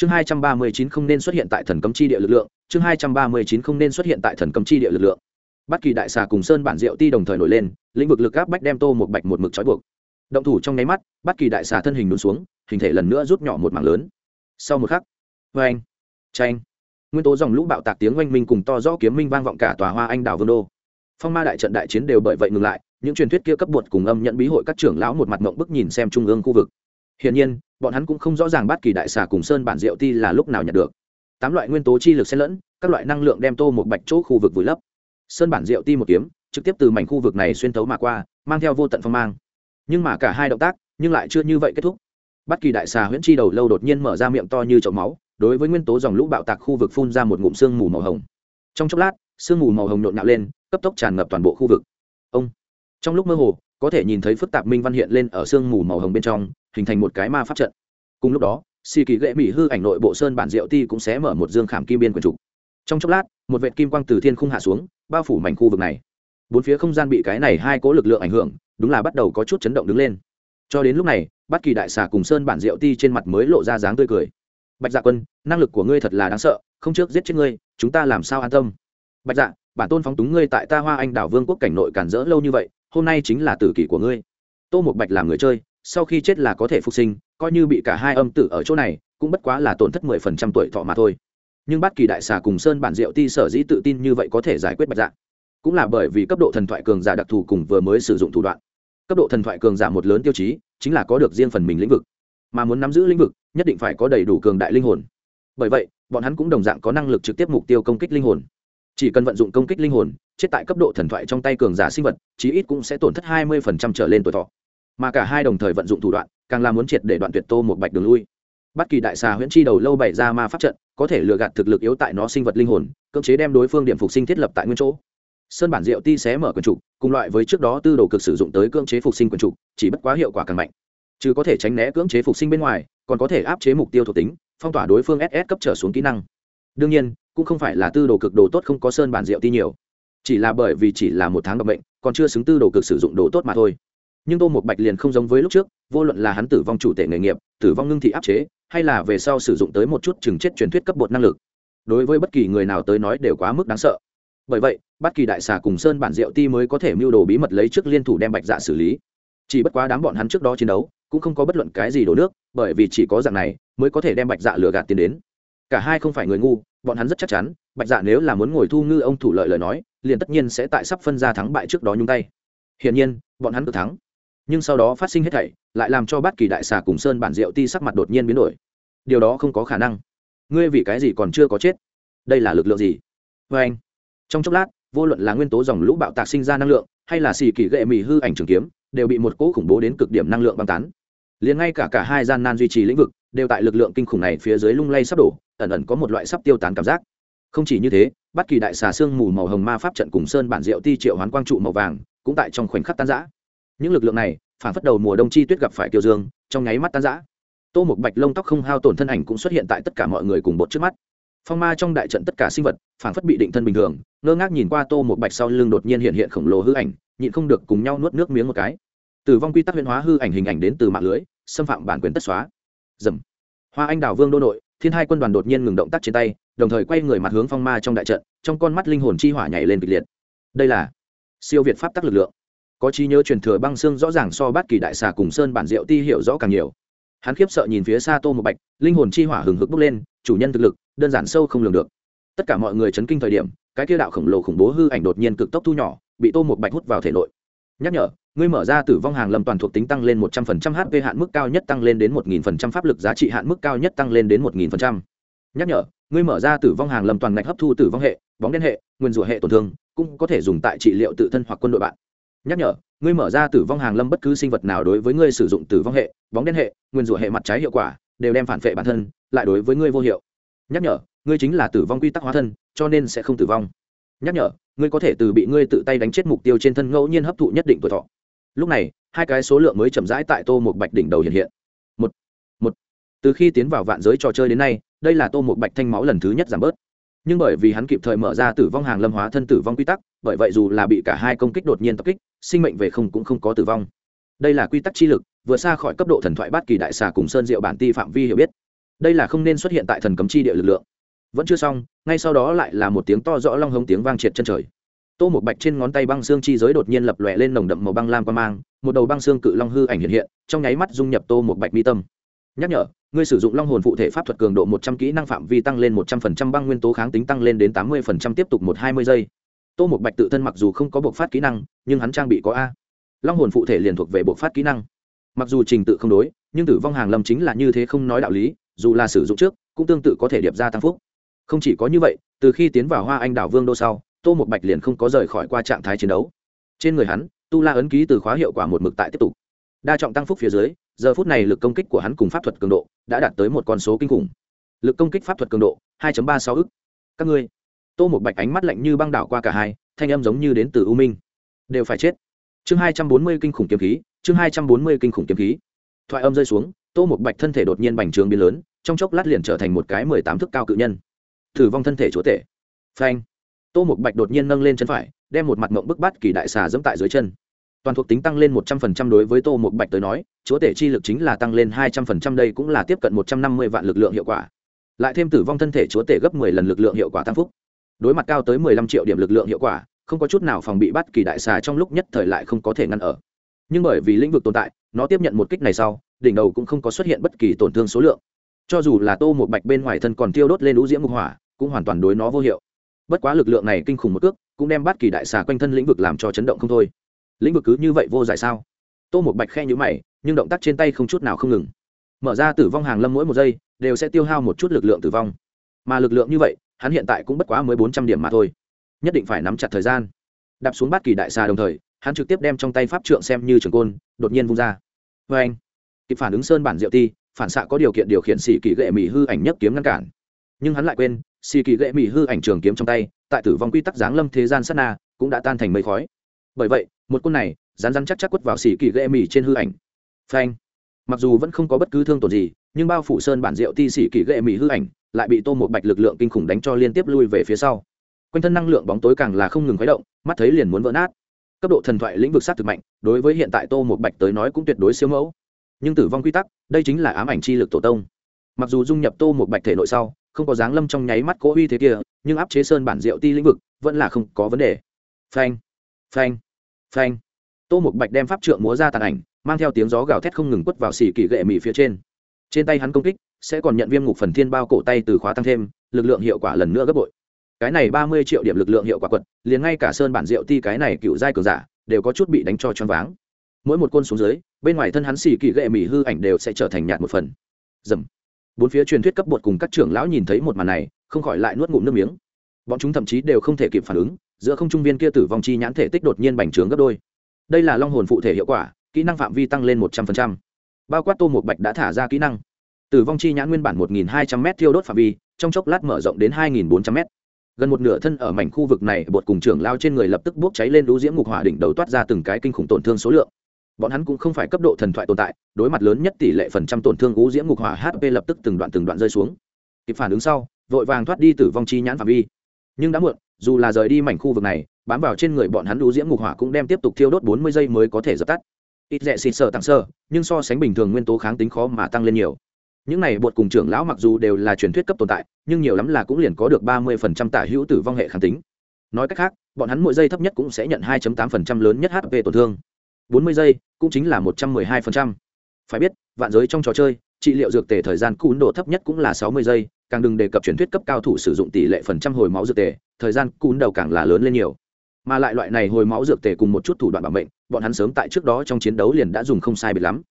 chương hai trăm ba mươi chín không nên xuất hiện tại thần cấm chi địa lực lượng, chương hai trăm ba mươi chín không nên xuất hiện tại thần cấm chi địa lực lượng. Bất kỳ đại xà cùng sơn bản diệu ti đồng thời nổi lên, lĩnh vực lực áp bách đem tô một bạch một mực trói buộc. Động thủ trong nháy mắt, bất kỳ đại xà thân hình đun xuống, hình thể lần nữa rút nhỏ một mảng lớn. Sau một khắc vê anh tranh nguyên tố dòng lũ bạo tạc tiếng oanh minh cùng to rõ kiếm minh vang vọng cả tòa hoa anh đào vương đô. Phong ma đại trận đại chiến đều bởi vậy ngừng lại, những truyền thuyết kia cấp bột cùng âm nhận bí hội các trưởng lão một mặt mộng bức nhìn xem trung ương khu vực hiển nhiên, bọn hắn cũng không rõ ràng bất kỳ đại xà cùng sơn bản diệu ti là lúc nào nhận được. Tám loại nguyên tố chi lực xen lẫn, các loại năng lượng đem tô một bạch chỗ khu vực vùi lấp. Sơn bản diệu ti một kiếm, trực tiếp từ mảnh khu vực này xuyên thấu mà qua, mang theo vô tận phong mang. Nhưng mà cả hai động tác, nhưng lại chưa như vậy kết thúc. Bất kỳ đại xà huyễn chi đầu lâu đột nhiên mở ra miệng to như chậu máu, đối với nguyên tố dòng lũ bạo tạc khu vực phun ra một ngụm sương mù màu hồng. Trong chốc lát, sương mù màu hồng nhộn nhạo lên, cấp tốc tràn ngập toàn bộ khu vực. Ông, trong lúc mơ hồ, có thể nhìn thấy phức tạp minh văn hiện lên ở sương mù màu hồng bên trong hình thành một cái ma pháp trận. Cùng lúc đó xì kỳ gệ mỹ hư ảnh nội bộ sơn bản diệu ti cũng sẽ mở một dương khảm kim biên quần trục. Trong chốc lát, một vệ kim quang từ thiên không hạ xuống, bao phủ mảnh khu vực này. Bốn phía không gian bị cái này hai cố lực lượng ảnh hưởng, đúng là bắt đầu có chút chấn động đứng lên. Cho đến lúc này, bất kỳ đại xà cùng sơn bản diệu ti trên mặt mới lộ ra dáng tươi cười. Bạch dạ quân, năng lực của ngươi thật là đáng sợ, không trước giết chết ngươi, chúng ta làm sao an tâm? Bạch dạ bản tôn phóng túng ngươi tại ta hoa anh đảo vương quốc cảnh nội cản rỡ lâu như vậy, hôm nay chính là tử kỷ của ngươi. Tô một bạch làm người chơi sau khi chết là có thể phục sinh, coi như bị cả hai âm tử ở chỗ này, cũng bất quá là tổn thất mười phần trăm tuổi thọ mà thôi. Nhưng bất kỳ đại xà cùng sơn bản diệu ti sở dĩ tự tin như vậy có thể giải quyết bạch dạ. Cũng là bởi vì cấp độ thần thoại cường giả đặc thù cùng vừa mới sử dụng thủ đoạn. Cấp độ thần thoại cường giả một lớn tiêu chí, chính là có được riêng phần mình lĩnh vực. Mà muốn nắm giữ lĩnh vực, nhất định phải có đầy đủ cường đại linh hồn. Bởi vậy, bọn hắn cũng đồng dạng có năng lực trực tiếp mục tiêu công kích linh hồn. Chỉ cần vận dụng công kích linh hồn, chết tại cấp độ thần thoại trong tay cường giả sinh vật, chí ít cũng sẽ tổn thất hai mươi trở lên tuổi thọ mà cả hai đồng thời vận dụng thủ đoạn, càng là muốn triệt để đoạn tuyệt tô một bạch đường lui. Bất kỳ đại xà huyễn chi đầu lâu bày ra ma pháp trận, có thể lừa gạt thực lực yếu tại nó sinh vật linh hồn, cưỡng chế đem đối phương điểm phục sinh thiết lập tại nguyên chỗ. Sơn bản diệu ti xé mở quần trục, cùng loại với trước đó tư đồ cực sử dụng tới cưỡng chế phục sinh quần trục, chỉ bất quá hiệu quả càng mạnh. Chứ có thể tránh né cưỡng chế phục sinh bên ngoài, còn có thể áp chế mục tiêu thuộc tính, phong tỏa đối phương ss cấp trở xuống kỹ năng. Đương nhiên, cũng không phải là tư đồ cực đồ tốt không có sơn bản diệu ti nhiều. Chỉ là bởi vì chỉ là một tháng độc bệnh còn chưa xứng tư đồ cực sử dụng đồ tốt mà thôi nhưng tô một bạch liền không giống với lúc trước, vô luận là hắn tử vong chủ tể nghề nghiệp, tử vong ngưng thị áp chế, hay là về sau sử dụng tới một chút chừng chết truyền thuyết cấp bột năng lực, đối với bất kỳ người nào tới nói đều quá mức đáng sợ. Bởi vậy, bất kỳ đại xà cùng sơn bản diệu ti mới có thể mưu đồ bí mật lấy trước liên thủ đem bạch dạ xử lý. Chỉ bất quá đám bọn hắn trước đó chiến đấu, cũng không có bất luận cái gì đổ nước, bởi vì chỉ có dạng này mới có thể đem bạch dạ lừa gạt tiền đến. Cả hai không phải người ngu, bọn hắn rất chắc chắn, bạch dạ nếu là muốn ngồi thu ngư ông thủ lợi lời nói, liền tất nhiên sẽ tại sắp phân ra thắng bại trước đó nhung tay. Hiển nhiên, bọn hắn tự thắng nhưng sau đó phát sinh hết thảy, lại làm cho bát kỳ đại xà cùng sơn bản diệu ti sắc mặt đột nhiên biến đổi. Điều đó không có khả năng. Ngươi vì cái gì còn chưa có chết? Đây là lực lượng gì? Vê anh, trong chốc lát, vô luận là nguyên tố dòng lũ bạo tạc sinh ra năng lượng, hay là xì kỳ gệ mì hư ảnh trường kiếm, đều bị một cỗ khủng bố đến cực điểm năng lượng băng tán. Liền ngay cả cả hai gian nan duy trì lĩnh vực, đều tại lực lượng kinh khủng này phía dưới lung lay sắp đổ, ẩn ẩn có một loại sắp tiêu tán cảm giác. Không chỉ như thế bất kỳ đại xà xương mù màu hồng ma pháp trận cùng sơn bản diệu ti triệu hoán quang trụ màu vàng, cũng tại trong khoảnh khắc tan giã những lực lượng này, phản phất đầu mùa đông chi tuyết gặp phải kiều dương, trong nháy mắt tan giã tô một bạch lông tóc không hao tổn thân ảnh cũng xuất hiện tại tất cả mọi người cùng bột trước mắt. Phong ma trong đại trận tất cả sinh vật, phản phất bị định thân bình thường, ngơ ngác nhìn qua tô một bạch sau lưng đột nhiên hiện hiện khổng lồ hư ảnh, nhịn không được cùng nhau nuốt nước miếng một cái. Tử vong quy tắc huyễn hóa hư ảnh hình ảnh đến từ mạng lưới, xâm phạm bản quyền tất xóa. Dầm hoa anh đào vương đô nội, thiên hai quân đoàn đột nhiên ngừng động tác trên tay, đồng thời quay người mặt hướng phong ma trong đại trận, trong con mắt linh hồn chi hỏa nhảy lên kịch liệt. Đây là siêu việt pháp tắc lực lượng có trí nhớ truyền thừa băng xương rõ ràng so bát kỳ đại xà cùng sơn bản diệu ti hiểu rõ càng nhiều. Hắn khiếp sợ nhìn phía xa tô một bạch, linh hồn chi hỏa hừng hực bốc lên, chủ nhân thực lực, đơn giản sâu không lường được. Tất cả mọi người chấn kinh thời điểm, cái kia đạo khổng lồ khủng bố hư ảnh đột nhiên cực tốc thu nhỏ, bị tô một bạch hút vào thể nội. Nhắc nhở, ngươi mở ra tử vong hàng lâm toàn thuộc tính tăng lên một trăm phần trăm hp hạn mức cao nhất tăng lên đến một nghìn phần trăm, pháp lực giá trị hạn mức cao nhất tăng lên đến một nghìn phần trăm. Nhắc nhở, ngươi mở ra tử vong hàng lâm toàn ngạch hấp thu tử vong hệ, bóng đen hệ, nguyên rủa hệ tổn thương, cũng có thể dùng tại trị liệu tự thân hoặc quân đội bạn nhắc nhở, ngươi mở ra tử vong hàng lâm bất cứ sinh vật nào đối với ngươi sử dụng tử vong hệ, bóng đen hệ, nguyên rủa hệ mặt trái hiệu quả, đều đem phản vệ bản thân, lại đối với ngươi vô hiệu. Nhắc nhở, ngươi chính là tử vong quy tắc hóa thân, cho nên sẽ không tử vong. Nhắc nhở, ngươi có thể từ bị ngươi tự tay đánh chết mục tiêu trên thân ngẫu nhiên hấp thụ nhất định tuổi thọ. Lúc này, hai cái số lượng mới chậm rãi tại tô một bạch đỉnh đầu hiện hiện. Một một. Từ khi tiến vào vạn giới trò chơi đến nay, đây là tô một bạch thanh máu lần thứ nhất giảm bớt. Nhưng bởi vì hắn kịp thời mở ra tử vong hàng lâm hóa thân tử vong quy tắc, bởi vậy dù là bị cả hai công kích đột nhiên tập kích sinh mệnh về không cũng không có tử vong. Đây là quy tắc chi lực vượt xa khỏi cấp độ thần thoại bát kỳ đại xà cùng sơn diệu bản ti phạm vi hiểu biết. Đây là không nên xuất hiện tại thần cấm chi địa lực lượng. Vẫn chưa xong, ngay sau đó lại là một tiếng to rõ long hống tiếng vang triệt chân trời. Tô một bạch trên ngón tay băng xương chi giới đột nhiên lập lòe lên nồng đậm màu băng lam qua mang, một đầu băng xương cự long hư ảnh hiện hiện, trong nháy mắt dung nhập tô một bạch mi tâm. Nhắc nhở, ngươi sử dụng long hồn phụ thể pháp thuật cường độ một trăm kỹ năng phạm vi tăng lên một trăm phần trăm, băng nguyên tố kháng tính tăng lên đến tám mươi phần trăm, tiếp tục một hai mươi giây tô một bạch tự thân mặc dù không có bộc phát kỹ năng, nhưng hắn trang bị có a. Long hồn phụ thể liền thuộc về bộc phát kỹ năng. Mặc dù trình tự không đối, nhưng tử vong hàng lâm chính là như thế không nói đạo lý, dù là sử dụng trước, cũng tương tự có thể điệp ra tăng phúc. Không chỉ có như vậy, từ khi tiến vào hoa anh đảo vương đô sau, tô một bạch liền không có rời khỏi qua trạng thái chiến đấu. Trên người hắn, tu la ấn ký từ khóa hiệu quả một mực tại tiếp tục. Đa trọng tăng phúc phía dưới, giờ phút này lực công kích của hắn cùng pháp thuật cường độ đã đạt tới một con số kinh khủng. Lực công kích pháp thuật cường độ 2 ba sáu ức. Các ngươi tô một bạch ánh mắt lạnh như băng đảo qua cả hai, thanh âm giống như đến từ u minh. Đều phải chết. Chương hai trăm bốn mươi kinh khủng kiếm khí, chương hai trăm bốn mươi kinh khủng kiếm khí. Thoại âm rơi xuống, tô một bạch thân thể đột nhiên bành trướng biến lớn, trong chốc lát liền trở thành một cái mười tám thước cao cự nhân. Thử vong thân thể chúa tể. Phanh. Tô một bạch đột nhiên nâng lên chân phải, đem một mặt mộng bức bát kỳ đại xà dẫm tại dưới chân. Toàn thuộc tính tăng lên một trăm phần trăm đối với tô một bạch tới nói, chúa tể chi lực chính là tăng lên hai trăm phần trăm đây cũng là tiếp cận một trăm năm mươi vạn lực lượng hiệu quả. Lại thêm tử vong thân thể chúa tể gấp mười lần lực lượng hiệu quả tăng phúc đối mặt cao tới mười lăm triệu điểm lực lượng hiệu quả, không có chút nào phòng bị bắt kỳ đại xà trong lúc nhất thời lại không có thể ngăn ở. Nhưng bởi vì lĩnh vực tồn tại, nó tiếp nhận một kích này sau, đỉnh đầu cũng không có xuất hiện bất kỳ tổn thương số lượng. Cho dù là tô một bạch bên ngoài thân còn tiêu đốt lên lũ diễm mục hỏa, cũng hoàn toàn đối nó vô hiệu. Bất quá lực lượng này kinh khủng một cước, cũng đem bắt kỳ đại xà quanh thân lĩnh vực làm cho chấn động không thôi. Lĩnh vực cứ như vậy vô giải sao? Tô một bạch khe nhữ mày, nhưng động tác trên tay không chút nào không ngừng. Mở ra tử vong hàng lâm mỗi một giây, đều sẽ tiêu hao một chút lực lượng tử vong. Mà lực lượng như vậy hắn hiện tại cũng bất quá mới bốn trăm điểm mà thôi. Nhất định phải nắm chặt thời gian. Đạp xuống bát kỳ đại xà đồng thời, hắn trực tiếp đem trong tay pháp trượng xem như trường côn, đột nhiên vung ra. Vê anh, kịp phản ứng sơn bản diệu ti, phản xạ có điều kiện điều khiển xì kỳ gệ mỹ hư ảnh nhất kiếm ngăn cản. Nhưng hắn lại quên, xì kỳ gệ mỹ hư ảnh trường kiếm trong tay, tại tử vong quy tắc giáng lâm thế gian sát na, cũng đã tan thành mây khói. Bởi vậy, một côn này rán rán chắc chắc quất vào xì kỳ gệ mỹ trên hư ảnh. Phanh mặc dù vẫn không có bất cứ thương tổn gì, nhưng bao phủ sơn bản diệu ti xì kỳ gệ mỹ hư ảnh lại bị tô một bạch lực lượng kinh khủng đánh cho liên tiếp lui về phía sau. Quanh thân năng lượng bóng tối càng là không ngừng khuấy động, mắt thấy liền muốn vỡ nát. Cấp độ thần thoại lĩnh vực sát thực mạnh, đối với hiện tại tô một bạch tới nói cũng tuyệt đối siêu mẫu. Nhưng tử vong quy tắc, đây chính là ám ảnh chi lực tổ tông. Mặc dù dung nhập tô một bạch thể nội sau, không có dáng lâm trong nháy mắt cố uy thế kia, nhưng áp chế sơn bản diệu ti lĩnh vực vẫn là không có vấn đề. Phanh phanh phanh. Tô một bạch đem pháp trượng múa ra tàn ảnh, mang theo tiếng gió gào thét không ngừng quất vào xỉ kỳ gệ mị phía trên. Trên tay hắn công kích sẽ còn nhận viêm ngục phần thiên bao cổ tay từ khóa tăng thêm, lực lượng hiệu quả lần nữa gấp bội. Cái này ba mươi triệu điểm lực lượng hiệu quả quật, liền ngay cả sơn bản diệu ti cái này cựu giai cường giả, đều có chút bị đánh cho choáng váng. Mỗi một côn xuống dưới, bên ngoài thân hắn xì kỳ gệ mỹ hư ảnh đều sẽ trở thành nhạt một phần. Dầm. Bốn phía truyền thuyết cấp bột cùng các trưởng lão nhìn thấy một màn này, không khỏi lại nuốt ngụm nước miếng. Bọn chúng thậm chí đều không thể kịp phản ứng, giữa không trung viên kia tử vong chi nhãn thể tích đột nhiên bành trướng gấp đôi. Đây là long hồn phụ thể hiệu quả, kỹ năng phạm vi tăng lên một trăm phần trăm. Bao quát tô một bạch đã thả ra kỹ năng tử vong chi nhãn nguyên bản một nghìn hai trăm m thiêu đốt phạm vi, trong chốc lát mở rộng đến hai nghìn bốn trăm m gần một nửa thân ở mảnh khu vực này, bột cùng trưởng lao trên người lập tức bốc cháy lên lũ diễm ngục hỏa đỉnh đầu toát ra từng cái kinh khủng tổn thương số lượng. Bọn hắn cũng không phải cấp độ thần thoại tồn tại, đối mặt lớn nhất tỷ lệ phần trăm tổn thương lũ diễm ngục hỏa hp lập tức từng đoạn từng đoạn rơi xuống. Kịp phản ứng sau, vội vàng thoát đi tử vong chi nhãn phạm vi. Nhưng đã muộn, dù là rời đi mảnh khu vực này, bám vào trên người bọn hắn lũ diễm ngục hỏa cũng đem tiếp tục thiêu đốt bốn mươi giây mới có thể dập tắt. Ít rẻ xịt sợ tặng sơ nhưng so sánh bình thường nguyên tố kháng tính khó mà tăng lên nhiều những này bột cùng trưởng lão mặc dù đều là truyền thuyết cấp tồn tại, nhưng nhiều lắm là cũng liền có được ba mươi phần trăm tả hữu tử vong hệ kháng tính. Nói cách khác, bọn hắn mỗi giây thấp nhất cũng sẽ nhận hai tám phần trăm lớn nhất hp tổn thương. bốn mươi giây cũng chính là một trăm mười hai phần trăm. Phải biết, vạn giới trong trò chơi, trị liệu dược tề thời gian cún độ thấp nhất cũng là sáu mươi giây, càng đừng đề cập truyền thuyết cấp cao thủ sử dụng tỷ lệ phần trăm hồi máu dược tề, thời gian cún đầu càng là lớn lên nhiều. Mà lại loại này hồi máu dược tề cùng một chút thủ đoạn bảo mệnh, bọn hắn sớm tại trước đó trong chiến đấu liền đã dùng không sai biệt lắm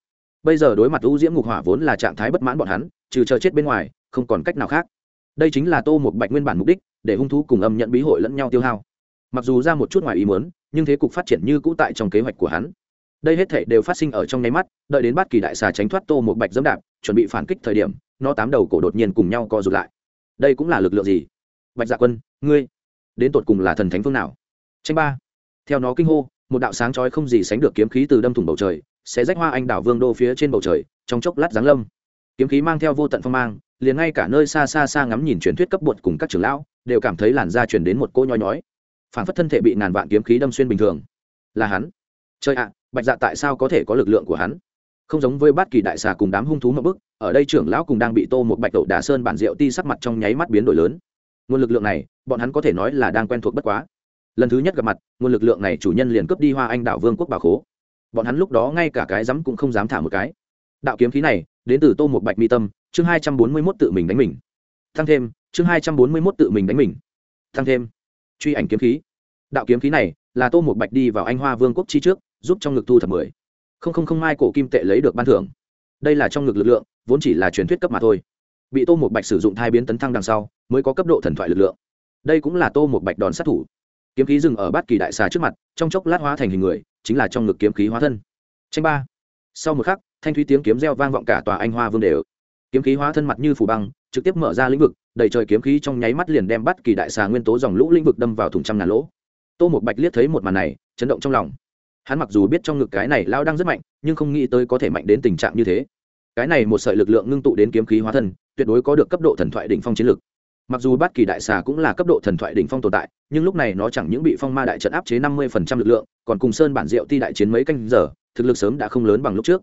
bây giờ đối mặt u diễm ngục hỏa vốn là trạng thái bất mãn bọn hắn, trừ chờ chết bên ngoài, không còn cách nào khác. Đây chính là tô một bạch nguyên bản mục đích, để hung thú cùng âm nhận bí hội lẫn nhau tiêu hao. Mặc dù ra một chút ngoài ý muốn, nhưng thế cục phát triển như cũ tại trong kế hoạch của hắn. Đây hết thể đều phát sinh ở trong nháy mắt, đợi đến bát kỳ đại xà tránh thoát tô một bạch dẫm đạp, chuẩn bị phản kích thời điểm, nó tám đầu cổ đột nhiên cùng nhau co rụt lại. Đây cũng là lực lượng gì? Bạch dạ quân, ngươi, đến tột cùng là thần thánh phương nào? Tranh ba. Theo nó kinh hô, một đạo sáng chói không gì sánh được kiếm khí từ đâm thủng bầu trời sẽ rách hoa anh đảo vương đô phía trên bầu trời, trong chốc lát giáng lâm. Kiếm khí mang theo vô tận phong mang, liền ngay cả nơi xa xa xa ngắm nhìn truyền thuyết cấp bột cùng các trưởng lão, đều cảm thấy làn da truyền đến một cô nhói nhói. Phản phất thân thể bị ngàn vạn kiếm khí đâm xuyên bình thường. Là hắn. Chơi ạ, bạch dạ tại sao có thể có lực lượng của hắn? Không giống với bát kỳ đại xà cùng đám hung thú mập bức, ở đây trưởng lão cùng đang bị tô một bạch đậu đà sơn bản rượu ti sắc mặt trong nháy mắt biến đổi lớn. Nguồn lực lượng này, bọn hắn có thể nói là đang quen thuộc bất quá. Lần thứ nhất gặp mặt, nguồn lực lượng này chủ nhân liền cướp đi hoa anh đảo vương quốc bà khố bọn hắn lúc đó ngay cả cái rắm cũng không dám thả một cái. Đạo kiếm khí này, đến từ tô một bạch mi tâm, chương hai trăm bốn mươi mốt tự mình đánh mình. Thăng thêm, chương hai trăm bốn mươi mốt tự mình đánh mình. Thăng thêm. Truy ảnh kiếm khí. Đạo kiếm khí này, là tô một bạch đi vào anh hoa vương quốc chi trước, giúp trong ngực thu thập mười. Không không không mai cổ kim tệ lấy được ban thưởng. Đây là trong ngực lực lượng, vốn chỉ là truyền thuyết cấp mà thôi. Bị tô một bạch sử dụng thai biến tấn thăng đằng sau, mới có cấp độ thần thoại lực lượng. Đây cũng là tô một bạch đòn sát thủ kiếm khí dừng ở bát kỳ đại xà trước mặt, trong chốc lát hóa thành hình người, chính là trong ngực kiếm khí hóa thân. Tranh ba. Sau một khắc, thanh thúy tiếng kiếm reo vang vọng cả tòa anh hoa vương đều. Kiếm khí hóa thân mặt như phủ băng, trực tiếp mở ra lĩnh vực đầy trời kiếm khí trong nháy mắt liền đem bắt kỳ đại xà nguyên tố dòng lũ lĩnh vực đâm vào thùng trăm ngàn lỗ. Tô một bạch liếc thấy một màn này, chấn động trong lòng. Hắn mặc dù biết trong ngực cái này lao đang rất mạnh, nhưng không nghĩ tới có thể mạnh đến tình trạng như thế. Cái này một sợi lực lượng ngưng tụ đến kiếm khí hóa thân, tuyệt đối có được cấp độ thần thoại đỉnh phong chiến lực mặc dù bát kỳ đại xà cũng là cấp độ thần thoại đỉnh phong tồn tại, nhưng lúc này nó chẳng những bị phong ma đại trận áp chế năm mươi lực lượng, còn cùng sơn bản diệu ti đại chiến mấy canh giờ, thực lực sớm đã không lớn bằng lúc trước.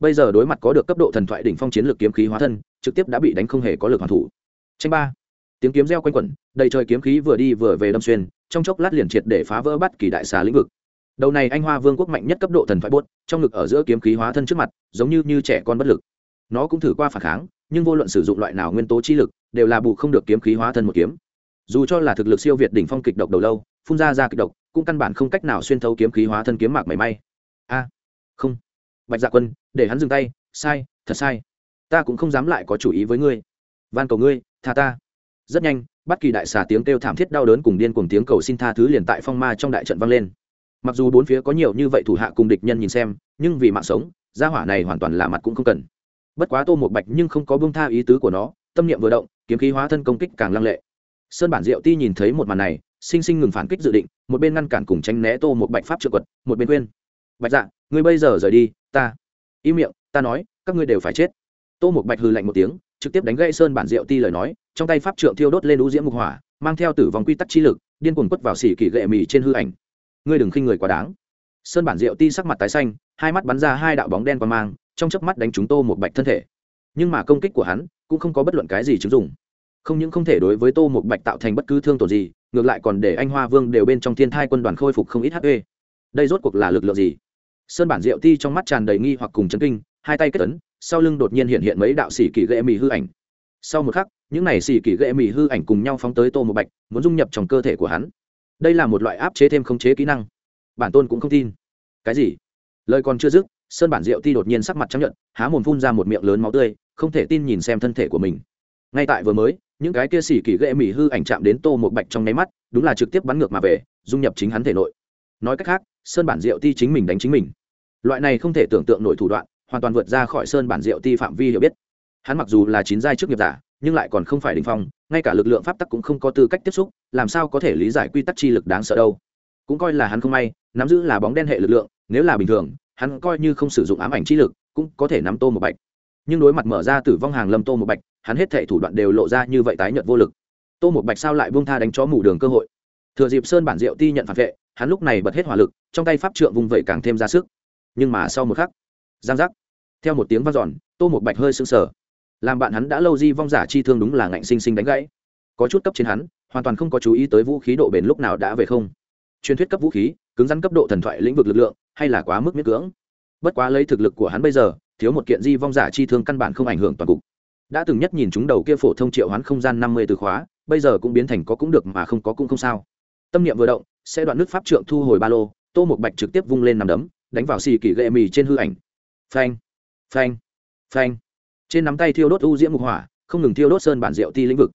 Bây giờ đối mặt có được cấp độ thần thoại đỉnh phong chiến lược kiếm khí hóa thân, trực tiếp đã bị đánh không hề có lực hoàn thủ. Tranh ba. Tiếng kiếm reo quanh quẩn, đầy trời kiếm khí vừa đi vừa về đâm xuyên, trong chốc lát liền triệt để phá vỡ bắt kỳ đại xà lĩnh vực. Đầu này anh hoa vương quốc mạnh nhất cấp độ thần thoại bốt trong ngực ở giữa kiếm khí hóa thân trước mặt, giống như như trẻ con bất lực. Nó cũng thử qua phản kháng nhưng vô luận sử dụng loại nào nguyên tố chi lực, đều là bù không được kiếm khí hóa thân một kiếm. Dù cho là thực lực siêu việt đỉnh phong kịch độc đầu lâu, phun ra ra kịch độc, cũng căn bản không cách nào xuyên thấu kiếm khí hóa thân kiếm mạc mảy may. A, không. Bạch dạ quân, để hắn dừng tay, sai, thật sai. Ta cũng không dám lại có chủ ý với ngươi. Van cầu ngươi, tha ta. Rất nhanh, bất kỳ đại xà tiếng kêu thảm thiết đau đớn cùng điên cùng tiếng cầu xin tha thứ liền tại phong ma trong đại trận vang lên. Mặc dù bốn phía có nhiều như vậy thủ hạ cùng địch nhân nhìn xem, nhưng vì mạng sống, gia hỏa này hoàn toàn là mặt cũng không cần bất quá tô một bạch nhưng không có bông tha ý tứ của nó, tâm niệm vừa động, kiếm khí hóa thân công kích càng lăng lệ. Sơn bản diệu ti nhìn thấy một màn này, sinh sinh ngừng phản kích dự định, một bên ngăn cản cùng tránh né tô một bạch pháp trợ quật, một bên quên bạch dạ ngươi bây giờ rời đi, ta im miệng, ta nói, các ngươi đều phải chết. Tô một bạch hư lạnh một tiếng, trực tiếp đánh gãy sơn bản diệu ti lời nói, trong tay pháp trượng thiêu đốt lên lũ diễm mục hỏa, mang theo tử vong quy tắc chi lực, điên cuồng quất vào xỉ kỳ gệ mì trên hư ảnh. Ngươi đừng khinh người quá đáng. Sơn bản diệu ti sắc mặt tái xanh, hai mắt bắn ra hai đạo bóng đen qua mang trong chớp mắt đánh chúng tô một bạch thân thể. Nhưng mà công kích của hắn cũng không có bất luận cái gì chứng dụng. Không những không thể đối với tô một bạch tạo thành bất cứ thương tổn gì ngược lại còn để anh hoa vương đều bên trong thiên thai quân đoàn khôi phục không ít hp đây rốt cuộc là lực lượng gì? Sơn bản diệu ti trong mắt tràn đầy nghi hoặc cùng chấn kinh hai tay kết tấn, sau lưng đột nhiên hiện hiện mấy đạo sĩ kỳ ghệ mì hư ảnh. Sau một khắc những này xì kỳ ghệ mì hư ảnh cùng nhau phóng tới tô một bạch muốn dung nhập trong cơ thể của hắn. Đây là một loại áp chế thêm khống chế kỹ năng. Bản tôn cũng không tin. Cái gì? Lời còn chưa dứt sơn bản diệu ti đột nhiên sắc mặt chấp nhận há mồm phun ra một miệng lớn máu tươi, không thể tin nhìn xem thân thể của mình. Ngay tại vừa mới, những cái kia xỉ kỳ ghệ mỹ hư ảnh chạm đến tô một bạch trong nháy mắt, đúng là trực tiếp bắn ngược mà về, dung nhập chính hắn thể nội. Nói cách khác, sơn bản diệu ti chính mình đánh chính mình. Loại này không thể tưởng tượng nổi thủ đoạn, hoàn toàn vượt ra khỏi sơn bản diệu ti phạm vi hiểu biết. Hắn mặc dù là chín giai trước nghiệp giả, nhưng lại còn không phải đình phong, ngay cả lực lượng pháp tắc cũng không có tư cách tiếp xúc, làm sao có thể lý giải quy tắc chi lực đáng sợ đâu. Cũng coi là hắn không may, nắm giữ là bóng đen hệ lực lượng, nếu là bình thường hắn coi như không sử dụng ám ảnh chi lực, cũng có thể nắm tô một bạch. Nhưng đối mặt mở ra tử vong hàng lâm tô một bạch, hắn hết thể thủ đoạn đều lộ ra như vậy tái nhợt vô lực. Tô một bạch sao lại buông tha đánh chó mù đường cơ hội? Thừa dịp sơn bản diệu ti nhận phản vệ, hắn lúc này bật hết hỏa lực, trong tay pháp trượng vùng vẩy càng thêm ra sức. Nhưng mà sau một khắc, giang giác. Theo một tiếng v a n giòn tô một bạch hơi sưng sờ. Làm bạn hắn đã lâu di vong giả chi thương đúng là ngạnh sinh sinh đánh gãy. Có chút cấp trên hắn, hoàn toàn không có chú ý tới vũ khí độ bền lúc nào đã về không. Truyền thuyết cấp vũ khí cứng rắn cấp độ thần thoại lĩnh vực lực lượng, hay là quá mức miết cưỡng. Bất quá lấy thực lực của hắn bây giờ, thiếu một kiện di vong giả chi thương căn bản không ảnh hưởng toàn cục. Đã từng nhất nhìn chúng đầu kia phổ thông triệu hoán không gian năm mươi từ khóa, bây giờ cũng biến thành có cũng được mà không có cũng không sao. Tâm niệm vừa động, sẽ đoạn nước pháp trượng thu hồi ba lô, tô một bạch trực tiếp vung lên nằm đấm, đánh vào xì kỳ gậy mì trên hư ảnh. Phanh phanh phanh. Trên nắm tay thiêu đốt u diễm mục hỏa, không ngừng thiêu đốt sơn bản diệu ti lĩnh vực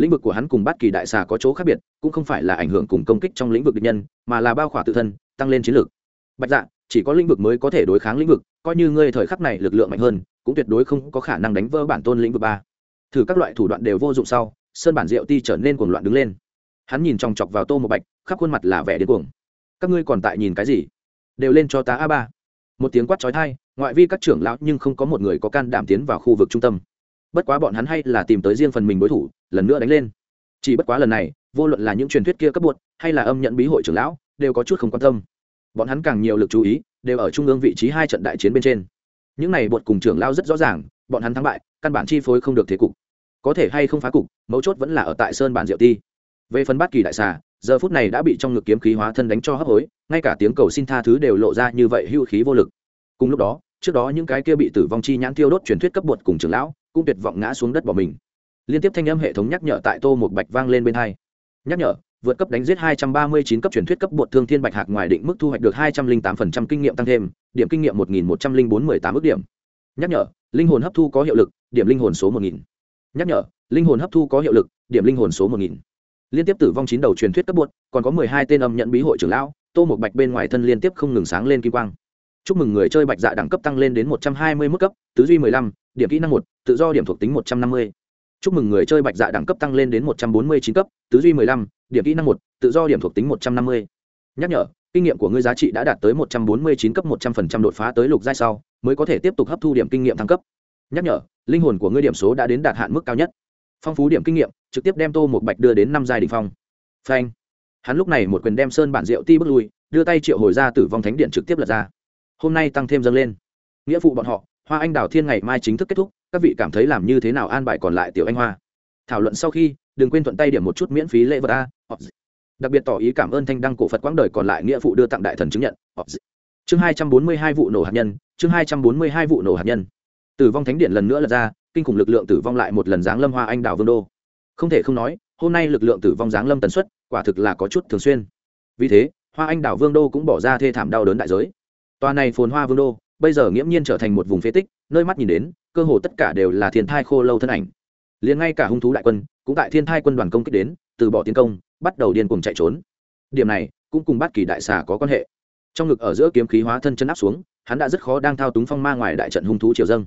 lĩnh vực của hắn cùng bất kỳ đại xà có chỗ khác biệt, cũng không phải là ảnh hưởng cùng công kích trong lĩnh vực địch nhân, mà là bao khỏa tự thân, tăng lên chiến lược. Bạch dạ chỉ có lĩnh vực mới có thể đối kháng lĩnh vực, coi như ngươi thời khắc này lực lượng mạnh hơn, cũng tuyệt đối không có khả năng đánh vỡ bản tôn lĩnh vực ba. Thử các loại thủ đoạn đều vô dụng sau, sơn bản diệu ti trở nên cuồng loạn đứng lên. Hắn nhìn chòng chọc vào tô một bạch, khắp khuôn mặt là vẻ điên cuồng. Các ngươi còn tại nhìn cái gì? Đều lên cho tá a ba. Một tiếng quát trói thai ngoại vi các trưởng lão nhưng không có một người có can đảm tiến vào khu vực trung tâm bất quá bọn hắn hay là tìm tới riêng phần mình đối thủ, lần nữa đánh lên. Chỉ bất quá lần này, vô luận là những truyền thuyết kia cấp bột, hay là âm nhận bí hội trưởng lão, đều có chút không quan tâm. Bọn hắn càng nhiều lực chú ý, đều ở trung ương vị trí hai trận đại chiến bên trên. Những này bột cùng trưởng lao rất rõ ràng, bọn hắn thắng bại, căn bản chi phối không được thế cục. Có thể hay không phá cục, mấu chốt vẫn là ở tại sơn bản diệu ti. Về phần bát kỳ đại xà, giờ phút này đã bị trong ngực kiếm khí hóa thân đánh cho hấp hối, ngay cả tiếng cầu xin tha thứ đều lộ ra như vậy hưu khí vô lực. Cùng lúc đó, trước đó những cái kia bị tử vong chi nhãn tiêu đốt truyền thuyết cấp bột cùng trưởng lão cũng tuyệt vọng ngã xuống đất bỏ mình liên tiếp thanh âm hệ thống nhắc nhở tại tô một bạch vang lên bên hai nhắc nhở vượt cấp đánh giết 239 cấp truyền thuyết cấp bột thương thiên bạch hạc ngoài định mức thu hoạch được 208% kinh nghiệm tăng thêm, điểm kinh nghiệm 1104 18 ước điểm. Nhắc nhở, linh hồn hấp thu có hiệu lực, điểm linh hồn số 1000. Nhắc nhở, linh hồn hấp thu có hiệu lực, điểm linh hồn số 1000. Liên tiếp tử vong chín đầu truyền thuyết cấp bột, còn có 12 tên âm nhận bí hội trưởng lão, Tô một Bạch bên ngoài thân liên tiếp không ngừng sáng lên kim quang. Chúc mừng người chơi Bạch Dạ đẳng cấp tăng lên đến 120 mức cấp, tứ duy 15, điểm kỹ năng 1, tự do điểm thuộc tính 150 chúc mừng người chơi bạch dạ đẳng cấp tăng lên đến một trăm bốn mươi chín cấp, tứ duy mười lăm, điểm kỹ năng một, tự do điểm thuộc tính một trăm năm mươi. Nhắc nhở, kinh nghiệm của ngươi giá trị đã đạt tới một trăm bốn mươi chín cấp một trăm phần trăm đột phá tới lục giai sau, mới có thể tiếp tục hấp thu điểm kinh nghiệm thăng cấp. Nhắc nhở, linh hồn của ngươi điểm số đã đến đạt hạn mức cao nhất. Phong phú điểm kinh nghiệm, trực tiếp đem tô một bạch đưa đến năm giai đỉnh phong. Phanh. Hắn lúc này một quyền đem sơn bản rượu ti bước lui, đưa tay triệu hồi ra tử vong thánh điện trực tiếp lật ra. Hôm nay tăng thêm dâng lên. Nghĩa vụ bọn họ, hoa anh đào thiên ngày mai chính thức kết thúc các vị cảm thấy làm như thế nào an bài còn lại tiểu anh hoa? Thảo luận sau khi, đừng quên thuận tay điểm một chút miễn phí lễ vật a. Đặc biệt tỏ ý cảm ơn thanh đăng cổ phật quãng đời còn lại nghĩa phụ đưa tặng đại thần chứng nhận. Chương hai trăm bốn mươi hai vụ nổ hạt nhân, chương hai trăm bốn mươi hai vụ nổ hạt nhân. Tử vong thánh điện lần nữa lật ra, kinh khủng lực lượng tử vong lại một lần giáng lâm hoa anh đào vương đô. Không thể không nói, hôm nay lực lượng tử vong giáng lâm tần suất, quả thực là có chút thường xuyên. Vì thế, hoa anh đào vương đô cũng bỏ ra thê thảm đau đớn đại giới. Tòa này phồn hoa vương đô bây giờ nghiễm nhiên trở thành một vùng phế tích, nơi mắt nhìn đến, cơ hồ tất cả đều là thiên thai khô lâu thân ảnh. Liền ngay cả hung thú đại quân, cũng tại thiên thai quân đoàn công kích đến, từ bỏ tiến công, bắt đầu điên cuồng chạy trốn. Điểm này, cũng cùng bát kỳ đại xà có quan hệ. Trong ngực ở giữa kiếm khí hóa thân chân áp xuống, hắn đã rất khó đang thao túng phong ma ngoài đại trận hung thú triều dâng.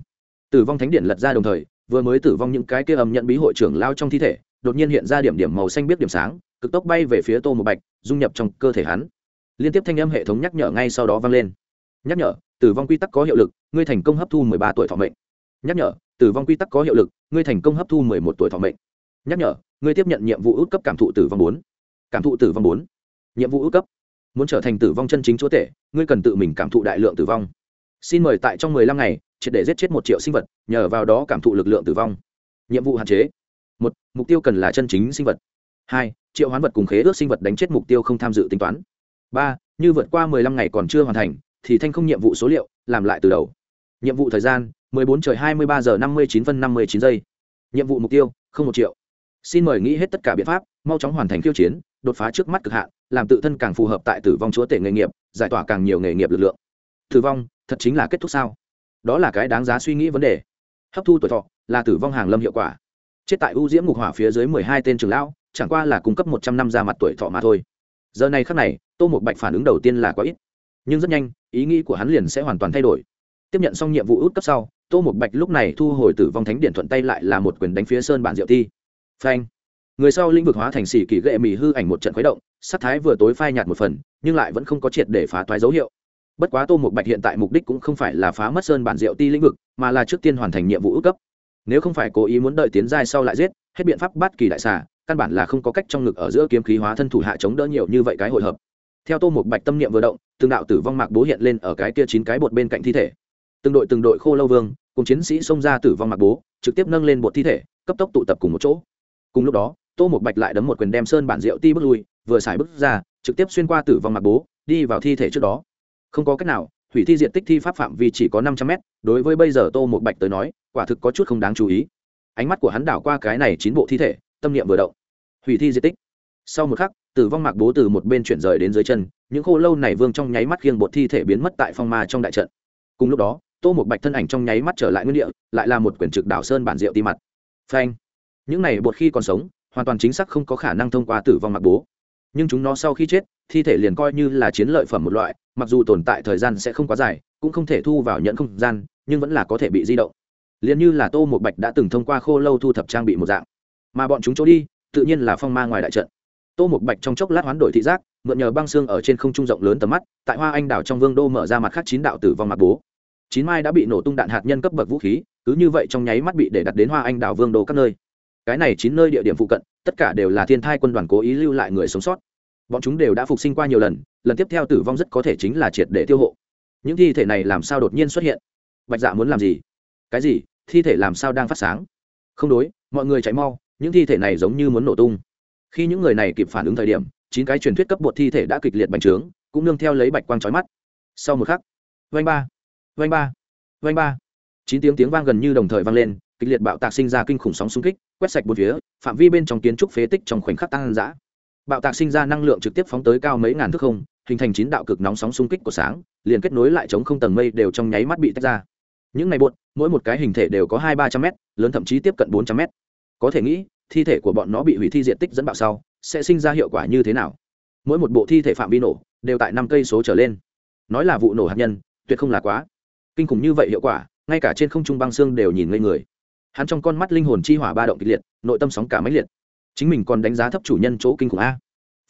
Tử vong thánh điện lật ra đồng thời, vừa mới tử vong những cái kia ầm nhận bí hội trưởng lao trong thi thể, đột nhiên hiện ra điểm điểm màu xanh biết điểm sáng, cực tốc bay về phía tô một bạch, dung nhập trong cơ thể hắn. Liên tiếp thanh âm hệ thống nhắc nhở ngay sau đó vang lên. Nhắc nhở tử vong quy tắc có hiệu lực, ngươi thành công hấp thu mười ba tuổi thọ mệnh. Nhắc nhở, tử vong quy tắc có hiệu lực, ngươi thành công hấp thu mười một tuổi thọ mệnh. Nhắc nhở, ngươi tiếp nhận nhiệm vụ út cấp cảm thụ tử vong bốn. Cảm thụ tử vong bốn. Nhiệm vụ út cấp. Muốn trở thành tử vong chân chính chúa tể, ngươi cần tự mình cảm thụ đại lượng tử vong. Xin mời tại trong mười lăm ngày, triệt để giết chết một triệu sinh vật, nhờ vào đó cảm thụ lực lượng tử vong. Nhiệm vụ hạn chế. Một, mục tiêu cần là chân chính sinh vật. Hai, triệu hoán vật cùng khế ước sinh vật đánh chết mục tiêu không tham dự tính toán. Ba, như vượt qua mười lăm ngày còn chưa hoàn thành thì thanh không nhiệm vụ số liệu, làm lại từ đầu. Nhiệm vụ thời gian 14 trời 23 giờ 59 phân 59 giây. Nhiệm vụ mục tiêu, không một triệu. Xin mời nghĩ hết tất cả biện pháp, mau chóng hoàn thành khiêu chiến, đột phá trước mắt cực hạn, làm tự thân càng phù hợp tại tử vong chúa tể nghề nghiệp, giải tỏa càng nhiều nghề nghiệp lực lượng. Tử vong, thật chính là kết thúc sao? Đó là cái đáng giá suy nghĩ vấn đề. Hấp thu tuổi thọ, là tử vong hàng lâm hiệu quả. Chết tại ưu diễm ngục hỏa phía dưới mười hai tên trường lão, chẳng qua là cung cấp một trăm năm ra mặt tuổi thọ mà thôi. Giờ này khắc này, tô một bạch phản ứng đầu tiên là quá ít nhưng rất nhanh, ý nghĩ của hắn liền sẽ hoàn toàn thay đổi. Tiếp nhận xong nhiệm vụ út cấp sau, tô một bạch lúc này thu hồi tử vong thánh điện thuận tay lại là một quyền đánh phía sơn bản diệu thi phanh! Người sau lĩnh vực hóa thành xỉ kỳ gệ mì hư ảnh một trận khuấy động sắc thái vừa tối phai nhạt một phần, nhưng lại vẫn không có triệt để phá toái dấu hiệu. Bất quá tô một bạch hiện tại mục đích cũng không phải là phá mất sơn bản diệu ti lĩnh vực, mà là trước tiên hoàn thành nhiệm vụ ước cấp. Nếu không phải cố ý muốn đợi tiến giai sau lại giết, hết biện pháp bắt kỳ đại xà, căn bản là không có cách trong ngực ở giữa kiếm khí hóa thân thủ hạ chống đỡ nhiều như vậy cái hội hợp theo tô một bạch tâm niệm vừa động, từng đạo tử vong mạc bố hiện lên ở cái kia chín cái bột bên cạnh thi thể. Từng đội từng đội khô lâu vương, cùng chiến sĩ xông ra tử vong mạc bố, trực tiếp nâng lên bột thi thể, cấp tốc tụ tập cùng một chỗ. Cùng lúc đó, tô một bạch lại đấm một quyền đem sơn bản rượu ti bước lui, vừa xài bước ra, trực tiếp xuyên qua tử vong mạc bố, đi vào thi thể trước đó. Không có cách nào, hủy thi diện tích thi pháp phạm vi chỉ có năm trăm mét, đối với bây giờ tô một bạch tới nói, quả thực có chút không đáng chú ý. Ánh mắt của hắn đảo qua cái này chín bộ thi thể, tâm niệm vừa động. Hủy thi diện tích. Sau một khắc tử vong mạc bố từ một bên chuyển rời đến dưới chân, những khô lâu này vương trong nháy mắt khiêng bột thi thể biến mất tại phong ma trong đại trận. Cùng lúc đó, tô một bạch thân ảnh trong nháy mắt trở lại nguyên địa, lại là một quyển trực đảo sơn bản rượu ti mặt. Phanh! Những này bột khi còn sống, hoàn toàn chính xác không có khả năng thông qua tử vong mạc bố. Nhưng chúng nó sau khi chết, thi thể liền coi như là chiến lợi phẩm một loại, mặc dù tồn tại thời gian sẽ không quá dài, cũng không thể thu vào nhận không gian, nhưng vẫn là có thể bị di động. Liền như là tô một bạch đã từng thông qua khô lâu thu thập trang bị một dạng. Mà bọn chúng chỗ đi, tự nhiên là phong ma ngoài đại trận tô một bạch trong chốc lát hoán đổi thị giác, mượn nhờ băng xương ở trên không trung rộng lớn tầm mắt, tại hoa anh đảo trong vương đô mở ra mặt khác chín đạo tử vong mặt bố. Chín mai đã bị nổ tung đạn hạt nhân cấp bậc vũ khí, cứ như vậy trong nháy mắt bị để đặt đến hoa anh đảo vương đô các nơi. Cái này chín nơi địa điểm phụ cận, tất cả đều là thiên thai quân đoàn cố ý lưu lại người sống sót. Bọn chúng đều đã phục sinh qua nhiều lần lần tiếp theo tử vong rất có thể chính là triệt để tiêu hộ. Những thi thể này làm sao đột nhiên xuất hiện? Bạch dạ muốn làm gì? Cái gì? Thi thể làm sao đang phát sáng? Không đối, mọi người chạy mau, những thi thể này giống như muốn nổ tung khi những người này kịp phản ứng thời điểm, chín cái truyền thuyết cấp bột thi thể đã kịch liệt bành trướng, cũng nương theo lấy bạch quang trói mắt. Sau một khắc vanh ba vanh ba vanh ba. Chín tiếng tiếng vang gần như đồng thời vang lên, kịch liệt bạo tạc sinh ra kinh khủng sóng xung kích, quét sạch bốn phía, phạm vi bên trong kiến trúc phế tích trong khoảnh khắc tăng dã bạo tạc sinh ra năng lượng trực tiếp phóng tới cao mấy ngàn thước không, hình thành chín đạo cực nóng sóng xung kích của sáng, liền kết nối lại chống không tầng mây đều trong nháy mắt bị tách ra. Những ngày bột mỗi một cái hình thể đều có hai ba trăm m lớn thậm chí tiếp cận bốn trăm m có thể nghĩ thi thể của bọn nó bị hủy thi diện tích dẫn bạo sau, sẽ sinh ra hiệu quả như thế nào? Mỗi một bộ thi thể phạm vi nổ đều tại năm cây số trở lên. Nói là vụ nổ hạt nhân, tuyệt không là quá. Kinh khủng như vậy hiệu quả, ngay cả trên không trung băng xương đều nhìn ngây người. Hắn trong con mắt linh hồn chi hỏa ba động kịch liệt, nội tâm sóng cả máy liệt. Chính mình còn đánh giá thấp chủ nhân chỗ kinh khủng a.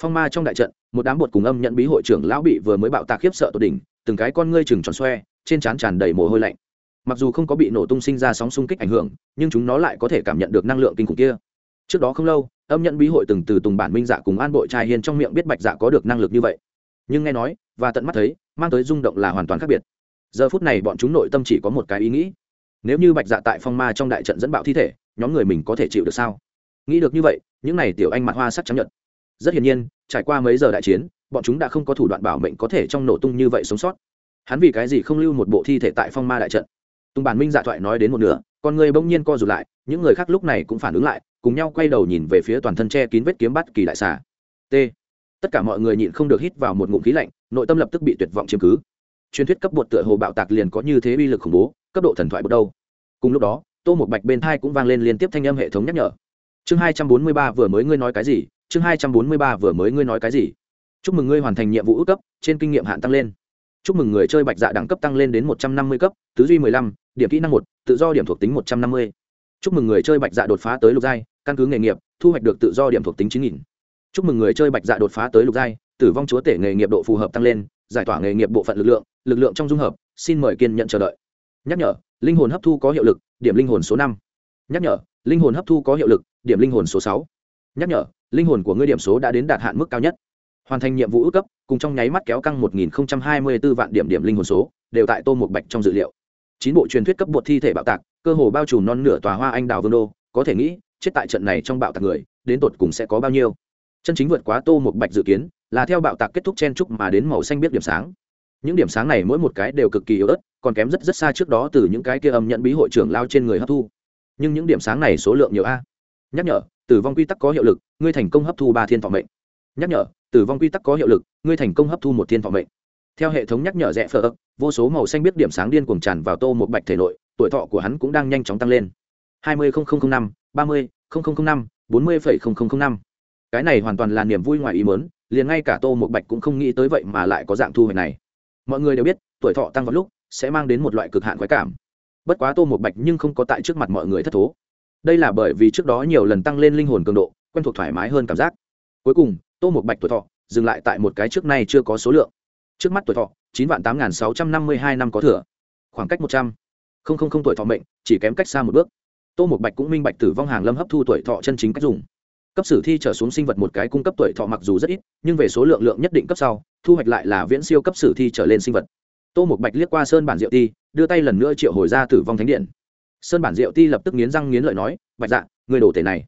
Phong ma trong đại trận, một đám bột cùng âm nhận bí hội trưởng lão bị vừa mới bạo tạc khiếp sợ tột đỉnh, từng cái con ngươi chừng tròn xoe, trên trán tràn đầy mồ hôi lạnh. Mặc dù không có bị nổ tung sinh ra sóng xung kích ảnh hưởng, nhưng chúng nó lại có thể cảm nhận được năng lượng kinh khủng kia trước đó không lâu, âm nhận bí hội từng từ tùng bản minh dạ cùng an bội trai hiền trong miệng biết bạch dạ có được năng lực như vậy. Nhưng nghe nói, và tận mắt thấy, mang tới rung động là hoàn toàn khác biệt. Giờ phút này bọn chúng nội tâm chỉ có một cái ý nghĩ. Nếu như bạch dạ tại phong ma trong đại trận dẫn bạo thi thể, nhóm người mình có thể chịu được sao? Nghĩ được như vậy, những n à y tiểu anh mặt hoa sắc chấp nhận rất hiển nhiên, trải qua mấy giờ đại chiến, bọn chúng đã không có thủ đoạn bảo mệnh có thể trong nổ tung như vậy sống sót. Hắn vì cái gì không lưu một bộ thi thể tại phong ma đại trận? Tùng bản minh dạ thoại nói đến một nửa, con người bỗng nhiên co rụt lại, những người khác lúc này cũng phản ứng lại cùng nhau quay đầu nhìn về phía toàn thân che kín vết kiếm bắt kỳ đại xà. T. Tất cả mọi người nhịn không được hít vào một ngụm khí lạnh, nội tâm lập tức bị tuyệt vọng chiếm cứ. Truyền thuyết cấp bột tựa hồ bạo tạc liền có như thế uy lực khủng bố, cấp độ thần thoại bột đâu? Cùng lúc đó, tô một bạch bên thai cũng vang lên liên tiếp thanh âm hệ thống nhắc nhở. Chương hai trăm bốn mươi ba vừa mới ngươi nói cái gì? Chương hai trăm bốn mươi ba vừa mới ngươi nói cái gì? Chúc mừng ngươi hoàn thành nhiệm vụ ước cấp, trên kinh nghiệm hạn tăng lên. Chúc mừng người chơi bạch dạ đẳng cấp tăng lên đến một trăm năm mươi cấp, tứ duy mười lăm, điểm kỹ năng một, tự do điểm thuộc tính một trăm năm mươi. Chúc mừng người chơi bạch dạ đột phá tới lục giai căn cứ nghề nghiệp, thu hoạch được tự do điểm thuộc tính chín nghìn. Chúc mừng người chơi bạch dạ đột phá tới lục giai, tử vong chúa tể nghề nghiệp độ phù hợp tăng lên, giải tỏa nghề nghiệp bộ phận lực lượng lực lượng trong dung hợp, xin mời kiên nhận chờ đợi. Nhắc nhở, linh hồn hấp thu có hiệu lực, điểm linh hồn số năm. Nhắc nhở, linh hồn hấp thu có hiệu lực, điểm linh hồn số sáu. Nhắc nhở, linh hồn của ngươi điểm số đã đến đạt hạn mức cao nhất. Hoàn thành nhiệm vụ ước cấp, cùng trong nháy mắt kéo căng một nghìn hai mươi b ố vạn điểm điểm linh hồn số, đều tại tô một bạch trong dự liệu. Chín bộ truyền thuyết cấp bột thi thể bạo tạc, cơ hồ bao trùm non nửa tòa hoa anh đào vương đô, có thể nghĩ chết tại trận này trong bạo tạc người, đến tột cùng sẽ có bao nhiêu? Chân chính vượt quá tô một bạch dự kiến, là theo bạo tạc kết thúc chen trúc mà đến màu xanh biết điểm sáng. Những điểm sáng này mỗi một cái đều cực kỳ yếu ớt, còn kém rất rất xa trước đó từ những cái kia âm nhận bí hội trưởng lao trên người hấp thu. Nhưng những điểm sáng này số lượng nhiều a. Nhắc nhở, tử vong quy tắc có hiệu lực, ngươi thành công hấp thu ba thiên thọ mệnh. Nhắc nhở, tử vong quy tắc có hiệu lực, ngươi thành công hấp thu một thiên thọ mệnh. Theo hệ thống nhắc nhở rẽ phở ấp vô số màu xanh biết điểm sáng điên cuồng tràn vào tô một bạch thể nội, tuổi thọ của hắn cũng đang nhanh chóng tăng lên. Hai mươi năm ba mươi năm, bốn mươi năm. Cái này hoàn toàn là niềm vui ngoài ý mớn liền ngay cả tô một bạch cũng không nghĩ tới vậy mà lại có dạng thu hoạch này. Mọi người đều biết, tuổi thọ tăng vào lúc sẽ mang đến một loại cực hạn khoái cảm. Bất quá tô một bạch nhưng không có tại trước mặt mọi người thất thố. Đây là bởi vì trước đó nhiều lần tăng lên linh hồn cường độ, quen thuộc thoải mái hơn cảm giác. Cuối cùng, tô một bạch tuổi thọ dừng lại tại một cái trước nay chưa có số lượng. Trước mắt tuổi thọ, chín vạn tám nghìn sáu trăm năm mươi hai năm có thừa. Khoảng cách một trăm. Không không không tuổi thọ mệnh, chỉ kém cách xa một bước tô một bạch cũng minh bạch tử vong hàng lâm hấp thu tuổi thọ chân chính cách dùng. Cấp sử thi trở xuống sinh vật một cái cung cấp tuổi thọ mặc dù rất ít, nhưng về số lượng lượng nhất định cấp sau, thu hoạch lại là viễn siêu cấp sử thi trở lên sinh vật. Tô một bạch liếc qua sơn bản diệu ti, đưa tay lần nữa triệu hồi ra tử vong thánh điện. Sơn bản diệu ti lập tức nghiến răng nghiến lợi nói, bạch dạ người đổ tể này,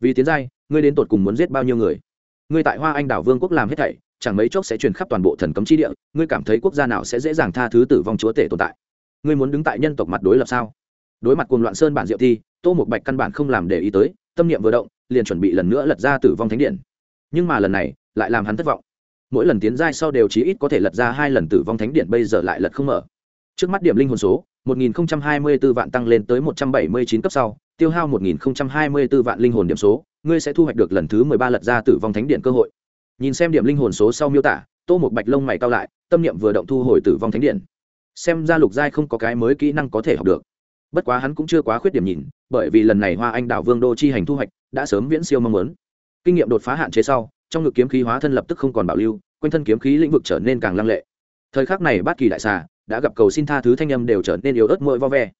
vì tiến giai, ngươi đến tột cùng muốn giết bao nhiêu người? Ngươi tại hoa anh đảo vương quốc làm hết thảy, chẳng mấy chốc sẽ truyền khắp toàn bộ thần cấm chi địa, ngươi cảm thấy quốc gia nào sẽ dễ dàng tha thứ tử vong chúa tể tồn tại? Ngươi muốn đứng tại nhân tộc mặt đối lập sao? Đối mặt cùng loạn sơn bản diệu thi, tô một bạch căn bản không làm để ý tới, tâm niệm vừa động, liền chuẩn bị lần nữa lật ra tử vong thánh điện. Nhưng mà lần này, lại làm hắn thất vọng. Mỗi lần tiến giai sau đều chí ít có thể lật ra hai lần tử vong thánh điện, bây giờ lại lật không mở. Trước mắt điểm linh hồn số 1024 vạn tăng lên tới 179 cấp sau, tiêu hao 1024 vạn linh hồn điểm số, ngươi sẽ thu hoạch được lần thứ 13 lật ra tử vong thánh điện cơ hội. Nhìn xem điểm linh hồn số sau miêu tả, tô một bạch lông mày cao lại, tâm niệm vừa động thu hồi tử vong thánh điện. Xem ra lục giai không có cái mới kỹ năng có thể học được bất quá hắn cũng chưa quá khuyết điểm nhìn, bởi vì lần này hoa anh đảo vương đô chi hành thu hoạch đã sớm viễn siêu mong muốn. Kinh nghiệm đột phá hạn chế sau, trong ngực kiếm khí hóa thân lập tức không còn bảo lưu, quanh thân kiếm khí lĩnh vực trở nên càng lăng lệ. Thời khắc này bát kỳ đại xà đã gặp cầu xin tha thứ thanh âm đều trở nên yếu ớt môi vo ve.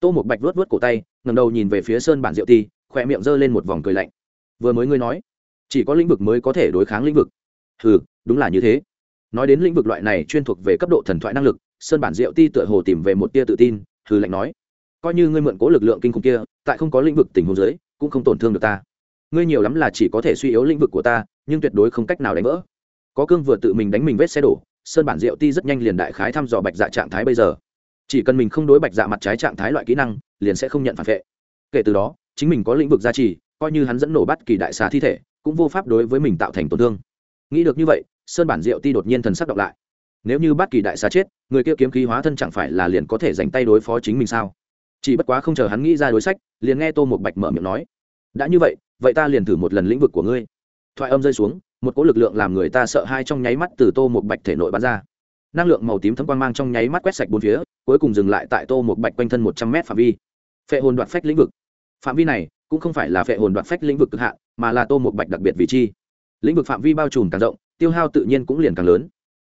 Tô một bạch vuốt vuốt cổ tay ngầm đầu nhìn về phía sơn bản diệu ti khỏe miệng giơ lên một vòng cười lạnh. Vừa mới ngươi nói, chỉ có lĩnh vực mới có thể đối kháng lĩnh vực. Ừ đúng là như thế. Nói đến lĩnh vực loại này chuyên thuộc về cấp độ thần thoại năng lực, sơn bản diệu ti tựa hồ tìm về một tia tự tin, hừ lạnh nói coi như ngươi mượn cố lực lượng kinh khủng kia tại không có lĩnh vực tình huống dưới, cũng không tổn thương được ta. Ngươi nhiều lắm là chỉ có thể suy yếu lĩnh vực của ta nhưng tuyệt đối không cách nào đánh vỡ. Có cương vừa tự mình đánh mình vết xe đổ sơn bản diệu ti rất nhanh liền đại khái thăm dò bạch dạ trạng thái bây giờ. Chỉ cần mình không đối bạch dạ mặt trái trạng thái loại kỹ năng liền sẽ không nhận phản vệ. Kể từ đó chính mình có lĩnh vực gia trì coi như hắn dẫn nổ bắt kỳ đại xà thi thể cũng vô pháp đối với mình tạo thành tổn thương. Nghĩ được như vậy sơn bản diệu ti đột nhiên thần sắc đọc lại. Nếu như bắt kỳ đại xà chết người kia kiếm khí hóa thân chẳng phải là liền có thể dành tay đối phó chính mình sao? Chỉ bất quá không chờ hắn nghĩ ra đối sách, liền nghe tô một bạch mở miệng nói, đã như vậy vậy ta liền thử một lần lĩnh vực của ngươi. Thoại âm rơi xuống, một cỗ lực lượng làm người ta sợ hai trong nháy mắt từ tô một bạch thể nội bắn ra. Năng lượng màu tím thấm quang mang trong nháy mắt quét sạch bốn phía, cuối cùng dừng lại tại tô một bạch quanh thân một trăm m phạm vi. Phệ hồn đoạt phách lĩnh vực. Phạm vi này cũng không phải là phệ hồn đoạt phách lĩnh vực cực hạn, mà là tô một bạch đặc biệt vị chi. Lĩnh vực phạm vi bao trùm càng rộng, tiêu hao tự nhiên cũng liền càng lớn.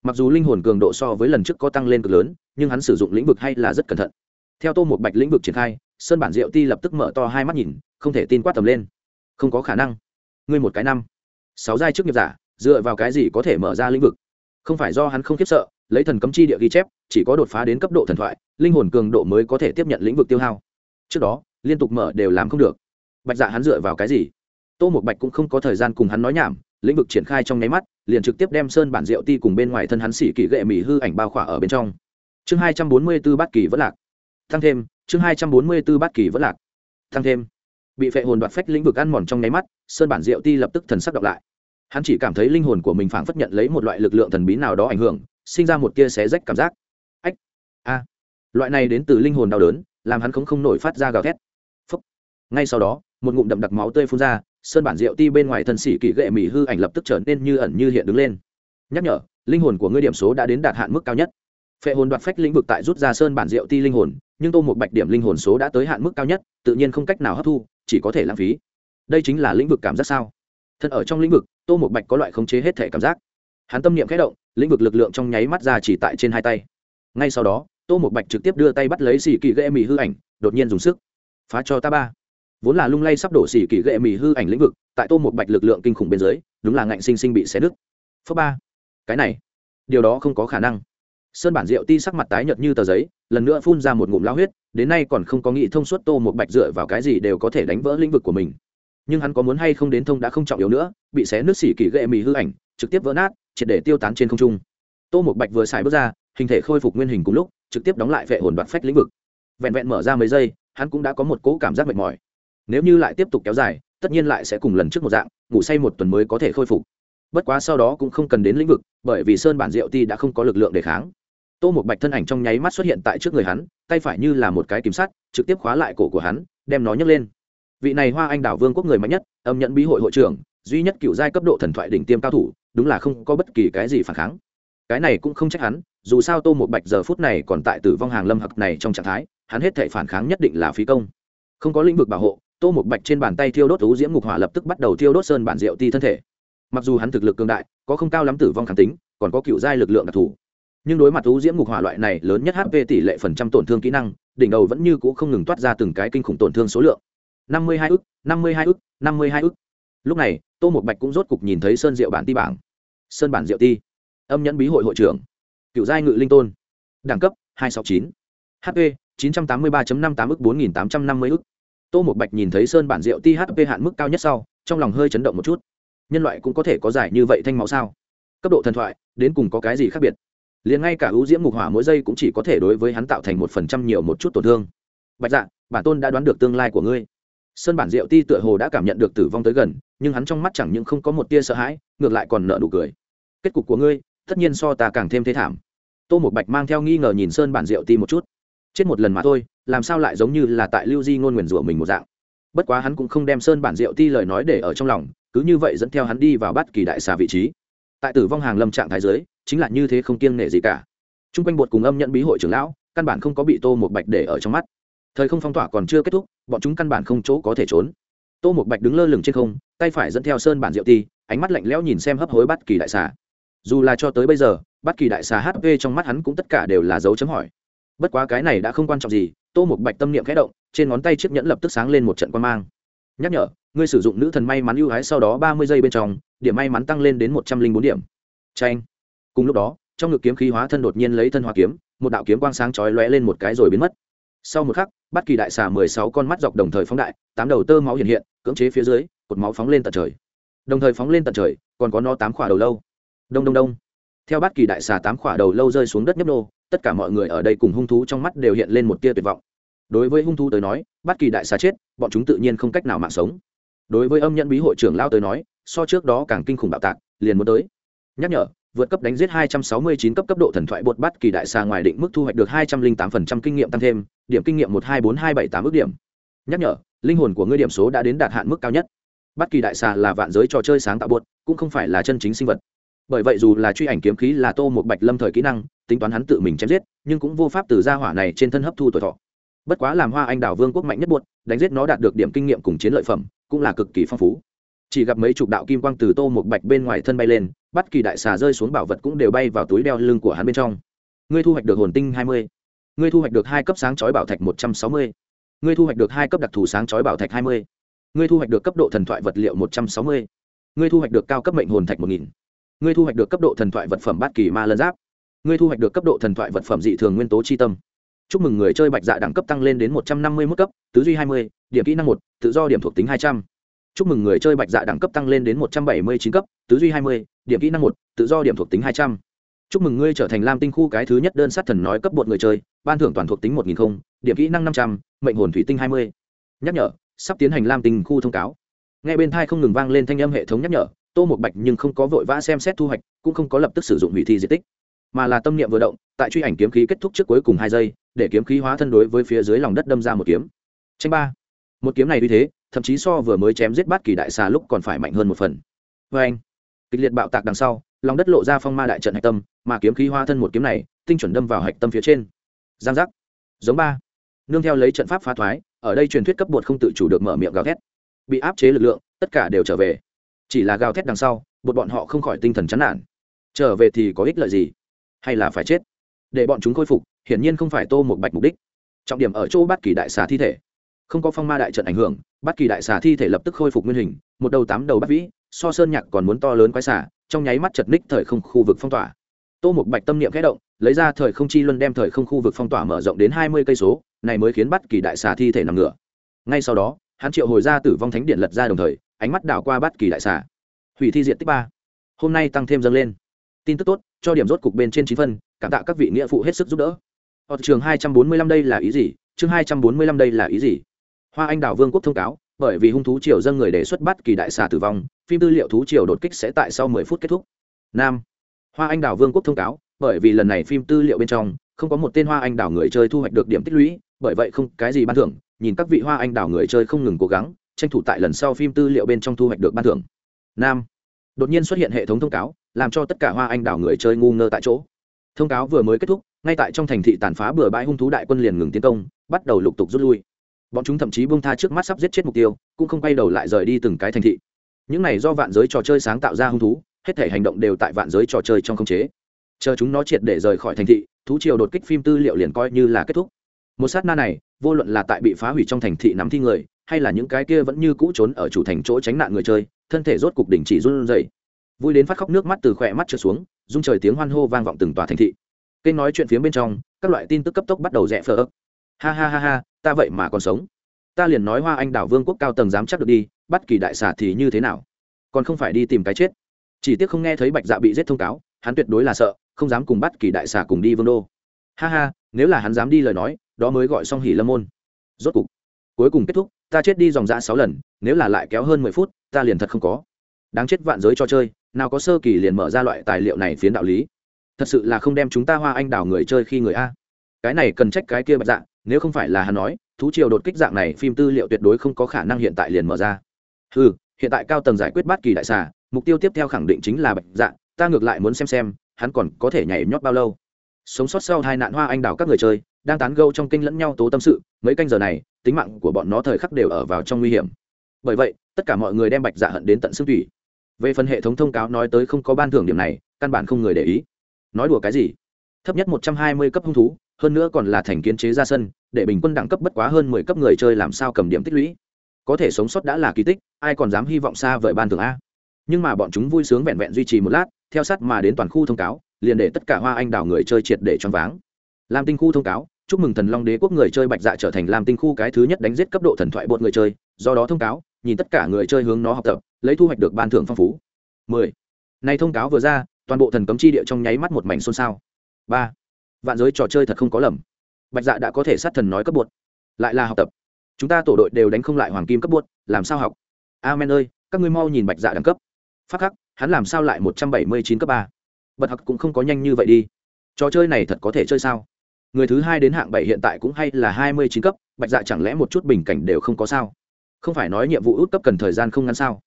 Mặc dù linh hồn cường độ so với lần trước có tăng lên cực lớn, nhưng hắn sử dụng lĩnh vực hay là rất cẩn thận theo tô một bạch lĩnh vực triển khai, sơn bản diệu ti lập tức mở to hai mắt nhìn, không thể tin quát tầm lên. Không có khả năng. Ngươi một cái năm, sáu giai trước nghiệp giả, dựa vào cái gì có thể mở ra lĩnh vực? Không phải do hắn không khiếp sợ, lấy thần cấm chi địa ghi chép, chỉ có đột phá đến cấp độ thần thoại, linh hồn cường độ mới có thể tiếp nhận lĩnh vực tiêu hao. Trước đó, liên tục mở đều làm không được. Bạch dạ hắn dựa vào cái gì? Tô một bạch cũng không có thời gian cùng hắn nói nhảm, lĩnh vực triển khai trong nháy mắt, liền trực tiếp đem sơn bản rượu ti cùng bên ngoài thân hắn xỉ kỳ gệ mỹ hư ảnh bao khỏa ở bên trong. Chương hai trăm bốn mươi b ố bát kỳ vẫn lạc tăng thêm, chương hai trăm bốn mươi b ố bát kỳ vẫn lạc. Tăng thêm. Bị phệ hồn đoạt phách lĩnh vực ăn mòn trong nháy mắt, sơn bản diệu ti lập tức thần sắc đọc lại. Hắn chỉ cảm thấy linh hồn của mình phảng phất nhận lấy một loại lực lượng thần bí nào đó ảnh hưởng, sinh ra một tia xé rách cảm giác. Ách, a. Loại này đến từ linh hồn đau đớn, làm hắn không không nổi phát ra gào thét. Phúc. ngay sau đó, một ngụm đậm đặc máu tươi phun ra, sơn bản diệu ti bên ngoài thân sĩ kỳ gệ mỹ hư ảnh lập tức trở nên như ẩn như hiện đứng lên. Nhắc nhở, linh hồn của ngươi điểm số đã đến đạt hạn mức cao nhất phệ hồn đoạt phách lĩnh vực tại rút ra sơn bản rượu ti linh hồn, nhưng tô một bạch điểm linh hồn số đã tới hạn mức cao nhất, tự nhiên không cách nào hấp thu, chỉ có thể lãng phí. Đây chính là lĩnh vực cảm giác sao? Thân ở trong lĩnh vực, tô một bạch có loại khống chế hết thể cảm giác. Hắn tâm niệm khẽ động, lĩnh vực lực lượng trong nháy mắt ra chỉ tại trên hai tay. Ngay sau đó, tô một bạch trực tiếp đưa tay bắt lấy xì kỳ ghệ mì hư ảnh, đột nhiên dùng sức. Phá cho ta ba. Vốn là lung lay sắp đổ xì kỳ ghệ mì hư ảnh lĩnh vực, tại tô một bạch lực lượng kinh khủng bên dưới, đúng là ngạnh sinh sinh bị xé nứt. Phớ ba. Cái này, điều đó không có khả năng sơn bản rượu ti sắc mặt tái nhợt như tờ giấy, lần nữa phun ra một ngụm lao huyết, đến nay còn không có nghĩ thông suốt tô một bạch dựa vào cái gì đều có thể đánh vỡ lĩnh vực của mình. Nhưng hắn có muốn hay không đến thông đã không trọng yếu nữa, bị xé nước xỉ kỳ ghệ mì hư ảnh, trực tiếp vỡ nát, triệt để tiêu tán trên không trung. Tô một bạch vừa xài bước ra, hình thể khôi phục nguyên hình cùng lúc, trực tiếp đóng lại vệ hồn đoạt phách lĩnh vực. Vẹn vẹn mở ra mấy giây, hắn cũng đã có một cỗ cảm giác mệt mỏi. Nếu như lại tiếp tục kéo dài, tất nhiên lại sẽ cùng lần trước một dạng, ngủ say một tuần mới có thể khôi phục. Bất quá sau đó cũng không cần đến lĩnh vực, bởi vì sơn bản diệu ti đã không có lực lượng để kháng tô một bạch thân ảnh trong nháy mắt xuất hiện tại trước người hắn, tay phải như là một cái kiếm sắt, trực tiếp khóa lại cổ của hắn, đem nó nhấc lên. Vị này hoa anh đảo vương quốc người mạnh nhất, âm nhận bí hội hội trưởng, duy nhất cựu giai cấp độ thần thoại đỉnh tiêm cao thủ, đúng là không có bất kỳ cái gì phản kháng. Cái này cũng không trách hắn, dù sao tô một bạch giờ phút này còn tại tử vong hàng lâm hặc này trong trạng thái, hắn hết thể phản kháng nhất định là phí công. Không có lĩnh vực bảo hộ, tô một bạch trên bàn tay thiêu đốt thú diễm ngục hỏa lập tức bắt đầu thiêu đốt sơn bản diệu ti thân thể. Mặc dù hắn thực lực cường đại, có không cao lắm tử vong kháng tính, còn có cựu giai lực lượng đặc thù nhưng đối mặt thú diễm ngục hỏa loại này lớn nhất hp tỷ lệ phần trăm tổn thương kỹ năng, đỉnh đầu vẫn như c ũ không ngừng toát ra từng cái kinh khủng tổn thương số lượng. năm mươi hai ức, năm mươi hai ức, năm mươi hai ức. Lúc này, tô một bạch cũng rốt cục nhìn thấy sơn diệu bản ti bảng. Sơn bản diệu ti. Âm nhẫn bí hội hội trưởng. Cựu giai ngự linh tôn. Đẳng cấp, hai sáu chín. Hp chín trăm tám mươi ba năm tám ức, bốn nghìn tám trăm năm mươi ức. Tô một bạch nhìn thấy sơn bản diệu ti hp hạn mức cao nhất sau, trong lòng hơi chấn động một chút. Nhân loại cũng có thể có giải như vậy thanh máu sao? Cấp độ thần thoại, đến cùng có cái gì khác biệt? Liền ngay cả ưu diễm ngục hỏa mỗi giây cũng chỉ có thể đối với hắn tạo thành một phần trăm nhiều một chút tổn thương. Bạch dạ bản tôn đã đoán được tương lai của ngươi. Sơn bản diệu ti tựa hồ đã cảm nhận được tử vong tới gần, nhưng hắn trong mắt chẳng những không có một tia sợ hãi, ngược lại còn nợ nụ cười. Kết cục của ngươi, tất nhiên so ta càng thêm thế thảm. Tô một bạch mang theo nghi ngờ nhìn sơn bản diệu ti một chút. Chết một lần mà thôi, làm sao lại giống như là tại lưu di ngôn nguyền rủa mình một dạng? Bất quá hắn cũng không đem sơn bản diệu ti lời nói để ở trong lòng, cứ như vậy dẫn theo hắn đi vào bắt kỳ đại xà vị trí. Tại tử vong hàng lâm trạng thái giới chính là như thế không kiêng nể gì cả. T r u n g quanh bột cùng âm nhận bí hội trưởng lão, căn bản không có bị tô một bạch để ở trong mắt. Thời không phong tỏa còn chưa kết thúc, bọn chúng căn bản không chỗ có thể trốn. Tô một bạch đứng lơ lửng trên không, tay phải dẫn theo sơn bản diệu ti, ánh mắt lạnh lẽo nhìn xem hấp hối bắt kỳ đại xà. Dù là cho tới bây giờ bắt kỳ đại xà hp trong mắt hắn cũng tất cả đều là dấu chấm hỏi. Bất quá cái này đã không quan trọng gì, tô một bạch tâm niệm khẽ động, trên ngón tay chiếc nhẫn lập tức sáng lên một trận quan mang. Nhắc nhở, ngươi sử dụng nữ thần may mắn ưu ái sau đó ba mươi giây bên trong, điểm may mắn tăng lên đến một trăm linh bốn điểm. Tranh cùng lúc đó, trong ngực kiếm khí hóa thân đột nhiên lấy thân hoa kiếm, một đạo kiếm quang sáng chói lóe lên một cái rồi biến mất. Sau một khắc, bất kỳ đại xà mười sáu con mắt dọc đồng thời phóng đại, tám đầu tơ máu hiện hiện, cưỡng chế phía dưới, cột máu phóng lên tận trời. Đồng thời phóng lên tận trời, còn có nó tám khỏa đầu lâu. Đông đông đông. Theo bất kỳ đại xà tám khỏa đầu lâu rơi xuống đất nhấp nô, tất cả mọi người ở đây cùng hung thú trong mắt đều hiện lên một tia tuyệt vọng. Đối với hung thú tới nói, bất kỳ đại xà chết, bọn chúng tự nhiên không cách nào mạng sống. Đối với âm nhận bí hội trưởng lao tới nói, so trước đó càng kinh khủng bạo tạc, liền muốn tới. Nhắc nhở vượt cấp đánh giết 269 cấp cấp độ thần thoại bột bắt kỳ đại xa ngoài định mức thu hoạch được 208% kinh nghiệm tăng thêm, điểm kinh nghiệm 124278 ước điểm. Nhắc nhở, linh hồn của ngươi điểm số đã đến đạt hạn mức cao nhất. Bất kỳ đại xà là vạn giới trò chơi sáng tạo bột, cũng không phải là chân chính sinh vật. Bởi vậy dù là truy ảnh kiếm khí là Tô một Bạch Lâm thời kỹ năng, tính toán hắn tự mình chém giết, nhưng cũng vô pháp từ gia hỏa này trên thân hấp thu tuổi thọ. Bất quá làm Hoa Anh đảo vương quốc mạnh nhất buột đánh giết nó đạt được điểm kinh nghiệm cùng chiến lợi phẩm, cũng là cực kỳ phong phú chỉ gặp mấy chục đạo kim quang từ tô một bạch bên ngoài thân bay lên bắt kỳ đại xà rơi xuống bảo vật cũng đều bay vào túi đeo lưng của hắn bên trong. Ngươi thu hoạch được hồn tinh hai mươi, ngươi thu hoạch được hai cấp sáng chói bảo thạch một trăm sáu mươi, ngươi thu hoạch được hai cấp đặc thù sáng chói bảo thạch hai mươi, ngươi thu hoạch được cấp độ thần thoại vật liệu một trăm sáu mươi, ngươi thu hoạch được cao cấp mệnh hồn thạch một nghìn, ngươi thu hoạch được cấp độ thần thoại vật phẩm bát kỳ ma lân giáp, ngươi thu hoạch được cấp độ thần thoại vật phẩm dị thường nguyên tố chi tâm. Chúc mừng người chơi bạch dạ đẳng cấp tăng lên đến một trăm năm mươi mức cấp, tứ duy hai mươi, điểm kỹ năng một, tự do điểm thuộc tính hai trăm chúc mừng người chơi bạch dạ đẳng cấp tăng lên đến một trăm bảy mươi chín cấp, tứ duy hai mươi, điểm kỹ năng một, tự do điểm thuộc tính hai trăm. Chúc mừng ngươi trở thành lam tinh khu cái thứ nhất đơn sát thần nói cấp bột người chơi, ban thưởng toàn thuộc tính một nghìn không, điểm kỹ năng năm trăm, mệnh hồn thủy tinh hai mươi. Nhắc nhở, sắp tiến hành lam tinh khu thông cáo. Ngay bên thai không ngừng vang lên thanh âm hệ thống nhắc nhở, tô một bạch nhưng không có vội vã xem xét thu hoạch, cũng không có lập tức sử dụng hủy thi di tích. Mà là tâm niệm vừa động, tại truy ảnh kiếm khí kết thúc trước cuối cùng hai giây, để kiếm khí hóa thân đối với phía dưới lòng đất đâm ra một kiếm. Tranh ba. Một kiếm này như thế thậm chí so vừa mới chém giết bát kỳ đại xà lúc còn phải mạnh hơn một phần. Vê anh, kịch liệt bạo tạc đằng sau, lòng đất lộ ra phong ma đại trận hạch tâm, mà kiếm khí hoa thân một kiếm này, tinh chuẩn đâm vào hạch tâm phía trên. Giang giác. Giống ba. Nương theo lấy trận pháp phá thoái, ở đây truyền thuyết cấp bột không tự chủ được mở miệng gào thét. Bị áp chế lực lượng, tất cả đều trở về. Chỉ là gào thét đằng sau, bột bọn họ không khỏi tinh thần chán nản. Trở về thì có ích lợi gì? Hay là phải chết? Để bọn chúng khôi phục, hiển nhiên không phải tô một bạch mục đích. Trọng điểm ở chỗ bắt kỳ đại xà thi thể không có phong ma đại trận ảnh hưởng bắt kỳ đại xà thi thể lập tức khôi phục nguyên hình, một đầu tám đầu bắt vĩ, so sơn nhạc còn muốn to lớn quái xà, trong nháy mắt chật ních thời không khu vực phong tỏa. Tô một bạch tâm niệm khẽ động, lấy ra thời không chi luân đem thời không khu vực phong tỏa mở rộng đến hai mươi cây số, này mới khiến bắt kỳ đại xà thi thể nằm ngửa. Ngay sau đó, hắn triệu hồi ra tử vong thánh điện lật ra đồng thời, ánh mắt đảo qua bắt kỳ đại xà. Hủy thi diện tích ba. Hôm nay tăng thêm dâng lên. Tin tức tốt, cho điểm rốt cục bên trên chín phân, cảm tạ các vị nghĩa phụ hết sức giúp đỡ. Họ trường hai trăm bốn mươi lăm đây là ý gì? Chương hai trăm bốn mươi lăm đây là ý gì? Hoa anh đào vương quốc thông cáo, bởi vì hung thú triều dân người đề xuất bắt kỳ đại xà tử vong, phim tư liệu thú triều đột kích sẽ tại sau mười phút kết thúc. Nam. Hoa anh đào vương quốc thông cáo, bởi vì lần này phim tư liệu bên trong, không có một tên hoa anh đào người chơi thu hoạch được điểm tích lũy, bởi vậy không cái gì ban thưởng, nhìn các vị hoa anh đào người chơi không ngừng cố gắng, tranh thủ tại lần sau phim tư liệu bên trong thu hoạch được ban thưởng. Nam. Đột nhiên xuất hiện hệ thống thông cáo, làm cho tất cả hoa anh đào người chơi ngu ngơ tại chỗ. Thông cáo vừa mới kết thúc, ngay tại trong thành thị tàn phá bừa bãi hung thú đại quân liền ngừng tiến công, bắt đầu lục tục rút lui bọn chúng thậm chí buông tha trước mắt sắp giết chết mục tiêu, cũng không quay đầu lại rời đi từng cái thành thị. Những này do vạn giới trò chơi sáng tạo ra hung thú, hết thể hành động đều tại vạn giới trò chơi trong khống chế. Chờ chúng nó triệt để rời khỏi thành thị, thú triều đột kích phim tư liệu liền coi như là kết thúc. Một sát na này, vô luận là tại bị phá hủy trong thành thị nắm thi người, hay là những cái kia vẫn như cũ trốn ở chủ thành chỗ tránh nạn người chơi, thân thể rốt cục đỉnh chỉ run rẩy. Vui đến phát khóc nước mắt từ khỏe mắt trượt xuống, rung trời tiếng hoan hô vang vọng từng tòa thành thị. Kênh nói chuyện phía bên trong, các loại tin tức cấp tốc bắt đầu rẽ phở ấp ha ha ha ha, ta vậy mà còn sống. Ta liền nói hoa anh đảo vương quốc cao tầng dám chắc được đi bắt kỳ đại xà thì như thế nào? Còn không phải đi tìm cái chết. Chỉ tiếc không nghe thấy bạch dạ bị giết thông cáo, hắn tuyệt đối là sợ, không dám cùng bắt kỳ đại xà cùng đi vương đô. Ha ha, nếu là hắn dám đi lời nói, đó mới gọi xong hỉ lâm môn. Rốt cục, cuối cùng kết thúc, ta chết đi dòng dã sáu lần, nếu là lại kéo hơn mười phút, ta liền thật không có. Đáng chết vạn giới cho chơi, nào có sơ kỳ liền mở ra loại tài liệu này phiến đạo lý. Thật sự là không đem chúng ta hoa anh đào người chơi khi người a. Cái này cần trách cái kia bạch dạ nếu không phải là hắn nói, thú triều đột kích dạng này, phim tư liệu tuyệt đối không có khả năng hiện tại liền mở ra. Ừ hiện tại cao tầng giải quyết bát kỳ đại xà, mục tiêu tiếp theo khẳng định chính là bạch dạ ta ngược lại muốn xem xem, hắn còn có thể nhảy nhót bao lâu. Sống sót sau hai nạn hoa anh đào các người chơi, đang tán gâu trong kinh lẫn nhau tố tâm sự, mấy canh giờ này, tính mạng của bọn nó thời khắc đều ở vào trong nguy hiểm. Bởi vậy, tất cả mọi người đem bạch dạ hận đến tận xương thủy về phần hệ thống thông cáo nói tới không có ban thưởng điểm này, căn bản không người để ý. Nói đùa cái gì? Thấp nhất một trăm hai mươi cấp hung thú hơn nữa còn là thành kiến chế ra sân, để bình quân đẳng cấp bất quá hơn mười cấp người chơi làm sao cầm điểm tích lũy. Có thể sống sót đã là kỳ tích, ai còn dám hy vọng xa vời ban thường a. Nhưng mà bọn chúng vui sướng vẹn vẹn duy trì một lát, theo sát mà đến toàn khu thông cáo, liền để tất cả hoa anh đào người chơi triệt để choáng váng. Làm tinh khu thông cáo, chúc mừng thần long đế quốc người chơi bạch dạ trở thành làm tinh khu cái thứ nhất đánh giết cấp độ thần thoại bột người chơi, do đó thông cáo, nhìn tất cả người chơi hướng nó học tập, lấy thu hoạch được ban thưởng phong phú. 10. Này thông cáo vừa ra, toàn bộ thần cấm chi địa trong nháy mắt một mảnh xôn xao. Ba vạn giới trò chơi thật không có lầm. Bạch dạ đã có thể sát thần nói cấp bột, lại là học tập. Chúng ta tổ đội đều đánh không lại hoàng kim cấp bột, làm sao học? Amen ơi, các ngươi mau nhìn bạch dạ đẳng cấp. Phát khắc, hắn làm sao lại một trăm bảy mươi chín cấp ba? Bật học cũng không có nhanh như vậy đi. Trò chơi này thật có thể chơi sao? Người thứ hai đến hạng bảy hiện tại cũng hay là hai mươi chín cấp, bạch dạ chẳng lẽ một chút bình cảnh đều không có sao? Không phải nói nhiệm vụ út cấp cần thời gian không ngắn sao?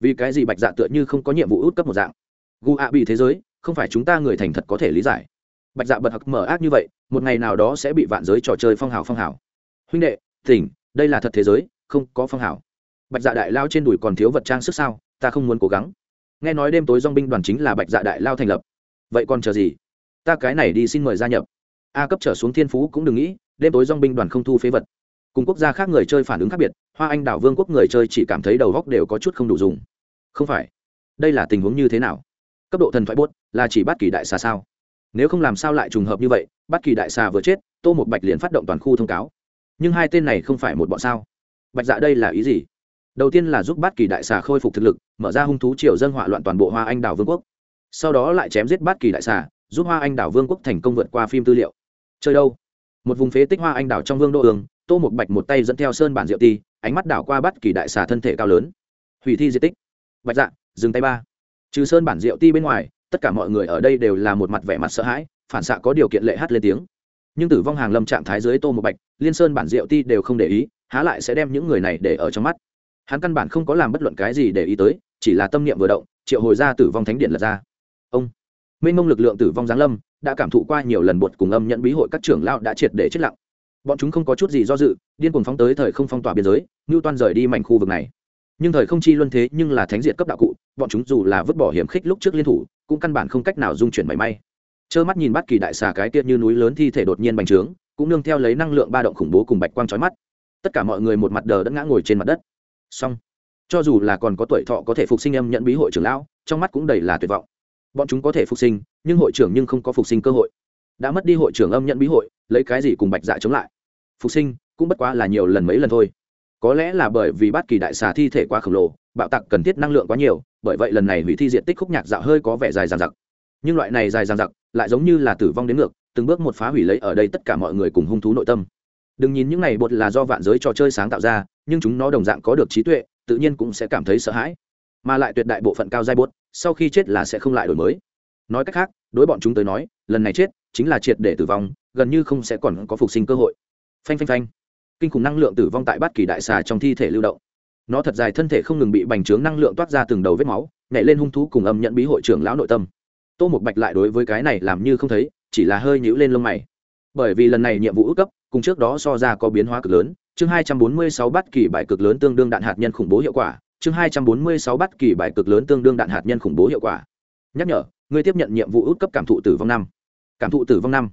Vì cái gì bạch dạ tựa như không có nhiệm vụ út cấp một dạng? Gu ạ bị thế giới, không phải chúng ta người thành thật có thể lý giải bạch dạ bật hặc mở ác như vậy, một ngày nào đó sẽ bị vạn giới trò chơi phong hào phong hào. Huynh đệ, tỉnh, đây là thật thế giới, không có phong hào. Bạch dạ đại lao trên đùi còn thiếu vật trang sức sao, ta không muốn cố gắng. Nghe nói đêm tối dong binh đoàn chính là bạch dạ đại lao thành lập. Vậy còn chờ gì? Ta cái này đi xin mời gia nhập. A cấp trở xuống thiên phú cũng đừng nghĩ, đêm tối dong binh đoàn không thu phế vật. Cùng quốc gia khác người chơi phản ứng khác biệt, hoa anh đảo vương quốc người chơi chỉ cảm thấy đầu góc đều có chút không đủ dùng. Không phải. Đây là tình huống như thế nào? Cấp độ thần thoại bốt, là chỉ bắt kỳ đại xà sao? Nếu không làm sao lại trùng hợp như vậy bắt kỳ đại xà vừa chết, tô một bạch liền phát động toàn khu thông cáo. Nhưng hai tên này không phải một bọn sao? Bạch dạ đây là ý gì? Đầu tiên là giúp bát kỳ đại xà khôi phục thực lực, mở ra hung thú triều dân hỏa loạn toàn bộ hoa anh đảo vương quốc. Sau đó lại chém giết bát kỳ đại xà, giúp hoa anh đảo vương quốc thành công vượt qua phim tư liệu. Chơi đâu? Một vùng phế tích hoa anh đảo trong vương đô ương, tô một bạch một tay dẫn theo sơn bản diệu ti, ánh mắt đảo qua bát kỳ đại xà thân thể cao lớn. Hủy thi di tích. Bạch dạ dừng tay ba. Trừ sơn bản diệu ti bên ngoài tất cả mọi người ở đây đều là một mặt vẻ mặt sợ hãi, phản xạ có điều kiện lệ hát lên tiếng. Nhưng tử vong hàng lâm trạng thái dưới tô một bạch, liên sơn bản diệu ti đều không để ý, há lại sẽ đem những người này để ở trong mắt. Hắn căn bản không có làm bất luận cái gì để ý tới, chỉ là tâm niệm vừa động, triệu hồi ra tử vong thánh điện lật ra. Ông, minh mông lực lượng tử vong giáng lâm, đã cảm thụ qua nhiều lần bột cùng âm nhận bí hội các trưởng lao đã triệt để chết lặng. Bọn chúng không có chút gì do dự, điên cuồng phóng tới thời không phong tỏa biên giới ngưu toan rời đi mảnh khu vực này. Nhưng thời không chi luân thế nhưng là thánh diệt cấp đạo cụ, bọn chúng dù là vứt bỏ hiểm khích lúc trước liên thủ cũng căn bản không cách nào dung chuyển mảy may. Trơ mắt nhìn bắt kỳ đại xà cái tiết như núi lớn thi thể đột nhiên bành trướng, cũng nương theo lấy năng lượng ba động khủng bố cùng bạch quang trói mắt. Tất cả mọi người một mặt đờ đã ngã ngồi trên mặt đất. Song cho dù là còn có tuổi thọ có thể phục sinh âm nhận bí hội trưởng lão, trong mắt cũng đầy là tuyệt vọng. Bọn chúng có thể phục sinh, nhưng hội trưởng nhưng không có phục sinh cơ hội. Đã mất đi hội trưởng âm nhận bí hội, lấy cái gì cùng bạch dạ chống lại? Phục sinh cũng bất quá là nhiều lần mấy lần thôi. Có lẽ là bởi vì bát kỳ đại xà thi thể quá khổng lồ, bạo tặc cần thiết năng lượng quá nhiều bởi vậy lần này hủy thi diện tích khúc nhạc dạo hơi có vẻ dài dàn giặc nhưng loại này dài dàn giặc lại giống như là tử vong đến ngược, từng bước một phá hủy lấy ở đây tất cả mọi người cùng hung thú nội tâm. Đừng nhìn những này bột là do vạn giới trò chơi sáng tạo ra, nhưng chúng nó đồng dạng có được trí tuệ, tự nhiên cũng sẽ cảm thấy sợ hãi. Mà lại tuyệt đại bộ phận cao giai bột, sau khi chết là sẽ không lại đổi mới. Nói cách khác, đối bọn chúng tới nói, lần này chết chính là triệt để tử vong, gần như không sẽ còn có phục sinh cơ hội. Phanh phanh phanh. Kinh khủng năng lượng tử vong tại bát kỳ đại xà trong thi thể lưu động nó thật dài thân thể không ngừng bị bành trướng năng lượng toát ra từng đầu vết máu, nhảy lên hung thú cùng âm nhận bí hội trưởng lão nội tâm. Tô một bạch lại đối với cái này làm như không thấy, chỉ là hơi nhũ lên lông mày. Bởi vì lần này nhiệm vụ ước cấp, cùng trước đó so ra có biến hóa cực lớn, chương 246 bắt kỳ bài cực lớn tương đương đạn hạt nhân khủng bố hiệu quả, chương 246 bắt kỳ bài cực lớn tương đương đạn hạt nhân khủng bố hiệu quả. Nhắc nhở người tiếp nhận nhiệm vụ ước cấp cảm thụ tử vong năm. Cảm thụ tử vong năm.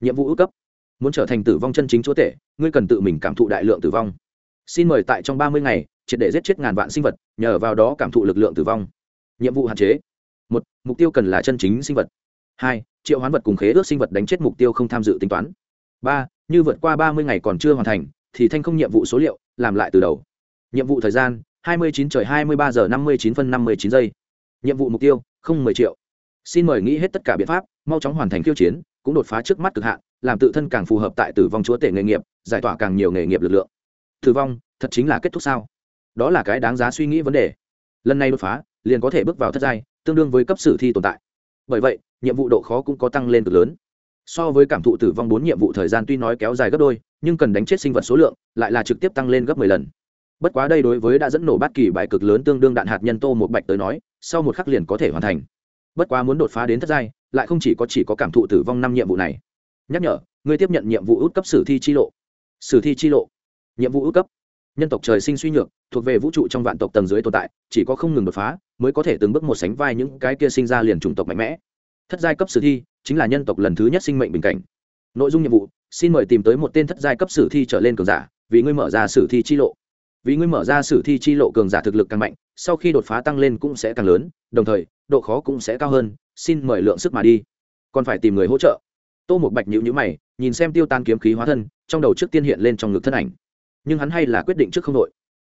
Nhiệm vụ ước cấp. Muốn trở thành tử vong chân chính chúa tể, ngươi cần tự mình cảm thụ đại lượng tử vong. Xin mời tại trong ba mươi ngày triệt để giết chết ngàn vạn sinh vật, nhờ vào đó cảm thụ lực lượng tử vong. Nhiệm vụ hạn chế. Một, mục tiêu cần là chân chính sinh vật. Hai, triệu hoán vật cùng khế ước sinh vật đánh chết mục tiêu không tham dự tính toán. Ba, như vượt qua ba mươi ngày còn chưa hoàn thành, thì thanh không nhiệm vụ số liệu, làm lại từ đầu. Nhiệm vụ thời gian, hai mươi chín trời hai mươi ba giờ năm mươi chín phân năm mươi chín giây. Nhiệm vụ mục tiêu, không mười triệu. Xin mời nghĩ hết tất cả biện pháp, mau chóng hoàn thành khiêu chiến, cũng đột phá trước mắt cực hạn, làm tự thân càng phù hợp tại tử vong chúa tể nghề nghiệp, giải tỏa càng nhiều nghề nghiệp lực lượng. Tử vong, thật chính là kết thúc sao? Đó là cái đáng giá suy nghĩ vấn đề. Lần này đột phá, liền có thể bước vào thất giai, tương đương với cấp sử thi tồn tại. Bởi vậy, nhiệm vụ độ khó cũng có tăng lên cực lớn. So với cảm thụ tử vong bốn nhiệm vụ thời gian tuy nói kéo dài gấp đôi, nhưng cần đánh chết sinh vật số lượng lại là trực tiếp tăng lên gấp mười lần. Bất quá đây đối với đã dẫn nổ bát kỳ bài cực lớn tương đương đạn hạt nhân tô một bạch tới nói, sau một khắc liền có thể hoàn thành. Bất quá muốn đột phá đến thất giai, lại không chỉ có chỉ có cảm thụ tử vong năm nhiệm vụ này. Nhắc nhở ngươi tiếp nhận nhiệm vụ út cấp sử thi chi lộ. Sử thi chi lộ. Nhiệm vụ út cấp nhân tộc trời sinh suy nhược, thuộc về vũ trụ trong vạn tộc tầng dưới tồn tại, chỉ có không ngừng đột phá, mới có thể từng bước một sánh vai những cái kia sinh ra liền chủng tộc mạnh mẽ. Thất giai cấp sử thi chính là nhân tộc lần thứ nhất sinh mệnh bình cảnh. Nội dung nhiệm vụ, xin mời tìm tới một tên thất giai cấp sử thi trở lên cường giả, vì ngươi mở ra sử thi chi lộ. Vì ngươi mở ra sử thi chi lộ cường giả thực lực càng mạnh, sau khi đột phá tăng lên cũng sẽ càng lớn, đồng thời, độ khó cũng sẽ cao hơn, xin mời lượng sức mà đi. Còn phải tìm người hỗ trợ. Tô một bạch nhữ nhữ mày, nhìn xem tiêu tan kiếm khí hóa thân, trong đầu trước tiên hiện lên trong ngực thân ảnh nhưng hắn hay là quyết định trước không đội.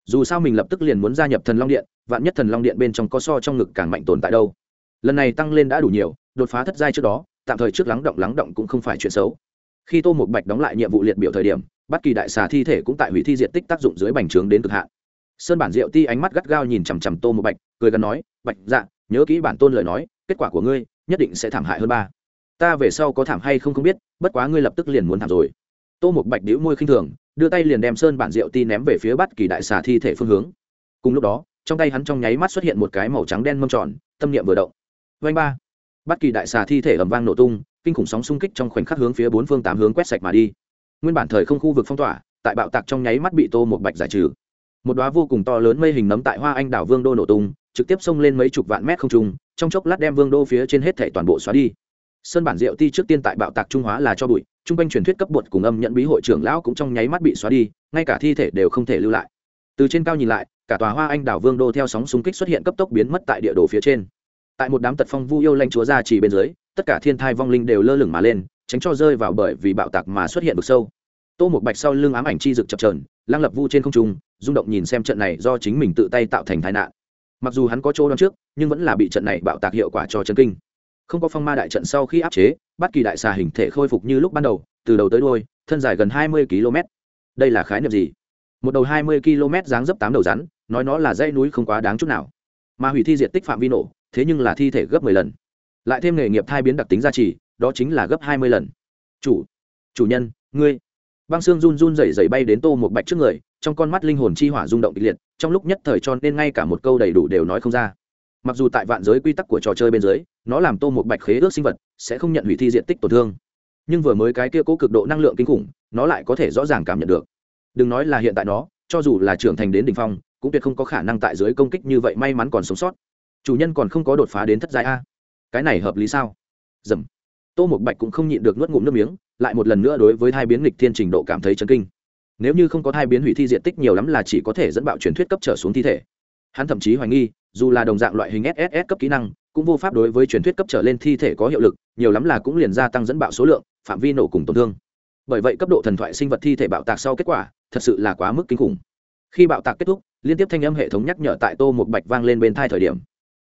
Dù sao mình lập tức liền muốn gia nhập thần long điện, vạn nhất thần long điện bên trong có so trong ngực càng mạnh tồn tại đâu. Lần này tăng lên đã đủ nhiều, đột phá thất giai trước đó, tạm thời trước lắng động lắng động cũng không phải chuyện xấu. Khi tô một bạch đóng lại nhiệm vụ liệt biểu thời điểm, bất kỳ đại xà thi thể cũng tại hủy thi diện tích tác dụng dưới bành trướng đến cực hạn. Sơn bản diệu ti ánh mắt gắt gao nhìn chằm chằm tô một bạch, cười gần nói, bạch dạ nhớ kỹ bản tôn lời nói, kết quả của ngươi nhất định sẽ thảm hại hơn ba. Ta về sau có thảm hay không không biết, bất quá ngươi lập tức liền muốn thảm rồi tô một bạch đĩu môi khinh thường, đưa tay liền đem sơn bản rượu ti ném về phía bất kỳ đại xà thi thể phương hướng. Cùng lúc đó, trong tay hắn trong nháy mắt xuất hiện một cái màu trắng đen mâm tròn, tâm niệm vừa động. Vanh ba. Bất kỳ đại xà thi thể ầm vang nổ tung, kinh khủng sóng xung kích trong khoảnh khắc hướng phía bốn phương tám hướng quét sạch mà đi. Nguyên bản thời không khu vực phong tỏa, tại bạo tạc trong nháy mắt bị tô một bạch giải trừ. Một đoá vô cùng to lớn mây hình nấm tại hoa anh đảo vương đô nổ tung, trực tiếp xông lên mấy chục vạn mét không trung, trong chốc lát đem vương đô phía trên hết thể toàn bộ xóa đi sơn bản diệu ti trước tiên tại bạo tạc trung hóa là cho bụi trung quanh truyền thuyết cấp bột cùng âm nhận bí hội trưởng lão cũng trong nháy mắt bị xóa đi, ngay cả thi thể đều không thể lưu lại. Từ trên cao nhìn lại, cả tòa hoa anh đảo vương đô theo sóng xung kích xuất hiện cấp tốc biến mất tại địa đồ phía trên. Tại một đám tật phong vu yêu lanh chúa ra chỉ bên dưới, tất cả thiên thai vong linh đều lơ lửng mà lên, tránh cho rơi vào bởi vì bạo tạc mà xuất hiện vực sâu. Tô một bạch sau lưng ám ảnh chi rực chập trờn lăng lập vu trên không trung, rung động nhìn xem trận này do chính mình tự tay tạo thành tai nạn. Mặc dù hắn có chỗ đón trước, nhưng vẫn là bị trận này bạo tạc hiệu quả cho chân kinh không có phong ma đại trận sau khi áp chế, bất kỳ đại xà hình thể khôi phục như lúc ban đầu, từ đầu tới đôi thân dài gần hai mươi km. Đây là khái niệm gì? Một đầu hai mươi km dáng dấp tám đầu rắn, nói nó là dãy núi không quá đáng chút nào. Mà hủy thi diện tích phạm vi nổ, thế nhưng là thi thể gấp mười lần. Lại thêm nghề nghiệp thai biến đặc tính gia trì, đó chính là gấp hai mươi lần. Chủ chủ nhân, ngươi. Băng xương run run rẩy rẩy bay đến tô một bạch trước người, trong con mắt linh hồn chi hỏa rung động kịch liệt, trong lúc nhất thời cho nên ngay cả một câu đầy đủ đều nói không ra mặc dù tại vạn giới quy tắc của trò chơi bên dưới, nó làm tô một bạch khế ước sinh vật, sẽ không nhận hủy thi diện tích tổn thương. Nhưng vừa mới cái kia cố cực độ năng lượng kinh khủng, nó lại có thể rõ ràng cảm nhận được. Đừng nói là hiện tại nó, cho dù là trưởng thành đến đ ỉ n h phong, cũng tuyệt không có khả năng tại dưới công kích như vậy may mắn còn sống sót. Chủ nhân còn không có đột phá đến thất giai a. Cái này hợp lý sao? Dầm. Tô một bạch cũng không nhịn được nuốt ngụm nước miếng, lại một lần nữa đối với hai biến nghịch thiên trình độ cảm thấy chấn kinh. Nếu như không có thai biến hủy thi diện tích nhiều lắm là chỉ có thể dẫn bạo truyền thuyết cấp trở xuống thi thể. Hắn thậm chí hoài nghi dù là đồng dạng loại hình sss cấp kỹ năng, cũng vô pháp đối với truyền thuyết cấp trở lên thi thể có hiệu lực, nhiều lắm là cũng liền gia tăng dẫn bạo số lượng, phạm vi nổ cùng tổn thương. Bởi vậy cấp độ thần thoại sinh vật thi thể bạo tạc sau kết quả, thật sự là quá mức kinh khủng. Khi bạo tạc kết thúc, liên tiếp thanh âm hệ thống nhắc nhở tại tô một bạch vang lên bên thai thời điểm.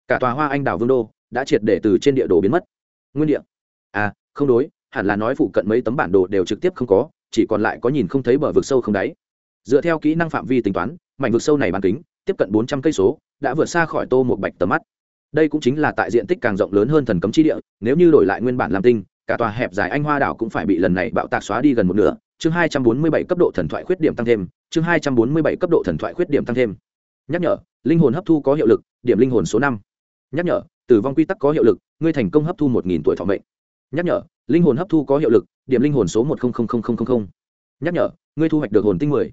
Cả tòa hoa anh đào vương đô đã triệt để từ trên địa đồ biến mất. Nguyên địa. À không đối, hẳn là nói phụ cận mấy tấm bản đồ đều trực tiếp không có, chỉ còn lại có nhìn không thấy bờ vực sâu không đáy. Dựa theo kỹ năng phạm vi tính toán, mảnh vực sâu này bán kính tiếp cận bốn trăm cây số, đã vượt xa khỏi tô một bạch tầm mắt. Đây cũng chính là tại diện tích càng rộng lớn hơn thần cấm chi địa, nếu như đổi lại nguyên bản làm tinh, cả tòa hẹp dài anh hoa đảo cũng phải bị lần này bạo tạc xóa đi gần một nửa. Chương hai trăm bốn mươi bảy cấp độ thần thoại khuyết điểm tăng thêm, chương hai trăm bốn mươi bảy cấp độ thần thoại khuyết điểm tăng thêm. Nhắc nhở, linh hồn hấp thu có hiệu lực, điểm linh hồn số năm. Nhắc nhở, tử vong quy tắc có hiệu lực, ngươi thành công hấp thu một nghìn tuổi thọ mệnh. Nhắc nhở, linh hồn hấp thu có hiệu lực, điểm linh hồn số một nhắc nhở, ngươi thu hoạch được hồn tinh mười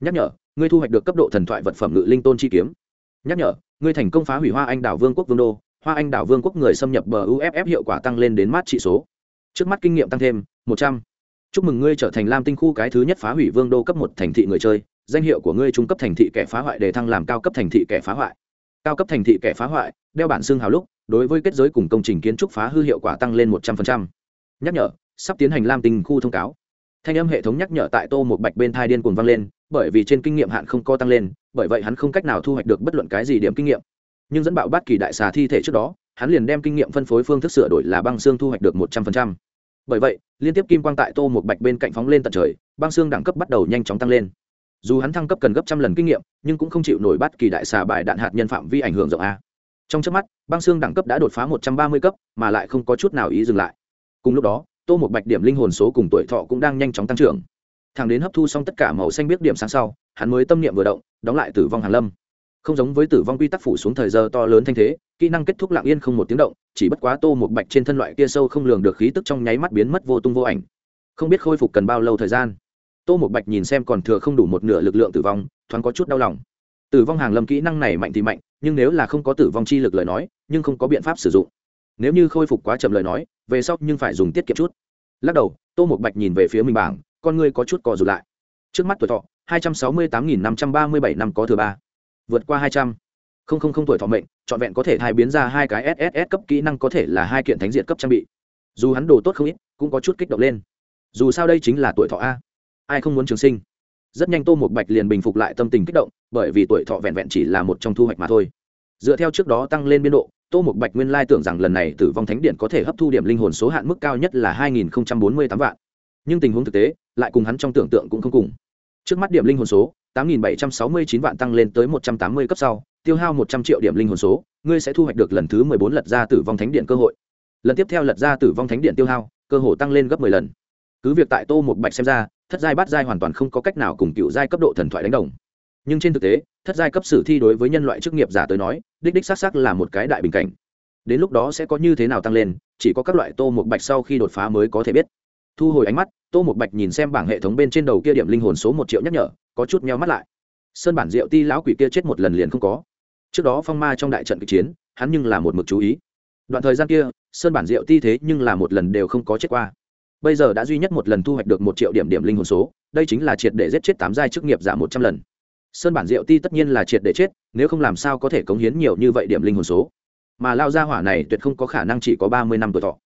nhắc nhở, ngươi thu hoạch được cấp độ thần thoại vật phẩm ngự linh tôn chi kiếm. Nhắc nhở, ngươi thành công phá hủy hoa anh đảo vương quốc vương đô. Hoa anh đảo vương quốc người xâm nhập bờ uff hiệu quả tăng lên đến mát trị số. Trước mắt kinh nghiệm tăng thêm, một trăm. Chúc mừng ngươi trở thành lam tinh khu cái thứ nhất phá hủy vương đô cấp một thành thị người chơi. Danh hiệu của ngươi trung cấp thành thị kẻ phá hoại để thăng làm cao cấp thành thị kẻ phá hoại. Cao cấp thành thị kẻ phá hoại, đeo bản xương hào lúc, đối với kết giới cùng công trình kiến trúc phá hư hiệu quả tăng lên một trăm linh nhắc nhở, sắp tiến hành lam tinh khu thông cáo. Thanh âm hệ thống nhắc nhở tại tô một bạch bên thai điên cuồng vang lên bởi vì trên kinh nghiệm hạn không co tăng lên, bởi vậy hắn không cách nào thu hoạch được bất luận cái gì điểm kinh nghiệm. Nhưng dẫn bạo bát kỳ đại xà thi thể trước đó, hắn liền đem kinh nghiệm phân phối phương thức sửa đổi là băng xương thu hoạch được một trăm phần trăm. Bởi vậy, liên tiếp kim quang tại tô một bạch bên cạnh phóng lên tận trời, băng xương đẳng cấp bắt đầu nhanh chóng tăng lên. Dù hắn thăng cấp cần gấp trăm lần kinh nghiệm, nhưng cũng không chịu nổi bắt kỳ đại xà bài đạn hạt nhân phạm vi ảnh hưởng rộng a. Trong trước mắt, băng xương đẳng cấp đã đột phá một trăm ba mươi cấp, mà lại không có chút nào ý dừng lại. Cùng lúc đó, tô một bạch điểm linh hồn số cùng tuổi thọ cũng đang nhanh chóng tăng trưởng thằng đến hấp thu xong tất cả màu xanh biết điểm sáng sau, hắn mới tâm niệm vừa động, đóng lại tử vong hàn lâm. Không giống với tử vong quy tắc phủ xuống thời giờ to lớn thanh thế, kỹ năng kết thúc lặng yên không một tiếng động, chỉ bất quá tô một bạch trên thân loại kia sâu không lường được khí tức trong nháy mắt biến mất vô tung vô ảnh. Không biết khôi phục cần bao lâu thời gian. Tô một bạch nhìn xem còn thừa không đủ một nửa lực lượng tử vong, thoáng có chút đau lòng. Tử vong hàng lâm kỹ năng này mạnh thì mạnh, nhưng nếu là không có tử vong chi lực lời nói, nhưng không có biện pháp sử dụng. Nếu như khôi phục quá chậm lời nói, về sau nhưng phải dùng tiết kiệm chút. Lắc đầu, tô một bạch nhìn về phía mình bảng con ngươi có chút cò rụt lại. Trước mắt tuổi thọ, hai trăm sáu mươi tám nghìn năm trăm ba mươi bảy năm có thừa ba. Vượt qua hai trăm. Không không không tuổi thọ mệnh, trọn vẹn có thể thai biến ra hai cái sss cấp kỹ năng có thể là hai kiện thánh diện cấp trang bị. Dù hắn đồ tốt không ít, cũng có chút kích động lên. Dù sao đây chính là tuổi thọ a. Ai không muốn trường sinh? Rất nhanh tô một bạch liền bình phục lại tâm tình kích động, bởi vì tuổi thọ vẹn vẹn chỉ là một trong thu hoạch mà thôi. Dựa theo trước đó tăng lên biên độ, tô một bạch nguyên lai tưởng rằng lần này tử vong thánh điện có thể hấp thu điểm linh hồn số hạn mức cao nhất là hai nghìn bốn mươi tám vạn nhưng tình huống thực tế, lại cùng hắn trong tưởng tượng cũng không cùng. Trước mắt điểm linh hồn số, tám nghìn bảy trăm sáu mươi chín vạn tăng lên tới một trăm tám mươi cấp sau, tiêu hao một trăm triệu điểm linh hồn số, ngươi sẽ thu hoạch được lần thứ mười bốn lật ra tử vong thánh điện cơ hội. Lần tiếp theo lật ra tử vong thánh điện tiêu hao, cơ hội tăng lên gấp mười lần. Cứ việc tại tô một bạch xem ra, thất giai bát giai hoàn toàn không có cách nào cùng cựu giai cấp độ thần thoại đánh đồng. Nhưng trên thực tế, thất giai cấp sử thi đối với nhân loại chức nghiệp giả tới nói, đích đích xác xác là một cái đại bình cảnh. Đến lúc đó sẽ có như thế nào tăng lên, chỉ có các loại tô một bạch sau khi đột phá mới có thể biết thu hồi ánh mắt, tô một bạch nhìn xem bảng hệ thống bên trên đầu kia điểm linh hồn số một triệu nhắc nhở, có chút meo mắt lại. Sơn bản diệu ti lão quỷ kia chết một lần liền không có. Trước đó phong ma trong đại trận kịch chiến, hắn nhưng là một mực chú ý. Đoạn thời gian kia, sơn bản diệu ti thế nhưng là một lần đều không có chết qua. Bây giờ đã duy nhất một lần thu hoạch được một triệu điểm điểm linh hồn số, đây chính là triệt để giết chết tám giai chức nghiệp giảm một trăm lần. Sơn bản diệu ti tất nhiên là triệt để chết, nếu không làm sao có thể cống hiến nhiều như vậy điểm linh hồn số. Mà lao gia hỏa này tuyệt không có khả năng chỉ có ba mươi năm tuổi thọ.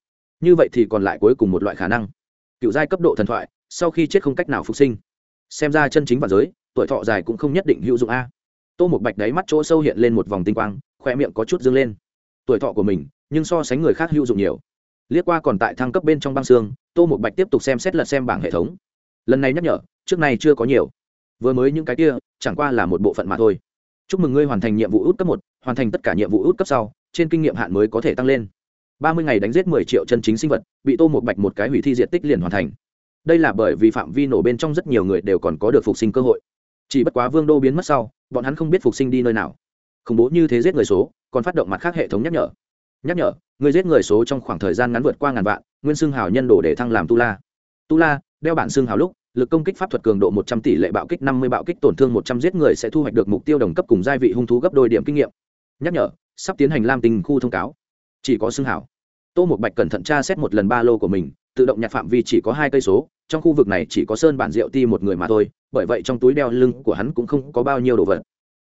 Như vậy thì còn lại cuối cùng một loại khả năng cựu giai cấp độ thần thoại, sau khi chết không cách nào phục sinh. Xem ra chân chính và giới, tuổi thọ dài cũng không nhất định hữu dụng a. Tô một bạch đáy mắt chỗ sâu hiện lên một vòng tinh quang khoe miệng có chút dâng lên. Tuổi thọ của mình, nhưng so sánh người khác hữu dụng nhiều. Liếc qua còn tại thăng cấp bên trong băng xương, tô một bạch tiếp tục xem xét lật xem bảng hệ thống. Lần này nhắc nhở, trước này chưa có nhiều. Vừa mới những cái kia, chẳng qua là một bộ phận mà thôi. Chúc mừng ngươi hoàn thành nhiệm vụ út cấp một, hoàn thành tất cả nhiệm vụ út cấp sau, trên kinh nghiệm hạn mới có thể tăng lên ba mươi ngày đánh giết mười triệu chân chính sinh vật, bị tô một bạch một cái hủy thi diện tích liền hoàn thành. Đây là bởi vì phạm vi nổ bên trong rất nhiều người đều còn có được phục sinh cơ hội. Chỉ bất quá vương đô biến mất sau, bọn hắn không biết phục sinh đi nơi nào. Khủng bố như thế giết người số, còn phát động mặt khác hệ thống nhắc nhở. Nhắc nhở, người giết người số trong khoảng thời gian ngắn vượt qua ngàn vạn, nguyên xương hào nhân đổ để thăng làm tu la. Tu la, đeo bản xương hào lúc, lực công kích pháp thuật cường độ một trăm tỷ lệ bạo kích, năm mươi bạo kích, tổn thương một trăm giết người sẽ thu hoạch được mục tiêu đồng cấp cùng gia vị hung thú gấp đôi điểm kinh nghiệm. Nhắc nhở, sắp tiến hành lam tình khu thông cáo chỉ có xương hảo. Tô một bạch cẩn thận tra xét một lần ba lô của mình, tự động nhặt phạm vi chỉ có hai cây số, trong khu vực này chỉ có sơn bản rượu ti một người mà thôi, bởi vậy trong túi đeo lưng của hắn cũng không có bao nhiêu đồ vật.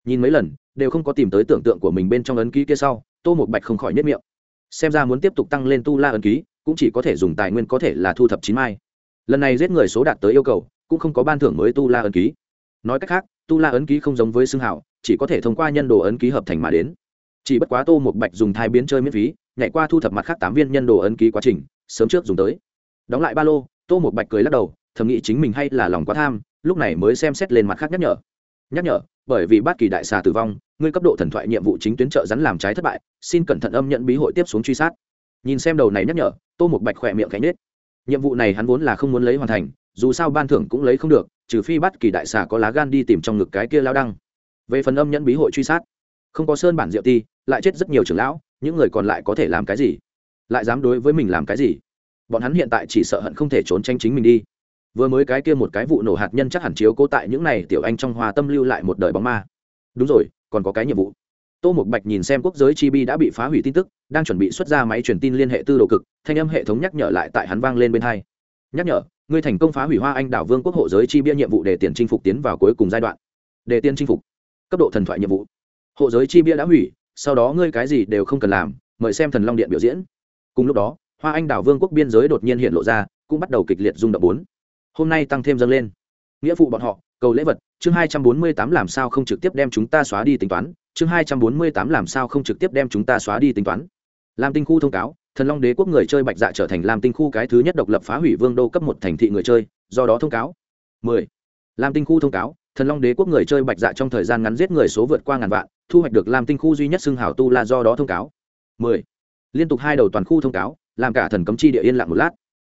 Nhìn mấy lần, đều không có tìm tới tưởng tượng của mình bên trong ấn ký kia sau, tô một bạch không khỏi nhất miệng. Xem ra muốn tiếp tục tăng lên tu la ấn ký, cũng chỉ có thể dùng tài nguyên có thể là thu thập chín mai. Lần này giết người số đạt tới yêu cầu, cũng không có ban thưởng mới tu la ấn ký. Nói cách khác, tu la ấn ký không giống với xương hảo, chỉ có thể thông qua nhân đồ ấn ký hợp thành mà đến chỉ bất quá tô một bạch dùng thai biến chơi miễn phí, nhảy qua thu thập mặt khác tám viên nhân đồ ấn ký quá trình, sớm trước dùng tới. Đóng lại ba lô, tô một bạch cười lắc đầu, thầm nghĩ chính mình hay là lòng quá tham, lúc này mới xem xét lên mặt khác nhắc nhở. Nhắc nhở, bởi vì bát kỳ đại xà tử vong, ngươi cấp độ thần thoại nhiệm vụ chính tuyến trợ rắn làm trái thất bại, xin cẩn thận âm nhận bí hội tiếp xuống truy sát. Nhìn xem đầu này nhắc nhở, tô một bạch khỏe miệng cánh nết nhiệm vụ này hắn vốn là không muốn lấy hoàn thành, dù sao ban thưởng cũng lấy không được, trừ phi bắt kỳ đại xà có lá gan đi tìm trong ngực cái kia lao đăng. Về phần âm nhẫn bí hội truy sát không có sơn bản diệu ti, lại chết rất nhiều trưởng lão, những người còn lại có thể làm cái gì? Lại dám đối với mình làm cái gì? Bọn hắn hiện tại chỉ sợ hận không thể trốn tranh chính mình đi. Vừa mới cái kia một cái vụ nổ hạt nhân chắc hẳn chiếu cố tại những này tiểu anh trong hòa tâm lưu lại một đời bóng ma. Đúng rồi, còn có cái nhiệm vụ. Tô m bạch nhìn xem quốc giới chi bi đã bị phá hủy tin tức, đang chuẩn bị xuất ra máy truyền tin liên hệ tư đồ cực, thanh âm hệ thống nhắc nhở lại tại hắn vang lên bên hai. Nhắc nhở, ngươi thành công phá hủy hoa anh đảo vương quốc hộ giới chi bia nhiệm vụ để tiền chinh phục tiến vào cuối cùng giai đoạn. Để tiền chinh phục. Cấp độ thần thoại nhiệm vụ hộ giới chi bia đã hủy, sau đó ngươi cái gì đều không cần làm, mời xem thần long điện biểu diễn. Cùng lúc đó, hoa anh đảo vương quốc biên giới đột nhiên hiện lộ ra, cũng bắt đầu kịch liệt rung động bốn. Hôm nay tăng thêm dâng lên. Nghĩa vụ bọn họ, cầu lễ vật, chương hai trăm bốn mươi tám làm sao không trực tiếp đem chúng ta xóa đi tính toán, chương hai trăm bốn mươi tám làm sao không trực tiếp đem chúng ta xóa đi tính toán. Làm tinh khu thông cáo, thần long đế quốc người chơi bạch dạ trở thành làm tinh khu cái thứ nhất độc lập phá hủy vương đô cấp một thành thị người chơi, do đó thông cáo. 10. làm tinh khu thông cáo thần long đế quốc người chơi bạch dạ trong thời gian ngắn giết người số vượt qua ngàn vạn, thu hoạch được làm tinh khu duy nhất xưng hảo tu là do đó thông cáo. 10. liên tục hai đầu toàn khu thông cáo, làm cả thần cấm chi địa yên lặng một lát.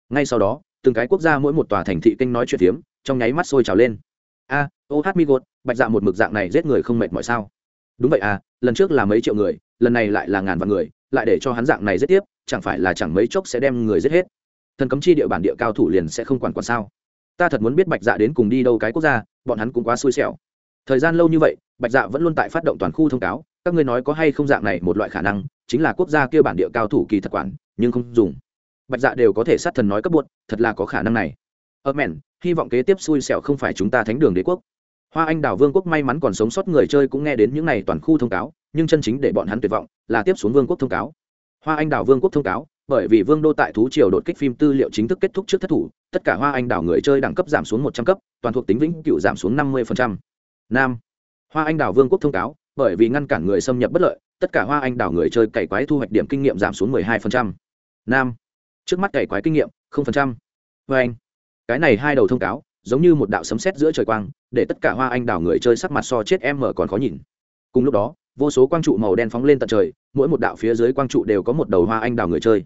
Ngay sau đó, từng cái quốc gia mỗi một tòa thành thị kinh nói chuyện phiếm, trong nháy mắt sôi trào lên. A, ô hát mi gột, bạch dạ một mực dạng này giết người không mệt mỏi sao? Đúng vậy à lần trước là mấy triệu người, lần này lại là ngàn vạn người, lại để cho hắn dạng này giết tiếp, chẳng phải là chẳng mấy chốc sẽ đem người giết hết. Thần cấm chi địa bản địa cao thủ liền sẽ không quản quản sao? Ta thật muốn biết bạch dạ đến cùng đi đâu cái quốc gia bọn hắn cũng quá xui xẻo. Thời gian lâu như vậy, bạch dạ vẫn luôn tại phát động toàn khu thông cáo, các ngươi nói có hay không dạng này một loại khả năng, chính là quốc gia kia bản địa cao thủ kỳ thật quản, nhưng không dùng. Bạch dạ đều có thể sát thần nói cấp buốt thật là có khả năng này. Ơ mẹn, hy vọng kế tiếp xui xẻo không phải chúng ta thánh đường đế quốc. Hoa anh đảo vương quốc may mắn còn sống sót người chơi cũng nghe đến những n à y toàn khu thông cáo, nhưng chân chính để bọn hắn tuyệt vọng là tiếp xuống vương quốc thông cáo. Hoa anh đảo vương quốc thông cáo bởi vì vương đô tại thú triều đột kích phim tư liệu chính thức kết thúc trước thất thủ, tất cả hoa anh đào người chơi đẳng cấp giảm xuống một trăm cấp, toàn thuộc tính vĩnh cựu giảm xuống năm mươi nam. Hoa anh đào vương quốc thông cáo, bởi vì ngăn cản người xâm nhập bất lợi, tất cả hoa anh đào người chơi cày quái thu hoạch điểm kinh nghiệm giảm xuống mười hai nam. Trước mắt cày quái kinh nghiệm, không phần trăm. Vê anh. Cái này hai đầu thông cáo, giống như một đạo sấm sét giữa trời quang, để tất cả hoa anh đào người chơi sắc mặt so chết em mở còn khó nhìn. Cùng lúc đó, vô số quang trụ màu đen phóng lên tận trời, mỗi một đạo phía dưới quang trụ đều có một đầu hoa anh đào người chơi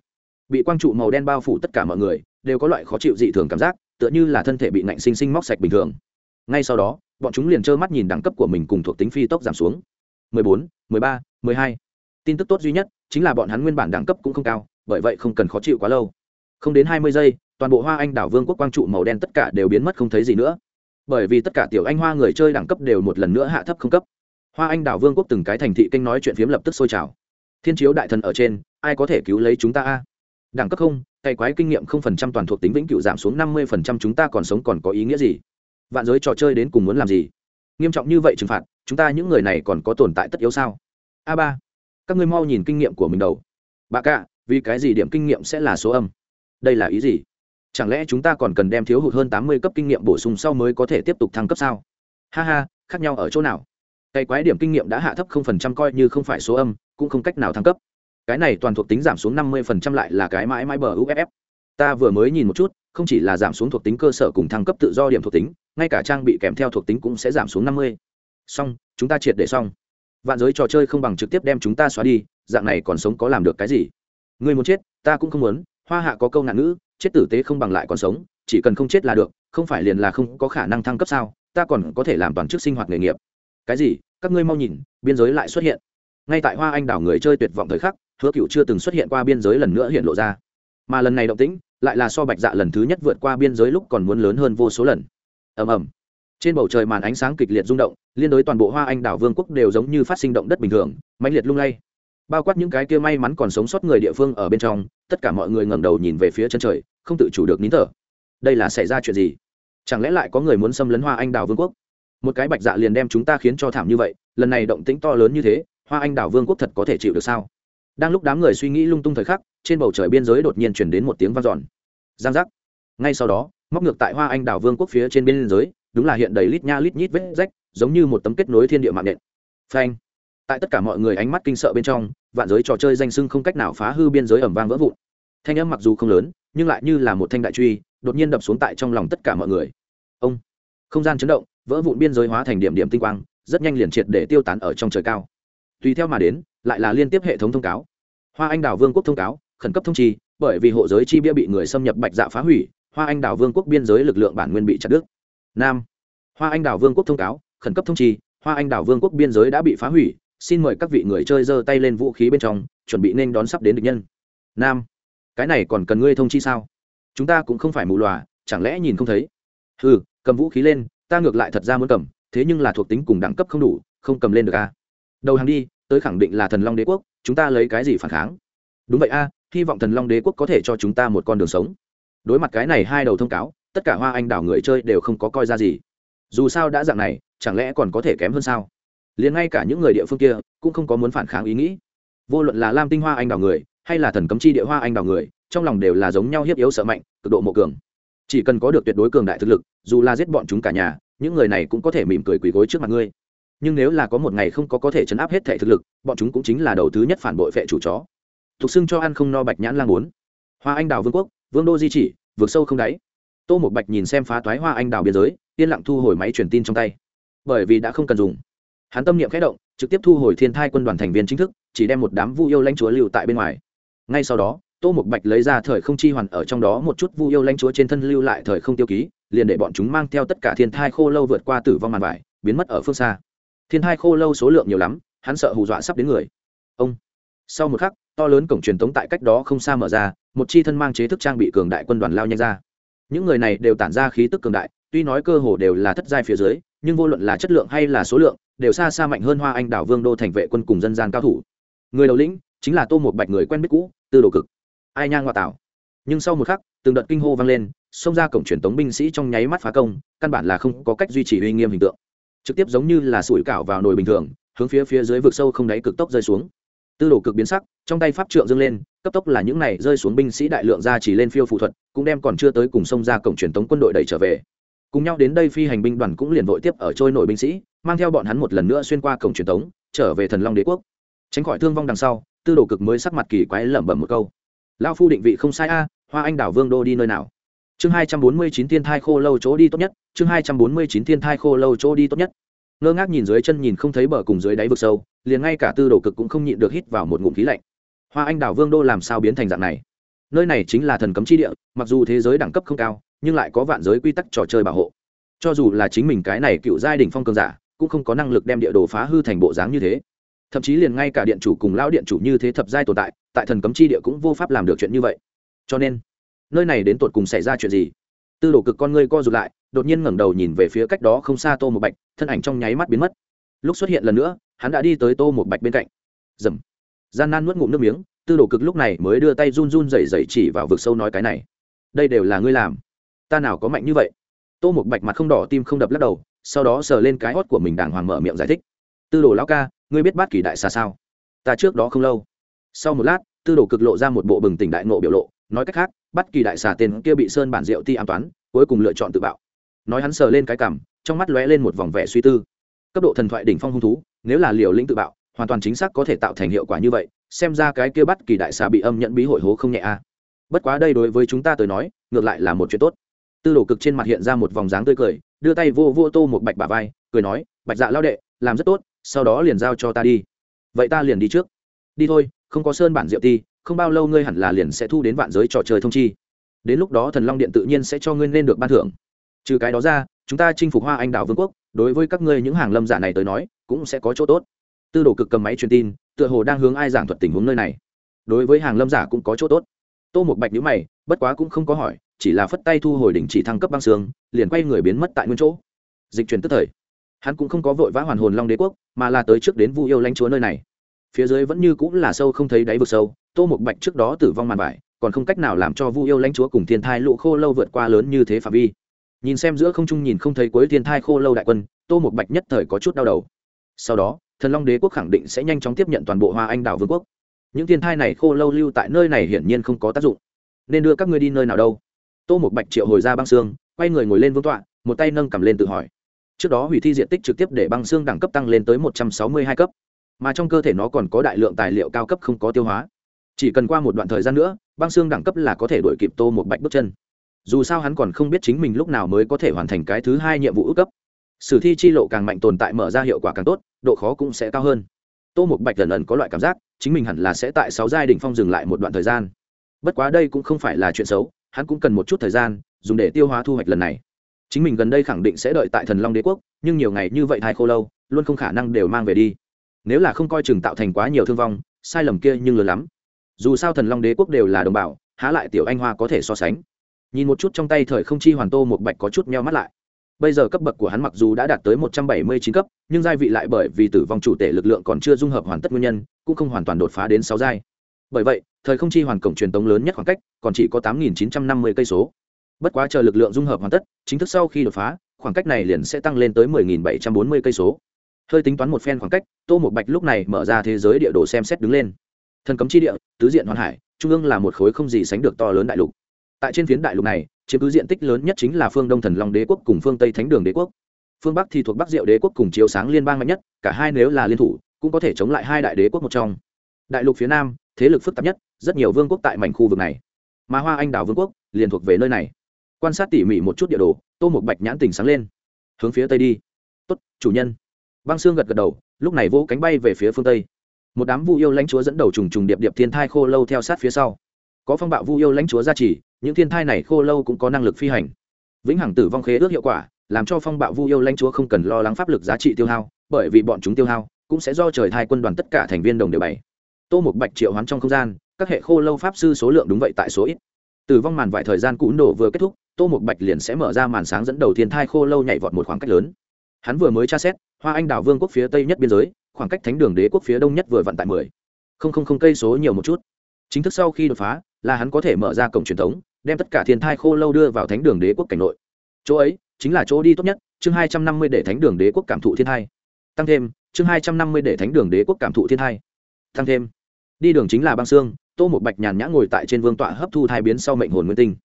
bị quang trụ màu đen bao phủ tất cả mọi người đều có loại khó chịu dị thường cảm giác tựa như là thân thể bị nạnh sinh sinh móc sạch bình thường. Ngay sau đó bọn chúng liền trơ mắt nhìn đẳng cấp của mình cùng thuộc tính phi tốc giảm xuống. 14, 13, 12. tin tức tốt duy nhất chính là bọn hắn nguyên bản đẳng cấp cũng không cao bởi vậy không cần khó chịu quá lâu. Không đến 20 giây toàn bộ hoa anh đảo vương quốc quang trụ màu đen tất cả đều biến mất không thấy gì nữa. Bởi vì tất cả tiểu anh hoa người chơi đẳng cấp đều một lần nữa hạ thấp không cấp. Hoa anh đảo vương quốc từng cái thành thị kinh nói chuyện phiếm lập tức sôi trào. Thiên chiếu đại thần ở trên ai có thể cứu lấy chúng ta a? Đẳng cấp không cày quái kinh nghiệm không phần trăm toàn thuộc tính vĩnh cửu giảm xuống năm mươi phần trăm chúng ta còn sống còn có ý nghĩa gì? Vạn giới trò chơi đến cùng muốn làm gì? Nghiêm trọng như vậy trừng phạt, chúng ta những người này còn có tồn tại tất yếu sao? A ba, các ngươi mau nhìn kinh nghiệm của mình đầu. Bà cạ, vì cái gì điểm kinh nghiệm sẽ là số âm? Đây là ý gì? Chẳng lẽ chúng ta còn cần đem thiếu hụt hơn tám mươi cấp kinh nghiệm bổ sung sau mới có thể tiếp tục thăng cấp sao? Ha ha, khác nhau ở chỗ nào? Cày quái điểm kinh nghiệm đã hạ thấp không phần trăm coi như không phải số âm, cũng không cách nào thăng cấp cái này toàn thuộc tính giảm xuống năm mươi phần trăm lại là cái mãi mãi bờ uff ta vừa mới nhìn một chút, không chỉ là giảm xuống thuộc tính cơ sở cùng thăng cấp tự do điểm thuộc tính, ngay cả trang bị kèm theo thuộc tính cũng sẽ giảm xuống năm mươi. Xong, chúng ta triệt để xong. Vạn giới trò chơi không bằng trực tiếp đem chúng ta xóa đi, dạng này còn sống có làm được cái gì? Người muốn chết, ta cũng không muốn, hoa hạ có câu nạn ngữ, chết tử tế không bằng lại còn sống, chỉ cần không chết là được, không phải liền là không có khả năng thăng cấp sao, ta còn có thể làm toàn chức sinh hoạt nghề nghiệp. Cái gì? Các ngươi mau nhìn, biên giới lại xuất hiện. Ngay tại hoa anh đảo người chơi tuyệt vọng thời khắc hứa cựu chưa từng xuất hiện qua biên giới lần nữa hiện lộ ra. Mà lần này động tĩnh, lại là so bạch dạ lần thứ nhất vượt qua biên giới lúc còn muốn lớn hơn vô số lần. Ầm ầm. Trên bầu trời màn ánh sáng kịch liệt rung động, liên đối toàn bộ hoa anh đảo vương quốc đều giống như phát sinh động đất bình thường mạnh liệt lung lay. Bao quát những cái kia may mắn còn sống sót người địa phương ở bên trong, tất cả mọi người ngẩng đầu nhìn về phía chân trời, không tự chủ được nín thở. Đây là xảy ra chuyện gì? Chẳng lẽ lại có người muốn xâm lấn hoa anh đảo vương quốc? Một cái bạch dạ liền đem chúng ta khiến cho thảm như vậy, lần này động tĩnh to lớn như thế, hoa anh đảo vương quốc thật có thể chịu được sao? Đang lúc đám người suy nghĩ lung tung thời khắc, trên bầu trời biên giới đột nhiên chuyển đến một tiếng vang giòn giang giác. Ngay sau đó, móc ngược tại hoa anh đảo vương quốc phía trên biên giới, đúng là hiện đầy lít nha lít nhít vết rách, giống như một tấm kết nối thiên địa mạng nện. Phanh. Tại tất cả mọi người ánh mắt kinh sợ bên trong, vạn giới trò chơi danh sưng không cách nào phá hư biên giới ẩm vang vỡ vụn. Thanh âm mặc dù không lớn, nhưng lại như là một thanh đại truy, đột nhiên đập xuống tại trong lòng tất cả mọi người. Ông. Không gian chấn động, vỡ vụn biên giới hóa thành điểm điểm tinh quang, rất nhanh liền triệt để tiêu tán ở trong trời cao tùy theo mà đến lại là liên tiếp hệ thống thông cáo. Hoa anh đào vương quốc thông cáo khẩn cấp thông trì, bởi vì hộ giới chi bia bị người xâm nhập bạch dạ phá hủy hoa anh đào vương quốc biên giới lực lượng bản nguyên bị chặt đứt. Nam hoa anh đào vương quốc thông cáo khẩn cấp thông trì, hoa anh đào vương quốc biên giới đã bị phá hủy xin mời các vị người chơi giơ tay lên vũ khí bên trong chuẩn bị nên đón sắp đến địch nhân. Nam cái này còn cần ngươi thông chi sao? Chúng ta cũng không phải mù lòa chẳng lẽ nhìn không thấy? Ừ cầm vũ khí lên ta ngược lại thật ra muốn cầm thế nhưng là thuộc tính cùng đẳng cấp không đủ không cầm lên được a đầu hàng đi, tới khẳng định là thần long đế quốc, chúng ta lấy cái gì phản kháng? Đúng vậy a, hy vọng thần long đế quốc có thể cho chúng ta một con đường sống. Đối mặt cái này hai đầu thông cáo, tất cả hoa anh đảo người chơi đều không có coi ra gì. Dù sao đã dạng này, chẳng lẽ còn có thể kém hơn sao? Liền ngay cả những người địa phương kia, cũng không có muốn phản kháng ý nghĩ. Vô luận là lam tinh hoa anh đảo người, hay là thần cấm chi địa hoa anh đảo người, trong lòng đều là giống nhau hiếp yếu sợ mạnh, cực độ mộ cường. Chỉ cần có được tuyệt đối cường đại thực lực, dù là giết bọn chúng cả nhà, những người này cũng có thể mỉm cười quỳ gối trước mặt ngươi nhưng nếu là có một ngày không có có thể chấn áp hết thể thực lực, bọn chúng cũng chính là đầu thứ nhất phản bội phệ chủ chó. Thục xưng cho ăn không no bạch nhãn lang muốn hoa anh đào vương quốc, vương đô di chỉ, vượt sâu không đáy. Tô một bạch nhìn xem phá toái hoa anh đào biên giới, yên lặng thu hồi máy truyền tin trong tay. Bởi vì đã không cần dùng. Hắn tâm niệm khẽ động, trực tiếp thu hồi thiên thai quân đoàn thành viên chính thức, chỉ đem một đám vu yêu lãnh chúa lưu tại bên ngoài. Ngay sau đó, tô một bạch lấy ra thời không chi hoàn ở trong đó một chút vu yêu lãnh chúa trên thân lưu lại thời không tiêu ký, liền để bọn chúng mang theo tất cả thiên thai khô lâu vượt qua tử vong màn vải, biến mất ở phương xa thiên hai khô lâu số lượng nhiều lắm, hắn sợ hù dọa sắp đến người. Ông. Sau một khắc, to lớn cổng truyền tống tại cách đó không xa mở ra, một chi thân mang chế thức trang bị cường đại quân đoàn lao nhanh ra. Những người này đều tản ra khí tức cường đại, tuy nói cơ hồ đều là thất giai phía dưới, nhưng vô luận là chất lượng hay là số lượng, đều xa xa mạnh hơn hoa anh đảo vương đô thành vệ quân cùng dân gian cao thủ. Người đầu lĩnh chính là tô một bạch người quen biết cũ, tư đồ cực. Ai nhang ngoại tảo. Nhưng sau một khắc, từng đợt kinh hô vang lên, xông ra cổng truyền tống binh sĩ trong nháy mắt phá công, căn bản là không có cách duy trì uy nghiêm hình tượng trực tiếp giống như là sủi cảo vào nồi bình thường, hướng phía phía dưới vực sâu không đáy cực tốc rơi xuống. Tư đồ cực biến sắc, trong tay pháp trượng dâng lên, cấp tốc là những này rơi xuống binh sĩ đại lượng ra chỉ lên phiêu phụ thuật, cũng đem còn chưa tới cùng sông ra cổng truyền tống quân đội đẩy trở về. Cùng nhau đến đây phi hành binh đoàn cũng liền vội tiếp ở trôi nổi binh sĩ, mang theo bọn hắn một lần nữa xuyên qua cổng truyền tống, trở về thần long đế quốc. Tránh khỏi thương vong đằng sau, tư đồ cực mới sắc mặt kỳ quái lẩm bẩm một câu. Lao phu định vị không sai a, hoa anh đảo vương đô đi nơi nào? Chương hai trăm bốn mươi chín thiên thai khô lâu chỗ đi tốt nhất, chương hai trăm bốn mươi chín thiên thai khô lâu chỗ đi tốt nhất. Ngơ ngác nhìn dưới chân nhìn không thấy bờ cùng dưới đáy vực sâu, liền ngay cả tư đồ cực cũng không nhịn được hít vào một ngụm khí lạnh. Hoa anh đảo vương đô làm sao biến thành dạng này? Nơi này chính là thần cấm chi địa, mặc dù thế giới đẳng cấp không cao, nhưng lại có vạn giới quy tắc trò chơi bảo hộ. Cho dù là chính mình cái này cựu giai đ ỉ n h phong cường giả, cũng không có năng lực đem địa đồ phá hư thành bộ dáng như thế. Thậm chí liền ngay cả điện chủ cùng lão điện chủ như thế thập giai tồn tại tại thần cấm chi địa cũng vô pháp làm được chuyện như vậy. Cho nên nơi này đến tột cùng xảy ra chuyện gì? Tư đồ cực con ngươi co rụt lại, đột nhiên ngẩng đầu nhìn về phía cách đó không xa tô một bạch, thân ảnh trong nháy mắt biến mất. Lúc xuất hiện lần nữa, hắn đã đi tới tô một bạch bên cạnh. Dầm gian nan nuốt ngụm nước miếng, tư đồ cực lúc này mới đưa tay run run rẩy rẩy chỉ vào vực sâu nói cái này. Đây đều là ngươi làm. Ta nào có mạnh như vậy? Tô một bạch mặt không đỏ tim không đập lắc đầu, sau đó sờ lên cái hót của mình đàng hoàng mở miệng giải thích. Tư đồ lão ca, ngươi biết bát kỳ đại xa sao? Ta trước đó không lâu. Sau một lát, tư đồ cực lộ ra một bộ bừng tỉnh đại nộ biểu lộ, nói cách khác bắt kỳ đại xà tên kia bị sơn bản rượu ti an toán, cuối cùng lựa chọn tự bạo. Nói hắn sờ lên cái cằm, trong mắt lóe lên một vòng vẻ suy tư. Cấp độ thần thoại đỉnh phong hung thú, nếu là liều lĩnh tự bạo, hoàn toàn chính xác có thể tạo thành hiệu quả như vậy, xem ra cái kia bắt kỳ đại xà bị âm nhận bí hội hố không nhẹ a. Bất quá đây đối với chúng ta tới nói, ngược lại là một chuyện tốt. Tư đồ cực trên mặt hiện ra một vòng dáng tươi cười, đưa tay vô vô tô một bạch bà vai, cười nói, bạch dạ lao đệ, làm rất tốt, sau đó liền giao cho ta đi. Vậy ta liền đi trước. Đi thôi, không có sơn bản diệu ti không bao lâu ngươi hẳn là liền sẽ thu đến vạn giới trò chơi thông chi. Đến lúc đó thần long điện tự nhiên sẽ cho ngươi nên được ban thưởng. Trừ cái đó ra, chúng ta chinh phục hoa anh đào vương quốc, đối với các ngươi những hàng lâm giả này tới nói, cũng sẽ có chỗ tốt. Tư đồ cực cầm máy truyền tin, tựa hồ đang hướng ai giảng thuật tình huống nơi này. Đối với hàng lâm giả cũng có chỗ tốt. Tô một bạch nhữ mày, bất quá cũng không có hỏi, chỉ là phất tay thu hồi đỉnh chỉ thăng cấp băng xương, liền quay người biến mất tại nguyên chỗ. Dịch chuyển tức thời. Hắn cũng không có vội vã hoàn hồn long đế quốc, mà là tới trước đến vu yêu lãnh chúa nơi này phía dưới vẫn như cũng là sâu không thấy đáy vực sâu, tô một bạch trước đó tử vong màn vải, còn không cách nào làm cho vu yêu lãnh chúa cùng thiên thai lụ khô lâu vượt qua lớn như thế phạm vi. Nhìn xem giữa không trung nhìn không thấy cuối thiên thai khô lâu đại quân, tô một bạch nhất thời có chút đau đầu. Sau đó, thần long đế quốc khẳng định sẽ nhanh chóng tiếp nhận toàn bộ hoa anh đảo vương quốc. Những thiên thai này khô lâu lưu tại nơi này hiển nhiên không có tác dụng. Nên đưa các ngươi đi nơi nào đâu? Tô một bạch triệu hồi ra băng xương, quay người ngồi lên vương tọa, một tay nâng cầm lên tự hỏi. Trước đó hủy thi diện tích trực tiếp để băng xương đẳng cấp tăng lên tới một trăm sáu mươi hai cấp mà trong cơ thể nó còn có đại lượng tài liệu cao cấp không có tiêu hóa. Chỉ cần qua một đoạn thời gian nữa, băng xương đẳng cấp là có thể đổi kịp tô một bạch bước chân. Dù sao hắn còn không biết chính mình lúc nào mới có thể hoàn thành cái thứ hai nhiệm vụ ước cấp. Sử thi chi lộ càng mạnh tồn tại mở ra hiệu quả càng tốt, độ khó cũng sẽ cao hơn. Tô một bạch lần ẩn có loại cảm giác, chính mình hẳn là sẽ tại sáu giai đ ỉ n h phong dừng lại một đoạn thời gian. Bất quá đây cũng không phải là chuyện xấu, hắn cũng cần một chút thời gian, dùng để tiêu hóa thu hoạch lần này. Chính mình gần đây khẳng định sẽ đợi tại thần long đế quốc, nhưng nhiều ngày như vậy thai khô lâu, luôn không khả năng đều mang về đi nếu là không coi chừng tạo thành quá nhiều thương vong, sai lầm kia nhưng lớn lắm. Dù sao thần long đế quốc đều là đồng bào, há lại tiểu anh hoa có thể so sánh. Nhìn một chút trong tay thời không chi hoàn tô một bạch có chút meo mắt lại. Bây giờ cấp bậc của hắn mặc dù đã đạt tới một trăm bảy mươi chín cấp, nhưng giai vị lại bởi vì tử vong chủ tể lực lượng còn chưa dung hợp hoàn tất nguyên nhân, cũng không hoàn toàn đột phá đến sáu giai. Bởi vậy, thời không chi hoàn cổng truyền tống lớn nhất khoảng cách còn chỉ có tám nghìn chín trăm năm mươi cây số. Bất quá chờ lực lượng dung hợp hoàn tất, chính thức sau khi đột phá, khoảng cách này liền sẽ tăng lên tới mười nghìn bảy trăm bốn mươi cây số hơi tính toán một phen khoảng cách, tô một bạch lúc này mở ra thế giới địa đồ xem xét đứng lên. Thần cấm chi địa, tứ diện hoàn hải, trung ương là một khối không gì sánh được to lớn đại lục. Tại trên phiến đại lục này, chiếm cứ diện tích lớn nhất chính là phương đông thần long đế quốc cùng phương tây thánh đường đế quốc. Phương bắc thì thuộc bắc diệu đế quốc cùng chiếu sáng liên bang mạnh nhất, cả hai nếu là liên thủ, cũng có thể chống lại hai đại đế quốc một trong. Đại lục phía nam, thế lực phức tạp nhất, rất nhiều vương quốc tại mảnh khu vực này. Mà hoa anh đào vương quốc, liền thuộc về nơi này. Quan sát tỉ mỉ một chút địa đồ, tô một bạch nhãn tỉnh sáng lên. Hướng phía tây đi. Tốt, chủ nhân băng xương gật gật đầu, lúc này vỗ cánh bay về phía phương tây. Một đám vu yêu lãnh chúa dẫn đầu trùng trùng điệp điệp thiên thai khô lâu theo sát phía sau. Có phong bạo vu yêu lãnh chúa gia trì, những thiên thai này khô lâu cũng có năng lực phi hành. Vĩnh hằng tử vong khế ước hiệu quả, làm cho phong bạo vu yêu lãnh chúa không cần lo lắng pháp lực giá trị tiêu hao, bởi vì bọn chúng tiêu hao cũng sẽ do trời thai quân đoàn tất cả thành viên đồng đều bày. Tô một bạch triệu hoán trong không gian, các hệ khô lâu pháp sư số lượng đúng vậy tại số ít. Tử vong màn vài thời gian cũ nổ vừa kết thúc, tô một bạch liền sẽ mở ra màn sáng dẫn đầu thiên thai khô lâu nhảy vọt một khoảng cách lớn. Hắn vừa mới tra xét hoa anh đào vương quốc phía tây nhất biên giới, khoảng cách thánh đường đế quốc phía đông nhất vừa vặn tại mười. Không không không cây số nhiều một chút. Chính thức sau khi đột phá, là hắn có thể mở ra cổng truyền thống, đem tất cả thiên thai khô lâu đưa vào thánh đường đế quốc cảnh nội. Chỗ ấy, chính là chỗ đi tốt nhất, chương hai trăm năm mươi để thánh đường đế quốc cảm thụ thiên thai. Tăng thêm, chương hai trăm năm mươi để thánh đường đế quốc cảm thụ thiên thai. Tăng thêm, đi đường chính là băng xương, tô một bạch nhàn nhã ngồi tại trên vương tọa hấp thu thai biến sau mệnh hồn nguyên tinh.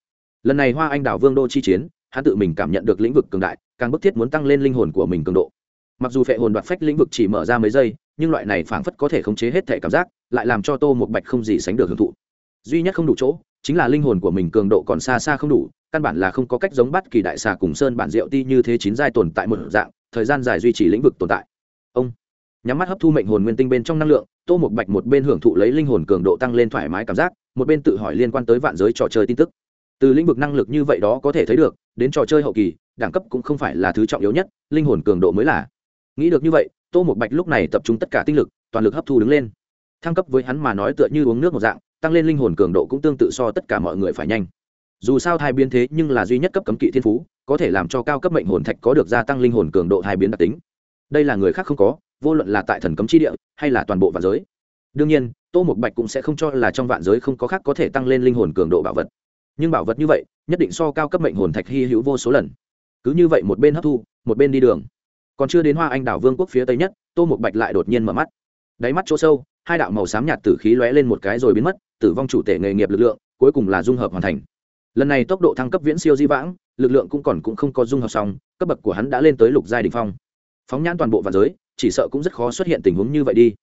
Lần này hoa anh đào vương đô chi chiến, hắn tự mình cảm nhận được lĩnh vực cường đại, càng bức thiết muốn tăng lên linh hồn của mình cường độ mặc dù phệ hồn đoạt phách lĩnh vực chỉ mở ra mấy giây, nhưng loại này phảng phất có thể khống chế hết thể cảm giác, lại làm cho tô một bạch không gì sánh được hưởng thụ. Duy nhất không đủ chỗ, chính là linh hồn của mình cường độ còn xa xa không đủ, căn bản là không có cách giống bắt kỳ đại xà cùng sơn bản diệu ti như thế chín giai tồn tại một dạng, thời gian dài duy trì lĩnh vực tồn tại. Ông nhắm mắt hấp thu mệnh hồn nguyên tinh bên trong năng lượng, tô một bạch một bên hưởng thụ lấy linh hồn cường độ tăng lên thoải mái cảm giác, một bên tự hỏi liên quan tới vạn giới trò chơi tin tức. Từ lĩnh vực năng lực như vậy đó có thể thấy được, đến trò chơi hậu kỳ, đẳng cấp cũng không phải là thứ trọng yếu nhất, linh hồn cường độ mới là nghĩ được như vậy, tô một bạch lúc này tập trung tất cả tinh lực, toàn lực hấp thu đứng lên. Thăng cấp với hắn mà nói tựa như uống nước một dạng, tăng lên linh hồn cường độ cũng tương tự so tất cả mọi người phải nhanh. Dù sao thai biến thế nhưng là duy nhất cấp cấm kỵ thiên phú, có thể làm cho cao cấp mệnh hồn thạch có được gia tăng linh hồn cường độ thai biến đặc tính. Đây là người khác không có, vô luận là tại thần cấm chi địa, hay là toàn bộ vạn giới. Đương nhiên, tô một bạch cũng sẽ không cho là trong vạn giới không có khác có thể tăng lên linh hồn cường độ bảo vật. Nhưng bảo vật như vậy, nhất định so cao cấp mệnh hồn thạch hy hữu vô số lần. Cứ như vậy một bên hấp thu, một bên đi đường còn chưa đến hoa anh đảo vương quốc phía tây nhất, tô một bạch lại đột nhiên mở mắt. Đáy mắt chỗ sâu, hai đạo màu xám nhạt tử khí lóe lên một cái rồi biến mất, tử vong chủ tể nghề nghiệp lực lượng, cuối cùng là dung hợp hoàn thành. Lần này tốc độ thăng cấp viễn siêu di vãng, lực lượng cũng còn cũng không có dung hợp xong, cấp bậc của hắn đã lên tới lục giai đình phong. Phóng nhãn toàn bộ vạn giới, chỉ sợ cũng rất khó xuất hiện tình huống như vậy đi.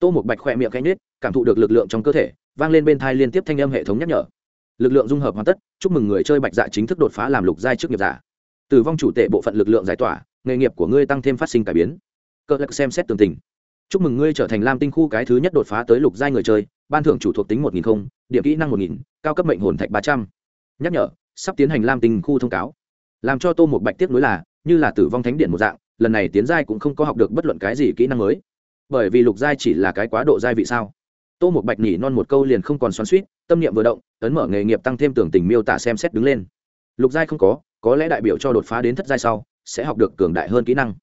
Tô một bạch khoe miệng canh nết cảm thụ được lực lượng trong cơ thể, vang lên bên thai liên tiếp thanh âm hệ thống nhắc nhở. Lực lượng dung hợp hoàn tất, chúc mừng người chơi bạch dạ chính thức đột phá làm lục giai trước nghiệp giả. Tử vong chủ tệ bộ phận lực lượng giải tỏa nghề nghiệp của ngươi tăng thêm phát sinh cải biến. Cơ lạc xem xét tường tình. Chúc mừng ngươi trở thành lam tinh khu cái thứ nhất đột phá tới lục giai người chơi, ban thưởng chủ thuộc tính một nghìn không, điểm kỹ năng một nghìn, cao cấp mệnh hồn thạch ba trăm. Nhắc nhở, sắp tiến hành lam tinh khu thông cáo. Làm cho tô một bạch tiếp nối là, như là tử vong thánh điện một dạng, lần này tiến giai cũng không có học được bất luận cái gì kỹ năng mới. Bởi vì lục giai chỉ là cái quá độ giai vị sao? Tô một bạch nhỉ non một câu liền không còn xoắn suýt tâm niệm vừa động, ấn mở nghề nghiệp tăng thêm tưởng tình miêu tả xem xét đứng lên. Lục giai không có có lẽ đại biểu cho đột phá đến thất giai sau sẽ học được cường đại hơn kỹ năng.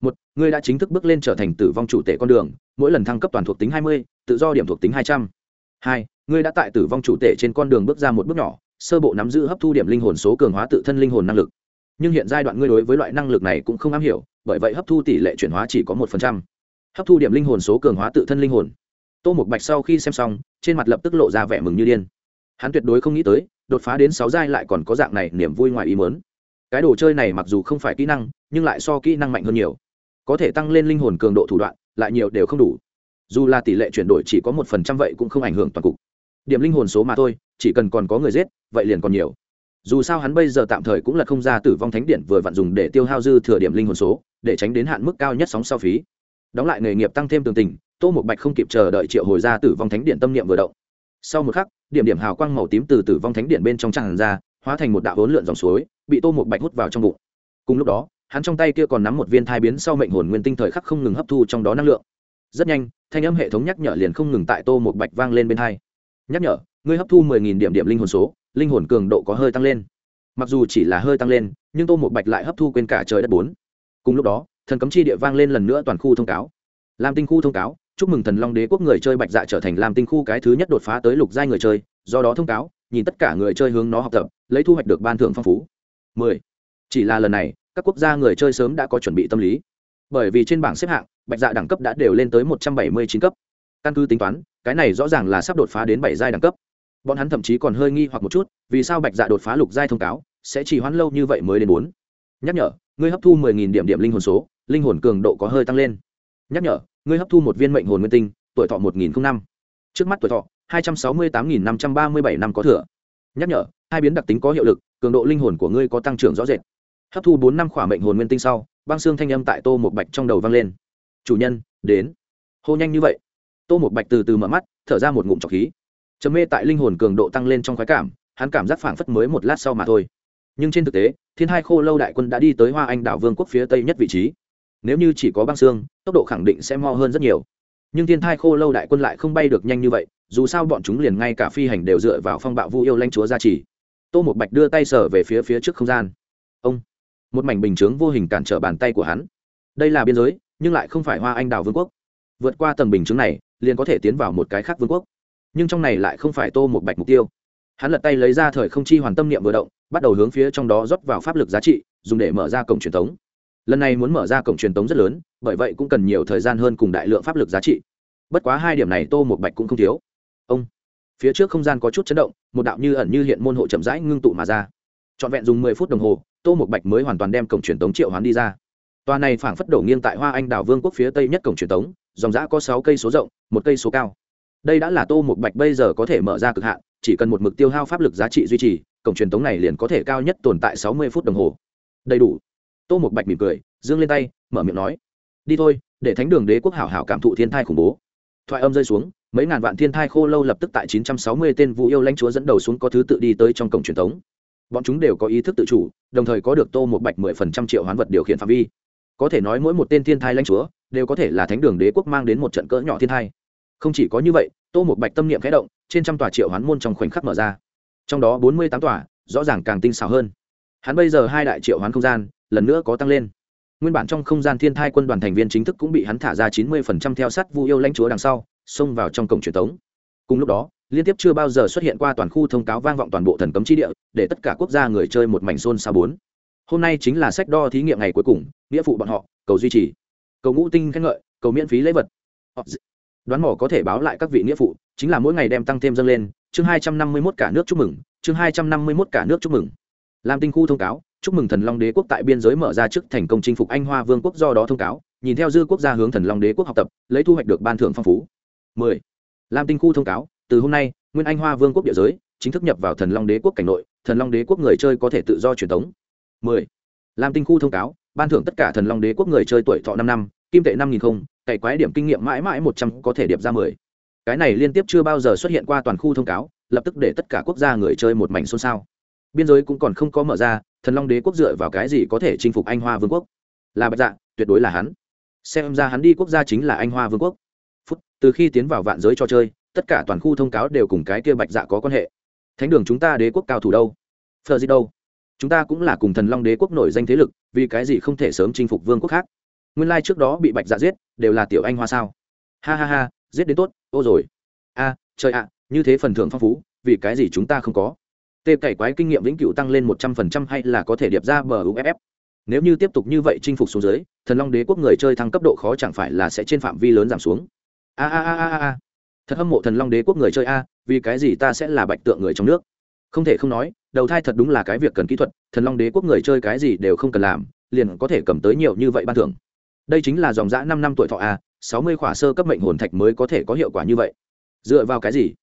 Một, ngươi đã chính thức bước lên trở thành tử vong chủ tể con đường, mỗi lần thăng cấp toàn thuộc tính hai mươi, tự do điểm thuộc tính hai trăm. Hai, ngươi đã tại tử vong chủ tể trên con đường bước ra một bước nhỏ, sơ bộ nắm giữ hấp thu điểm linh hồn số cường hóa tự thân linh hồn năng lực. Nhưng hiện giai đoạn ngươi đối với loại năng lực này cũng không am hiểu, bởi vậy hấp thu tỷ lệ chuyển hóa chỉ có một phần trăm. Hấp thu điểm linh hồn số cường hóa tự thân linh hồn. Tô một bạch sau khi xem xong, trên mặt lập tức lộ ra vẻ mừng như điên. Hắn tuyệt đối không nghĩ tới, đột phá đến sáu giai lại còn có dạng này niềm vui ngoài ý mớn cái đồ chơi này mặc dù không phải kỹ năng, nhưng lại so kỹ năng mạnh hơn nhiều. Có thể tăng lên linh hồn cường độ thủ đoạn, lại nhiều đều không đủ. Dù là tỷ lệ chuyển đổi chỉ có một phần trăm vậy cũng không ảnh hưởng toàn cục. Điểm linh hồn số mà thôi, chỉ cần còn có người giết, vậy liền còn nhiều. Dù sao hắn bây giờ tạm thời cũng là không ra tử vong thánh điện vừa vặn dùng để tiêu hao dư thừa điểm linh hồn số, để tránh đến hạn mức cao nhất sóng sau phí. Đóng lại nghề nghiệp tăng thêm tường tình, tô một bạch không kịp chờ đợi triệu hồi ra tử vong thánh điện tâm niệm vừa động. Sau một khắc, điểm điểm hào quang màu tím từ tử vong thánh điện bên trong tràn ra hóa thành một đạo hỗn lượn dòng suối, bị tô một bạch hút vào trong bụng. Cùng lúc đó, hắn trong tay kia còn nắm một viên thai biến sau mệnh hồn nguyên tinh thời khắc không ngừng hấp thu trong đó năng lượng. Rất nhanh, thanh âm hệ thống nhắc nhở liền không ngừng tại tô một bạch vang lên bên tai. nhắc nhở, ngươi hấp thu 10000 điểm điểm linh hồn số, linh hồn cường độ có hơi tăng lên. Mặc dù chỉ là hơi tăng lên, nhưng tô một bạch lại hấp thu quên cả trời đất bốn. Cùng lúc đó, thần cấm chi địa vang lên lần nữa toàn khu thông cáo. Lam tinh khu thông cáo, chúc mừng thần long đế quốc người chơi bạch dạ trở thành lam tinh khu cái thứ nhất đột phá tới lục giai người chơi, do đó thông cáo, nhìn tất cả người chơi hướng nó học tập lấy thu hoạch được ban thưởng phong phú. 10. chỉ là lần này, các quốc gia người chơi sớm đã có chuẩn bị tâm lý. Bởi vì trên bảng xếp hạng, bạch dạ đẳng cấp đã đều lên tới 179 cấp. Căn cứ tính toán, cái này rõ ràng là sắp đột phá đến bảy giai đẳng cấp. Bọn hắn thậm chí còn hơi nghi hoặc một chút, vì sao bạch dạ đột phá lục giai thông cáo, sẽ chỉ hoãn lâu như vậy mới đến bốn? Nhắc nhở, ngươi hấp thu 10.000 điểm điểm linh hồn số, linh hồn cường độ có hơi tăng lên. Nhắc nhở, ngươi hấp thu một viên mệnh hồn nguyên tinh, tuổi thọ một nghìn năm. Trước mắt tuổi thọ, hai trăm sáu mươi tám nghìn năm trăm ba mươi bảy năm có thừa. Nhắc nhở hai biến đặc tính có hiệu lực, cường độ linh hồn của ngươi có tăng trưởng rõ rệt. Hấp thu bốn năm khỏa mệnh hồn nguyên tinh sau, băng xương thanh âm tại tô một bạch trong đầu vang lên. Chủ nhân, đến. Hô nhanh như vậy. Tô một bạch từ từ mở mắt, thở ra một ngụm trọc khí. Chấm mê tại linh hồn cường độ tăng lên trong khoái cảm, hắn cảm giác phảng phất mới một lát sau mà thôi. Nhưng trên thực tế, thiên hai khô lâu đại quân đã đi tới hoa anh đảo vương quốc phía tây nhất vị trí. Nếu như chỉ có băng xương, tốc độ khẳng định sẽ mo hơn rất nhiều. Nhưng thiên thai khô lâu đại quân lại không bay được nhanh như vậy, dù sao bọn chúng liền ngay cả phi hành đều dựa vào phong bạo vu yêu lanh chúa gia trì tô một bạch đưa tay sở về phía phía trước không gian. Ông, một mảnh bình chướng vô hình cản trở bàn tay của hắn. Đây là biên giới, nhưng lại không phải hoa anh đào vương quốc. Vượt qua tầng bình chướng này, liền có thể tiến vào một cái khác vương quốc. Nhưng trong này lại không phải tô một bạch mục tiêu. Hắn lật tay lấy ra thời không chi hoàn tâm niệm vừa động, bắt đầu hướng phía trong đó rót vào pháp lực giá trị, dùng để mở ra cổng truyền thống. Lần này muốn mở ra cổng truyền tống rất lớn, bởi vậy cũng cần nhiều thời gian hơn cùng đại lượng pháp lực giá trị. Bất quá hai điểm này tô một bạch cũng không thiếu. Ông phía trước không gian có chút chấn động, một đạo như ẩn như hiện môn hộ chậm rãi ngưng tụ mà ra. Trọn vẹn dùng mười phút đồng hồ, tô một bạch mới hoàn toàn đem cổng truyền tống triệu hoán đi ra. Tòa này phảng phất đổ nghiêng tại hoa anh đào vương quốc phía tây nhất cổng truyền tống, dòng giã có sáu cây số rộng, một cây số cao. Đây đã là tô một bạch bây giờ có thể mở ra cực hạn, chỉ cần một mực tiêu hao pháp lực giá trị duy trì, cổng truyền tống này liền có thể cao nhất tồn tại sáu mươi phút đồng hồ. Đầy đủ. Tô một bạch mỉm cười dương lên tay, mở miệng nói, đi thôi, để thánh đường đế quốc hảo hảo cảm thụ thiên thai khủng bố thoại âm rơi xuống, mấy ngàn vạn thiên thai khô lâu lập tức tại 960 tên vũ yêu lãnh chúa dẫn đầu xuống có thứ tự đi tới trong cổng truyền thống. Bọn chúng đều có ý thức tự chủ, đồng thời có được tô một bạch 10% triệu hoán vật điều khiển phạm vi. Có thể nói mỗi một tên thiên thai lãnh chúa đều có thể là thánh đường đế quốc mang đến một trận cỡ nhỏ thiên thai. Không chỉ có như vậy, tô một bạch tâm niệm khẽ động, trên trăm tòa triệu hoán môn trong khoảnh khắc mở ra. Trong đó 48 tòa, rõ ràng càng tinh xảo hơn. Hắn bây giờ hai đại triệu hoán không gian, lần nữa có tăng lên nguyên bản trong không gian thiên thai quân đoàn thành viên chính thức cũng bị hắn thả ra 90% theo sát vu yêu lãnh chúa đằng sau, xông vào trong cổng truyền thống cùng lúc đó, liên tiếp chưa bao giờ xuất hiện qua toàn khu thông cáo vang vọng toàn bộ thần cấm chi địa, để tất cả quốc gia người chơi một mảnh xôn xa bốn. Hôm nay chính là sách đo thí nghiệm ngày cuối cùng, nghĩa phụ bọn họ, cầu duy trì. Cầu ngũ tinh khen ngợi, cầu miễn phí lễ vật. Đoán mỏ có thể báo lại các vị nghĩa phụ chính là mỗi ngày đem tăng thêm dâng lên. Chương hai trăm năm mươi 251 cả nước chúc mừng, chương hai trăm năm mươi 251 cả nước chúc mừng. Làm tinh khu thông cáo chúc mừng thần long đế quốc tại biên giới mở ra trước thành công chinh phục anh hoa vương quốc do đó thông cáo, nhìn theo dư quốc gia hướng thần long đế quốc học tập, lấy thu hoạch được ban thưởng phong phú 10. lam tinh khu thông cáo, từ hôm nay, nguyên anh hoa vương quốc địa giới chính thức nhập vào thần long đế quốc cảnh nội, thần long đế quốc người chơi có thể tự do truyền thống 10. lam tinh khu thông cáo, ban thưởng tất cả thần long đế quốc người chơi tuổi thọ năm năm, kim tệ năm nghìn không, cày quái điểm kinh nghiệm mãi mãi một trăm có thể điệp ra mười cái này liên tiếp chưa bao giờ xuất hiện qua toàn khu thông cáo, lập tức để tất cả quốc gia người chơi một mảnh xôn xao biên giới cũng còn không có mở ra, thần long đế quốc dựa vào cái gì có thể chinh phục anh hoa vương quốc? Là bạch dạ tuyệt đối là hắn. Xem ra hắn đi quốc gia chính là anh hoa vương quốc. Phút, từ khi tiến vào vạn giới cho chơi, tất cả toàn khu thông cáo đều cùng cái kia bạch dạ có quan hệ. Thánh đường chúng ta đế quốc cao thủ đâu? Phờ gì đâu? Chúng ta cũng là cùng thần long đế quốc nổi danh thế lực, vì cái gì không thể sớm chinh phục vương quốc khác? Nguyên lai trước đó bị bạch dạ giết, đều là tiểu anh hoa sao? Ha ha ha, giết đến tốt, ô rồi. A, trời ạ, như thế phần thưởng phong phú, vì cái gì chúng ta không có? Tê cày quái kinh nghiệm vĩnh cửu tăng lên một trăm phần trăm hay là có thể điệp ra bờ uff nếu như tiếp tục như vậy chinh phục xuống dưới, thần long đế quốc người chơi thăng cấp độ khó chẳng phải là sẽ trên phạm vi lớn giảm xuống. A a a a a. Thật hâm mộ thần long đế quốc người chơi a, vì cái gì ta sẽ là bạch tượng người trong nước? Không thể không nói, đầu thai thật đúng là cái việc cần kỹ thuật, thần long đế quốc người chơi cái gì đều không cần làm, liền có thể cầm tới nhiều như vậy ban thưởng. Đây chính là dòng dã năm năm tuổi thọ a, sáu mươi khỏa sơ cấp mệnh hồn thạch mới có thể có hiệu quả như vậy. Dựa vào cái gì?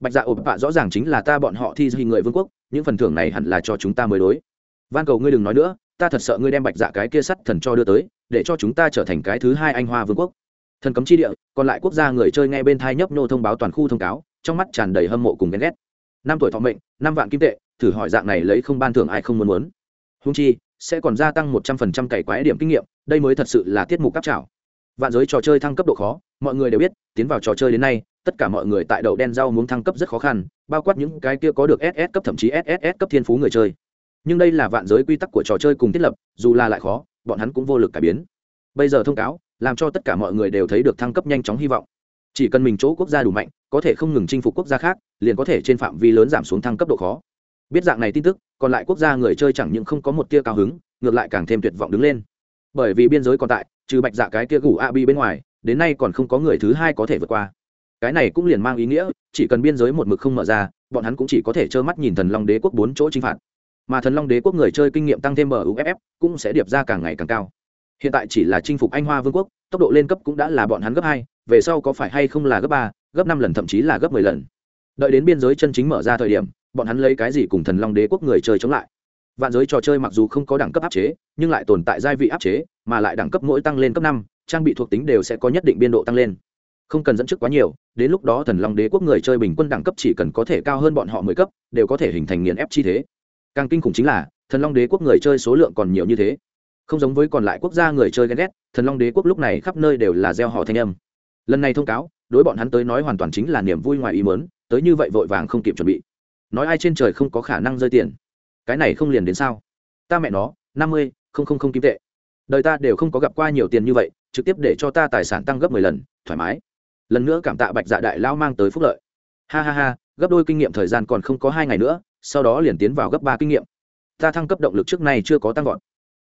Bạch dạ ổn bạ rõ ràng chính là ta bọn họ thi duy người vương quốc, những phần thưởng này hẳn là cho chúng ta mới đối. Van cầu ngươi đừng nói nữa, ta thật sợ ngươi đem bạch dạ cái kia sắt thần cho đưa tới, để cho chúng ta trở thành cái thứ hai anh hoa vương quốc. Thần cấm chi địa, còn lại quốc gia người chơi ngay bên thai nhấp nô thông báo toàn khu thông cáo, trong mắt tràn đầy hâm mộ cùng ghen ghét. Năm tuổi thọ mệnh, năm vạn kim tệ, thử hỏi dạng này lấy không ban thưởng ai không muốn muốn. Húng chi, sẽ còn gia tăng một trăm phần trăm cày quái điểm kinh nghiệm, đây mới thật sự là tiết mục cáp trào vạn giới trò chơi thăng cấp độ khó, mọi người đều biết, tiến vào trò chơi đến nay tất cả mọi người tại đậu đen rau muốn thăng cấp rất khó khăn, bao quát những cái kia có được ss cấp thậm chí sss cấp thiên phú người chơi. Nhưng đây là vạn giới quy tắc của trò chơi cùng thiết lập, dù là lại khó, bọn hắn cũng vô lực cải biến. Bây giờ thông cáo, làm cho tất cả mọi người đều thấy được thăng cấp nhanh chóng hy vọng. Chỉ cần mình chỗ quốc gia đủ mạnh, có thể không ngừng chinh phục quốc gia khác, liền có thể trên phạm vi lớn giảm xuống thăng cấp độ khó. Biết dạng này tin tức, còn lại quốc gia người chơi chẳng những không có một tia cao hứng, ngược lại càng thêm tuyệt vọng đứng lên. Bởi vì biên giới còn tại, trừ bạch dạ cái kia gủ a bi bên ngoài, đến nay còn không có người thứ hai có thể vượt qua cái này cũng liền mang ý nghĩa, chỉ cần biên giới một mực không mở ra, bọn hắn cũng chỉ có thể trơ mắt nhìn thần long đế quốc bốn chỗ chinh phạt. Mà thần long đế quốc người chơi kinh nghiệm tăng thêm muff cũng sẽ điệp ra càng ngày càng cao. Hiện tại chỉ là chinh phục anh hoa vương quốc, tốc độ lên cấp cũng đã là bọn hắn gấp hai, về sau có phải hay không là gấp ba, gấp năm lần thậm chí là gấp mười lần. Đợi đến biên giới chân chính mở ra thời điểm, bọn hắn lấy cái gì cùng thần long đế quốc người chơi chống lại? Vạn giới trò chơi mặc dù không có đẳng cấp áp chế, nhưng lại tồn tại giai vị áp chế, mà lại đẳng cấp mỗi tăng lên cấp năm, trang bị thuộc tính đều sẽ có nhất định biên độ tăng lên không cần dẫn trước quá nhiều, đến lúc đó thần long đế quốc người chơi bình quân đẳng cấp chỉ cần có thể cao hơn bọn họ mười cấp, đều có thể hình thành nghiền ép chi thế. Càng kinh khủng chính là, thần long đế quốc người chơi số lượng còn nhiều như thế. Không giống với còn lại quốc gia người chơi ghen ghét, thần long đế quốc lúc này khắp nơi đều là gieo họ thanh âm. Lần này thông cáo, đối bọn hắn tới nói hoàn toàn chính là niềm vui ngoài ý mớn tới như vậy vội vàng không kịp chuẩn bị. Nói ai trên trời không có khả năng rơi tiền. Cái này không liền đến sao? Ta mẹ nó, năm mươi, không không không kim tệ. Đời ta đều không có gặp qua nhiều tiền như vậy, trực tiếp để cho ta tài sản tăng gấp mười lần, thoải mái lần nữa cảm tạ bạch dạ đại lao mang tới phúc lợi. Ha ha ha, gấp đôi kinh nghiệm thời gian còn không có hai ngày nữa, sau đó liền tiến vào gấp ba kinh nghiệm. Ta thăng cấp động lực trước nay chưa có tăng vọt.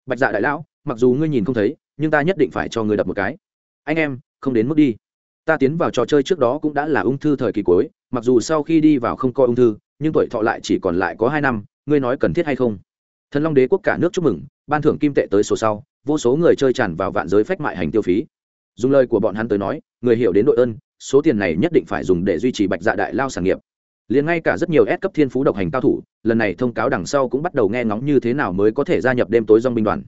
Bạch dạ đại lão, mặc dù ngươi nhìn không thấy, nhưng ta nhất định phải cho ngươi đập một cái. Anh em, không đến mức đi. Ta tiến vào trò chơi trước đó cũng đã là ung thư thời kỳ cuối, mặc dù sau khi đi vào không coi ung thư, nhưng tuổi thọ lại chỉ còn lại có hai năm, ngươi nói cần thiết hay không? Thần long đế quốc cả nước chúc mừng, ban thưởng kim tệ tới số sau, vô số người chơi tràn vào vạn giới phách mại hành tiêu phí dùng lời của bọn hắn tới nói, người hiểu đến đội ơn, số tiền này nhất định phải dùng để duy trì bạch dạ đại lao sản nghiệp. Liền ngay cả rất nhiều S cấp thiên phú độc hành cao thủ, lần này thông cáo đằng sau cũng bắt đầu nghe ngóng như thế nào mới có thể gia nhập đêm tối dong binh đoàn.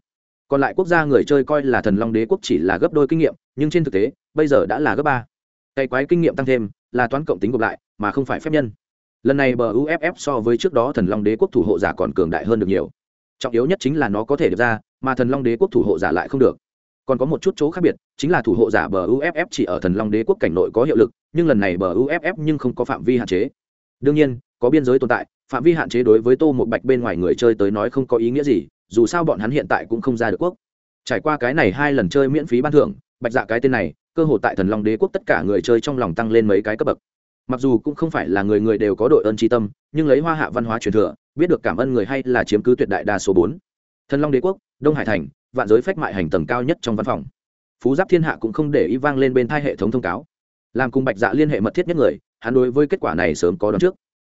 Còn lại quốc gia người chơi coi là thần long đế quốc chỉ là gấp đôi kinh nghiệm, nhưng trên thực tế, bây giờ đã là gấp ba. Cày quái kinh nghiệm tăng thêm, là toán cộng tính gộp lại, mà không phải phép nhân. Lần này bờ uff so với trước đó thần long đế quốc thủ hộ giả còn cường đại hơn được nhiều. Trọng yếu nhất chính là nó có thể được ra, mà thần long đế quốc thủ hộ giả lại không được còn có một chút chỗ khác biệt, chính là thủ hộ giả bờ uff chỉ ở thần long đế quốc cảnh nội có hiệu lực, nhưng lần này bờ uff nhưng không có phạm vi hạn chế. Đương nhiên, có biên giới tồn tại, phạm vi hạn chế đối với tô một bạch bên ngoài người chơi tới nói không có ý nghĩa gì, dù sao bọn hắn hiện tại cũng không ra được quốc. Trải qua cái này hai lần chơi miễn phí ban thưởng, bạch dạ cái tên này, cơ hội tại thần long đế quốc tất cả người chơi trong lòng tăng lên mấy cái cấp bậc. Mặc dù cũng không phải là người người đều có đội ơn tri tâm, nhưng lấy hoa hạ văn hóa truyền thừa, biết được cảm ơn người hay là chiếm cứ tuyệt đại đa số bốn. Thần long đế quốc, đông hải thành vạn giới phách mại hành tầng cao nhất trong văn phòng. Phú giáp thiên hạ cũng không để ý vang lên bên thai hệ thống thông cáo. Làm cùng bạch dạ liên hệ mật thiết nhất người, hắn đối với kết quả này sớm có đón trước.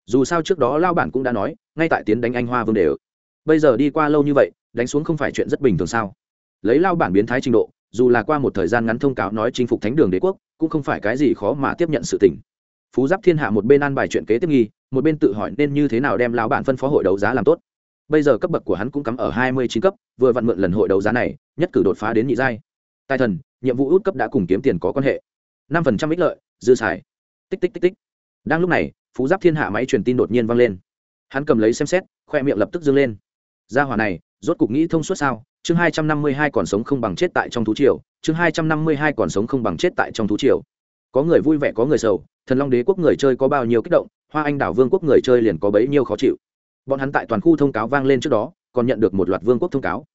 Dù sao trước đó lao bản cũng đã nói, ngay tại tiến đánh anh hoa vương đều. Bây giờ đi qua lâu như vậy, đánh xuống không phải chuyện rất bình thường sao? Lấy lao bản biến thái trình độ, dù là qua một thời gian ngắn thông cáo nói chinh phục thánh đường đế quốc, cũng không phải cái gì khó mà tiếp nhận sự tình. Phú giáp thiên hạ một bên ăn bài chuyện kế tiếp nghi, một bên tự hỏi nên như thế nào đem lao bản phân phó hội đấu giá làm tốt bây giờ cấp bậc của hắn cũng cắm ở hai mươi chín cấp, vừa vặn mượn lần hội đấu giá này, nhất cử đột phá đến nhị giai. Tài thần, nhiệm vụ út cấp đã cùng kiếm tiền có quan hệ. năm phần trăm ích lợi, dư xài. Tích tích tích tích. Đang lúc này, phú giáp thiên hạ máy truyền tin đột nhiên vang lên. Hắn cầm lấy xem xét, khoe miệng lập tức dâng lên. Gia hỏa này, rốt cục nghĩ thông suốt sao? Chương hai trăm năm mươi hai còn sống không bằng chết tại trong thú triều. Chương hai trăm năm mươi hai còn sống không bằng chết tại trong thú triều. Có người vui vẻ, có người sầu. Thần long đế quốc người chơi có bao nhiêu kích động, hoa anh đảo vương quốc người chơi liền có bấy nhiêu khó chịu bọn hắn tại toàn khu thông cáo vang lên trước đó, còn nhận được một loạt vương quốc thông cáo.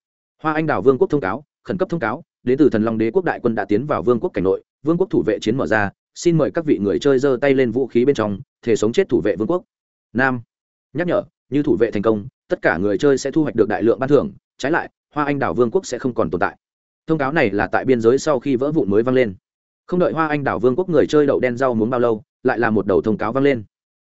Hoa anh đào vương quốc thông cáo, khẩn cấp thông cáo, đến từ thần long đế quốc đại quân đã tiến vào vương quốc cảnh nội, vương quốc thủ vệ chiến mở ra, xin mời các vị người chơi giơ tay lên vũ khí bên trong, thể sống chết thủ vệ vương quốc. Nam. Nhắc nhở, như thủ vệ thành công, tất cả người chơi sẽ thu hoạch được đại lượng ban thưởng, trái lại, hoa anh đảo vương quốc sẽ không còn tồn tại. Thông cáo này là tại biên giới sau khi vỡ vụn mới vang lên. Không đợi hoa anh đảo vương quốc người chơi đậu đen rau muốn bao lâu, lại là một đầu thông cáo vang lên.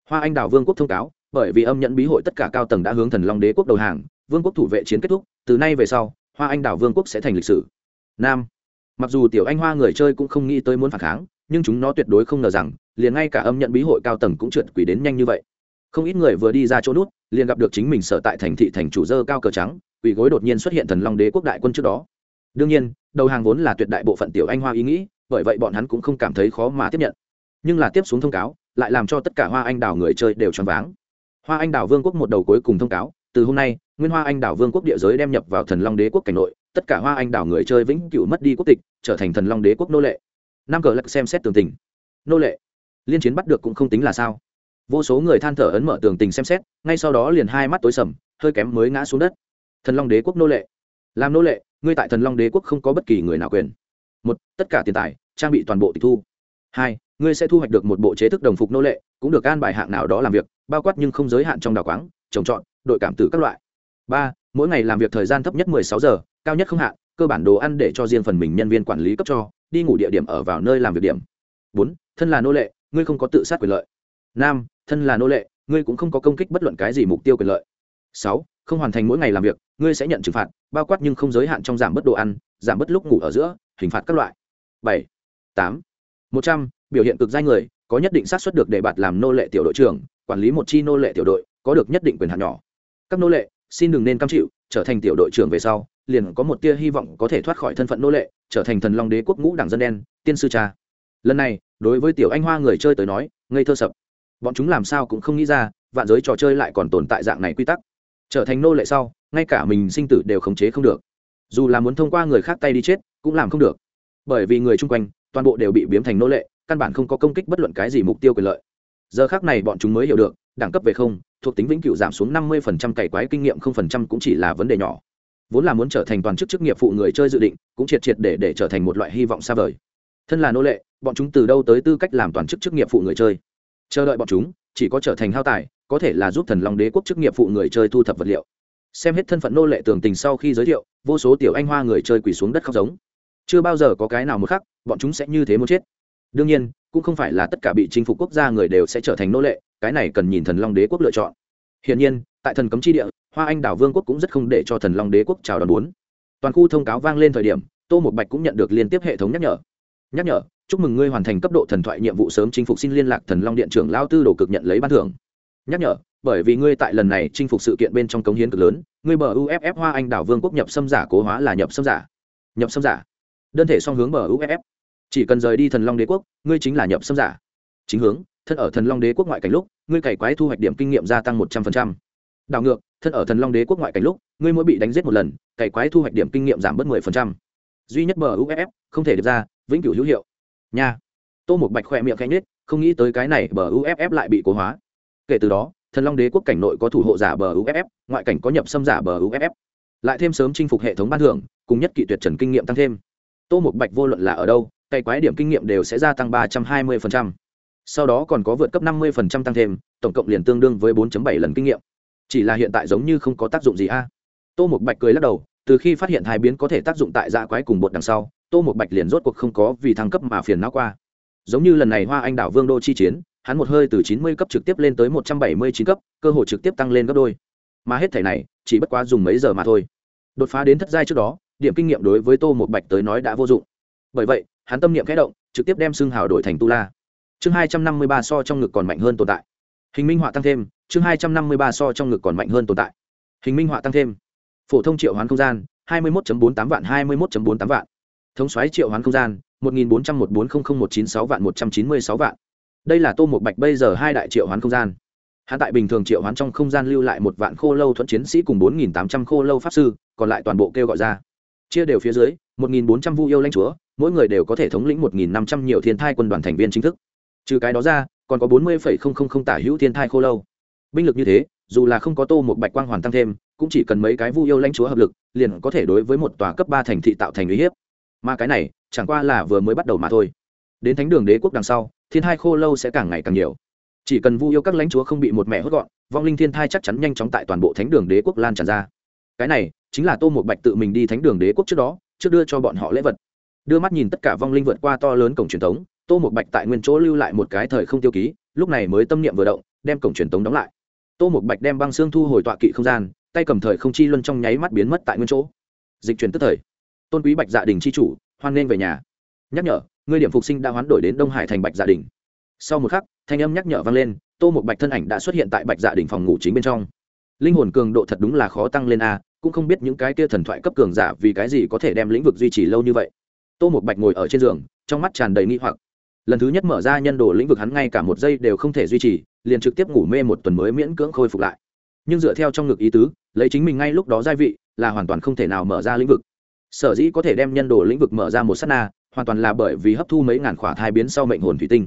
Hoa anh đảo vương quốc thông cáo bởi vì âm nhận bí hội tất cả cao tầng đã hướng thần long đế quốc đầu hàng, vương quốc thủ vệ chiến kết thúc, từ nay về sau, hoa anh đảo vương quốc sẽ thành lịch sử. Nam. Mặc dù tiểu anh hoa người chơi cũng không nghĩ tới muốn phản kháng, nhưng chúng nó tuyệt đối không ngờ rằng, liền ngay cả âm nhận bí hội cao tầng cũng trượt quỷ đến nhanh như vậy. Không ít người vừa đi ra chỗ nút, liền gặp được chính mình sở tại thành thị thành chủ dơ cao cờ trắng, quỷ gối đột nhiên xuất hiện thần long đế quốc đại quân trước đó. Đương nhiên, đầu hàng vốn là tuyệt đại bộ phận tiểu anh hoa ý nghĩ, bởi vậy bọn hắn cũng không cảm thấy khó mà tiếp nhận. Nhưng là tiếp xuống thông cáo, lại làm cho tất cả hoa anh đào người chơi đều choáng váng hoa anh đào vương quốc một đầu cuối cùng thông cáo, từ hôm nay, nguyên hoa anh đào vương quốc địa giới đem nhập vào thần long đế quốc cảnh nội, tất cả hoa anh đào người chơi vĩnh cửu mất đi quốc tịch, trở thành thần long đế quốc nô lệ. Nam cờ lắc xem xét tường tình. Nô lệ? Liên chiến bắt được cũng không tính là sao. Vô số người than thở ấn mở tường tình xem xét, ngay sau đó liền hai mắt tối sầm, hơi kém mới ngã xuống đất. Thần long đế quốc nô lệ. Làm nô lệ, ngươi tại thần long đế quốc không có bất kỳ người nào quyền. Một, tất cả tiền tài, trang bị toàn bộ tịch thu. Hai, ngươi sẽ thu hoạch được một bộ chế thức đồng phục nô lệ cũng được an bài hạng nào đó làm việc, bao quát nhưng không giới hạn trong đào quáng, trồng trọt, đội cảm tử các loại. Ba, mỗi ngày làm việc thời gian thấp nhất mười sáu giờ, cao nhất không hạn, cơ bản đồ ăn để cho riêng phần mình nhân viên quản lý cấp cho, đi ngủ địa điểm ở vào nơi làm việc điểm. Bốn, thân là nô lệ, ngươi không có tự sát quyền lợi. Năm, thân là nô lệ, ngươi cũng không có công kích bất luận cái gì mục tiêu quyền lợi. Sáu, không hoàn thành mỗi ngày làm việc, ngươi sẽ nhận trừng phạt, bao quát nhưng không giới hạn trong giảm bớt đồ ăn, giảm bớt lúc ngủ ở giữa, hình phạt các loại. Bảy, tám, một trăm, biểu hiện cực danh người có nhất định xác suất được đề bạt làm nô lệ tiểu đội trưởng, quản lý một chi nô lệ tiểu đội, có được nhất định quyền hạn nhỏ. Các nô lệ, xin đừng nên cam chịu, trở thành tiểu đội trưởng về sau, liền có một tia hy vọng có thể thoát khỏi thân phận nô lệ, trở thành thần long đế quốc ngũ đảng dân đen, tiên sư cha. Lần này, đối với tiểu anh hoa người chơi tới nói, ngây thơ sập. Bọn chúng làm sao cũng không nghĩ ra, vạn giới trò chơi lại còn tồn tại dạng này quy tắc. Trở thành nô lệ sau, ngay cả mình sinh tử đều khống chế không được. Dù là muốn thông qua người khác tay đi chết, cũng làm không được. Bởi vì người chung quanh, toàn bộ đều bị biếm thành nô lệ căn bản không có công kích bất luận cái gì mục tiêu quyền lợi. Giờ khác này bọn chúng mới hiểu được, đẳng cấp về không, thuộc tính vĩnh cửu giảm xuống năm mươi phần trăm, cày quái kinh nghiệm không phần trăm cũng chỉ là vấn đề nhỏ. Vốn là muốn trở thành toàn chức chức nghiệp phụ người chơi dự định, cũng triệt triệt để để trở thành một loại hy vọng xa vời. Thân là nô lệ, bọn chúng từ đâu tới tư cách làm toàn chức chức nghiệp phụ người chơi? Chờ đợi bọn chúng, chỉ có trở thành hao tài, có thể là giúp thần long đế quốc chức nghiệp phụ người chơi thu thập vật liệu. Xem hết thân phận nô lệ tường tình sau khi giới thiệu, vô số tiểu anh hoa người chơi quỳ xuống đất khóc giống. Chưa bao giờ có cái nào một khắc, bọn chúng sẽ như thế muốn chết đương nhiên, cũng không phải là tất cả bị chinh phục quốc gia người đều sẽ trở thành nô lệ, cái này cần nhìn thần long đế quốc lựa chọn. Hiển nhiên, tại thần cấm chi địa, hoa anh đảo vương quốc cũng rất không để cho thần long đế quốc chào đón bốn toàn khu thông cáo vang lên thời điểm, tô một bạch cũng nhận được liên tiếp hệ thống nhắc nhở. Nhắc nhở, chúc mừng ngươi hoàn thành cấp độ thần thoại nhiệm vụ sớm chinh phục xin liên lạc thần long điện trưởng lao tư đồ cực nhận lấy ban thưởng. Nhắc nhở, bởi vì ngươi tại lần này chinh phục sự kiện bên trong cống hiến cực lớn, ngươi bờ uff hoa anh đảo vương quốc nhập xâm giả cố hóa là nhập xâm giả. Nhập xâm giả. Đơn thể song hướng bờ uff chỉ cần rời đi thần long đế quốc, ngươi chính là nhập xâm giả. Chính hướng, thân ở thần long đế quốc ngoại cảnh lúc, ngươi cày quái thu hoạch điểm kinh nghiệm gia tăng một trăm phần trăm. Đảo ngược, thân ở thần long đế quốc ngoại cảnh lúc, ngươi mỗi bị đánh giết một lần, cày quái thu hoạch điểm kinh nghiệm giảm bớt mười phần trăm. Duy nhất bờ uff không thể được ra, vĩnh cửu hữu hiệu. Nha. Tô một bạch khoe miệng khẽ nết không nghĩ tới cái này bờ uff lại bị cố hóa. Kể từ đó, thần long đế quốc cảnh nội có thủ hộ giả bờ uff ngoại cảnh có nhập xâm giả bờ uff lại thêm sớm chinh phục hệ thống ban thưởng, cùng nhất kỵ tuyệt trần kinh nghiệm tăng thêm. Tô một bạch vô luận là ở đâu cày quái điểm kinh nghiệm đều sẽ gia tăng ba trăm hai mươi sau đó còn có vượt cấp năm mươi tăng thêm, tổng cộng liền tương đương với 4 bảy lần kinh nghiệm. Chỉ là hiện tại giống như không có tác dụng gì a. Tô một bạch cười lắc đầu, từ khi phát hiện hai biến có thể tác dụng tại dạ quái cùng bột đằng sau, tô một bạch liền rốt cuộc không có vì thăng cấp mà phiền não qua. Giống như lần này hoa anh đảo vương đô chi chiến, hắn một hơi từ chín mươi cấp trực tiếp lên tới một trăm bảy mươi chín cấp, cơ hội trực tiếp tăng lên gấp đôi. Mà hết thảy này, chỉ bất quá dùng mấy giờ mà thôi. Đột phá đến thất giai trước đó, điểm kinh nghiệm đối với tô một bạch tới nói đã vô dụng. Bởi vậy hắn tâm niệm khẽ động, trực tiếp đem xương hào đổi thành tu la. Chương hai trăm năm mươi ba so trong ngực còn mạnh hơn tồn tại. Hình minh họa tăng thêm, chương hai trăm năm mươi ba so trong ngực còn mạnh hơn tồn tại. Hình minh họa tăng thêm. Phổ thông triệu hoán không gian, hai mươi một bốn tám vạn, hai mươi một bốn tám vạn. Thống xoáy triệu hoán không gian, một nghìn bốn trăm một bốn không không một chín sáu vạn một trăm chín mươi sáu vạn. Đây là tô một bạch bây giờ hai đại triệu hoán không gian. Hạ tại bình thường triệu hoán trong không gian lưu lại một vạn khô lâu thuận chiến sĩ cùng bốn nghìn tám trăm khô lâu pháp sư, còn lại toàn bộ kêu gọi ra. Chia đều phía dưới, một nghìn bốn trăm vu yêu lãnh chúa mỗi người đều có thể thống lĩnh một nghìn năm trăm nhiều thiên thai quân đoàn thành viên chính thức. Trừ cái đó ra, còn có bốn mươi tả hữu thiên thai khô lâu. Binh lực như thế, dù là không có tô một bạch quang hoàn tăng thêm, cũng chỉ cần mấy cái vu yêu lãnh chúa hợp lực, liền có thể đối với một tòa cấp ba thành thị tạo thành uy hiếp. Mà cái này, chẳng qua là vừa mới bắt đầu mà thôi. Đến thánh đường đế quốc đằng sau, thiên thai khô lâu sẽ càng ngày càng nhiều. Chỉ cần vu yêu các lãnh chúa không bị một mẹ hốt gọn, vong linh thiên thai chắc chắn nhanh chóng tại toàn bộ thánh đường đế quốc lan tràn ra. Cái này, chính là tô một bạch tự mình đi thánh đường đế quốc trước đó, trước đưa cho bọn họ lễ vật đưa mắt nhìn tất cả vong linh vượt qua to lớn cổng truyền thống tô một bạch tại nguyên chỗ lưu lại một cái thời không tiêu ký, lúc này mới tâm niệm vừa động, đem cổng truyền thống đóng lại. Tô một bạch đem băng xương thu hồi tọa kỵ không gian, tay cầm thời không chi luân trong nháy mắt biến mất tại nguyên chỗ. Dịch chuyển tức thời. Tôn quý bạch dạ đình chi chủ, hoan nghênh về nhà. Nhắc nhở, ngươi điểm phục sinh đã hoán đổi đến đông hải thành bạch dạ đình. Sau một khắc, thanh âm nhắc nhở vang lên, tô một bạch thân ảnh đã xuất hiện tại bạch dạ đình phòng ngủ chính bên trong. Linh hồn cường độ thật đúng là khó tăng lên a, cũng không biết những cái kia thần thoại cấp cường giả vì cái gì có thể đem lĩnh vực duy trì lâu như vậy tô một bạch ngồi ở trên giường, trong mắt tràn đầy nghi hoặc. Lần thứ nhất mở ra nhân đồ lĩnh vực hắn ngay cả một giây đều không thể duy trì, liền trực tiếp ngủ mê một tuần mới miễn cưỡng khôi phục lại. Nhưng dựa theo trong ngực ý tứ, lấy chính mình ngay lúc đó gia vị, là hoàn toàn không thể nào mở ra lĩnh vực. Sở dĩ có thể đem nhân đồ lĩnh vực mở ra một s á t na, hoàn toàn là bởi vì hấp thu mấy ngàn khỏa thai biến sau mệnh hồn thủy tinh.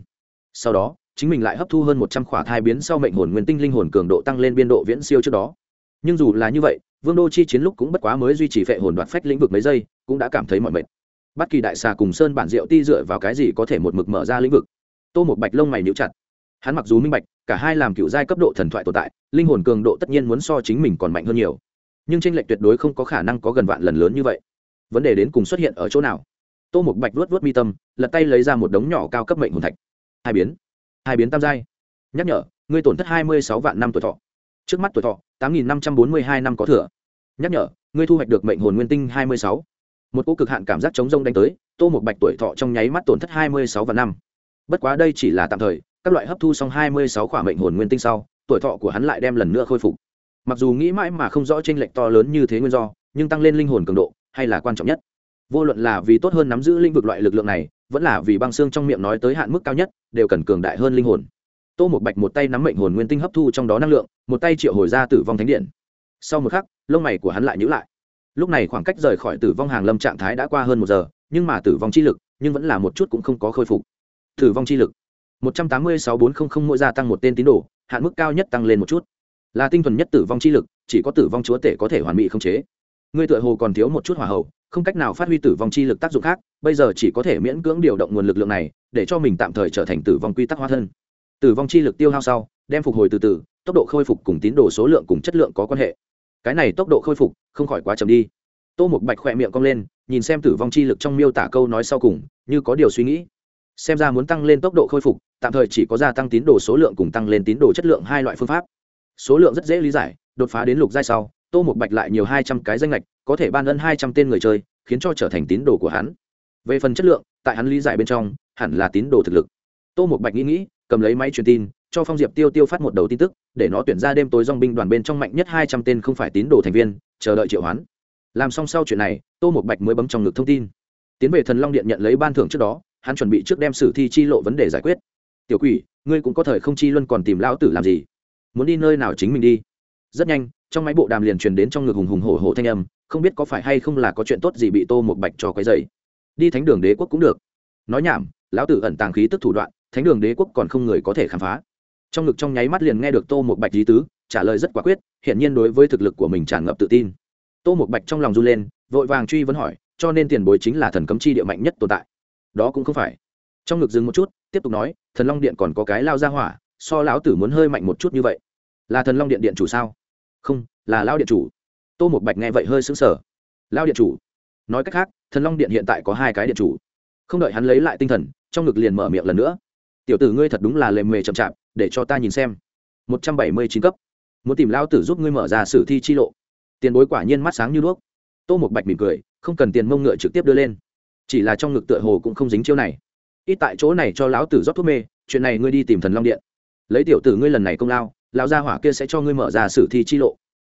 Sau đó, chính mình lại hấp thu hơn một trăm khỏa thai biến sau mệnh hồn nguyên tinh linh hồn cường độ tăng lên biên độ viễn siêu trước đó. Nhưng dù là như vậy, vương đô chi chiến lúc cũng bất quá mới duy trì phệ hồn đoạt phách lĩnh vực mấy giây, cũng đã cảm thấy mọi mệt bất kỳ đại xà cùng sơn bản rượu ti dựa vào cái gì có thể một mực mở ra lĩnh vực. Tô một bạch lông mày níu chặt. Hắn mặc dù minh bạch, cả hai làm cựu giai cấp độ thần thoại tồn tại, linh hồn cường độ tất nhiên muốn so chính mình còn mạnh hơn nhiều. Nhưng tranh lệch tuyệt đối không có khả năng có gần vạn lần lớn như vậy. Vấn đề đến cùng xuất hiện ở chỗ nào? Tô một bạch vuốt vuốt mi tâm, lật tay lấy ra một đống nhỏ cao cấp mệnh hồn thạch. Hai biến. Hai biến tam giai. Nhắc nhở, ngươi tổn thất hai mươi sáu vạn năm tuổi thọ. Trước mắt tuổi thọ, tám nghìn năm trăm bốn mươi hai năm có thừa. Nhắc nhở, ngươi thu hoạch được mệnh hồn nguyên tinh hai mươi sáu một cỗ cực hạn cảm giác chống rông đánh tới, tô một bạch tuổi thọ trong nháy mắt tổn thất hai mươi sáu vạn năm. Bất quá đây chỉ là tạm thời, các loại hấp thu xong hai mươi sáu khỏa mệnh hồn nguyên tinh sau, tuổi thọ của hắn lại đem lần nữa khôi phục. Mặc dù nghĩ mãi mà không rõ tranh lệch to lớn như thế nguyên do, nhưng tăng lên linh hồn cường độ, hay là quan trọng nhất. Vô luận là vì tốt hơn nắm giữ lĩnh vực loại lực lượng này, vẫn là vì băng xương trong miệng nói tới hạn mức cao nhất, đều cần cường đại hơn linh hồn. Tô một bạch một tay nắm mệnh hồn nguyên tinh hấp thu trong đó năng lượng, một tay triệu hồi ra tử vong thánh điện. Sau một khắc, lông mày của hắn lại nhữ lại lúc này khoảng cách rời khỏi tử vong hàng lâm trạng thái đã qua hơn một giờ, nhưng mà tử vong chi lực nhưng vẫn là một chút cũng không có khôi phục. Tử vong chi lực, một trăm tám mươi sáu bốn trăm linh mỗi gia tăng một tên tín đồ, hạn mức cao nhất tăng lên một chút. Là tinh thuần nhất tử vong chi lực, chỉ có tử vong chúa tể có thể hoàn mỹ không chế. Ngươi tựa hồ còn thiếu một chút hỏa hậu không cách nào phát huy tử vong chi lực tác dụng khác, bây giờ chỉ có thể miễn cưỡng điều động nguồn lực lượng này, để cho mình tạm thời trở thành tử vong quy tắc hóa thân. Tử vong chi lực tiêu hao sau, đem phục hồi từ từ, tốc độ khôi phục cùng tín đồ số lượng cùng chất lượng có quan hệ cái này tốc độ khôi phục, không khỏi quá chậm đi. Tô một bạch khỏe miệng cong lên, nhìn xem tử vong chi lực trong miêu tả câu nói sau cùng, như có điều suy nghĩ. Xem ra muốn tăng lên tốc độ khôi phục, tạm thời chỉ có gia tăng tín đồ số lượng cùng tăng lên tín đồ chất lượng hai loại phương pháp. Số lượng rất dễ lý giải, đột phá đến lục giai sau, tô một bạch lại nhiều hai trăm cái danh lệch có thể ban ân hai trăm tên người chơi, khiến cho trở thành tín đồ của hắn. Về phần chất lượng, tại hắn lý giải bên trong, hẳn là tín đồ thực lực. Tô một bạch nghĩ nghĩ, cầm lấy máy truyền tin cho phong diệp tiêu tiêu phát một đầu tin tức, để nó tuyển ra đêm tối dong binh đoàn bên trong mạnh nhất hai trăm tên không phải tín đồ thành viên, chờ đợi triệu hoán. Làm xong sau chuyện này, tô một bạch mới bấm trong ngực thông tin. Tiến về thần long điện nhận lấy ban thưởng trước đó, hắn chuẩn bị trước đem sử thi chi lộ vấn đề giải quyết. Tiểu quỷ, ngươi cũng có thời không chi luân còn tìm lão tử làm gì? Muốn đi nơi nào chính mình đi? Rất nhanh, trong máy bộ đàm liền truyền đến trong ngực hùng hùng hổ hổ thanh âm, không biết có phải hay không là có chuyện tốt gì bị tô một bạch cho quấy dày đi thánh đường đế quốc cũng được. Nói nhảm, lão tử ẩn tàng khí tức thủ đoạn, thánh đường đế quốc còn không người có thể khám phá trong ngực trong nháy mắt liền nghe được tô một bạch lý tứ, trả lời rất quả quyết hiện nhiên đối với thực lực của mình tràn ngập tự tin. Tô một bạch trong lòng run lên, vội vàng truy vấn hỏi, cho nên tiền bối chính là thần cấm chi địa mạnh nhất tồn tại. Đó cũng không phải. Trong ngực dừng một chút, tiếp tục nói, thần long điện còn có cái lao ra hỏa, so lão tử muốn hơi mạnh một chút như vậy. Là thần long điện điện chủ sao? Không, là lao điện chủ. Tô một bạch nghe vậy hơi xứng sở lao điện chủ. Nói cách khác, thần long điện hiện tại có hai cái điện chủ. Không đợi hắn lấy lại tinh thần, trong ngực liền mở miệng lần nữa. Tiểu tử ngươi thật đúng là lề mề chậm chạp để cho ta nhìn xem. Một trăm bảy mươi chín cấp. Muốn tìm lao tử giúp ngươi mở ra sử thi chi lộ. Tiền bối quả nhiên mắt sáng như đuốc. Tô một bạch mỉm cười, không cần tiền mông ngựa trực tiếp đưa lên. Chỉ là trong ngực tựa hồ cũng không dính chiêu này. Ít tại chỗ này cho lão tử rót thuốc mê, chuyện này ngươi đi tìm thần long điện. Lấy tiểu tử ngươi lần này công lao, lão gia hỏa kia sẽ cho ngươi mở ra sử thi chi lộ.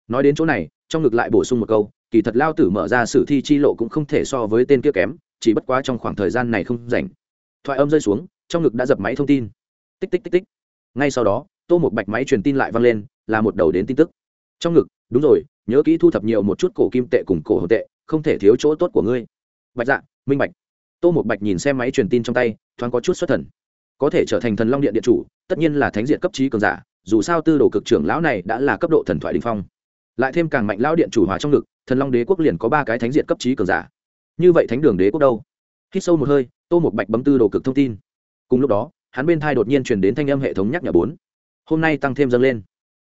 Nói đến chỗ này, trong ngực lại bổ sung một câu, kỳ thật lao tử mở ra sử thi chi lộ cũng không thể so với tên kia kém, chỉ bất quá trong khoảng thời gian này không rảnh. Thoại âm rơi xuống, trong ngực đã dập máy thông tin. Tích tích tích tích ngay sau đó, tô một bạch máy truyền tin lại vang lên, là một đầu đến tin tức. Trong ngực, đúng rồi, nhớ kỹ thu thập nhiều một chút cổ kim tệ cùng cổ hồ tệ, không thể thiếu chỗ tốt của ngươi. Bạch dạ minh bạch. Tô một bạch nhìn xem máy truyền tin trong tay, thoáng có chút xuất thần. Có thể trở thành thần long điện điện chủ, tất nhiên là thánh diện cấp trí cường giả, dù sao tư đồ cực trưởng lão này đã là cấp độ thần thoại đình phong. Lại thêm càng mạnh lão điện chủ hòa trong ngực, thần long đế quốc liền có ba cái thánh diện cấp trí cường giả. Như vậy thánh đường đế quốc đâu? Hít sâu một hơi, tô một bạch bấm tư đồ cực thông tin. Cùng lúc đó hắn bên thai đột nhiên truyền đến thanh âm hệ thống nhắc nhở bốn. Hôm nay tăng thêm dâng lên.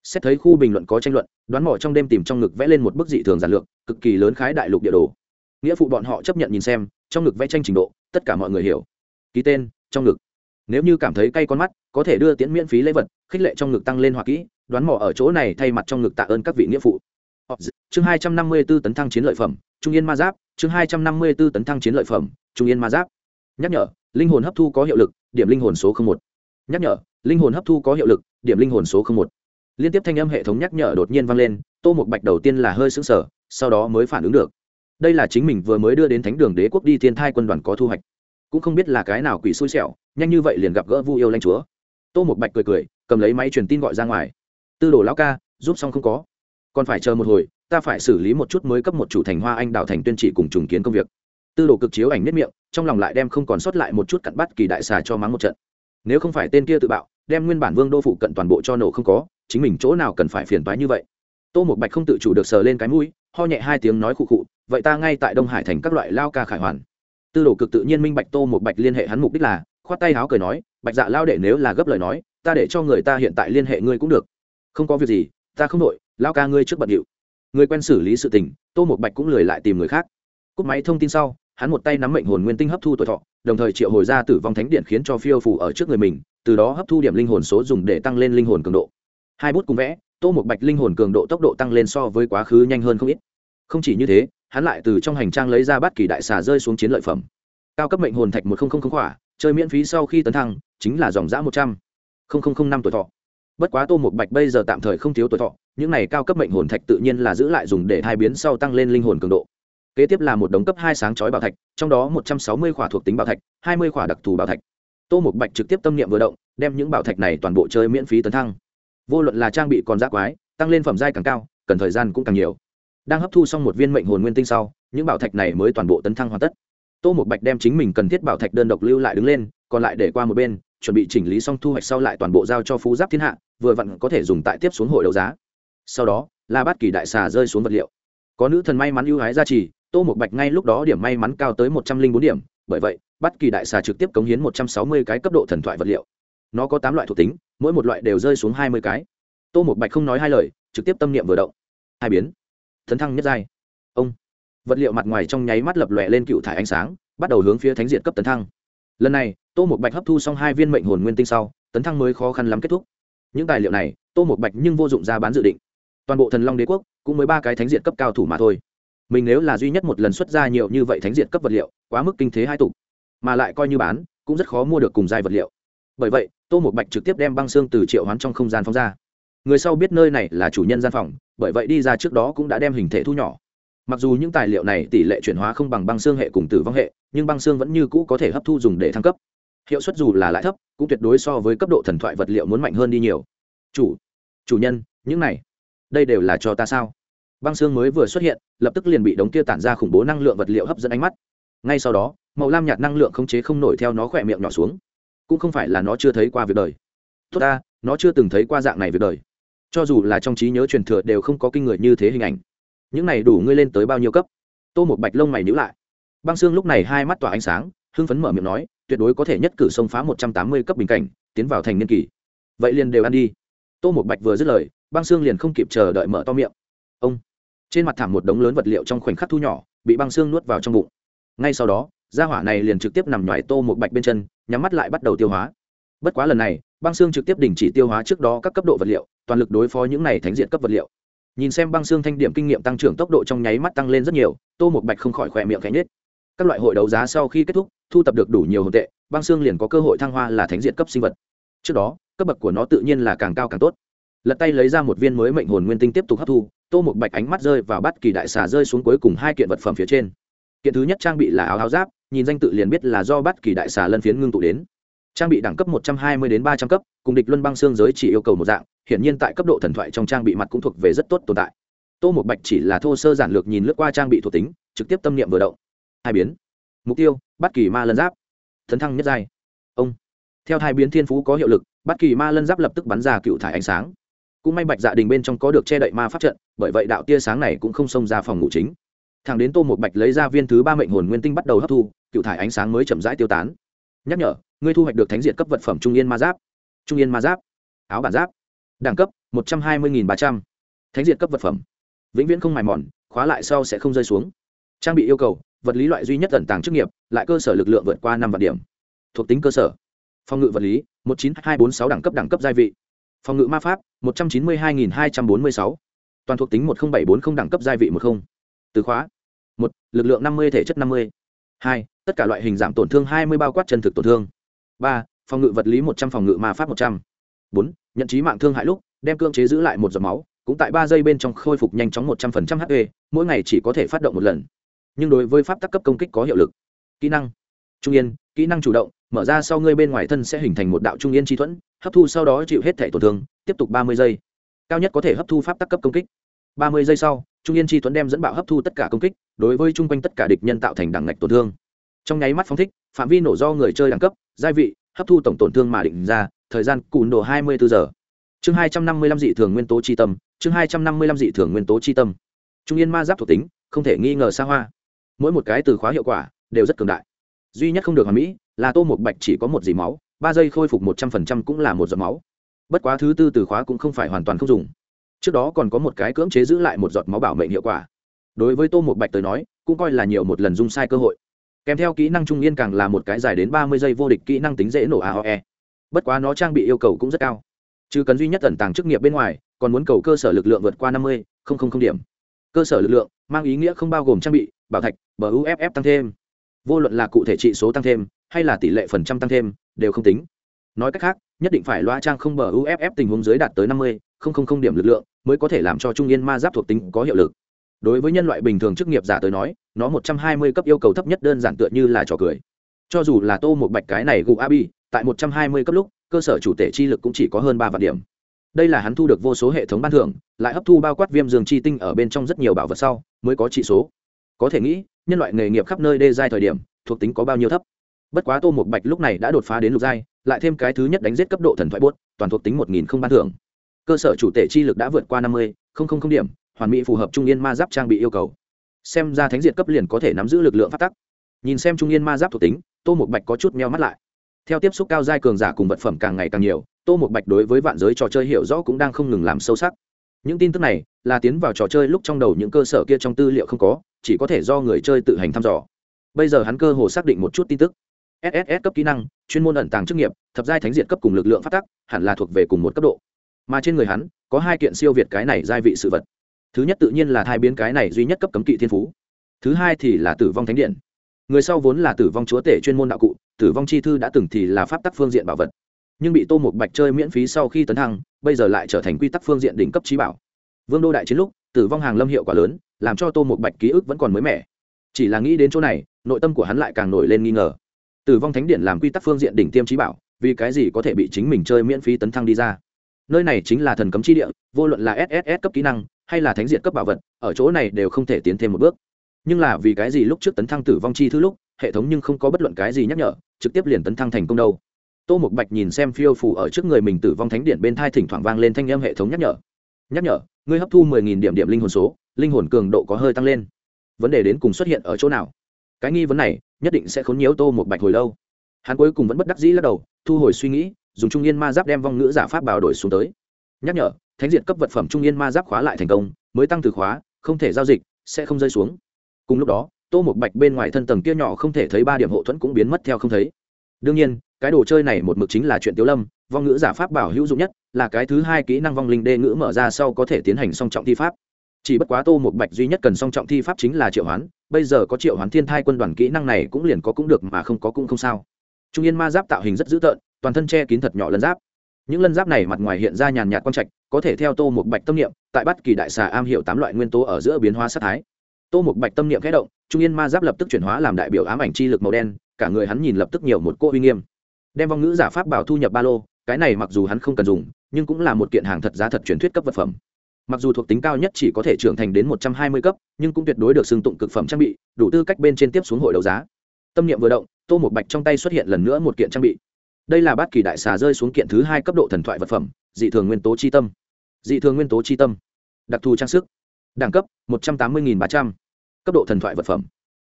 Xét thấy khu bình luận có tranh luận, đoán mỏ trong đêm tìm trong ngực vẽ lên một bức dị thường giản lược, cực kỳ lớn khái đại lục địa đồ. Nghĩa phụ bọn họ chấp nhận nhìn xem, trong ngực vẽ tranh trình độ, tất cả mọi người hiểu. Ký tên, trong ngực. Nếu như cảm thấy cay con mắt, có thể đưa tiễn miễn phí lễ vật, khích lệ trong ngực tăng lên hoặc kỹ, đoán mỏ ở chỗ này thay mặt trong ngực tạ ơn các vị nghĩa phụ. Chương hai trăm năm mươi 254 tấn thăng chiến lợi phẩm, trung yên ma giáp, chương hai trăm năm mươi 254 tấn thăng chiến lợi phẩm, trung yên ma giáp. Nhắc nhở, linh hồn hấp thu có hiệu lực điểm linh hồn số một. Nhắc nhở, linh hồn hấp thu có hiệu lực, điểm linh hồn số một. Liên tiếp thanh âm hệ thống nhắc nhở đột nhiên vang lên, tô một bạch đầu tiên là hơi sững sờ, sau đó mới phản ứng được. Đây là chính mình vừa mới đưa đến thánh đường đế quốc đi thiên thai quân đoàn có thu hoạch. Cũng không biết là cái nào quỷ xui xẻo, nhanh như vậy liền gặp gỡ vu yêu lanh chúa. Tô một bạch cười cười, cầm lấy máy truyền tin gọi ra ngoài. Tư đồ lão ca, giúp xong không có? Còn phải chờ một hồi, ta phải xử lý một chút mới cấp một chủ thành hoa anh đạo thành tuyên chỉ cùng trùng kiến công việc tư đồ cực chiếu ảnh nếp miệng, trong lòng lại đem không còn sót lại một chút cặn bắt kỳ đại xà cho mắng một trận. Nếu không phải tên kia tự bạo, đem nguyên bản vương đô phụ cận toàn bộ cho nổ không có, chính mình chỗ nào cần phải phiền toái như vậy? Tô một bạch không tự chủ được sờ lên cái mũi, ho nhẹ hai tiếng nói khụ khụ, vậy ta ngay tại đông hải thành các loại lao ca khải hoàn. Tư đồ cực tự nhiên minh bạch tô một bạch liên hệ hắn mục đích là, khoát tay háo cười nói, bạch dạ lao đệ nếu là gấp lời nói, ta để cho người ta hiện tại liên hệ ngươi cũng được. Không có việc gì, ta không đội lao ca ngươi trước bận điệu. Người quen xử lý sự tình, tô một bạch cũng lười lại tìm người khác. Cúp máy thông tin sau hắn một tay nắm mệnh hồn nguyên tinh hấp thu tuổi thọ, đồng thời triệu hồi ra tử vong thánh điện khiến cho phiêu phủ ở trước người mình, từ đó hấp thu điểm linh hồn số dùng để tăng lên linh hồn cường độ. Hai bút cùng vẽ, tô một bạch linh hồn cường độ tốc độ tăng lên so với quá khứ nhanh hơn không ít. Không chỉ như thế, hắn lại từ trong hành trang lấy ra bát kỳ đại xà rơi xuống chiến lợi phẩm. Cao cấp mệnh hồn thạch một nghìn khỏa, chơi miễn phí sau khi tấn thăng, chính là dòng giã một trăm linh năm tuổi thọ. Bất quá tô một bạch bây giờ tạm thời không thiếu tuổi thọ, những này cao cấp mệnh hồn thạch tự nhiên là giữ lại dùng để thai biến sau tăng lên linh hồn cường độ kế tiếp là một đống cấp hai sáng chói bảo thạch, trong đó một trăm sáu mươi khỏa thuộc tính bảo thạch, hai mươi khỏa đặc thù bảo thạch. Tô Mục bạch trực tiếp tâm niệm vừa động, đem những bảo thạch này toàn bộ chơi miễn phí tấn thăng. Vô luận là trang bị còn giác quái, tăng lên phẩm giai càng cao, cần thời gian cũng càng nhiều. Đang hấp thu xong một viên mệnh hồn nguyên tinh sau, những bảo thạch này mới toàn bộ tấn thăng hoàn tất. Tô một bạch đem chính mình cần thiết bảo thạch đơn độc lưu lại đứng lên, còn lại để qua một bên, chuẩn bị chỉnh lý xong thu hoạch sau lại toàn bộ giao cho phú giáp thiên hạ, vừa vặn có thể dùng tại tiếp xuống hội đấu giá. Sau đó là bát kỳ đại xà rơi xuống vật liệu. Có nữ thần may mắn ưu hái gia trì tô một bạch ngay lúc đó điểm may mắn cao tới một trăm linh bốn điểm, bởi vậy, bất kỳ đại xà trực tiếp cống hiến một trăm sáu mươi cái cấp độ thần thoại vật liệu. Nó có tám loại thuộc tính, mỗi một loại đều rơi xuống hai mươi cái. Tô một bạch không nói hai lời, trực tiếp tâm niệm vừa động. Hai biến. Thấn thăng nhất giai. Ông. Vật liệu mặt ngoài trong nháy mắt lập lòe lên cựu thải ánh sáng, bắt đầu hướng phía thánh diện cấp tấn thăng. Lần này, tô một bạch hấp thu xong hai viên mệnh hồn nguyên tinh sau, tấn thăng mới khó khăn lắm kết thúc. Những tài liệu này, tô một bạch nhưng vô dụng ra bán dự định. Toàn bộ thần long đế quốc cũng mới ba cái thánh diện cấp cao thủ mà thôi mình nếu là duy nhất một lần xuất ra nhiều như vậy thánh diện cấp vật liệu, quá mức kinh thế hai tục. Mà lại coi như bán, cũng rất khó mua được cùng giai vật liệu. Bởi vậy, tô một bạch trực tiếp đem băng xương từ triệu hoán trong không gian phóng ra. Người sau biết nơi này là chủ nhân gian phòng, bởi vậy đi ra trước đó cũng đã đem hình thể thu nhỏ. Mặc dù những tài liệu này tỷ lệ chuyển hóa không bằng băng xương hệ cùng tử vong hệ, nhưng băng xương vẫn như cũ có thể hấp thu dùng để thăng cấp. Hiệu suất dù là lại thấp, cũng tuyệt đối so với cấp độ thần thoại vật liệu muốn mạnh hơn đi nhiều. Chủ chủ nhân, những này, đây đều là cho ta sao? Băng xương mới vừa xuất hiện, lập tức liền bị đống kia tản ra khủng bố năng lượng vật liệu hấp dẫn ánh mắt. Ngay sau đó, màu lam nhạt năng lượng không chế không nổi theo nó khỏe miệng nhỏ xuống. Cũng không phải là nó chưa thấy qua việc đời. Tốt ta, nó chưa từng thấy qua dạng này việc đời. Cho dù là trong trí nhớ truyền thừa đều không có kinh người như thế hình ảnh. Những này đủ ngươi lên tới bao nhiêu cấp? Tô một bạch lông mày nhữ lại. Băng xương lúc này hai mắt tỏa ánh sáng, hưng phấn mở miệng nói, tuyệt đối có thể nhất cử xông phá một trăm tám mươi cấp bình cảnh, tiến vào thành niên kỳ. Vậy liền đều ăn đi. Tô một bạch vừa dứt lời, băng xương liền không kịp chờ đợi mở to miệng. Ông! Trên mặt thảm một đống lớn vật liệu trong khoảnh khắc thu nhỏ, bị băng xương nuốt vào trong bụng. Ngay sau đó, gia hỏa này liền trực tiếp nằm ngoài tô một bạch bên chân, nhắm mắt lại bắt đầu tiêu hóa. Bất quá lần này, băng xương trực tiếp đình chỉ tiêu hóa trước đó các cấp độ vật liệu, toàn lực đối phó những này thánh diện cấp vật liệu. Nhìn xem băng xương thanh điểm kinh nghiệm tăng trưởng tốc độ trong nháy mắt tăng lên rất nhiều, tô một bạch không khỏi khỏe miệng khẽ nhết các loại hội đấu giá sau khi kết thúc, thu tập được đủ nhiều hồn tệ, băng xương liền có cơ hội thăng hoa là thánh diện cấp sinh vật. Trước đó, cấp bậc của nó tự nhiên là càng cao càng tốt lật tay lấy ra một viên mới mệnh hồn nguyên tinh tiếp tục hấp thu, tô một bạch ánh mắt rơi vào bắt kỳ đại xà rơi xuống cuối cùng hai kiện vật phẩm phía trên. Kiện thứ nhất trang bị là áo áo giáp, nhìn danh tự liền biết là do bắt kỳ đại xà lân phiến ngưng tụ đến. Trang bị đẳng cấp một trăm hai mươi đến ba trăm cấp, cùng địch luân băng xương giới chỉ yêu cầu một dạng, hiển nhiên tại cấp độ thần thoại trong trang bị mặt cũng thuộc về rất tốt tồn tại. Tô một bạch chỉ là thô sơ giản lược nhìn lướt qua trang bị thuộc tính, trực tiếp tâm niệm vừa động. Hai biến. Mục tiêu, bắt kỳ ma lân giáp. Thần thăng nhất giai. Ông. Theo hai biến thiên phú có hiệu lực, bắt kỳ ma lân giáp lập tức bắn ra cựu thải ánh sáng cũng may bạch dạ đình bên trong có được che đậy ma pháp trận, bởi vậy đạo tia sáng này cũng không xông ra phòng ngủ chính. Thằng đến tô một bạch lấy ra viên thứ ba mệnh hồn nguyên tinh bắt đầu hấp thu, cựu thải ánh sáng mới chậm rãi tiêu tán. Nhắc nhở, ngươi thu hoạch được thánh diện cấp vật phẩm trung yên ma giáp. Trung yên ma giáp. Áo bản giáp. Đẳng cấp, một trăm hai mươi ba trăm. Thánh diện cấp vật phẩm. Vĩnh viễn không mài mòn, khóa lại sau sẽ không rơi xuống. Trang bị yêu cầu, vật lý loại duy nhất tần tàng chức nghiệp, lại cơ sở lực lượng vượt qua năm vạn điểm. Thuộc tính cơ sở. Phòng ngự vật lý, một chín hai bốn sáu đẳng cấp đẳng cấp gia vị phòng ngự ma pháp, một trăm chín mươi hai nghìn hai trăm bốn mươi sáu. Toàn thuộc tính một nghìn bảy bốn không đẳng cấp gia vị một không. Từ khóa. Một, lực lượng năm mươi, thể chất năm mươi. Hai, tất cả loại hình giảm tổn thương hai mươi bao quát chân thực tổn thương. Ba, phòng ngự vật lý một trăm, phòng ngự ma pháp một trăm. Bốn, nhận trí mạng thương hại lúc, đem cưỡng chế giữ lại một giọt máu, cũng tại ba giây bên trong khôi phục nhanh chóng một trăm phần trăm hp mỗi ngày chỉ có thể phát động một lần. Nhưng đối với pháp tắc cấp công kích có hiệu lực. Kỹ năng. Trung yên, kỹ năng chủ động mở ra sau ngươi bên ngoài thân sẽ hình thành một đạo trung yên chi thuẫn, hấp thu sau đó chịu hết thể tổn thương, tiếp tục ba mươi giây. Cao nhất có thể hấp thu pháp tắc cấp công kích. Ba mươi giây sau, trung yên chi thuẫn đem dẫn bạo hấp thu tất cả công kích, đối với chung quanh tất cả địch nhân tạo thành đẳng ngạch tổn thương. Trong nháy mắt phóng thích, phạm vi nổ do người chơi đẳng cấp gia vị, hấp thu tổng tổn thương mà định ra, thời gian cùn đồ hai mươi bốn giờ. Chương hai trăm năm mươi lăm dị thường nguyên tố chi tâm, chương hai trăm năm mươi lăm dị thường nguyên tố chi tâm. Trung yên ma giáp thuộc tính, không thể nghi ngờ xa hoa. Mỗi một cái từ khóa hiệu quả đều rất cường đại duy nhất không được hoàn mỹ là tô một bạch chỉ có một dì máu, ba giây khôi phục một trăm phần trăm cũng là một giọt máu. Bất quá thứ tư từ khóa cũng không phải hoàn toàn không dùng. Trước đó còn có một cái cưỡng chế giữ lại một giọt máu bảo mệnh hiệu quả. Đối với tô một bạch tới nói, cũng coi là nhiều một lần dung sai cơ hội. Kèm theo kỹ năng trung yên càng là một cái dài đến ba mươi giây vô địch kỹ năng tính dễ nổ aoe bất quá nó trang bị yêu cầu cũng rất cao. Chứ cần duy nhất tẩn tàng chức nghiệp bên ngoài, còn muốn cầu cơ sở lực lượng vượt qua năm mươi điểm. Cơ sở lực lượng, mang ý nghĩa không bao gồm trang bị, bảo thạch, bờ uff tăng thêm vô luận là cụ thể trị số tăng thêm, hay là tỷ lệ phần trăm tăng thêm, đều không tính. Nói cách khác, nhất định phải loa trang không bờ uff tình huống dưới đạt tới năm mươi điểm lực lượng, mới có thể làm cho trung yên ma giáp thuộc tính có hiệu lực. Đối với nhân loại bình thường chức nghiệp giả tới nói, nó một trăm hai mươi cấp yêu cầu thấp nhất đơn giản tựa như là trò cười. Cho dù là tô một bạch cái này gụ abi tại một trăm hai mươi cấp lúc, cơ sở chủ thể chi lực cũng chỉ có hơn ba vạn điểm. Đây là hắn thu được vô số hệ thống ban thưởng, lại hấp thu bao quát viêm dương chi tinh ở bên trong rất nhiều bảo vật sau, mới có trị số. Có thể nghĩ nhân loại nghề nghiệp khắp nơi đê giai thời điểm, thuộc tính có bao nhiêu thấp? Bất quá tô một bạch lúc này đã đột phá đến lục giai, lại thêm cái thứ nhất đánh giết cấp độ thần thoại buốt, toàn thuộc tính một nghìn không ban thưởng. Cơ sở chủ tể chi lực đã vượt qua năm mươi, không không không điểm, hoàn mỹ phù hợp trung yên ma giáp trang bị yêu cầu. Xem ra thánh diệt cấp liền có thể nắm giữ lực lượng phát tắc. Nhìn xem trung yên ma giáp thuộc tính, tô một bạch có chút meo mắt lại. Theo tiếp xúc cao giai cường giả cùng vật phẩm càng ngày càng nhiều, tô một bạch đối với vạn giới trò chơi hiểu rõ cũng đang không ngừng làm sâu sắc. Những tin tức này là tiến vào trò chơi lúc trong đầu những cơ sở kia trong tư liệu không có chỉ có thể do người chơi tự hành thăm dò. Bây giờ hắn cơ hồ xác định một chút tin tức. Sss cấp kỹ năng, chuyên môn ẩn tàng chức nghiệp, thập giai thánh diện cấp cùng lực lượng phát tắc, hẳn là thuộc về cùng một cấp độ. Mà trên người hắn, có hai kiện siêu việt cái này giai vị sự vật. Thứ nhất tự nhiên là thai biến cái này duy nhất cấp cấm kỵ thiên phú. Thứ hai thì là tử vong thánh điện. Người sau vốn là tử vong chúa tể chuyên môn đạo cụ, tử vong chi thư đã từng thì là pháp tắc phương diện bảo vật. Nhưng bị tô một bạch chơi miễn phí sau khi tấn thăng, bây giờ lại trở thành quy tắc phương diện đỉnh cấp trí bảo. Vương đô đại chiến lúc, tử vong hàng lâm hiệu quả lớn làm cho tô một bạch ký ức vẫn còn mới mẻ. Chỉ là nghĩ đến chỗ này, nội tâm của hắn lại càng nổi lên nghi ngờ. Tử vong thánh điện làm quy tắc phương diện đỉnh tiêm trí bảo, vì cái gì có thể bị chính mình chơi miễn phí tấn thăng đi ra? Nơi này chính là thần cấm chi địa, vô luận là sss cấp kỹ năng, hay là thánh diện cấp bảo vật, ở chỗ này đều không thể tiến thêm một bước. Nhưng là vì cái gì lúc trước tấn thăng tử vong chi thứ lúc, hệ thống nhưng không có bất luận cái gì nhắc nhở, trực tiếp liền tấn thăng thành công đâu. Tô một bạch nhìn xem phiêu phủ ở trước người mình tử vong thánh điện bên thai thỉnh thoảng vang lên thanh âm hệ thống nhắc nhở. Nhắc nhở, ngươi hấp thu mười nghìn điểm điểm linh hồn số linh hồn cường độ có hơi tăng lên. Vấn đề đến cùng xuất hiện ở chỗ nào? Cái nghi vấn này nhất định sẽ khốn nhiễu tô một bạch hồi lâu. Hắn cuối cùng vẫn bất đắc dĩ lắc đầu, thu hồi suy nghĩ, dùng trung yên ma giáp đem vong ngữ giả pháp bảo đổi xuống tới. Nhắc nhở, thánh diện cấp vật phẩm trung yên ma giáp khóa lại thành công, mới tăng từ khóa, không thể giao dịch, sẽ không rơi xuống. Cùng lúc đó, tô một bạch bên ngoài thân tầng kia nhỏ không thể thấy ba điểm hộ thuẫn cũng biến mất theo không thấy. Đương nhiên, cái đồ chơi này một mực chính là chuyện tiếu lâm, vong ngữ giả pháp bảo hữu dụng nhất, là cái thứ hai kỹ năng vong linh đê ngữ mở ra sau có thể tiến hành song trọng thi pháp chỉ bất quá tô một bạch duy nhất cần song trọng thi pháp chính là triệu hoán, bây giờ có triệu hoán thiên thai quân đoàn kỹ năng này cũng liền có cũng được mà không có cũng không sao. Trung yên ma giáp tạo hình rất dữ tợn, toàn thân che kín thật nhỏ lân giáp. Những lân giáp này mặt ngoài hiện ra nhàn nhạt quang trạch, có thể theo tô một bạch tâm niệm, tại bất kỳ đại xà am hiệu tám loại nguyên tố ở giữa biến hóa sát thái. Tô một bạch tâm niệm khẽ động, trung yên ma giáp lập tức chuyển hóa làm đại biểu ám ảnh chi lực màu đen, cả người hắn nhìn lập tức nhiều một cô uy nghiêm. Đem vong ngữ giả pháp bảo thu nhập ba lô, cái này mặc dù hắn không cần dùng, nhưng cũng là một kiện hàng thật giá thật truyền thuyết cấp vật phẩm mặc dù thuộc tính cao nhất chỉ có thể trưởng thành đến một trăm hai mươi cấp, nhưng cũng tuyệt đối được xưng tụng cực phẩm trang bị, đủ tư cách bên trên tiếp xuống hội đấu giá. Tâm niệm vừa động, tô một bạch trong tay xuất hiện lần nữa một kiện trang bị. Đây là bát kỳ đại xà rơi xuống kiện thứ hai cấp độ thần thoại vật phẩm, dị thường nguyên tố chi tâm. Dị thường nguyên tố chi tâm. Đặc thù trang sức. Đẳng cấp, một trăm tám mươi ba trăm. Cấp độ thần thoại vật phẩm.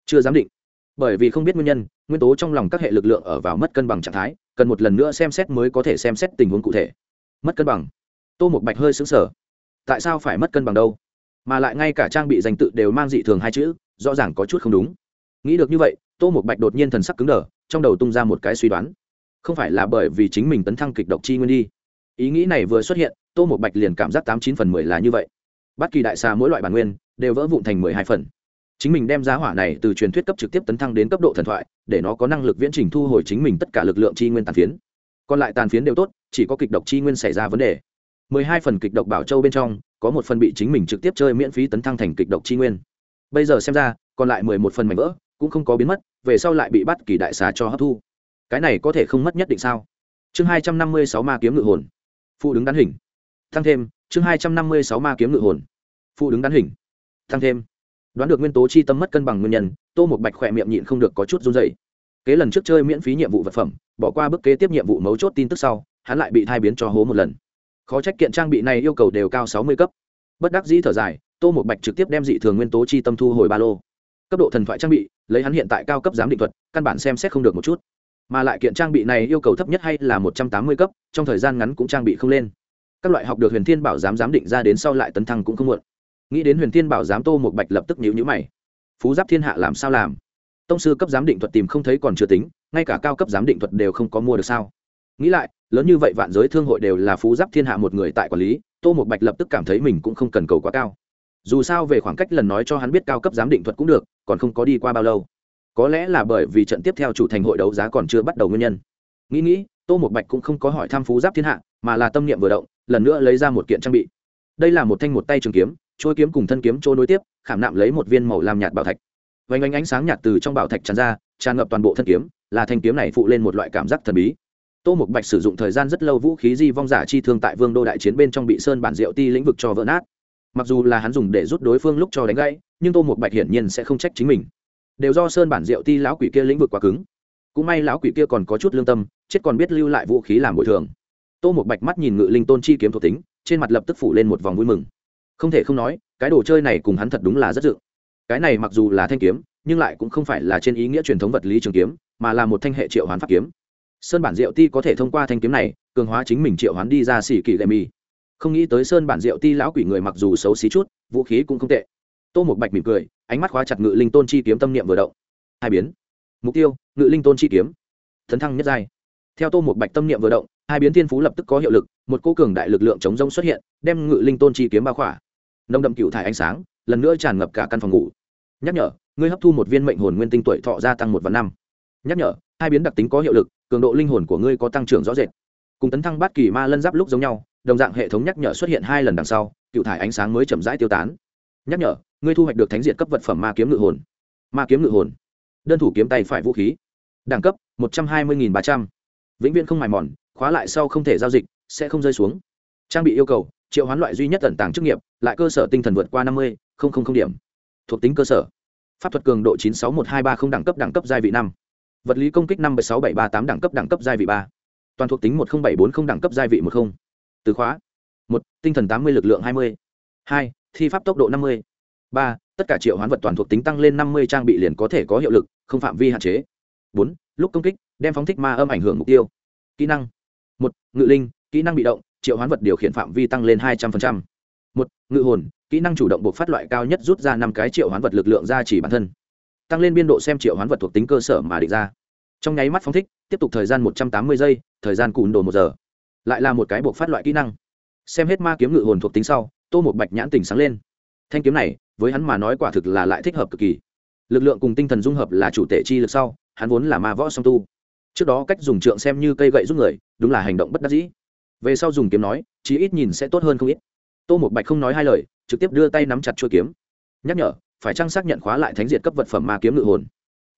Chưa giám định. Bởi vì không biết nguyên nhân, nguyên tố trong lòng các hệ lực lượng ở vào mất cân bằng trạng thái, cần một lần nữa xem xét mới có thể xem xét tình huống cụ thể. Mất cân bằng. Tô một bạch hơi xứng sở tại sao phải mất cân bằng đâu? Mà lại ngay cả trang bị danh tự đều mang dị thường hai chữ, rõ ràng có chút không đúng. Nghĩ được như vậy, tô một bạch đột nhiên thần sắc cứng đờ, trong đầu tung ra một cái suy đoán. Không phải là bởi vì chính mình tấn thăng kịch độc chi nguyên đi. Ý nghĩ này vừa xuất hiện, tô một bạch liền cảm giác tám chín phần mười là như vậy. Bất kỳ đại xa mỗi loại bản nguyên, đều vỡ vụn thành mười hai phần. Chính mình đem giá hỏa này từ truyền thuyết cấp trực tiếp tấn thăng đến cấp độ thần thoại, để nó có năng lực viễn trình thu hồi chính mình tất cả lực lượng chi nguyên tàn phiến. Còn lại tàn phiến đều tốt, chỉ có kịch độc chi nguyên xảy ra vấn đề mười hai phần kịch độc bảo châu bên trong, có một phần bị chính mình trực tiếp chơi miễn phí tấn thăng thành kịch độc chi nguyên. Bây giờ xem ra, còn lại mười một phần mảnh vỡ, cũng không có biến mất, về sau lại bị bắt kỳ đại xà cho hấp thu. Cái này có thể không mất nhất định sao? Chương hai trăm năm mươi sáu ma kiếm ngự hồn. Phụ đứng đắn hình. Tăng thêm, chương hai trăm năm mươi sáu ma kiếm ngự hồn. Phụ đứng đắn hình. Tăng thêm. Đoán được nguyên tố chi tâm mất cân bằng nguyên nhân, tô một bạch khỏe miệng nhịn không được có chút run dày kế lần trước chơi miễn phí nhiệm vụ vật phẩm, bỏ qua bước kế tiếp nhiệm vụ mấu chốt tin tức sau, hắn lại bị thai biến cho hố một lần khó trách kiện trang bị này yêu cầu đều cao sáu mươi cấp. Bất đắc dĩ thở dài, tô một bạch trực tiếp đem dị thường nguyên tố chi tâm thu hồi ba lô. Cấp độ thần thoại trang bị, lấy hắn hiện tại cao cấp giám định thuật, căn bản xem xét không được một chút. Mà lại kiện trang bị này yêu cầu thấp nhất hay là một trăm tám mươi cấp, trong thời gian ngắn cũng trang bị không lên. Các loại học được huyền thiên bảo giám giám định ra đến sau lại tấn thăng cũng không muộn. Nghĩ đến huyền thiên bảo giám tô một bạch lập tức nhíu nhíu mày. Phú giáp thiên hạ làm sao làm? Tông sư cấp giám định thuật tìm không thấy còn chưa tính, ngay cả cao cấp giám định thuật đều không có mua được sao? Nghĩ lại, lớn như vậy vạn giới thương hội đều là phú giáp thiên hạ một người tại quản lý, tô một bạch lập tức cảm thấy mình cũng không cần cầu quá cao. Dù sao về khoảng cách lần nói cho hắn biết cao cấp giám định thuật cũng được, còn không có đi qua bao lâu. Có lẽ là bởi vì trận tiếp theo chủ thành hội đấu giá còn chưa bắt đầu nguyên nhân. Nghĩ nghĩ, tô một bạch cũng không có hỏi thăm phú giáp thiên hạ, mà là tâm niệm vừa động, lần nữa lấy ra một kiện trang bị. Đây là một thanh một tay trường kiếm trôi kiếm cùng thân kiếm trôi nối tiếp, khảm nạm lấy một viên màu làm nhạt bảo thạch. Vánh ánh ánh sáng nhạt từ trong bảo thạch tràn ra, tràn ngập toàn bộ thân kiếm, là thanh kiếm này phụ lên một loại cảm giác thần bí tô Mục bạch sử dụng thời gian rất lâu vũ khí di vong giả chi thương tại vương đô đại chiến bên trong bị sơn bản diệu ti lĩnh vực cho vỡ nát. Mặc dù là hắn dùng để rút đối phương lúc cho đánh gãy, nhưng tô Mục bạch hiển nhiên sẽ không trách chính mình. Đều do sơn bản diệu ti lão quỷ kia lĩnh vực quá cứng. Cũng may lão quỷ kia còn có chút lương tâm, chết còn biết lưu lại vũ khí làm bồi thường. Tô một bạch mắt nhìn ngự linh tôn chi kiếm thuộc tính, trên mặt lập tức phủ lên một vòng vui mừng. Không thể không nói, cái đồ chơi này cùng hắn thật đúng là rất dự cái này mặc dù là thanh kiếm, nhưng lại cũng không phải là trên ý nghĩa truyền thống vật lý trường kiếm, mà là một thanh hệ triệu hoán pháp kiếm sơn bản diệu ti có thể thông qua thanh kiếm này, cường hóa chính mình triệu hoán đi ra xỉ kỳ lệ mi không nghĩ tới sơn bản diệu ti lão quỷ người mặc dù xấu xí chút, vũ khí cũng không tệ. Tô một bạch mỉm cười, ánh mắt khóa chặt ngự linh tôn chi kiếm tâm niệm vừa động. Hai biến. Mục tiêu, ngự linh tôn chi kiếm. Thấn thăng nhất giai. Theo tô một bạch tâm niệm vừa động, hai biến thiên phú lập tức có hiệu lực, một cô cường đại lực lượng chống rông xuất hiện, đem ngự linh tôn chi kiếm bao khỏa. Nông đậm cựu thải ánh sáng, lần nữa tràn ngập cả căn phòng ngủ. Nhắc nhở, ngươi hấp thu một viên mệnh hồn nguyên tinh tuổi thọ gia tăng một và năm. Nhắc nhở, hai biến đặc tính có hiệu lực cường độ linh hồn của ngươi có tăng trưởng rõ rệt. Cùng tấn thăng bát kỳ ma lân giáp lúc giống nhau, đồng dạng hệ thống nhắc nhở xuất hiện hai lần đằng sau, cựu thải ánh sáng mới chậm rãi tiêu tán. Nhắc nhở, ngươi thu hoạch được thánh diện cấp vật phẩm ma kiếm ngự hồn. Ma kiếm ngự hồn. Đơn thủ kiếm tay phải vũ khí. Đẳng cấp, một trăm hai mươi ba trăm. Vĩnh viễn không mài mòn, khóa lại sau không thể giao dịch, sẽ không rơi xuống. Trang bị yêu cầu, triệu hoán loại duy nhất tẩn tàng chức nghiệp, lại cơ sở tinh thần vượt qua năm mươi điểm. Thuộc tính cơ sở. Pháp thuật cường độ chín sáu một hai ba không đẳng cấp đẳng cấp giai vị năm vật lý công kích năm bảy sáu bảy ba tám đẳng cấp đẳng cấp giai vị ba. Toàn thuộc tính một nghìn bảy bốn không đẳng cấp giai vị một không. Từ khóa. Một, tinh thần tám mươi, lực lượng hai mươi. Hai, thi pháp tốc độ năm mươi. Ba, tất cả triệu hoán vật toàn thuộc tính tăng lên năm mươi trang bị liền có thể có hiệu lực, không phạm vi hạn chế. Bốn, lúc công kích, đem phóng thích ma âm ảnh hưởng mục tiêu. Kỹ năng. Một, ngự linh, kỹ năng bị động, triệu hoán vật điều khiển phạm vi tăng lên hai trăm linh một, ngự hồn, kỹ năng chủ động buộc phát loại cao nhất rút ra năm cái triệu hoán vật lực lượng ra chỉ bản thân tăng lên biên độ xem triệu hoán vật thuộc tính cơ sở mà định ra. Trong nháy mắt phóng thích, tiếp tục thời gian một trăm tám mươi giây, thời gian cùn đồ một giờ. Lại là một cái buộc phát loại kỹ năng. Xem hết ma kiếm ngự hồn thuộc tính sau, tô một bạch nhãn tỉnh sáng lên. Thanh kiếm này, với hắn mà nói quả thực là lại thích hợp cực kỳ. Lực lượng cùng tinh thần dung hợp là chủ tể chi lực sau, hắn vốn là ma võ song tu. Trước đó cách dùng trượng xem như cây gậy giúp người, đúng là hành động bất đắc dĩ. Về sau dùng kiếm nói, chí ít nhìn sẽ tốt hơn không ít. Tô một bạch không nói hai lời, trực tiếp đưa tay nắm chặt chuôi kiếm. Nhắc nhở phải chăng xác nhận khóa lại thánh diệt cấp vật phẩm ma kiếm ngự hồn?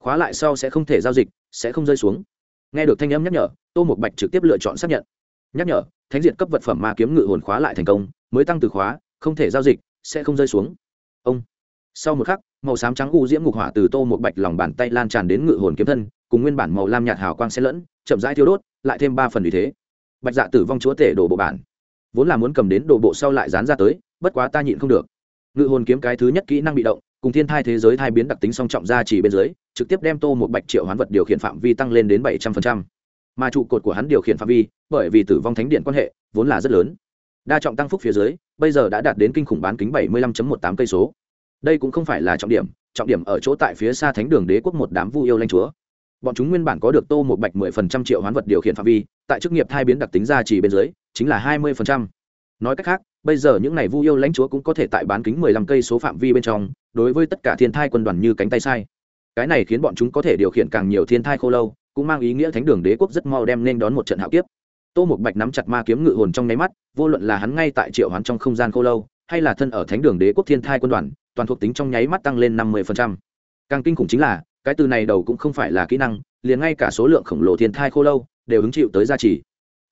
Khóa lại sau sẽ không thể giao dịch, sẽ không rơi xuống. Nghe được thanh âm nhắc nhở, tô một bạch trực tiếp lựa chọn xác nhận. Nhắc nhở, thánh diệt cấp vật phẩm ma kiếm ngự hồn khóa lại thành công, mới tăng từ khóa, không thể giao dịch, sẽ không rơi xuống. Ông. Sau một khắc, màu xám trắng u diễm ngục hỏa từ tô một bạch lòng bàn tay lan tràn đến ngự hồn kiếm thân, cùng nguyên bản màu lam nhạt hào quang xen lẫn, chậm rãi thiêu đốt, lại thêm ba phần vì thế. Bạch dạ tử vong chúa tể đổ bộ bản. Vốn là muốn cầm đến đổ bộ sau lại dán ra tới, bất quá ta nhịn không được. Ngự hồn kiếm cái thứ nhất kỹ năng bị động cùng thiên thai thế giới thai biến đặc tính song trọng ra chỉ bên dưới, trực tiếp đem tô một bạch triệu hoán vật điều khiển phạm vi tăng lên đến bảy trăm phần trăm. mà trụ cột của hắn điều khiển phạm vi, bởi vì tử vong thánh điện quan hệ, vốn là rất lớn. Đa trọng tăng phúc phía dưới, bây giờ đã đạt đến kinh khủng bán kính bảy mươi lăm một tám cây số. Đây cũng không phải là trọng điểm trọng điểm ở chỗ tại phía xa thánh đường đế quốc một đám vu yêu lanh chúa. Bọn chúng nguyên bản có được tô một bạch mười phần trăm triệu hoán vật điều khiển phạm vi, tại chức nghiệp thai biến đặc tính ra chỉ bên dưới, chính là hai mươi phần trăm. Nói cách khác bây giờ những này vu yêu lãnh chúa cũng có thể tại bán kính mười lăm cây số phạm vi bên trong, đối với tất cả thiên thai quân đoàn như cánh tay sai. Cái này khiến bọn chúng có thể điều khiển càng nhiều thiên thai khô lâu, cũng mang ý nghĩa thánh đường đế quốc rất mau đem nên đón một trận hạo kiếp. Tô một bạch nắm chặt ma kiếm ngự hồn trong nháy mắt, vô luận là hắn ngay tại triệu hoán trong không gian khô lâu, hay là thân ở thánh đường đế quốc thiên thai quân đoàn, toàn thuộc tính trong nháy mắt tăng lên năm mươi càng kinh khủng chính là, cái từ này đầu cũng không phải là kỹ năng, liền ngay cả số lượng khổng lồ thiên thai khô lâu đều hứng chịu tới gia trì.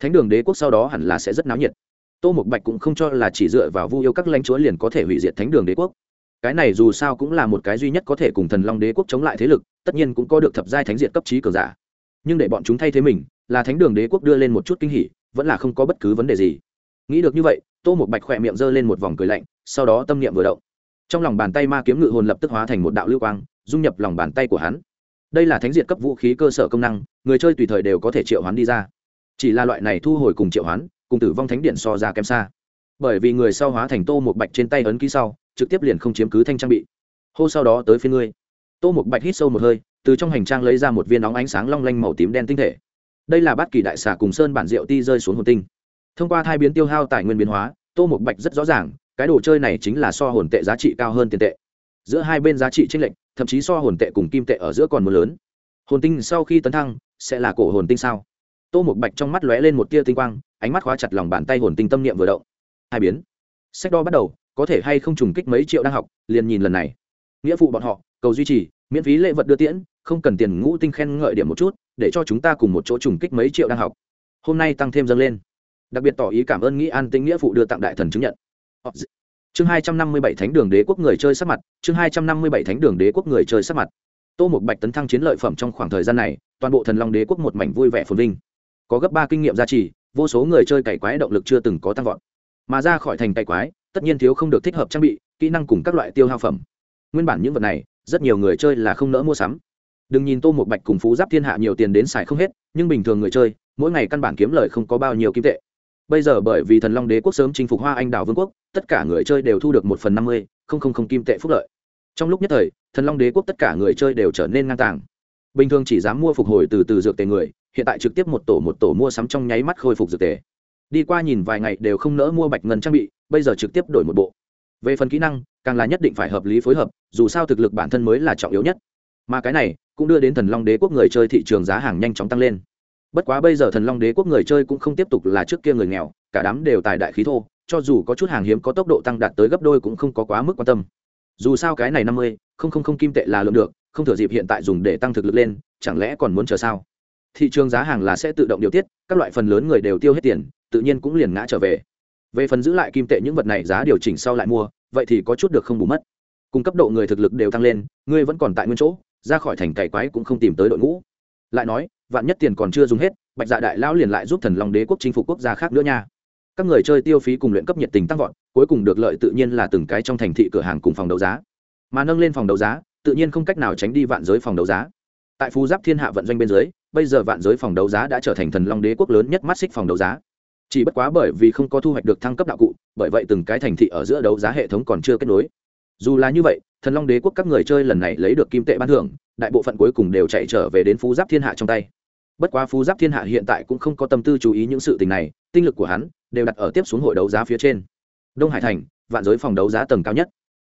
Thánh đường đế quốc sau đó hẳn là sẽ rất náo nhiệt tô Mục bạch cũng không cho là chỉ dựa vào vu yêu các lãnh chúa liền có thể hủy diệt thánh đường đế quốc. Cái này dù sao cũng là một cái duy nhất có thể cùng thần long đế quốc chống lại thế lực, tất nhiên cũng có được thập giai thánh diệt cấp trí cường giả. Nhưng để bọn chúng thay thế mình, là thánh đường đế quốc đưa lên một chút kinh hỉ, vẫn là không có bất cứ vấn đề gì. Nghĩ được như vậy, tô một bạch khỏe miệng giơ lên một vòng cười lạnh, sau đó tâm niệm vừa động. Trong lòng bàn tay ma kiếm ngự hồn lập tức hóa thành một đạo lưu quang, dung nhập lòng bàn tay của hắn. Đây là thánh diệt cấp vũ khí cơ sở công năng, người chơi tùy thời đều có thể triệu hoán đi ra. Chỉ là loại này thu hồi cùng triệu hoán cùng tử vong thánh điện so ra kém xa. Bởi vì người sau hóa thành tô một bạch trên tay ấn ký sau, trực tiếp liền không chiếm cứ thanh trang bị. Hô sau đó tới phía ngươi. Tô một bạch hít sâu một hơi, từ trong hành trang lấy ra một viên nóng ánh sáng long lanh màu tím đen tinh thể. Đây là bát kỳ đại xà cùng sơn bản rượu ti rơi xuống hồn tinh. Thông qua thai biến tiêu hao tài nguyên biến hóa, tô một bạch rất rõ ràng, cái đồ chơi này chính là so hồn tệ giá trị cao hơn tiền tệ. Giữa hai bên giá trị tranh lệch, thậm chí so hồn tệ cùng kim tệ ở giữa còn một lớn. Hồn tinh sau khi tấn thăng, sẽ là cổ hồn tinh sao? Tô một bạch trong mắt lóe lên một tia tinh quang ánh mắt khóa chặt lòng bàn tay hồn tinh tâm niệm vừa động. Hai biến. Sách đo bắt đầu, có thể hay không trùng kích mấy triệu đang học, liền nhìn lần này. Nghĩa vụ bọn họ, cầu duy trì, miễn phí lễ vật đưa tiễn, không cần tiền ngũ tinh khen ngợi điểm một chút, để cho chúng ta cùng một chỗ trùng kích mấy triệu đang học. Hôm nay tăng thêm dâng lên. Đặc biệt tỏ ý cảm ơn nghĩ an tinh nghĩa phụ đưa tặng đại thần chứng nhận. Ờ, chương hai trăm năm mươi bảy thánh đường đế quốc người chơi sắp mặt, chương hai trăm năm mươi bảy thánh đường đế quốc người chơi sắp mặt. Tô một bạch tấn thăng chiến lợi phẩm trong khoảng thời gian này, toàn bộ thần long đế quốc một mảnh vui vẻ phồn vinh. Có gấp ba kinh nghiệm gia trì vô số người chơi cày quái động lực chưa từng có tăng vọt. Mà ra khỏi thành cày quái, tất nhiên thiếu không được thích hợp trang bị, kỹ năng cùng các loại tiêu hao phẩm. Nguyên bản những vật này, rất nhiều người chơi là không nỡ mua sắm. Đừng nhìn tô một bạch cùng phú giáp thiên hạ nhiều tiền đến xài không hết, nhưng bình thường người chơi, mỗi ngày căn bản kiếm lời không có bao nhiêu kim tệ. Bây giờ bởi vì thần long đế quốc sớm chinh phục hoa anh đào vương quốc, tất cả người chơi đều thu được một phần năm mươi, không không không kim tệ phúc lợi. Trong lúc nhất thời, thần long đế quốc tất cả người chơi đều trở nên ngang tàng. Bình thường chỉ dám mua phục hồi từ từ dược tề người hiện tại trực tiếp một tổ một tổ mua sắm trong nháy mắt khôi phục dược tề. Đi qua nhìn vài ngày đều không nỡ mua bạch ngân trang bị, bây giờ trực tiếp đổi một bộ. Về phần kỹ năng, càng là nhất định phải hợp lý phối hợp, dù sao thực lực bản thân mới là trọng yếu nhất. Mà cái này cũng đưa đến thần long đế quốc người chơi thị trường giá hàng nhanh chóng tăng lên. Bất quá bây giờ thần long đế quốc người chơi cũng không tiếp tục là trước kia người nghèo, cả đám đều tài đại khí thô, cho dù có chút hàng hiếm có tốc độ tăng đạt tới gấp đôi cũng không có quá mức quan tâm. Dù sao cái này năm mươi, không không không kim tệ là lượng được, không thừa dịp hiện tại dùng để tăng thực lực lên, chẳng lẽ còn muốn chờ sao? Thị trường giá hàng là sẽ tự động điều tiết, các loại phần lớn người đều tiêu hết tiền, tự nhiên cũng liền ngã trở về. Về phần giữ lại kim tệ những vật này giá điều chỉnh sau lại mua, vậy thì có chút được không bù mất. Cùng cấp độ người thực lực đều tăng lên, ngươi vẫn còn tại nguyên chỗ, ra khỏi thành cày quái cũng không tìm tới đội ngũ. Lại nói, vạn nhất tiền còn chưa dùng hết, bạch dạ đại lão liền lại giúp thần long đế quốc chinh phục quốc gia khác nữa nha. Các người chơi tiêu phí cùng luyện cấp nhiệt tình tăng vọt, cuối cùng được lợi tự nhiên là từng cái trong thành thị cửa hàng cùng phòng đấu giá. Mà nâng lên phòng đấu giá, tự nhiên không cách nào tránh đi vạn giới phòng đấu giá. Tại phú giáp thiên hạ vận doanh bên dưới bây giờ vạn giới phòng đấu giá đã trở thành thần long đế quốc lớn nhất mắt xích phòng đấu giá. Chỉ bất quá bởi vì không có thu hoạch được thăng cấp đạo cụ, bởi vậy từng cái thành thị ở giữa đấu giá hệ thống còn chưa kết nối. Dù là như vậy, thần long đế quốc các người chơi lần này lấy được kim tệ ban thưởng, đại bộ phận cuối cùng đều chạy trở về đến phú giáp thiên hạ trong tay. Bất quá phú giáp thiên hạ hiện tại cũng không có tâm tư chú ý những sự tình này, tinh lực của hắn đều đặt ở tiếp xuống hội đấu giá phía trên. Đông hải thành, vạn giới phòng đấu giá tầng cao nhất.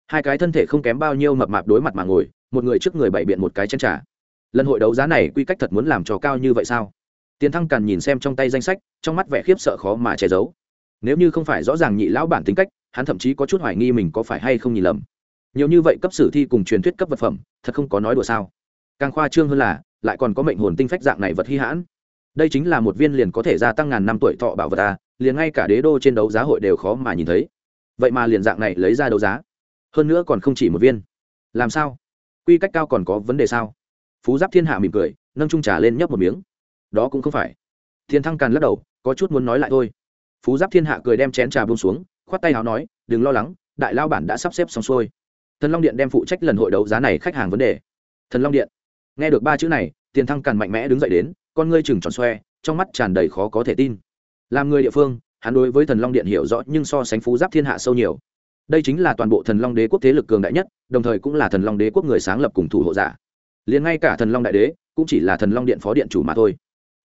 Hai cái thân thể không kém bao nhiêu mập mạp đối mặt mà ngồi, một người trước người bày biện một cái chân trả lần hội đấu giá này quy cách thật muốn làm trò cao như vậy sao? Tiền thăng càn nhìn xem trong tay danh sách, trong mắt vẻ khiếp sợ khó mà che giấu. Nếu như không phải rõ ràng nhị lão bản tính cách, hắn thậm chí có chút hoài nghi mình có phải hay không nhìn lầm. Nhiều như vậy cấp sử thi cùng truyền thuyết cấp vật phẩm, thật không có nói đùa sao? Càng khoa trương hơn là, lại còn có mệnh hồn tinh phách dạng này vật hy hãn. Đây chính là một viên liền có thể gia tăng ngàn năm tuổi thọ bảo vật à liền ngay cả đế đô trên đấu giá hội đều khó mà nhìn thấy. Vậy mà liền dạng này lấy ra đấu giá. Hơn nữa còn không chỉ một viên. Làm sao? Quy cách cao còn có vấn đề sao? Phú giáp thiên hạ mỉm cười, nâng trung trà lên nhấp một miếng. Đó cũng không phải. Thiên thăng càn lắc đầu, có chút muốn nói lại thôi. Phú giáp thiên hạ cười đem chén trà buông xuống, khoát tay h nói, đừng lo lắng, đại lao bản đã sắp xếp xong xuôi. Thần long điện đem phụ trách lần hội đấu giá này khách hàng vấn đề. Thần long điện. Nghe được ba chữ này tiền thăng càn mạnh mẽ đứng dậy đến, con ngươi chừng tròn xoe, trong mắt tràn đầy khó có thể tin. Làm người địa phương, hắn đối với thần long điện hiểu rõ nhưng so sánh phú giáp thiên hạ sâu nhiều. Đây chính là toàn bộ thần long đế quốc thế lực cường đại nhất, đồng thời cũng là thần long đế quốc người sáng lập cùng thủ hộ giả liền ngay cả thần long đại đế cũng chỉ là thần long điện phó điện chủ mà thôi.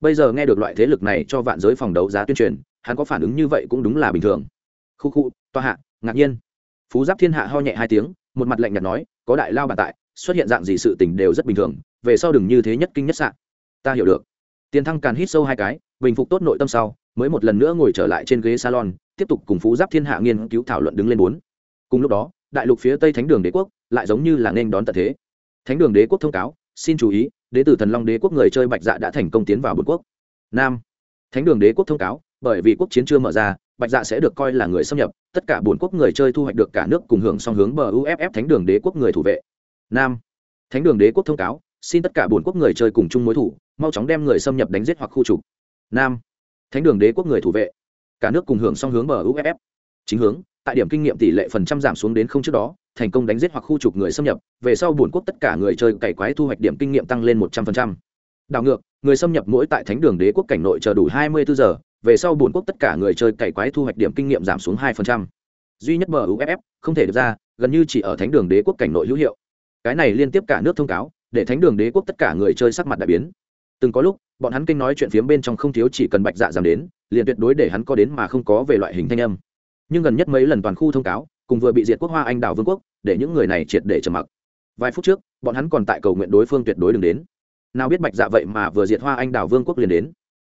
Bây giờ nghe được loại thế lực này cho vạn giới phòng đấu giá tuyên truyền, hắn có phản ứng như vậy cũng đúng là bình thường. Khu khu toa hạ, ngạc nhiên. Phú giáp thiên hạ ho nhẹ hai tiếng, một mặt lạnh nhạt nói, có đại lao bàn tại, xuất hiện dạng gì sự tình đều rất bình thường, về sau đừng như thế nhất kinh nhất sạn ta hiểu được. Tiền thăng càn hít sâu hai cái, bình phục tốt nội tâm sau, mới một lần nữa ngồi trở lại trên ghế salon, tiếp tục cùng phú giáp thiên hạ nghiên cứu thảo luận đứng lên bốn. Cùng lúc đó, đại lục phía tây thánh đường đế quốc lại giống như là nên đón tận thế thánh đường đế quốc thông cáo, xin chú ý, đế tử thần long đế quốc người chơi bạch dạ đã thành công tiến vào bốn quốc. Nam. Thánh đường đế quốc thông cáo, bởi vì quốc chiến chưa mở ra, bạch dạ sẽ được coi là người xâm nhập, tất cả bốn quốc người chơi thu hoạch được cả nước cùng hưởng song hướng bờ uff thánh đường đế quốc người thủ vệ. Nam. Thánh đường đế quốc thông cáo, xin tất cả bốn quốc người chơi cùng chung mối thủ, mau chóng đem người xâm nhập đánh giết hoặc khu trục. Nam. Thánh đường đế quốc người thủ vệ, cả nước cùng hưởng song hướng bờ uff chính hướng, tại điểm kinh nghiệm tỷ lệ phần trăm giảm xuống đến không trước đó thành công đánh giết hoặc khu trục người xâm nhập, về sau bổn quốc tất cả người chơi cày quái thu hoạch điểm kinh nghiệm tăng lên một trăm phần trăm. Đảo ngược, người xâm nhập mỗi tại thánh đường đế quốc cảnh nội chờ đủ hai mươi bốn giờ, về sau bổn quốc tất cả người chơi cày quái thu hoạch điểm kinh nghiệm giảm xuống hai phần trăm. Duy nhất bờ uff không thể được ra, gần như chỉ ở thánh đường đế quốc cảnh nội hữu hiệu. Cái này liên tiếp cả nước thông cáo, để thánh đường đế quốc tất cả người chơi sắc mặt đại biến. Từng có lúc, bọn hắn kinh nói chuyện phiếm bên trong không thiếu chỉ cần bạch dạ giảm đến, liền tuyệt đối để hắn có đến mà không có về loại hình thanh âm. Nhưng gần nhất mấy lần toàn khu thông cáo cùng vừa bị diệt quốc hoa anh đào vương quốc, để những người này triệt để trầm mặc. Vài phút trước, bọn hắn còn tại cầu nguyện đối phương tuyệt đối đừng đến. Nào biết bạch dạ vậy mà vừa diệt hoa anh đào vương quốc liền đến.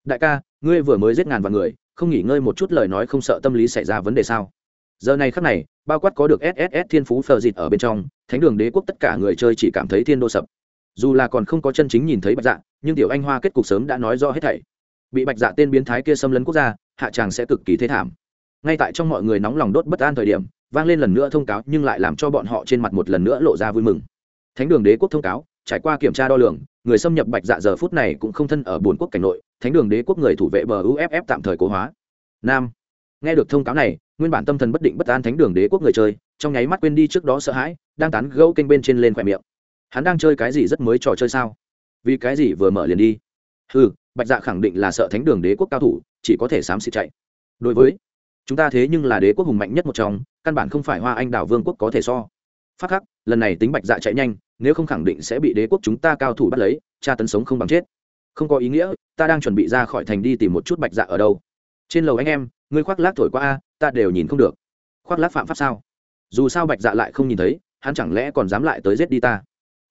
Đại ca, ngươi vừa mới giết ngàn vạn người, không nghỉ ngơi một chút lời nói không sợ tâm lý xảy ra vấn đề sao? Giờ này khắc này, bao quát có được sss thiên phú phờ dịt ở bên trong, thánh đường đế quốc tất cả người chơi chỉ cảm thấy thiên đô sập. Dù là còn không có chân chính nhìn thấy bạch dạ nhưng tiểu anh hoa kết cục sớm đã nói rõ hết thảy. Bị bạch dạ tên biến thái kia xâm lấn quốc gia, hạ tràng sẽ cực kỳ thế thảm. Ngay tại trong mọi người nóng lòng đốt bất an thời điểm vang lên lần nữa thông cáo nhưng lại làm cho bọn họ trên mặt một lần nữa lộ ra vui mừng. Thánh đường đế quốc thông cáo, trải qua kiểm tra đo lường, người xâm nhập bạch dạ giờ phút này cũng không thân ở bồn quốc cảnh nội, thánh đường đế quốc người thủ vệ bờ uff tạm thời cố hóa. Nam. Nghe được thông cáo này, nguyên bản tâm thần bất định bất an thánh đường đế quốc người chơi, trong nháy mắt quên đi trước đó sợ hãi, đang tán gẫu kênh bên trên lên khỏe miệng. Hắn đang chơi cái gì rất mới trò chơi sao? Vì cái gì vừa mở liền đi? Ừ bạch dạ khẳng định là sợ thánh đường đế quốc cao thủ, chỉ có thể xám xịt chạy. Đối với, chúng ta thế nhưng là đế quốc hùng mạnh nhất một trong căn bản không phải hoa anh đảo vương quốc có thể so. Phát khắc, lần này tính bạch dạ chạy nhanh, nếu không khẳng định sẽ bị đế quốc chúng ta cao thủ bắt lấy tra tấn sống không bằng chết. Không có ý nghĩa, ta đang chuẩn bị ra khỏi thành đi tìm một chút bạch dạ ở đâu. Trên lầu anh em, ngươi khoác lác thổi qua a, ta đều nhìn không được. Khoác lác phạm pháp sao? Dù sao bạch dạ lại không nhìn thấy, hắn chẳng lẽ còn dám lại tới giết đi ta?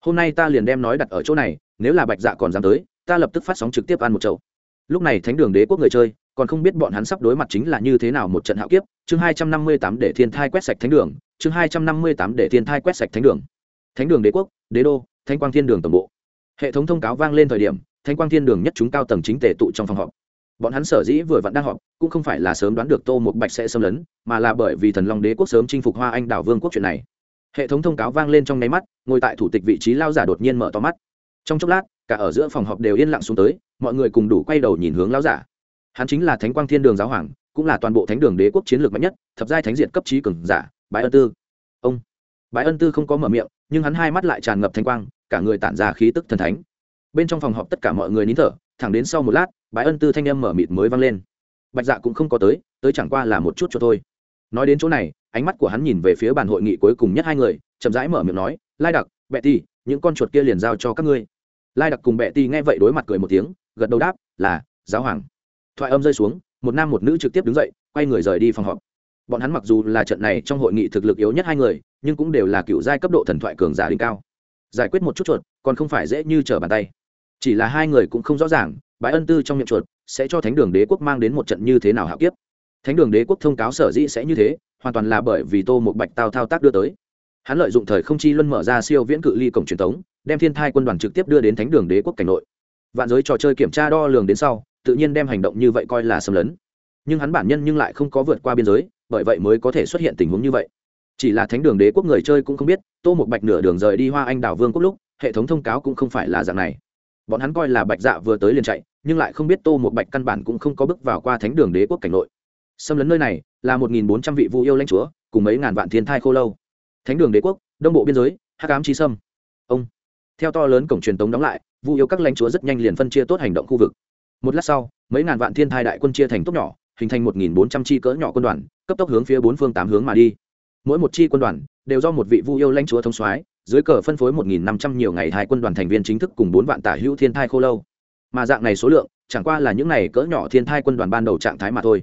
Hôm nay ta liền đem nói đặt ở chỗ này, nếu là bạch dạ còn dám tới, ta lập tức phát sóng trực tiếp ăn một chậu. Lúc này thánh đường đế quốc người chơi còn không biết bọn hắn sắp đối mặt chính là như thế nào một trận hạo kiếp. Chương hai trăm năm mươi tám để thiên thai quét sạch thánh đường. Chương hai trăm năm mươi tám để thiên thai quét sạch thánh đường. Thánh đường đế quốc, đế đô thanh quang thiên đường tổng bộ. Hệ thống thông cáo vang lên thời điểm thanh quang thiên đường nhất chúng cao tầng chính tề tụ trong phòng họp. Bọn hắn sở dĩ vừa vặn đang họp, cũng không phải là sớm đoán được tô một bạch sẽ xâm lấn, mà là bởi vì thần long đế quốc sớm chinh phục hoa anh đảo vương quốc chuyện này. Hệ thống thông cáo vang lên trong nháy mắt, ngồi tại thủ tịch vị trí lao giả đột nhiên mở to mắt. Trong chốc lát, cả ở giữa phòng họp đều yên lặng xuống tới, mọi người cùng đủ quay đầu nhìn hướng lao giả hắn chính là thánh quang thiên đường giáo hoàng, cũng là toàn bộ thánh đường đế quốc chiến lược mạnh nhất, thập giai thánh diện cấp trí cường giả, bái ân tư. Ông, bái ân tư không có mở miệng, nhưng hắn hai mắt lại tràn ngập thanh quang, cả người tản ra khí tức thần thánh. Bên trong phòng họp tất cả mọi người nín thở, thẳng đến sau một lát, bái ân tư thanh âm mở mịt mới vang lên. Bạch dạ cũng không có tới tới chẳng qua là một chút cho thôi. Nói đến chỗ này, ánh mắt của hắn nhìn về phía bàn hội nghị cuối cùng nhất hai người, chậm rãi mở miệng nói, lai đặc bẹ ti những con chuột kia liền giao cho các ngươi. Lai đặc cùng bẹ ti nghe vậy đối mặt cười một tiếng, gật đầu đáp, là, giáo hoàng thoại âm rơi xuống, một nam một nữ trực tiếp đứng dậy, quay người rời đi phòng họp. Bọn hắn mặc dù là trận này trong hội nghị thực lực yếu nhất hai người, nhưng cũng đều là cựu giai cấp độ thần thoại cường giả đỉnh cao. Giải quyết một chút chuột, còn không phải dễ như trở bàn tay. Chỉ là hai người cũng không rõ ràng, bái ân tư trong miệng chuột sẽ cho thánh đường đế quốc mang đến một trận như thế nào hạo kiếp. Thánh đường đế quốc thông cáo sở dĩ sẽ như thế, hoàn toàn là bởi vì tô một bạch tao thao tác đưa tới. Hắn lợi dụng thời không chi luân mở ra siêu viễn cự ly cổng truyền thống, đem thiên thai quân đoàn trực tiếp đưa đến thánh đường đế quốc cảnh nội. Vạn giới trò chơi kiểm tra đo lường đến sau tự nhiên đem hành động như vậy coi là xâm lấn. Nhưng hắn bản nhân nhưng lại không có vượt qua biên giới, bởi vậy mới có thể xuất hiện tình huống như vậy. Chỉ là thánh đường đế quốc người chơi cũng không biết, tô một bạch nửa đường rời đi hoa anh đảo vương quốc lúc, hệ thống thông cáo cũng không phải là dạng này. Bọn hắn coi là bạch dạ vừa tới liền chạy, nhưng lại không biết tô một bạch căn bản cũng không có bước vào qua thánh đường đế quốc cảnh nội. Xâm lấn nơi này là một nghìn bốn trăm vị vu yêu lãnh chúa, cùng mấy ngàn vạn thiên thai khô lâu. Thánh đường đế quốc, đông bộ biên giới, hắc ám chi sâm. Ông. Theo to lớn cổng truyền tống đóng lại, vu yêu các lãnh chúa rất nhanh liền phân chia tốt hành động khu vực một lát sau, mấy ngàn vạn thiên thai đại quân chia thành tốt nhỏ, hình thành một nghìn bốn trăm chi cỡ nhỏ quân đoàn, cấp tốc hướng phía bốn phương tám hướng mà đi. Mỗi một chi quân đoàn đều do một vị vu yêu lãnh chúa thống soái, dưới cờ phân phối một nghìn năm trăm nhiều ngày hai quân đoàn thành viên chính thức cùng bốn vạn tả hữu thiên thai khô lâu. Mà dạng này số lượng, chẳng qua là những này cỡ nhỏ thiên thai quân đoàn ban đầu trạng thái mà thôi.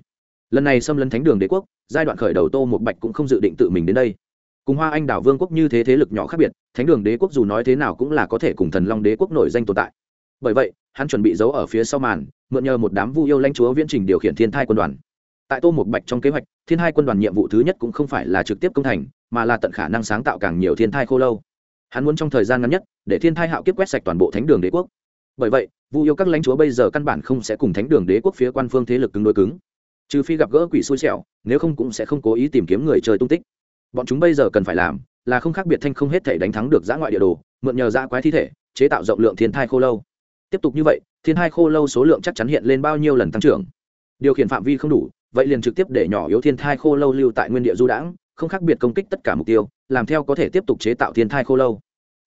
Lần này xâm lấn thánh đường đế quốc, giai đoạn khởi đầu tô một bạch cũng không dự định tự mình đến đây. Cùng hoa anh đảo vương quốc như thế thế lực nhỏ khác biệt, thánh đường đế quốc dù nói thế nào cũng là có thể cùng thần long đế quốc nổi danh tồn tại. Bởi vậy hắn chuẩn bị giấu ở phía sau màn, mượn nhờ một đám vu yêu lãnh chúa viễn trình điều khiển thiên thai quân đoàn. Tại tô một bạch trong kế hoạch, thiên thai quân đoàn nhiệm vụ thứ nhất cũng không phải là trực tiếp công thành, mà là tận khả năng sáng tạo càng nhiều thiên thai khô lâu. Hắn muốn trong thời gian ngắn nhất, để thiên thai hạo kiếp quét sạch toàn bộ thánh đường đế quốc. Bởi vậy, vu yêu các lãnh chúa bây giờ căn bản không sẽ cùng thánh đường đế quốc phía quan phương thế lực cứng đối cứng. Trừ phi gặp gỡ quỷ xui xẻo, nếu không cũng sẽ không cố ý tìm kiếm người chơi tung tích. Bọn chúng bây giờ cần phải làm là không khác biệt thanh không hết thể đánh thắng được giã ngoại địa đồ, mượn nhờ giã quái thi thể, chế tạo rộng lượng thiên thai khô lâu tiếp tục như vậy, thiên thai khô lâu số lượng chắc chắn hiện lên bao nhiêu lần tăng trưởng. Điều khiển phạm vi không đủ, vậy liền trực tiếp để nhỏ yếu thiên thai khô lâu lưu tại nguyên địa du đãng, không khác biệt công kích tất cả mục tiêu, làm theo có thể tiếp tục chế tạo thiên thai khô lâu.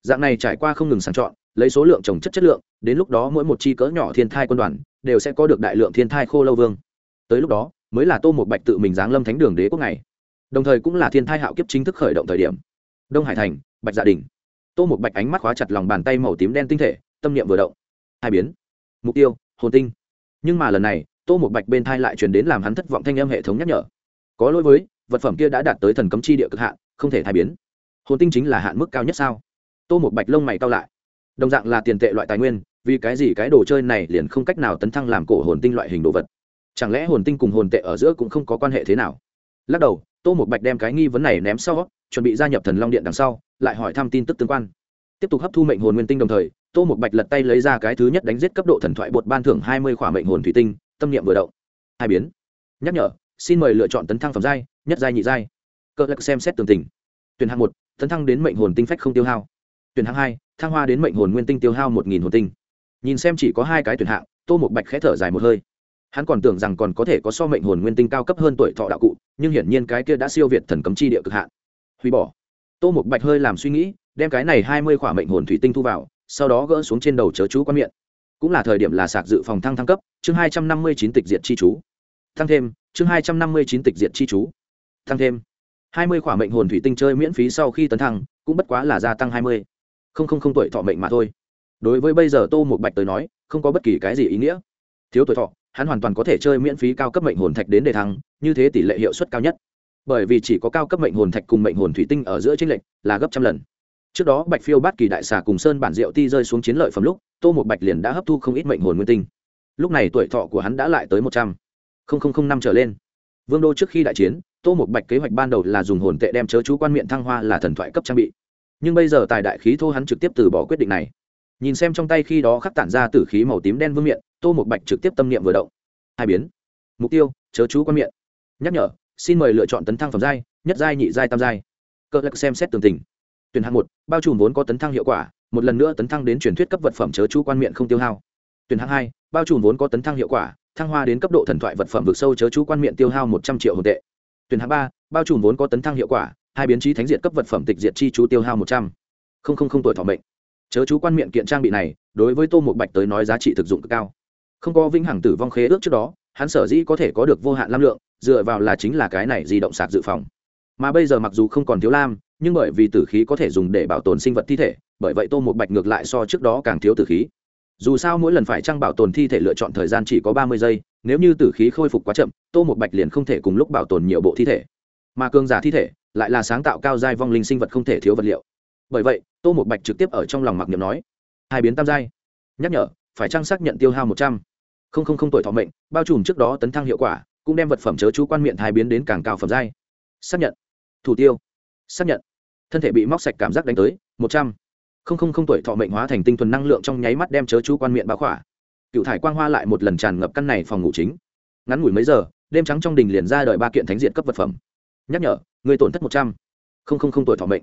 Dạng này trải qua không ngừng sàng chọn, lấy số lượng trồng chất chất lượng, đến lúc đó mỗi một chi cỡ nhỏ thiên thai quân đoàn đều sẽ có được đại lượng thiên thai khô lâu vương. Tới lúc đó, mới là tô một bạch tự mình giáng lâm thánh đường đế quốc này đồng thời cũng là thiên thai hạo kiếp chính thức khởi động thời điểm. Đông hải thành, bạch dạ gia đình tô một bạch ánh mắt khóa chặt lòng bàn tay màu tím đen tinh thể, tâm niệm vừa động hai biến. Mục tiêu, hồn tinh. Nhưng mà lần này, tô một bạch bên thai lại truyền đến làm hắn thất vọng thanh âm hệ thống nhắc nhở. Có lỗi với, vật phẩm kia đã đạt tới thần cấm chi địa cực hạn, không thể thai biến. Hồn tinh chính là hạn mức cao nhất sao? Tô một bạch lông mày cao lại. Đồng dạng là tiền tệ loại tài nguyên, vì cái gì cái đồ chơi này liền không cách nào tấn thăng làm cổ hồn tinh loại hình đồ vật? Chẳng lẽ hồn tinh cùng hồn tệ ở giữa cũng không có quan hệ thế nào? Lắc đầu, tô một bạch đem cái nghi vấn này ném sau, chuẩn bị gia nhập thần long điện đằng sau, lại hỏi thăm tin tức tương quan tiếp tục hấp thu mệnh hồn nguyên tinh đồng thời, tô một bạch lật tay lấy ra cái thứ nhất đánh giết cấp độ thần thoại bột ban thưởng hai mươi khỏa mệnh hồn thủy tinh, tâm niệm vừa động. Hai biến. Nhắc nhở, xin mời lựa chọn tấn thăng phẩm giai, nhất giai nhị giai. Cơ lắc xem xét tường tình. Tuyển hạng một, tấn thăng đến mệnh hồn tinh phách không tiêu hao. Tuyển hạng hai, thăng hoa đến mệnh hồn nguyên tinh tiêu hao một nghìn hồn tinh. Nhìn xem chỉ có hai cái tuyển hạng, tô một bạch khẽ thở dài một hơi. Hắn còn tưởng rằng còn có thể có so mệnh hồn nguyên tinh cao cấp hơn tuổi thọ đạo cụ, nhưng hiển nhiên cái kia đã siêu việt thần cấm chi địa cực hạn. Hủy bỏ. Tô một bạch hơi làm suy nghĩ đem cái này hai mươi khỏa mệnh hồn thủy tinh thu vào, sau đó gỡ xuống trên đầu chớ chú quan miệng. Cũng là thời điểm là sạc dự phòng thăng thăng cấp, chương hai trăm năm mươi chín tịch diệt chi chú. Thăng thêm, chương hai trăm năm mươi chín tịch diệt chi chú. Thăng thêm. Hai mươi khỏa mệnh hồn thủy tinh chơi miễn phí sau khi tấn thăng, cũng bất quá là gia tăng hai mươi. Không không không tuổi thọ mệnh mà thôi. Đối với bây giờ tô một bạch tới nói, không có bất kỳ cái gì ý nghĩa. Thiếu tuổi thọ, hắn hoàn toàn có thể chơi miễn phí cao cấp mệnh hồn thạch đến đề thăng, như thế tỷ lệ hiệu suất cao nhất. Bởi vì chỉ có cao cấp mệnh hồn thạch cùng mệnh hồn thủy tinh ở giữa tranh lệch là gấp trăm lần trước đó, bạch phiêu bát kỳ đại xà cùng sơn bản diệu ti rơi xuống chiến lợi phẩm lúc, tô một bạch liền đã hấp thu không ít mệnh hồn nguyên tinh. Lúc này tuổi thọ của hắn đã lại tới một trăm. Linh năm trở lên. Vương đô trước khi đại chiến, tô một bạch kế hoạch ban đầu là dùng hồn tệ đem chớ chú quan miệng thăng hoa là thần thoại cấp trang bị. Nhưng bây giờ tài đại khí thô hắn trực tiếp từ bỏ quyết định này. Nhìn xem trong tay khi đó khắc tản ra tử khí màu tím đen vương miệng, tô một bạch trực tiếp tâm niệm vừa động. Hai biến. Mục tiêu, chớ chú quan miệng. Nhắc nhở, xin mời lựa chọn tấn thăng phẩm giai, nhất giai, nhị giai, tam giai. Cơ lạc xem xét tường tình tuyển hạng một, bao trùm vốn có tấn thăng hiệu quả, một lần nữa tấn thăng đến truyền thuyết cấp vật phẩm chớ chú quan miệng không tiêu hao. Tuyển hạng hai, bao trùm vốn có tấn thăng hiệu quả, thăng hoa đến cấp độ thần thoại vật phẩm vực sâu chớ chú quan miệng tiêu hao một trăm triệu hồn tệ. Tuyển hạng ba, bao trùm vốn có tấn thăng hiệu quả, hai biến trí thánh diệt cấp vật phẩm tịch diệt chi chú tiêu hao một trăm. Linh tuổi thọ mệnh. Chớ chú quan miệng kiện trang bị này, đối với tô một bạch tới nói giá trị thực dụng cực cao. Không có vĩnh hằng tử vong khế ước trước đó, hắn sở dĩ có thể có được vô hạn lam lượng, dựa vào là chính là cái này di động sạc dự phòng. Mà bây giờ mặc dù không còn thiếu lam nhưng bởi vì tử khí có thể dùng để bảo tồn sinh vật thi thể, bởi vậy tô một bạch ngược lại so trước đó càng thiếu tử khí. Dù sao mỗi lần phải trăng bảo tồn thi thể lựa chọn thời gian chỉ có ba mươi giây, nếu như tử khí khôi phục quá chậm, tô một bạch liền không thể cùng lúc bảo tồn nhiều bộ thi thể. Mà cường giả thi thể lại là sáng tạo cao giai vong linh sinh vật không thể thiếu vật liệu. Bởi vậy, tô một bạch trực tiếp ở trong lòng mặc niệm nói, hai biến tam giai. Nhắc nhở, phải trang xác nhận tiêu hao một trăm? Linh tuổi thọ mệnh, bao trùm trước đó tấn thăng hiệu quả, cũng đem vật phẩm chớ chú quan miệng hai biến đến càng cao phẩm giai. Xác nhận. Thủ tiêu xác nhận. Thân thể bị móc sạch cảm giác đánh tới, một trăm. Linh tuổi thọ mệnh hóa thành tinh thuần năng lượng trong nháy mắt đem chớ chú quan miệng báo khỏa. Cựu thải quang hoa lại một lần tràn ngập căn này phòng ngủ chính. Ngắn ngủi mấy giờ, đêm trắng trong đình liền ra đời ba kiện thánh diện cấp vật phẩm. Nhắc nhở, người tổn thất một trăm. Linh tuổi thọ mệnh.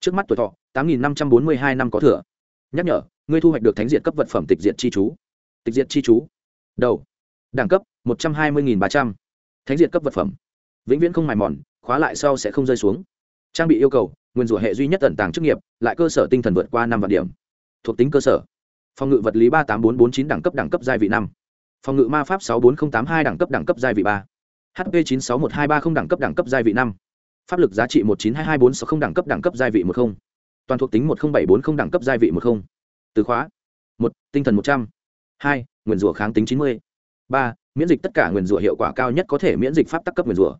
Trước mắt tuổi thọ, tám nghìn năm trăm bốn mươi hai năm có thừa. Nhắc nhở ngươi thu hoạch được thánh diện cấp vật phẩm tịch diện chi chú. Tịch diện chi chú. Đầu. Đẳng cấp, một trăm hai mươi ba trăm. Thánh diện cấp vật phẩm. Vĩnh viễn không mài mòn, khóa lại sau sẽ không rơi xuống trang bị yêu cầu, nguyên rủa hệ duy nhất tận tàng chức nghiệp, lại cơ sở tinh thần vượt qua năm vạn điểm. Thuộc tính cơ sở. Phòng ngự vật lý ba tám bốn bốn chín đẳng cấp đẳng cấp giai vị năm. Phòng ngự ma pháp sáu bốn nghìn tám hai đẳng cấp đẳng cấp giai vị ba. Hp chín sáu một hai ba không đẳng cấp đẳng cấp giai vị năm. Pháp lực giá trị một chín hai hai bốn sáu không đẳng cấp đẳng cấp giai vị một không. Toàn thuộc tính một không bảy bốn không đẳng cấp giai vị một không. Từ khóa. Một, tinh thần một trăm. Hai nguyền rủa kháng tính chín mươi. Ba, miễn dịch tất cả nguyền rủa hiệu quả cao nhất có thể miễn dịch pháp tắc cấp nguyền rủa.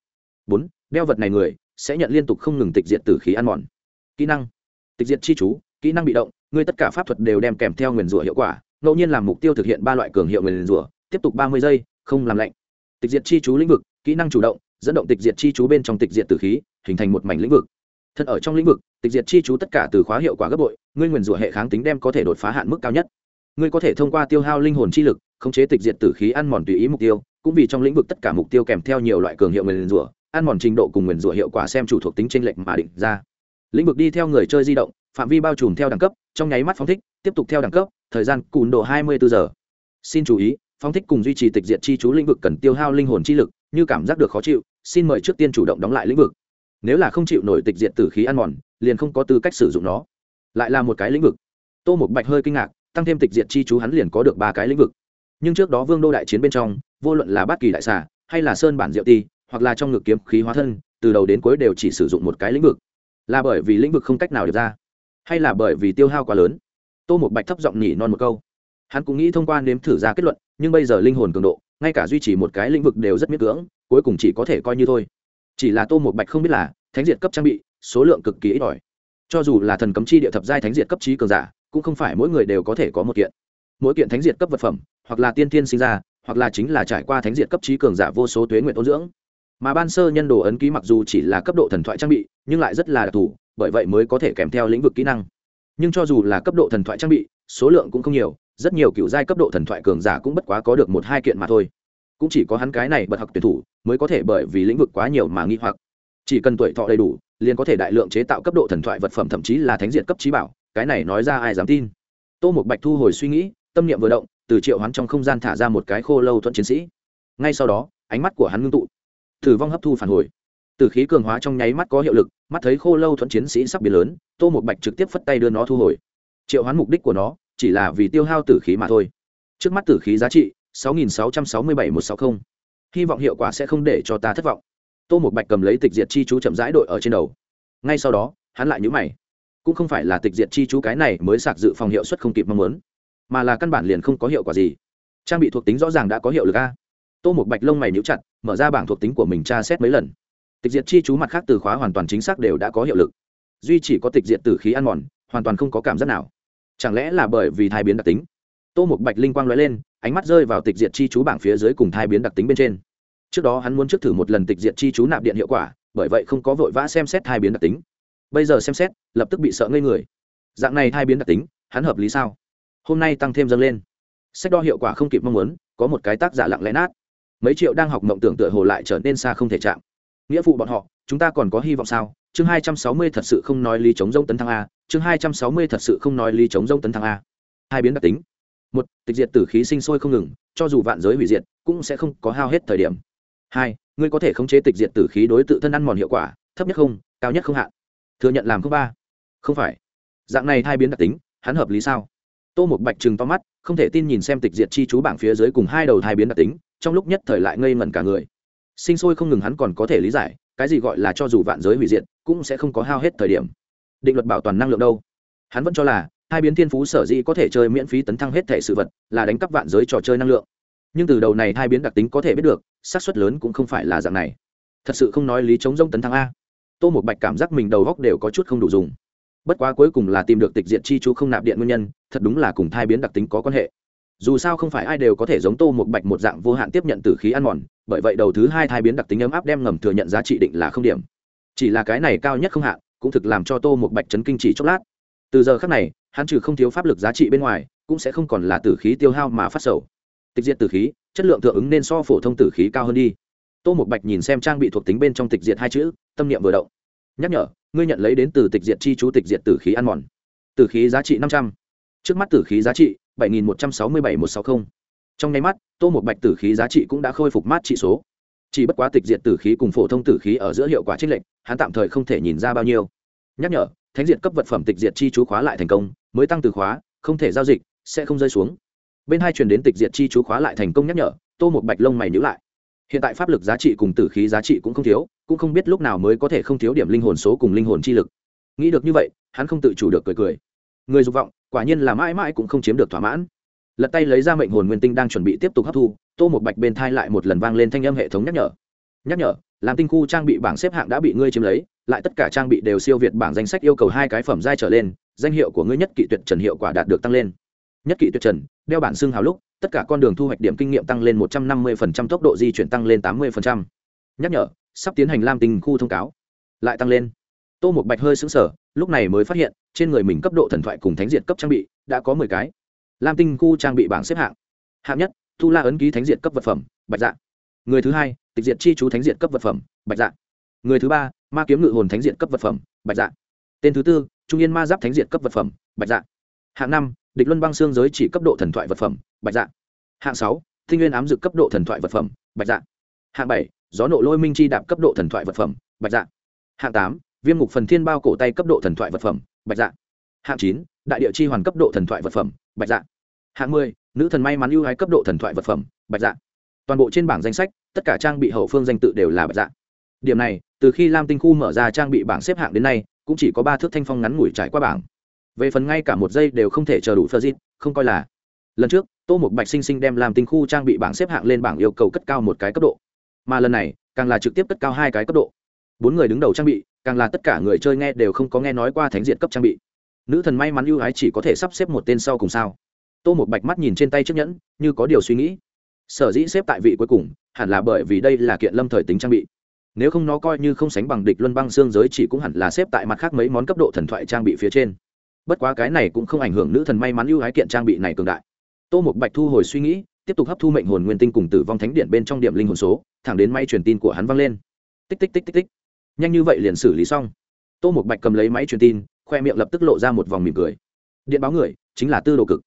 Bốn, đeo vật này người sẽ nhận liên tục không ngừng tịch diệt tử khí ăn mòn. Kỹ năng. Tịch diệt chi chú, kỹ năng bị động, ngươi tất cả pháp thuật đều đem kèm theo nguyền rủa hiệu quả, ngẫu nhiên làm mục tiêu thực hiện ba loại cường hiệu nguyền rủa, tiếp tục ba mươi giây, không làm lạnh. Tịch diệt chi chú lĩnh vực, kỹ năng chủ động, dẫn động tịch diệt chi chú bên trong tịch diệt tử khí, hình thành một mảnh lĩnh vực. Thân ở trong lĩnh vực, tịch diệt chi chú tất cả từ khóa hiệu quả gấp bội, ngươi nguyền rủa hệ kháng tính đem có thể đột phá hạn mức cao nhất. Ngươi có thể thông qua tiêu hao linh hồn chi lực, khống chế tịch diệt tử khí ăn mòn tùy ý mục tiêu, cũng vì trong lĩnh vực tất cả mục tiêu kèm theo nhiều loại cường hiệu nguyền rủa ăn mòn trình độ cùng nguyền rủa hiệu quả xem chủ thuộc tính tranh lệch mà định ra. Lĩnh vực đi theo người chơi di động, phạm vi bao trùm theo đẳng cấp, trong nháy mắt phóng thích, tiếp tục theo đẳng cấp, thời gian cùn độ hai mươi bốn giờ. Xin chú ý, phóng thích cùng duy trì tịch diệt chi chú lĩnh vực cần tiêu hao linh hồn chi lực, như cảm giác được khó chịu, xin mời trước tiên chủ động đóng lại lĩnh vực. Nếu là không chịu nổi tịch diệt tử khí ăn mòn, liền không có tư cách sử dụng nó. Lại là một cái lĩnh vực. Tô một bạch hơi kinh ngạc, tăng thêm tịch diệt chi chú hắn liền có được ba cái lĩnh vực. Nhưng trước đó vương đô đại chiến bên trong, vô luận là bát kỳ đại xà, hay là sơn bản diệu ti hoặc là trong ngực kiếm khí hóa thân, từ đầu đến cuối đều chỉ sử dụng một cái lĩnh vực. Là bởi vì lĩnh vực không cách nào được ra, hay là bởi vì tiêu hao quá lớn? Tô một bạch thấp giọng nhỉ non một câu. Hắn cũng nghĩ thông qua nếm thử ra kết luận, nhưng bây giờ linh hồn cường độ, ngay cả duy trì một cái lĩnh vực đều rất miễn cưỡng, cuối cùng chỉ có thể coi như thôi. Chỉ là tô một bạch không biết là thánh diệt cấp trang bị, số lượng cực kỳ ít ỏi. Cho dù là thần cấm chi địa thập giai thánh diệt cấp trí cường giả, cũng không phải mỗi người đều có thể có một kiện. Mỗi kiện thánh diệt cấp vật phẩm, hoặc là tiên tiên sinh ra, hoặc là chính là trải qua thánh diệt cấp trí cường giả vô số tuế nguyện ôn dưỡng mà ban sơ nhân đồ ấn ký mặc dù chỉ là cấp độ thần thoại trang bị, nhưng lại rất là đặc thù, bởi vậy mới có thể kèm theo lĩnh vực kỹ năng. Nhưng cho dù là cấp độ thần thoại trang bị, số lượng cũng không nhiều, rất nhiều cựu giai cấp độ thần thoại cường giả cũng bất quá có được một hai kiện mà thôi. Cũng chỉ có hắn cái này bật học tuyển thủ mới có thể bởi vì lĩnh vực quá nhiều mà nghi hoặc. Chỉ cần tuổi thọ đầy đủ, liền có thể đại lượng chế tạo cấp độ thần thoại vật phẩm, thậm chí là thánh diện cấp trí bảo, cái này nói ra ai dám tin. Tô một bạch thu hồi suy nghĩ, tâm niệm vừa động, từ triệu hắn trong không gian thả ra một cái khô lâu thuận chiến sĩ. Ngay sau đó, ánh mắt của hắn ngưng tụ thử vong hấp thu phản hồi. Từ khí cường hóa trong nháy mắt có hiệu lực, mắt thấy khô lâu thuận chiến sĩ sắp biến lớn, tô một bạch trực tiếp phất tay đưa nó thu hồi. Triệu hoán mục đích của nó, chỉ là vì tiêu hao tử khí mà thôi. Trước mắt tử khí giá trị, sáu nghìn sáu trăm sáu mươi bảy một sáu mươi hy vọng hiệu quả sẽ không để cho ta thất vọng. Tô một bạch cầm lấy tịch diệt chi chú chậm rãi đội ở trên đầu. Ngay sau đó, hắn lại nhũ mày. Cũng không phải là tịch diệt chi chú cái này mới sạc dự phòng hiệu suất không kịp mong muốn, mà là căn bản liền không có hiệu quả gì. Trang bị thuộc tính rõ ràng đã có hiệu lực a. Tô một bạch lông mày nhíu chặt mở ra bảng thuộc tính của mình tra xét mấy lần. Tịch diệt chi chú mặt khác từ khóa hoàn toàn chính xác đều đã có hiệu lực. Duy chỉ có tịch diệt tử khí ăn mòn, hoàn toàn không có cảm giác nào. Chẳng lẽ là bởi vì thai biến đặc tính? Tô một bạch linh quang nói lên, ánh mắt rơi vào tịch diệt chi chú bảng phía dưới cùng thai biến đặc tính bên trên. Trước đó hắn muốn trước thử một lần tịch diệt chi chú nạp điện hiệu quả, bởi vậy không có vội vã xem xét thai biến đặc tính. Bây giờ xem xét, lập tức bị sợ ngây người. Dạng này thai biến đặc tính, hắn hợp lý sao? Hôm nay tăng thêm dâng lên. Sách đo hiệu quả không kịp mong muốn, có một cái tác giả lặng lẽ nát mấy triệu đang học mộng tưởng tựa hồ lại trở nên xa không thể chạm. Nghĩa vụ bọn họ, chúng ta còn có hy vọng sao? Chương hai trăm sáu mươi thật sự không nói lý chống rông tấn thăng a, chương hai trăm sáu mươi thật sự không nói lý chống rông tấn thăng a. Hai biến đặc tính. Một, tịch diệt tử khí sinh sôi không ngừng, cho dù vạn giới hủy diệt, cũng sẽ không có hao hết thời điểm. Hai, ngươi có thể khống chế tịch diệt tử khí đối tự thân ăn mòn hiệu quả, thấp nhất không, cao nhất không hạn. Thừa nhận làm không ba. Không phải. Dạng này hai biến đặc tính, hắn hợp lý sao? Tô một bạch trừng to mắt, không thể tin nhìn xem tịch diệt chi chú bảng phía dưới cùng hai đầu hai biến đặc tính trong lúc nhất thời lại ngây ngẩn cả người. Sinh sôi không ngừng hắn còn có thể lý giải, cái gì gọi là cho dù vạn giới hủy diệt, cũng sẽ không có hao hết thời điểm. Định luật bảo toàn năng lượng đâu? Hắn vẫn cho là, hai biến thiên phú sở dĩ có thể chơi miễn phí tấn thăng hết thể sự vật, là đánh cắp vạn giới trò chơi năng lượng. Nhưng từ đầu này hai biến đặc tính có thể biết được, xác suất lớn cũng không phải là dạng này. Thật sự không nói lý chống rông tấn thăng a. Tô một bạch cảm giác mình đầu góc đều có chút không đủ dùng. Bất quá cuối cùng là tìm được tịch diện chi chú không nạp điện nguyên nhân, thật đúng là cùng thai biến đặc tính có quan hệ dù sao không phải ai đều có thể giống tô một bạch một dạng vô hạn tiếp nhận từ khí ăn mòn, bởi vậy đầu thứ hai thai biến đặc tính ấm áp đem ngầm thừa nhận giá trị định là không điểm. Chỉ là cái này cao nhất không hạn cũng thực làm cho tô một bạch chấn kinh chỉ chốc lát. Từ giờ khác này, hắn trừ không thiếu pháp lực giá trị bên ngoài, cũng sẽ không còn là tử khí tiêu hao mà phát sầu. Tịch diệt tử khí, chất lượng thượng ứng nên so phổ thông tử khí cao hơn đi. Tô một bạch nhìn xem trang bị thuộc tính bên trong tịch diệt hai chữ, tâm niệm vừa động. Nhắc nhở, ngươi nhận lấy đến từ tịch diệt chi chú tịch diệt tử khí ăn mòn. Tử khí giá trị năm trăm trước mắt tử khí giá trị, bảy nghìn một trăm sáu mươi bảy một sáu mươi trong nháy mắt, tô một bạch tử khí giá trị cũng đã khôi phục mát trị số. Chỉ bất quá tịch diệt tử khí cùng phổ thông tử khí ở giữa hiệu quả trích lệnh hắn tạm thời không thể nhìn ra bao nhiêu. Nhắc nhở, thánh diệt cấp vật phẩm tịch diệt chi chú khóa lại thành công, mới tăng từ khóa, không thể giao dịch, sẽ không rơi xuống. Bên hai truyền đến tịch diệt chi chú khóa lại thành công nhắc nhở, tô một bạch lông mày nhữ lại. Hiện tại pháp lực giá trị cùng tử khí giá trị cũng không thiếu, cũng không biết lúc nào mới có thể không thiếu điểm linh hồn số cùng linh hồn chi lực. Nghĩ được như vậy, hắn không tự chủ được cười cười người dục vọng, quả nhiên là mãi mãi cũng không chiếm được thỏa mãn. Lật tay lấy ra mệnh hồn nguyên tinh đang chuẩn bị tiếp tục hấp thu, tô một bạch bên thai lại một lần vang lên thanh âm hệ thống nhắc nhở. Nhắc nhở, làm tinh khu trang bị bảng xếp hạng đã bị ngươi chiếm lấy, lại tất cả trang bị đều siêu việt bảng danh sách yêu cầu hai cái phẩm giai trở lên, danh hiệu của ngươi nhất kỵ tuyệt trần hiệu quả đạt được tăng lên. Nhất kỵ tuyệt trần, đeo bản xương hào lúc, tất cả con đường thu hoạch điểm kinh nghiệm tăng lên một trăm năm mươi tốc độ di chuyển tăng lên tám mươi nhắc nhở, sắp tiến hành lam tinh khu thông cáo, lại tăng lên tô một bạch hơi xứng sở lúc này mới phát hiện, trên người mình cấp độ thần thoại cùng thánh diệt cấp trang bị đã có mười cái. Lam tinh khu trang bị bảng xếp hạng. Hạng nhất, thu la ấn ký thánh diệt cấp vật phẩm, bạch dạ. Người thứ hai, tịch diệt chi chú thánh diệt cấp vật phẩm, bạch dạ. Người thứ ba, ma kiếm ngự hồn thánh diệt cấp vật phẩm, bạch dạ. Tên thứ tư, trung yên ma giáp thánh diệt cấp vật phẩm, bạch dạ. Hạng năm, địch luân băng xương giới chỉ cấp độ thần thoại vật phẩm, bạch dạ. Hạng sáu thinh nguyên ám dực cấp độ thần thoại vật phẩm, bạch dạ. Hạng bảy, gió nộ lôi minh chi đạp cấp độ thần thoại vật phẩm, bạch dạ. Hạng tám viêm ngục phần thiên bao cổ tay cấp độ thần thoại vật phẩm, bạch dạ. Hạng chín, đại địa chi hoàn cấp độ thần thoại vật phẩm, bạch dạ. Hạng mười, nữ thần may mắn ưu ái cấp độ thần thoại vật phẩm, bạch dạ. Toàn bộ trên bảng danh sách, tất cả trang bị hậu phương danh tự đều là bạch dạ. Điểm này, từ khi lam tinh khu mở ra trang bị bảng xếp hạng đến nay, cũng chỉ có ba thước thanh phong ngắn ngủi trải qua bảng. Về phần ngay cả một giây đều không thể chờ đủ phơ dít không coi là. Lần trước, tô một bạch sinh sinh đem làm tinh khu trang bị bảng xếp hạng lên bảng yêu cầu cất cao một cái cấp độ. Mà lần này, càng là trực tiếp cất cao hai cái cấp độ. Bốn người đứng đầu trang bị càng là tất cả người chơi nghe đều không có nghe nói qua thánh diện cấp trang bị. Nữ thần may mắn ưu ái chỉ có thể sắp xếp một tên sau cùng sao? Tô một bạch mắt nhìn trên tay chiếc nhẫn, như có điều suy nghĩ. Sở dĩ xếp tại vị cuối cùng, hẳn là bởi vì đây là kiện lâm thời tính trang bị. Nếu không nó coi như không sánh bằng địch luân băng xương giới chỉ cũng hẳn là xếp tại mặt khác mấy món cấp độ thần thoại trang bị phía trên. Bất quá cái này cũng không ảnh hưởng nữ thần may mắn ưu ái kiện trang bị này cường đại. Tô một bạch thu hồi suy nghĩ, tiếp tục hấp thu mệnh hồn nguyên tinh cùng tử vong thánh điện bên trong điểm linh hồn số, thẳng đến máy truyền tin của hắn vang lên. Tích tích tích tích tích nhanh như vậy liền xử lý xong. Tô một bạch cầm lấy máy truyền tin, khoe miệng lập tức lộ ra một vòng mỉm cười. Điện báo người, chính là tư đồ cực.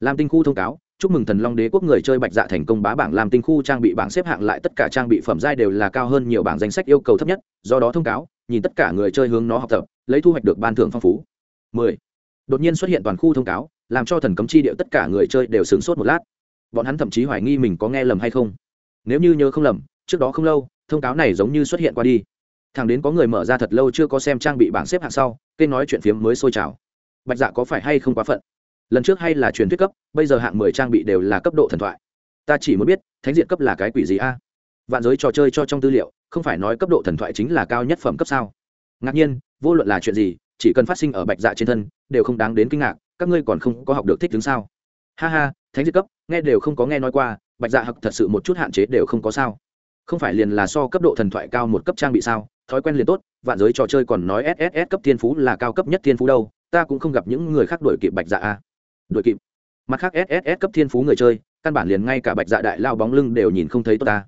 Làm tinh khu thông cáo, chúc mừng thần long đế quốc người chơi bạch dạ thành công bá bảng làm tinh khu trang bị bảng xếp hạng lại tất cả trang bị phẩm giai đều là cao hơn nhiều bảng danh sách yêu cầu thấp nhất, do đó thông cáo, nhìn tất cả người chơi hướng nó học tập, lấy thu hoạch được ban thưởng phong phú. 10. đột nhiên xuất hiện toàn khu thông cáo, làm cho thần cấm chi điệu tất cả người chơi đều sửng sốt một lát. Bọn hắn thậm chí hoài nghi mình có nghe lầm hay không. Nếu như nhớ không lầm, trước đó không lâu, thông cáo này giống như xuất hiện qua đi thằng đến có người mở ra thật lâu chưa có xem trang bị bảng xếp hạng sau, kênh nói chuyện phiếm mới sôi trào. Bạch dạ có phải hay không quá phận? Lần trước hay là truyền thuyết cấp, bây giờ hạng mười trang bị đều là cấp độ thần thoại. Ta chỉ muốn biết, thánh diện cấp là cái quỷ gì a? Vạn giới trò chơi cho trong tư liệu, không phải nói cấp độ thần thoại chính là cao nhất phẩm cấp sao? Ngạc nhiên, vô luận là chuyện gì, chỉ cần phát sinh ở bạch dạ trên thân, đều không đáng đến kinh ngạc, các ngươi còn không có học được thích đứng sao? Ha ha, thánh diện cấp, nghe đều không có nghe nói qua, bạch dạ học thật sự một chút hạn chế đều không có sao. Không phải liền là so cấp độ thần thoại cao một cấp trang bị sao? Thói quen liền tốt, vạn giới trò chơi còn nói sss cấp thiên phú là cao cấp nhất thiên phú đâu, ta cũng không gặp những người khác đuổi kịp bạch dạ a. Đuổi kịp? Mặt khác sss cấp thiên phú người chơi, căn bản liền ngay cả bạch dạ đại lao bóng lưng đều nhìn không thấy tốt ta.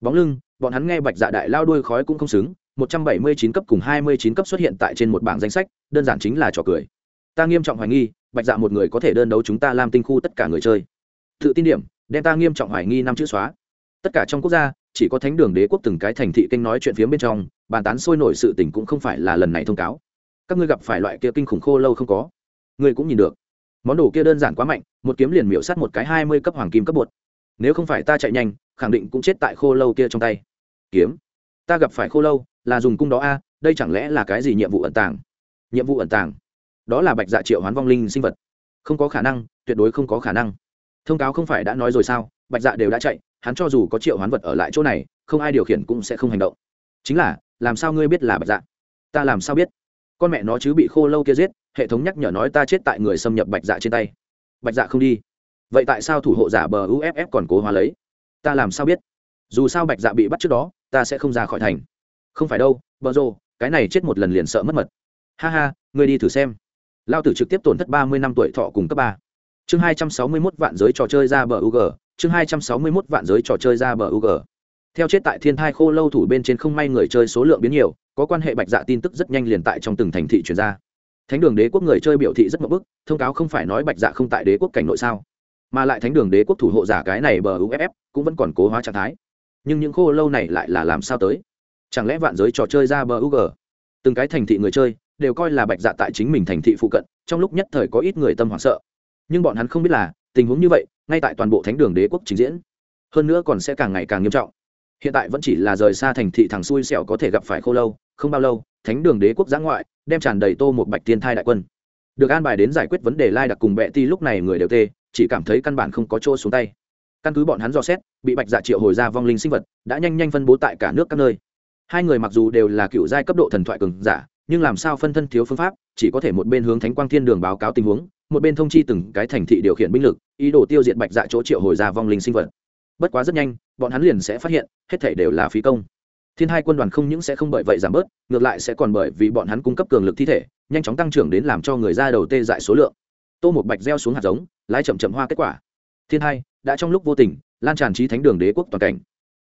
Bóng lưng, bọn hắn nghe bạch dạ đại lao đuôi khói cũng không xứng, một trăm bảy mươi chín cấp cùng hai mươi chín cấp xuất hiện tại trên một bảng danh sách, đơn giản chính là trò cười. Ta nghiêm trọng hoài nghi, bạch dạ một người có thể đơn đấu chúng ta làm tinh khu tất cả người chơi. Tự tin điểm, đem ta nghiêm trọng hoài nghi năm chữ xóa. Tất cả trong quốc gia chỉ có thánh đường đế quốc từng cái thành thị kênh nói chuyện phía bên trong, bàn tán sôi nổi sự tình cũng không phải là lần này thông cáo. Các ngươi gặp phải loại kia kinh khủng khô lâu không có? Ngươi cũng nhìn được. Món đồ kia đơn giản quá mạnh, một kiếm liền miễu sát một cái hai mươi cấp hoàng kim cấp bột. Nếu không phải ta chạy nhanh, khẳng định cũng chết tại khô lâu kia trong tay. Kiếm. Ta gặp phải khô lâu, là dùng cung đó a, đây chẳng lẽ là cái gì nhiệm vụ ẩn tàng? Nhiệm vụ ẩn tàng? Đó là bạch dạ triệu hoán vong linh sinh vật. Không có khả năng, tuyệt đối không có khả năng. Thông cáo không phải đã nói rồi sao, bạch dạ đều đã chạy hắn cho dù có triệu hoán vật ở lại chỗ này, không ai điều khiển cũng sẽ không hành động. Chính là, làm sao ngươi biết là bạch dạ? Ta làm sao biết? Con mẹ nó chứ bị khô lâu kia giết, hệ thống nhắc nhở nói ta chết tại người xâm nhập bạch dạ trên tay. Bạch dạ không đi. Vậy tại sao thủ hộ giả bờ uff còn cố hóa lấy? Ta làm sao biết? Dù sao bạch dạ bị bắt trước đó, ta sẽ không ra khỏi thành. Không phải đâu, bờ rồ, cái này chết một lần liền sợ mất mật. Ha ha, ngươi đi thử xem. Lao tử trực tiếp tổn thất ba mươi năm tuổi thọ cùng cấp ba. Chương hai trăm sáu mươi mốt vạn giới trò chơi ra bờ ug chương hai trăm sáu mươi mốt vạn giới trò chơi ra bờ ug theo chết tại thiên thai khô lâu thủ bên trên không may người chơi số lượng biến nhiều, có quan hệ bạch dạ tin tức rất nhanh liền tại trong từng thành thị truyền ra. Thánh đường đế quốc người chơi biểu thị rất mập bức, thông cáo không phải nói bạch dạ không tại đế quốc cảnh nội sao. Mà lại thánh đường đế quốc thủ hộ giả cái này bờ uff cũng vẫn còn cố hóa trạng thái. Nhưng những khô lâu này lại là làm sao tới? Chẳng lẽ vạn giới trò chơi ra bờ ug từng cái thành thị người chơi đều coi là bạch dạ tại chính mình thành thị phụ cận, trong lúc nhất thời có ít người tâm hoảng sợ. Nhưng bọn hắn không biết là tình huống như vậy, ngay tại toàn bộ thánh đường đế quốc trình diễn. Hơn nữa còn sẽ càng ngày càng nghiêm trọng. Hiện tại vẫn chỉ là rời xa thành thị thằng xui xẻo có thể gặp phải khô lâu, không bao lâu, thánh đường đế quốc giã ngoại, đem tràn đầy tô một bạch tiên thai đại quân. Được an bài đến giải quyết vấn đề lai đặc cùng bệ ti, lúc này người đều tê, chỉ cảm thấy căn bản không có chỗ xuống tay. Căn cứ bọn hắn dò xét, bị bạch dạ triệu hồi ra vong linh sinh vật, đã nhanh nhanh phân bố tại cả nước các nơi. Hai người mặc dù đều là cựu giai cấp độ thần thoại cường giả, nhưng làm sao phân thân thiếu phương pháp, chỉ có thể một bên hướng thánh quang thiên đường báo cáo tình huống một bên thông chi từng cái thành thị điều khiển binh lực, ý đồ tiêu diệt bạch dạ chỗ triệu hồi ra vong linh sinh vật. Bất quá rất nhanh, bọn hắn liền sẽ phát hiện, hết thể đều là phí công. Thiên hai quân đoàn không những sẽ không bởi vậy giảm bớt, ngược lại sẽ còn bởi vì bọn hắn cung cấp cường lực thi thể, nhanh chóng tăng trưởng đến làm cho người ra đầu tê dại số lượng. Tô một bạch gieo xuống hạt giống, lái chậm chậm hoa kết quả. Thiên hai, đã trong lúc vô tình, lan tràn trí thánh đường đế quốc toàn cảnh.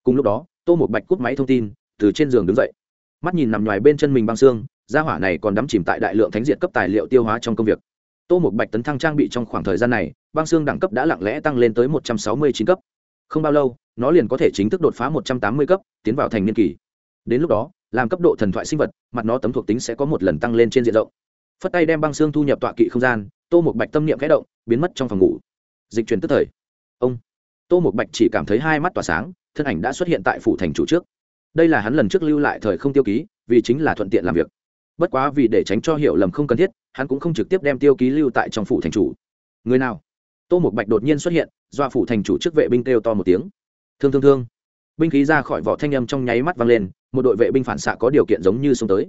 Cùng lúc đó, tô một bạch cúp máy thông tin, từ trên giường đứng dậy. Mắt nhìn nằm ngoài bên chân mình băng xương, gia hỏa này còn đắm chìm tại đại lượng thánh diện cấp tài liệu tiêu hóa trong công việc tô một bạch tấn thăng trang bị trong khoảng thời gian này, băng xương đẳng cấp đã lặng lẽ tăng lên tới một trăm sáu mươi chín cấp. Không bao lâu, nó liền có thể chính thức đột phá một trăm tám mươi cấp, tiến vào thành niên kỳ. Đến lúc đó, làm cấp độ thần thoại sinh vật, mặt nó tấm thuộc tính sẽ có một lần tăng lên trên diện rộng. Phất tay đem băng xương thu nhập tọa kỵ không gian, tô một bạch tâm niệm kẽ động, biến mất trong phòng ngủ. Dịch chuyển tức thời. Ông. Tô một bạch chỉ cảm thấy hai mắt tỏa sáng, thân ảnh đã xuất hiện tại phủ thành chủ trước. Đây là hắn lần trước lưu lại thời không tiêu ký, vì chính là thuận tiện làm việc bất quá vì để tránh cho hiểu lầm không cần thiết, hắn cũng không trực tiếp đem tiêu ký lưu tại trong phủ thành chủ. Người nào? Tô một bạch đột nhiên xuất hiện do phủ thành chủ trước vệ binh kêu to một tiếng. Thương thương thương. Binh khí ra khỏi vỏ thanh âm trong nháy mắt vang lên, một đội vệ binh phản xạ có điều kiện giống như xông tới.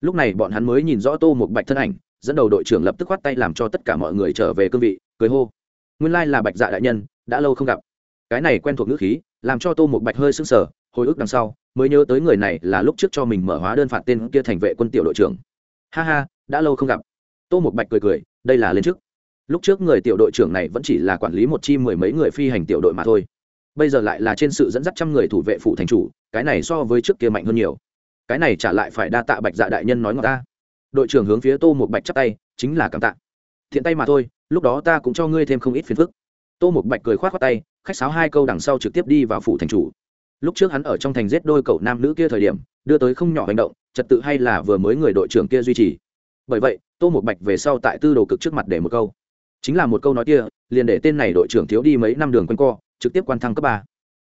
Lúc này bọn hắn mới nhìn rõ tô một bạch thân ảnh, dẫn đầu đội trưởng lập tức khoát tay làm cho tất cả mọi người trở về cương vị, cười hô. Nguyên lai là bạch dạ đại nhân, đã lâu không gặp. Cái này quen thuộc ngữ khí, làm cho tô một bạch hơi sưng sờ hồi ức đằng sau, mới nhớ tới người này là lúc trước cho mình mở hóa đơn phạt tên kia thành vệ quân tiểu đội trưởng. Ha ha, đã lâu không gặp. Tô một bạch cười cười, đây là lên trước. Lúc trước người tiểu đội trưởng này vẫn chỉ là quản lý một chi mười mấy người phi hành tiểu đội mà thôi. Bây giờ lại là trên sự dẫn dắt trăm người thủ vệ phụ thành chủ, cái này so với trước kia mạnh hơn nhiều. Cái này trả lại phải đa tạ bạch dạ đại nhân nói ngọt ta. Đội trưởng hướng phía tô một bạch chắp tay, chính là cảm tạ. Thiện tay mà thôi, lúc đó ta cũng cho ngươi thêm không ít phiền phức. Tô một bạch cười k h o á t khoác tay, khách sáo hai câu đằng sau trực tiếp đi vào phủ thành chủ lúc trước hắn ở trong thành giết đôi cậu nam nữ kia thời điểm, đưa tới không nhỏ hành động, trật tự hay là vừa mới người đội trưởng kia duy trì. Bởi vậy, tô một bạch về sau tại tư đồ cực trước mặt để một câu. Chính là một câu nói kia, liền để tên này đội trưởng thiếu đi mấy năm đường quanh co, trực tiếp quan thăng cấp ba.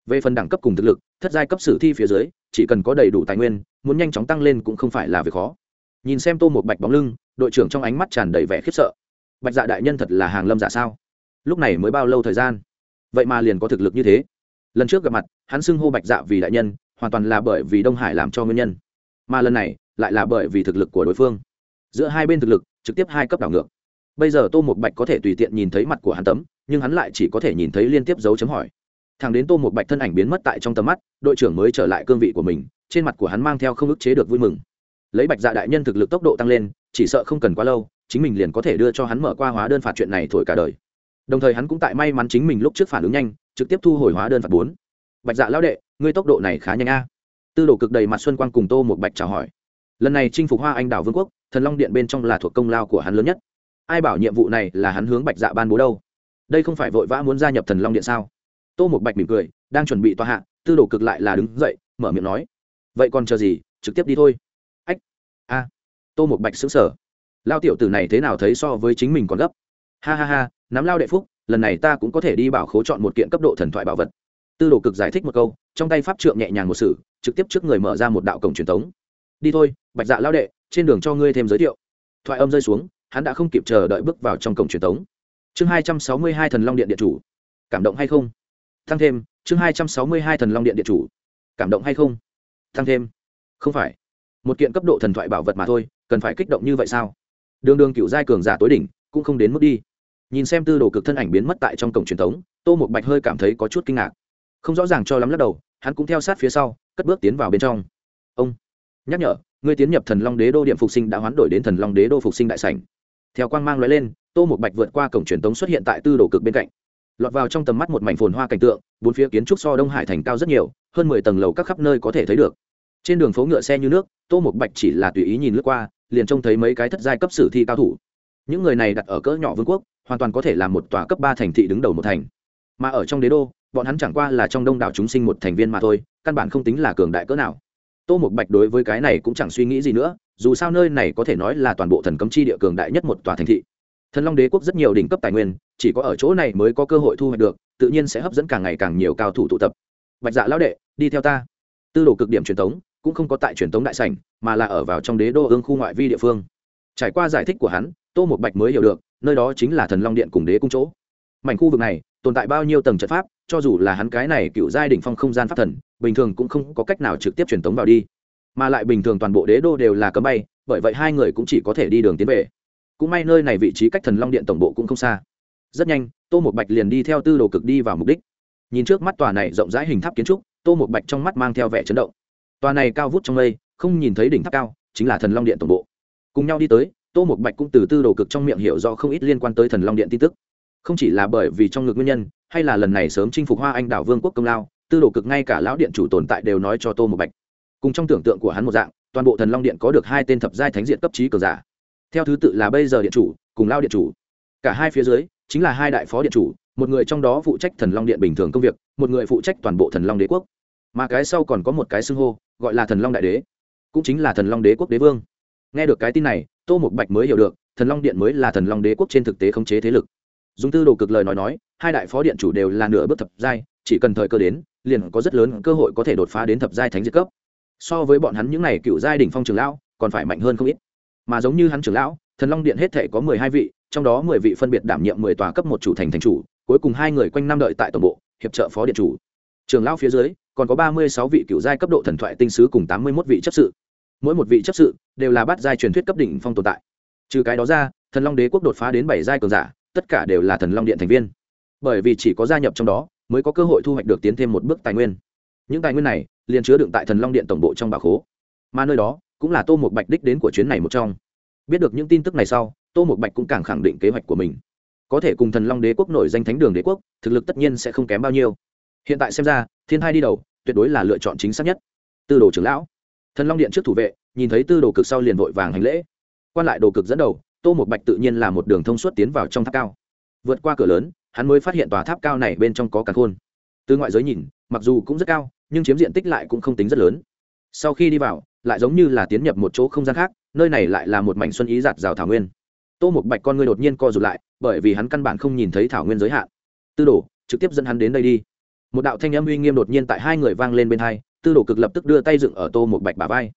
Về phần đẳng cấp cùng thực lực, thất giai cấp sử thi phía dưới, chỉ cần có đầy đủ tài nguyên, muốn nhanh chóng tăng lên cũng không phải là việc khó. Nhìn xem tô một bạch bóng lưng, đội trưởng trong ánh mắt tràn đầy vẻ khiếp sợ. Bạch dạ đại nhân thật là hàng lâm giả sao? Lúc này mới bao lâu thời gian? Vậy mà liền có thực lực như thế? Lần trước gặp mặt, hắn xưng hô bạch dạ vì đại nhân, hoàn toàn là bởi vì đông hải làm cho nguyên nhân. Mà lần này, lại là bởi vì thực lực của đối phương. Giữa hai bên thực lực, trực tiếp hai cấp đảo ngược. Bây giờ tô một bạch có thể tùy tiện nhìn thấy mặt của hắn tấm, nhưng hắn lại chỉ có thể nhìn thấy liên tiếp dấu chấm hỏi. Thằng đến tô một bạch thân ảnh biến mất tại trong tầm mắt, đội trưởng mới trở lại cương vị của mình, trên mặt của hắn mang theo không ức chế được vui mừng. Lấy bạch dạ đại nhân thực lực tốc độ tăng lên, chỉ sợ không cần quá lâu, chính mình liền có thể đưa cho hắn mở qua hóa đơn phạt chuyện này thổi cả đời. Đồng thời hắn cũng tại may mắn chính mình lúc trước phản ứng nhanh trực tiếp thu hồi hóa đơn phạt bốn. Bạch dạ lão đệ, ngươi tốc độ này khá nhanh a. Tư đồ cực đầy mặt xuân quang cùng tô một bạch chào hỏi. Lần này chinh phục hoa anh đảo vương quốc, thần long điện bên trong là thuộc công lao của hắn lớn nhất. Ai bảo nhiệm vụ này là hắn hướng bạch dạ ban bố đâu? Đây không phải vội vã muốn gia nhập thần long điện sao? Tô một bạch mỉm cười, đang chuẩn bị tòa hạ, tư đồ cực lại là đứng dậy, mở miệng nói. Vậy còn chờ gì, trực tiếp đi thôi. Ách, a. Tô một bạch xứng sở lao tiểu tử này thế nào thấy so với chính mình còn gấp? Ha ha ha, nắm lao đệ phúc lần này ta cũng có thể đi bảo khố chọn một kiện cấp độ thần thoại bảo vật. Tư đồ cực giải thích một câu, trong tay pháp trượng nhẹ nhàng một sử trực tiếp trước người mở ra một đạo cổng truyền thống đi thôi, bạch dạ lao đệ, trên đường cho ngươi thêm giới thiệu. Thoại âm rơi xuống, hắn đã không kịp chờ đợi bước vào trong cổng truyền thống chương hai trăm sáu mươi hai thần long điện điện chủ. Cảm động hay không? Tăng thêm, chương hai trăm sáu mươi hai thần long điện điện chủ. Cảm động hay không? Tăng thêm. Không phải. Một kiện cấp độ thần thoại bảo vật mà thôi, cần phải kích động như vậy sao? Đường đường cựu giai cường giả tối đỉnh, cũng không đến mức đi nhìn xem tư đồ cực thân ảnh biến mất tại trong cổng truyền thống, tô một bạch hơi cảm thấy có chút kinh ngạc. Không rõ ràng cho lắm lắc đầu, hắn cũng theo sát phía sau, cất bước tiến vào bên trong. Ông, nhắc nhở người tiến nhập thần long đế đô điện phục sinh đã hoán đổi đến thần long đế đô phục sinh đại sảnh. Theo quang mang l lên, tô một bạch vượt qua cổng truyền tống xuất hiện tại tư đồ cực bên cạnh. Lọt vào trong tầm mắt một mảnh phồn hoa cảnh tượng, bốn phía kiến trúc so đông hải thành cao rất nhiều, hơn mười tầng lầu các khắp nơi có thể thấy được. Trên đường phố ngựa xe như nước, tô một bạch chỉ là tùy ý nhìn lướt qua, liền trông thấy mấy cái thất giai cấp sử thi cao thủ những người này đặt ở cỡ nhỏ vương quốc, hoàn toàn có thể là một tòa cấp ba thành thị đứng đầu một thành. Mà ở trong đế đô, bọn hắn chẳng qua là trong đông đảo chúng sinh một thành viên mà thôi, căn bản không tính là cường đại cỡ nào. Tô một bạch đối với cái này cũng chẳng suy nghĩ gì nữa, dù sao nơi này có thể nói là toàn bộ thần cấm chi địa cường đại nhất một tòa thành thị. Thần long đế quốc rất nhiều đỉnh cấp tài nguyên, chỉ có ở chỗ này mới có cơ hội thu hoạch được, tự nhiên sẽ hấp dẫn càng ngày càng nhiều cao thủ tụ tập. Bạch dạ lão đệ, đi theo ta. Tư đồ cực điểm truyền thống, cũng không có tại truyền thống đại sảnh, mà là ở vào trong đế đô ương khu ngoại vi địa phương. Trải qua giải thích của hắn tô một bạch mới hiểu được, nơi đó chính là thần long điện cùng đế cung chỗ. Mảnh khu vực này, tồn tại bao nhiêu tầng trận pháp, cho dù là hắn cái này cựu giai đỉnh phong không gian pháp thần, bình thường cũng không có cách nào trực tiếp truyền tống vào đi. Mà lại bình thường toàn bộ đế đô đều là cấm bay, bởi vậy hai người cũng chỉ có thể đi đường tiến về. Cũng may nơi này vị trí cách thần long điện tổng bộ cũng không xa. Rất nhanh, tô một bạch liền đi theo tư đồ cực đi vào mục đích. Nhìn trước mắt tòa này rộng rãi hình tháp kiến trúc, tô một bạch trong mắt mang theo vẻ chấn động. Tòa này cao vút trong mây, không nhìn thấy đỉnh tháp cao, chính là thần long điện tổng bộ. Cùng nhau đi tới tô một bạch cũng từ tư đồ cực trong miệng hiểu do không ít liên quan tới thần long điện tin tức. Không chỉ là bởi vì trong ngực nguyên nhân, hay là lần này sớm chinh phục hoa anh đảo vương quốc công lao, tư đồ cực ngay cả lão điện chủ tồn tại đều nói cho tô một bạch. Cùng trong tưởng tượng của hắn một dạng, toàn bộ thần long điện có được hai tên thập giai thánh diện cấp trí cờ giả. Theo thứ tự là bây giờ điện chủ, cùng lao điện chủ. Cả hai phía dưới, chính là hai đại phó điện chủ, một người trong đó phụ trách thần long điện bình thường công việc, một người phụ trách toàn bộ thần long đế quốc. Mà cái sau còn có một cái xưng hô, gọi là thần long đại đế, cũng chính là thần long đế quốc đế vương nghe được cái tin này, tô một bạch mới hiểu được, thần long điện mới là thần long đế quốc trên thực tế khống chế thế lực. Dùng tư đồ cực lời nói nói, hai đại phó điện chủ đều là nửa bước thập giai, chỉ cần thời cơ đến, liền có rất lớn cơ hội có thể đột phá đến thập giai thánh diệt cấp. So với bọn hắn những n à y cựu giai đ ỉ n h phong trường lão, còn phải mạnh hơn không ít. Mà giống như hắn trường lão, thần long điện hết thể có mười hai vị, trong đó mười vị phân biệt đảm nhiệm mười tòa cấp một chủ thành thành chủ, cuối cùng hai người quanh năm đợi tại tổng bộ, hiệp trợ phó điện chủ. Trường lão phía dưới, còn có ba mươi sáu vị cựu giai cấp độ thần thoại tinh sứ cùng tám mươi một vị chấp sự mỗi một vị chấp sự đều là bát giai truyền thuyết cấp đỉnh phong tồn tại. Trừ cái đó ra, thần long đế quốc đột phá đến bảy giai cường giả, tất cả đều là thần long điện thành viên. Bởi vì chỉ có gia nhập trong đó, mới có cơ hội thu hoạch được tiến thêm một bước tài nguyên. Những tài nguyên này liền chứa đựng tại thần long điện tổng bộ trong bà khố. Mà nơi đó cũng là tô một bạch đích đến của chuyến này một trong. Biết được những tin tức này sau, tô một bạch cũng càng khẳng định kế hoạch của mình. Có thể cùng thần long đế quốc nổi danh thánh đường đế quốc, thực lực tất nhiên sẽ không kém bao nhiêu. Hiện tại xem ra, thiên hai đi đầu, tuyệt đối là lựa chọn chính xác nhất. Tư đồ trưởng lão thần long điện trước thủ vệ, nhìn thấy tư đồ cực sau liền vội vàng hành lễ. Quan lại đồ cực dẫn đầu, tô một bạch tự nhiên là một đường thông suốt tiến vào trong tháp cao. Vượt qua cửa lớn, hắn mới phát hiện tòa tháp cao này bên trong có cả khôn. Từ ngoại giới nhìn, mặc dù cũng rất cao, nhưng chiếm diện tích lại cũng không tính rất lớn. Sau khi đi vào, lại giống như là tiến nhập một chỗ không gian khác, nơi này lại là một mảnh xuân ý giạt rào thảo nguyên. Tô một bạch con ngươi đột nhiên co rụt lại, bởi vì hắn căn bản không nhìn thấy thảo nguyên giới hạn. Tư đồ, trực tiếp dẫn hắn đến đây đi. Một đạo thanh âm uy nghiêm đột nhiên tại hai người vang lên bên hai tư đồ cực lập tức đưa tay dựng ở tô một bạch bà vai.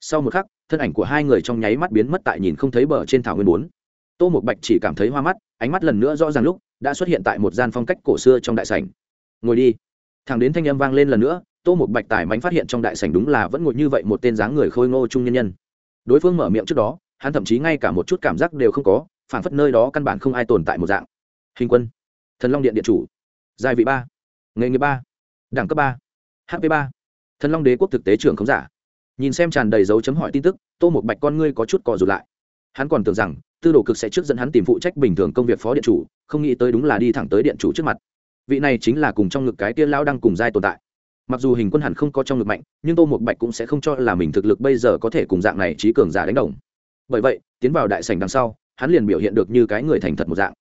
Sau một khắc, thân ảnh của hai người trong nháy mắt biến mất tại nhìn không thấy bờ trên thảo nguyên bốn. Tô một bạch chỉ cảm thấy hoa mắt, ánh mắt lần nữa rõ ràng lúc đã xuất hiện tại một gian phong cách cổ xưa trong đại sảnh. Ngồi đi. Thằng đến thanh âm vang lên lần nữa, tô một bạch tài mánh phát hiện trong đại sảnh đúng là vẫn ngồi như vậy một tên dáng người khôi ngô trung nhân nhân. Đối phương mở miệng trước đó, hắn thậm chí ngay cả một chút cảm giác đều không có phản phất nơi đó căn bản không ai tồn tại một dạng. Hình quân, thần long điện điện chủ, giai vị ba, nghề nghiệp ba, đẳng cấp ba hp ba thần long đế quốc thực tế trưởng không giả. Nhìn xem tràn đầy dấu chấm hỏi tin tức, tô một bạch con ngươi có chút cò rụt lại. Hắn còn tưởng rằng, tư đồ cực sẽ trước dẫn hắn tìm phụ trách bình thường công việc phó điện chủ, không nghĩ tới đúng là đi thẳng tới điện chủ trước mặt. Vị này chính là cùng trong ngực cái tiên lao đang cùng giai tồn tại. Mặc dù hình quân hẳn không có trong ngực mạnh, nhưng tô một bạch cũng sẽ không cho là mình thực lực bây giờ có thể cùng dạng này trí cường giả đánh đồng. Bởi vậy, tiến vào đại sảnh đằng sau, hắn liền biểu hiện được như cái người thành thật một dạng.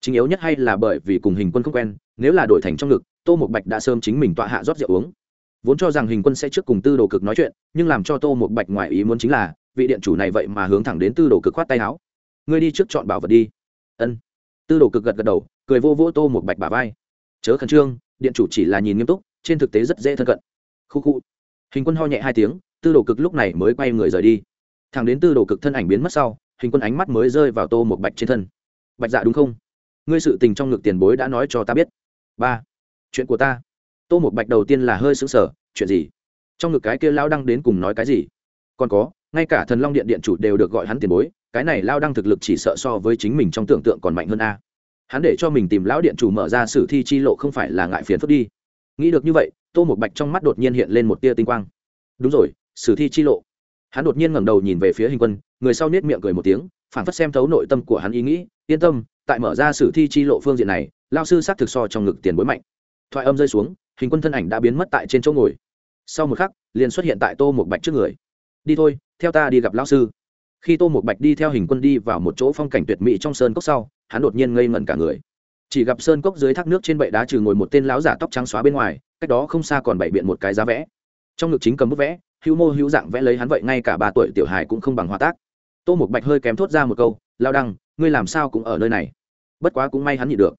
Chính yếu nhất hay là bởi vì cùng hình quân không quen, nếu là đổi thành trong ngực, tô một bạch đã sớm chính mình tọa hạ rót rượu uống vốn cho rằng hình quân sẽ trước cùng tư đồ cực nói chuyện, nhưng làm cho tô một bạch ngoài ý muốn chính là, vị điện chủ này vậy mà hướng thẳng đến tư đồ cực khoát tay áo. Ngươi đi trước chọn bảo vật đi. Ân. Tư đồ cực gật gật đầu, cười vô vỗ tô một bạch bà vai. Chớ khẩn trương, điện chủ chỉ là nhìn nghiêm túc, trên thực tế rất dễ thân cận. Khu khu. Hình quân ho nhẹ hai tiếng, tư đồ cực lúc này mới quay người rời đi. Thằng đến tư đồ cực thân ảnh biến mất sau, hình quân ánh mắt mới rơi vào tô một bạch trên thân. Bạch dạ đúng không? Ngươi sự tình trong ngực tiền bối đã nói cho ta biết. Ba. Chuyện của ta tô một bạch đầu tiên là hơi sững sờ, chuyện gì? Trong ngực cái kia lao đăng đến cùng nói cái gì? Còn có, ngay cả thần long điện điện chủ đều được gọi hắn tiền bối, cái này lao đăng thực lực chỉ sợ so với chính mình trong tưởng tượng còn mạnh hơn a. Hắn để cho mình tìm lão điện chủ mở ra sử thi chi lộ không phải là ngại phiền phức đi. Nghĩ được như vậy, tô một bạch trong mắt đột nhiên hiện lên một tia tinh quang. Đúng rồi, sử thi chi lộ. Hắn đột nhiên ngẩng đầu nhìn về phía hình quân, người sau nết miệng cười một tiếng, phản phất xem thấu nội tâm của hắn ý nghĩ, yên tâm, tại mở ra sử thi chi lộ phương diện này lao sư xác thực so trong ngực tiền bối mạnh. Thoại âm rơi xuống hình quân thân ảnh đã biến mất tại trên chỗ ngồi. Sau một khắc, liền xuất hiện tại tô một bạch trước người. Đi thôi, theo ta đi gặp lão sư. Khi tô một bạch đi theo hình quân đi vào một chỗ phong cảnh tuyệt mỹ trong sơn cốc sau, hắn đột nhiên ngây ngẩn cả người. Chỉ gặp sơn cốc dưới thác nước trên bệ đá trừ ngồi một tên lão giả tóc trắng xóa bên ngoài, cách đó không xa còn bày biện một cái giá vẽ. Trong ngực chính cầm bút vẽ, hữu mô hữu dạng vẽ lấy hắn vậy ngay cả ba tuổi tiểu hài cũng không bằng hòa tác. Tô một bạch hơi kém thốt ra một câu lao đăng, ngươi làm sao cũng ở nơi này? Bất quá cũng may hắn nhịn được.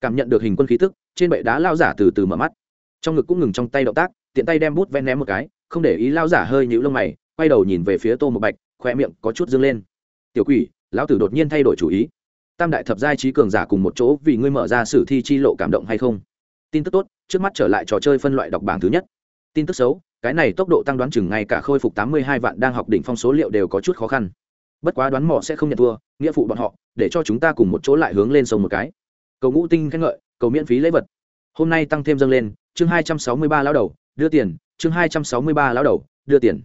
Cảm nhận được hình quân khí tức, trên bệ đá lao giả từ từ mở mắt trong ngực cũng ngừng trong tay động tác, tiện tay đem bút ven ném một cái, không để ý lao giả hơi nhũ lông mày, quay đầu nhìn về phía tô một bạch khoe miệng có chút dâng lên. Tiểu quỷ, lão tử đột nhiên thay đổi chủ ý. Tam đại thập giai trí cường giả cùng một chỗ, vì ngươi mở ra sử thi chi lộ cảm động hay không? Tin tức tốt, trước mắt trở lại trò chơi phân loại đọc bảng thứ nhất. Tin tức xấu, cái này tốc độ tăng đoán chừng ngay cả khôi phục tám mươi hai vạn đang học đỉnh phong số liệu đều có chút khó khăn. Bất quá đoán mò sẽ không nhận thua, nghĩa phụ bọn họ, để cho chúng ta cùng một chỗ lại hướng lên sông một cái. Cầu ngũ tinh khen ngợi, cầu miễn phí lễ vật. Hôm nay tăng thêm dâng lên chương hai trăm sáu mươi ba lão đầu, đưa tiền. Chương hai trăm sáu mươi ba lão đầu, đưa tiền.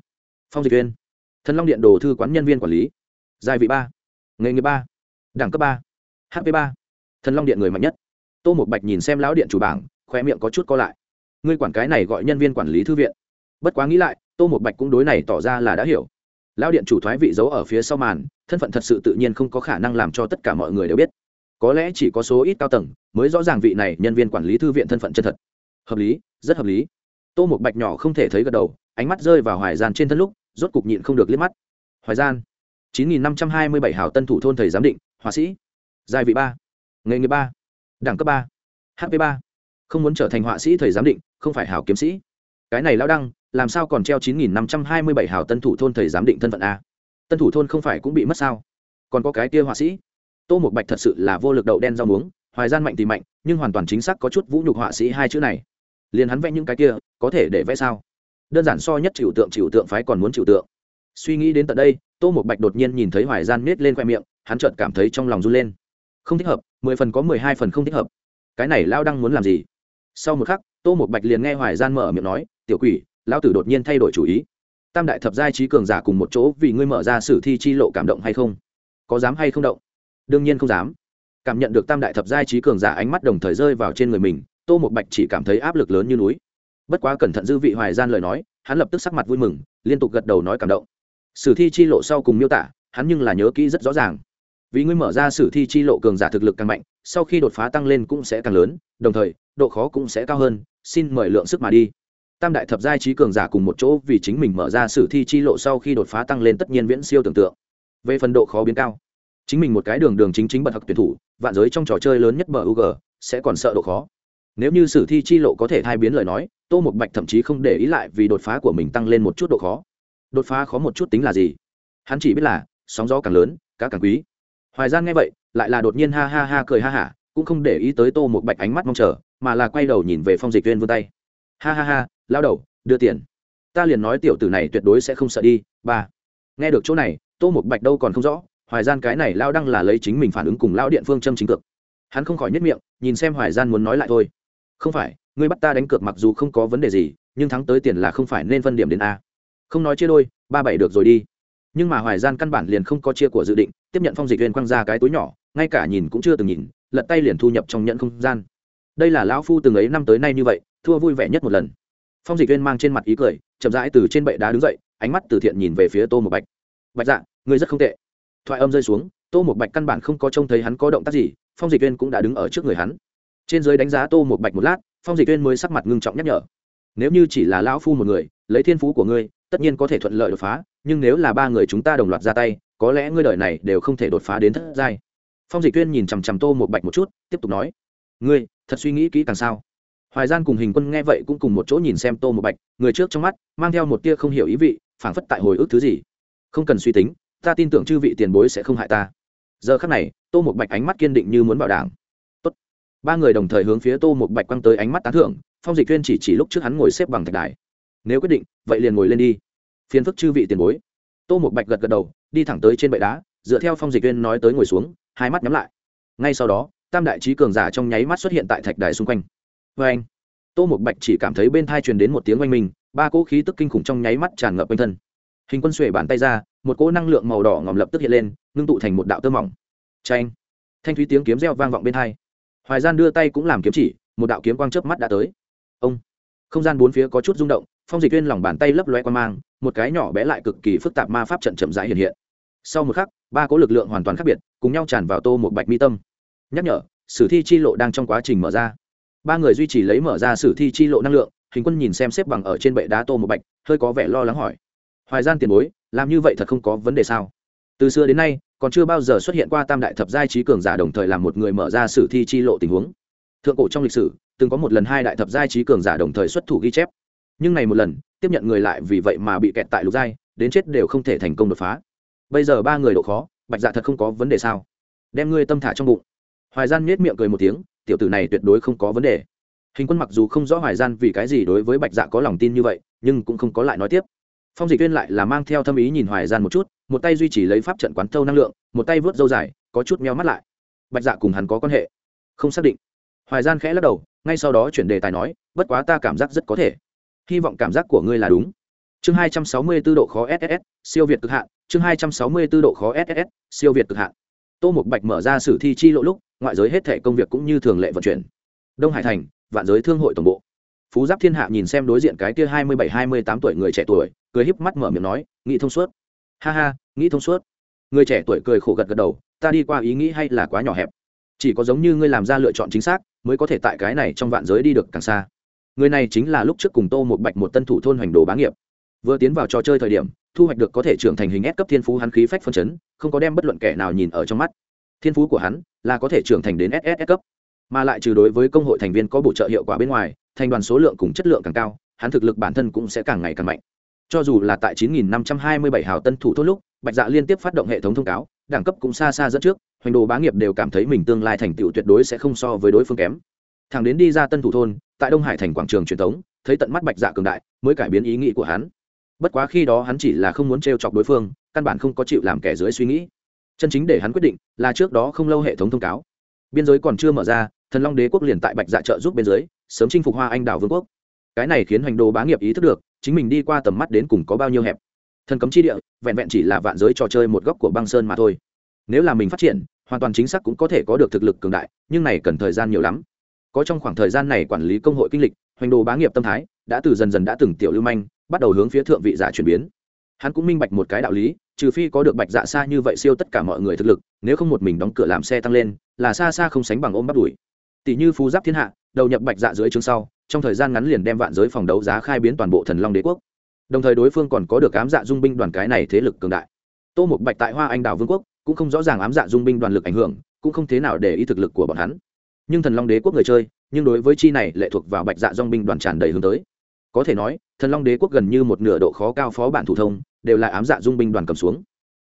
Phong dịch viên thần long điện đồ thư quán nhân viên quản lý. Giai vị ba. Nghề nghiệp ba. Đẳng cấp ba. Hp ba. Thần long điện người mạnh nhất. Tô một bạch nhìn xem lão điện chủ bảng khoe miệng có chút co lại. Ngươi quản cái này gọi nhân viên quản lý thư viện. Bất quá nghĩ lại, tô một bạch cũng đối này tỏ ra là đã hiểu. Lão điện chủ thoái vị giấu ở phía sau màn, thân phận thật sự tự nhiên không có khả năng làm cho tất cả mọi người đều biết. Có lẽ chỉ có số ít cao tầng mới rõ ràng vị này nhân viên quản lý thư viện thân phận chân thật hợp lý, rất hợp lý. Tô một bạch nhỏ không thể thấy gật đầu, ánh mắt rơi vào hoài gian trên thân lúc, rốt cục nhịn không được liếc mắt. Hoài gian, chín nghìn năm trăm hai mươi bảy hào tân thủ thôn thầy giám định, họa sĩ. Giai vị ba, nghề nghiệp ba, đẳng cấp ba hp ba. Không muốn trở thành họa sĩ thầy giám định, không phải hào kiếm sĩ. Cái này lao đăng, làm sao còn treo chín nghìn năm trăm hai mươi bảy hào tân thủ thôn thầy giám định thân phận a? Tân thủ thôn không phải cũng bị mất sao? Còn có cái kia họa sĩ. Tô một bạch thật sự là vô lực đậu đen rau muống, hoài gian mạnh thì mạnh, nhưng hoàn toàn chính xác có chút vũ nhục họa sĩ hai chữ này liền hắn vẽ những cái kia, có thể để vẽ sao? Đơn giản so nhất chịu tượng chịu tượng phái còn muốn chịu tượng. Suy nghĩ đến tận đây, tô một bạch đột nhiên nhìn thấy hoài gian nết lên khoe miệng, hắn chợt cảm thấy trong lòng run lên. Không thích hợp, mười phần có mười hai phần không thích hợp. Cái này lao đăng muốn làm gì? Sau một khắc, tô một bạch liền nghe hoài gian mở miệng nói, tiểu quỷ lao tử đột nhiên thay đổi chủ ý. Tam đại thập giai trí cường giả cùng một chỗ, vì ngươi mở ra sử thi chi lộ cảm động hay không? Có dám hay không động? Đương nhiên không dám. Cảm nhận được tam đại thập giai trí cường giả ánh mắt đồng thời rơi vào trên người mình tô một bạch chỉ cảm thấy áp lực lớn như núi. Bất quá cẩn thận dư vị hoài gian lời nói, hắn lập tức sắc mặt vui mừng, liên tục gật đầu nói cảm động. Sử thi chi lộ sau cùng miêu tả, hắn nhưng là nhớ kỹ rất rõ ràng. Vì ngươi mở ra sử thi chi lộ cường giả thực lực càng mạnh, sau khi đột phá tăng lên cũng sẽ càng lớn, đồng thời, độ khó cũng sẽ cao hơn, xin mời lượng sức mà đi. Tam đại thập giai trí cường giả cùng một chỗ vì chính mình mở ra sử thi chi lộ sau khi đột phá tăng lên tất nhiên viễn siêu tưởng tượng. Về phần độ khó biến cao, chính mình một cái đường đường chính chính bật học tuyển thủ, vạn giới trong trò chơi lớn nhất bờ ug sẽ còn sợ độ khó nếu như sử thi chi lộ có thể thay biến lời nói, tô một bạch thậm chí không để ý lại vì đột phá của mình tăng lên một chút độ khó. Đột phá khó một chút tính là gì? Hắn chỉ biết là, sóng gió càng lớn, cá càng quý. Hoài gian nghe vậy, lại là đột nhiên ha ha ha cười ha hả, cũng không để ý tới tô một bạch ánh mắt mong chờ, mà là quay đầu nhìn về phong dịch viên vươn tay. Ha ha ha, lao đầu, đưa tiền. Ta liền nói tiểu tử này tuyệt đối sẽ không sợ đi, ba. Nghe được chỗ này, tô một bạch đâu còn không rõ, hoài gian cái này lao đăng là lấy chính mình phản ứng cùng lao điện phương châm chính cực hắn không khỏi nhất miệng, nhìn xem hoài gian muốn nói lại thôi không phải, ngươi bắt ta đánh cược mặc dù không có vấn đề gì, nhưng thắng tới tiền là không phải nên phân điểm đến a. Không nói chia đôi, ba bảy được rồi đi. Nhưng mà hoài gian căn bản liền không có chia của dự định, tiếp nhận phong dịch viên quăng ra cái túi nhỏ, ngay cả nhìn cũng chưa từng nhìn, lật tay liền thu nhập trong nhận không gian. Đây là lão phu từng ấy năm tới nay như vậy, thua vui vẻ nhất một lần. Phong dịch viên mang trên mặt ý cười, chậm rãi từ trên bệ đá đứng dậy, ánh mắt từ thiện nhìn về phía tô một bạch. Bạch dạ ngươi rất không tệ. Thoại âm rơi xuống, tô một bạch căn bản không có trông thấy hắn có động tác gì, phong dịch viên cũng đã đứng ở trước người hắn trên giới đánh giá tô một bạch một lát, phong dịch viên mới sắc mặt ngưng trọng nhắc nhở. Nếu như chỉ là lão phu một người, lấy thiên phú của ngươi, tất nhiên có thể thuận lợi đột phá, nhưng nếu là ba người chúng ta đồng loạt ra tay, có lẽ ngươi đời này đều không thể đột phá đến thất giai. Phong dịch tuyên nhìn chằm chằm tô một bạch một chút, tiếp tục nói, ngươi, thật suy nghĩ kỹ càng sao? Hoài gian cùng hình quân nghe vậy cũng cùng một chỗ nhìn xem tô một bạch, người trước trong mắt, mang theo một tia không hiểu ý vị, phảng phất tại hồi ức thứ gì. Không cần suy tính, ta tin tưởng chư vị tiền bối sẽ không hại ta. Giờ khắc này, tô một bạch ánh mắt kiên định như muốn bảo đảm ba người đồng thời hướng phía tô một bạch quăng tới ánh mắt tán thưởng, phong dịch tuyên chỉ chỉ lúc trước hắn ngồi xếp bằng thạch đài. Nếu quyết định, vậy liền ngồi lên đi. Phiền phức chư vị tiền bối. Tô một bạch gật gật đầu, đi thẳng tới trên bệ đá, dựa theo phong dịch tuyên nói tới ngồi xuống, hai mắt nhắm lại. Ngay sau đó, tam đại trí cường giả trong nháy mắt xuất hiện tại thạch đài xung quanh. Vê anh, tô một bạch chỉ cảm thấy bên thai truyền đến một tiếng oanh minh, ba cỗ khí tức kinh khủng trong nháy mắt tràn ngập quanh thân. Hình quân xuể bàn tay ra, một cỗ năng lượng màu đỏ ngòm lập tức hiện lên, ngưng tụ thành một đạo tơ mỏng. Tranh thanh thúy tiếng kiếm reo vang vọng bên hai hoài gian đưa tay cũng làm kiếm chỉ, một đạo kiếm quang chớp mắt đã tới. Ông! Không gian bốn phía có chút rung động, phong dịch viên lòng bàn tay lấp loe qua mang, một cái nhỏ bé lại cực kỳ phức tạp ma pháp trận chậm rãi hiện hiện. Sau một khắc, ba có lực lượng hoàn toàn khác biệt, cùng nhau tràn vào tô một bạch mi tâm. Nhắc nhở, sử thi chi lộ đang trong quá trình mở ra. Ba người duy trì lấy mở ra sử thi chi lộ năng lượng, hình quân nhìn xem xếp bằng ở trên bệ đá tô một bạch, hơi có vẻ lo lắng hỏi. Hoài gian tiền bối, làm như vậy thật không có vấn đề sao? Từ xưa đến nay còn chưa bao giờ xuất hiện qua tam đại thập giai trí cường giả đồng thời làm một người mở ra sử thi chi lộ tình huống. Thượng cổ trong lịch sử, từng có một lần hai đại thập giai trí cường giả đồng thời xuất thủ ghi chép. Nhưng này một lần, tiếp nhận người lại vì vậy mà bị kẹt tại lục giai, đến chết đều không thể thành công đột phá. Bây giờ ba người độ khó, bạch dạ thật không có vấn đề sao? Đem ngươi tâm thả trong bụng. Hoài gian nhếch miệng cười một tiếng, tiểu tử này tuyệt đối không có vấn đề. Hình quân mặc dù không rõ hoài gian vì cái gì đối với bạch dạ có lòng tin như vậy, nhưng cũng không có lại nói tiếp phong dịch viên lại là mang theo thâm ý nhìn hoài gian một chút, một tay duy trì lấy pháp trận quán thâu năng lượng, một tay vớt dâu dài, có chút meo mắt lại. Bạch dạ cùng hắn có quan hệ? Không xác định. Hoài gian khẽ lắc đầu, ngay sau đó chuyển đề tài nói, bất quá ta cảm giác rất có thể. Hy vọng cảm giác của ngươi là đúng. Chương hai trăm sáu mươi 264 độ khó ss siêu việt cực hạn. Chương hai trăm sáu mươi 264 độ khó ss siêu việt cực hạn. Tô mục bạch mở ra sử thi chi lộ lúc, ngoại giới hết thể công việc cũng như thường lệ vận chuyển. Đông hải thành, vạn giới thương hội tổng bộ. Phú giáp thiên hạ nhìn xem đối diện cái kia hai mươi bảy, hai mươi tám tuổi người trẻ tuổi cười híp mắt mở miệng nói, nghĩ thông suốt. Ha ha, nghĩ thông suốt. Người trẻ tuổi cười khổ gật gật đầu, ta đi qua ý nghĩ hay là quá nhỏ hẹp. Chỉ có giống như ngươi làm ra lựa chọn chính xác, mới có thể tại cái này trong vạn giới đi được càng xa. Người này chính là lúc trước cùng tô một bạch một tân thủ thôn hoành đồ bá nghiệp. Vừa tiến vào trò chơi thời điểm, thu hoạch được có thể trưởng thành hình ép cấp thiên phú hắn khí phách phân chấn, không có đem bất luận kẻ nào nhìn ở trong mắt. Thiên phú của hắn là có thể trưởng thành đến ss cấp, mà lại trừ đối với công hội thành viên có bổ trợ hiệu quả bên ngoài, thành đoàn số lượng cùng chất lượng càng cao, hắn thực lực bản thân cũng sẽ càng ngày càng mạnh cho dù là tại 9.527 hào tân thủ thôn lúc, bạch dạ liên tiếp phát động hệ thống thông cáo, đẳng cấp cũng xa xa dẫn trước, hoành đồ bá nghiệp đều cảm thấy mình tương lai thành tựu tuyệt đối sẽ không so với đối phương kém. Thằng đến đi ra tân thủ thôn, tại đông hải thành quảng trường truyền thống, thấy tận mắt bạch dạ cường đại, mới cải biến ý nghĩ của hắn. Bất quá khi đó hắn chỉ là không muốn t chọc đối phương, căn bản không có chịu làm kẻ dưới suy nghĩ. Chân chính để hắn quyết định, là trước đó không lâu hệ thống thông cáo. Biên giới còn chưa mở ra, thần long đế quốc liền tại bạch dạ trợ giúp biên giới sớm chinh phục hoa anh Đảo vương quốc. Cái này khiến hoành đồ bá nghiệp ý thức được chính mình đi qua tầm mắt đến cùng có bao nhiêu hẹp. Thần cấm chi địa, vẹn vẹn chỉ là vạn giới trò chơi một góc của băng sơn mà thôi. Nếu là mình phát triển, hoàn toàn chính xác cũng có thể có được thực lực cường đại, nhưng này cần thời gian nhiều lắm. Có trong khoảng thời gian này quản lý công hội kinh lịch, hoành đồ bá nghiệp tâm thái, đã từ dần dần đã từng tiểu lưu manh, bắt đầu hướng phía thượng vị giả chuyển biến. Hắn cũng minh bạch một cái đạo lý, trừ phi có được bạch dạ xa như vậy siêu tất cả mọi người thực lực, nếu không một mình đóng cửa làm xe tăng lên, là xa xa không sánh bằng ôm bắt đuổi tỷ như phú giáp thiên hạ, đầu nhập bạch dạ dưới chương sau, trong thời gian ngắn liền đem vạn giới phòng đấu giá khai biến toàn bộ thần long đế quốc. Đồng thời đối phương còn có được ám dạ dung binh đoàn cái này thế lực cường đại. Tô một bạch tại hoa anh đào vương quốc, cũng không rõ ràng ám dạ dung binh đoàn lực ảnh hưởng, cũng không thế nào để ý thực lực của bọn hắn. Nhưng thần long đế quốc người chơi, nhưng đối với chi này lệ thuộc vào bạch dạ dong binh đoàn tràn đầy hướng tới. Có thể nói, thần long đế quốc gần như một nửa độ khó cao phó bản thủ thông, đều là ám dạ dung binh đoàn cầm xuống.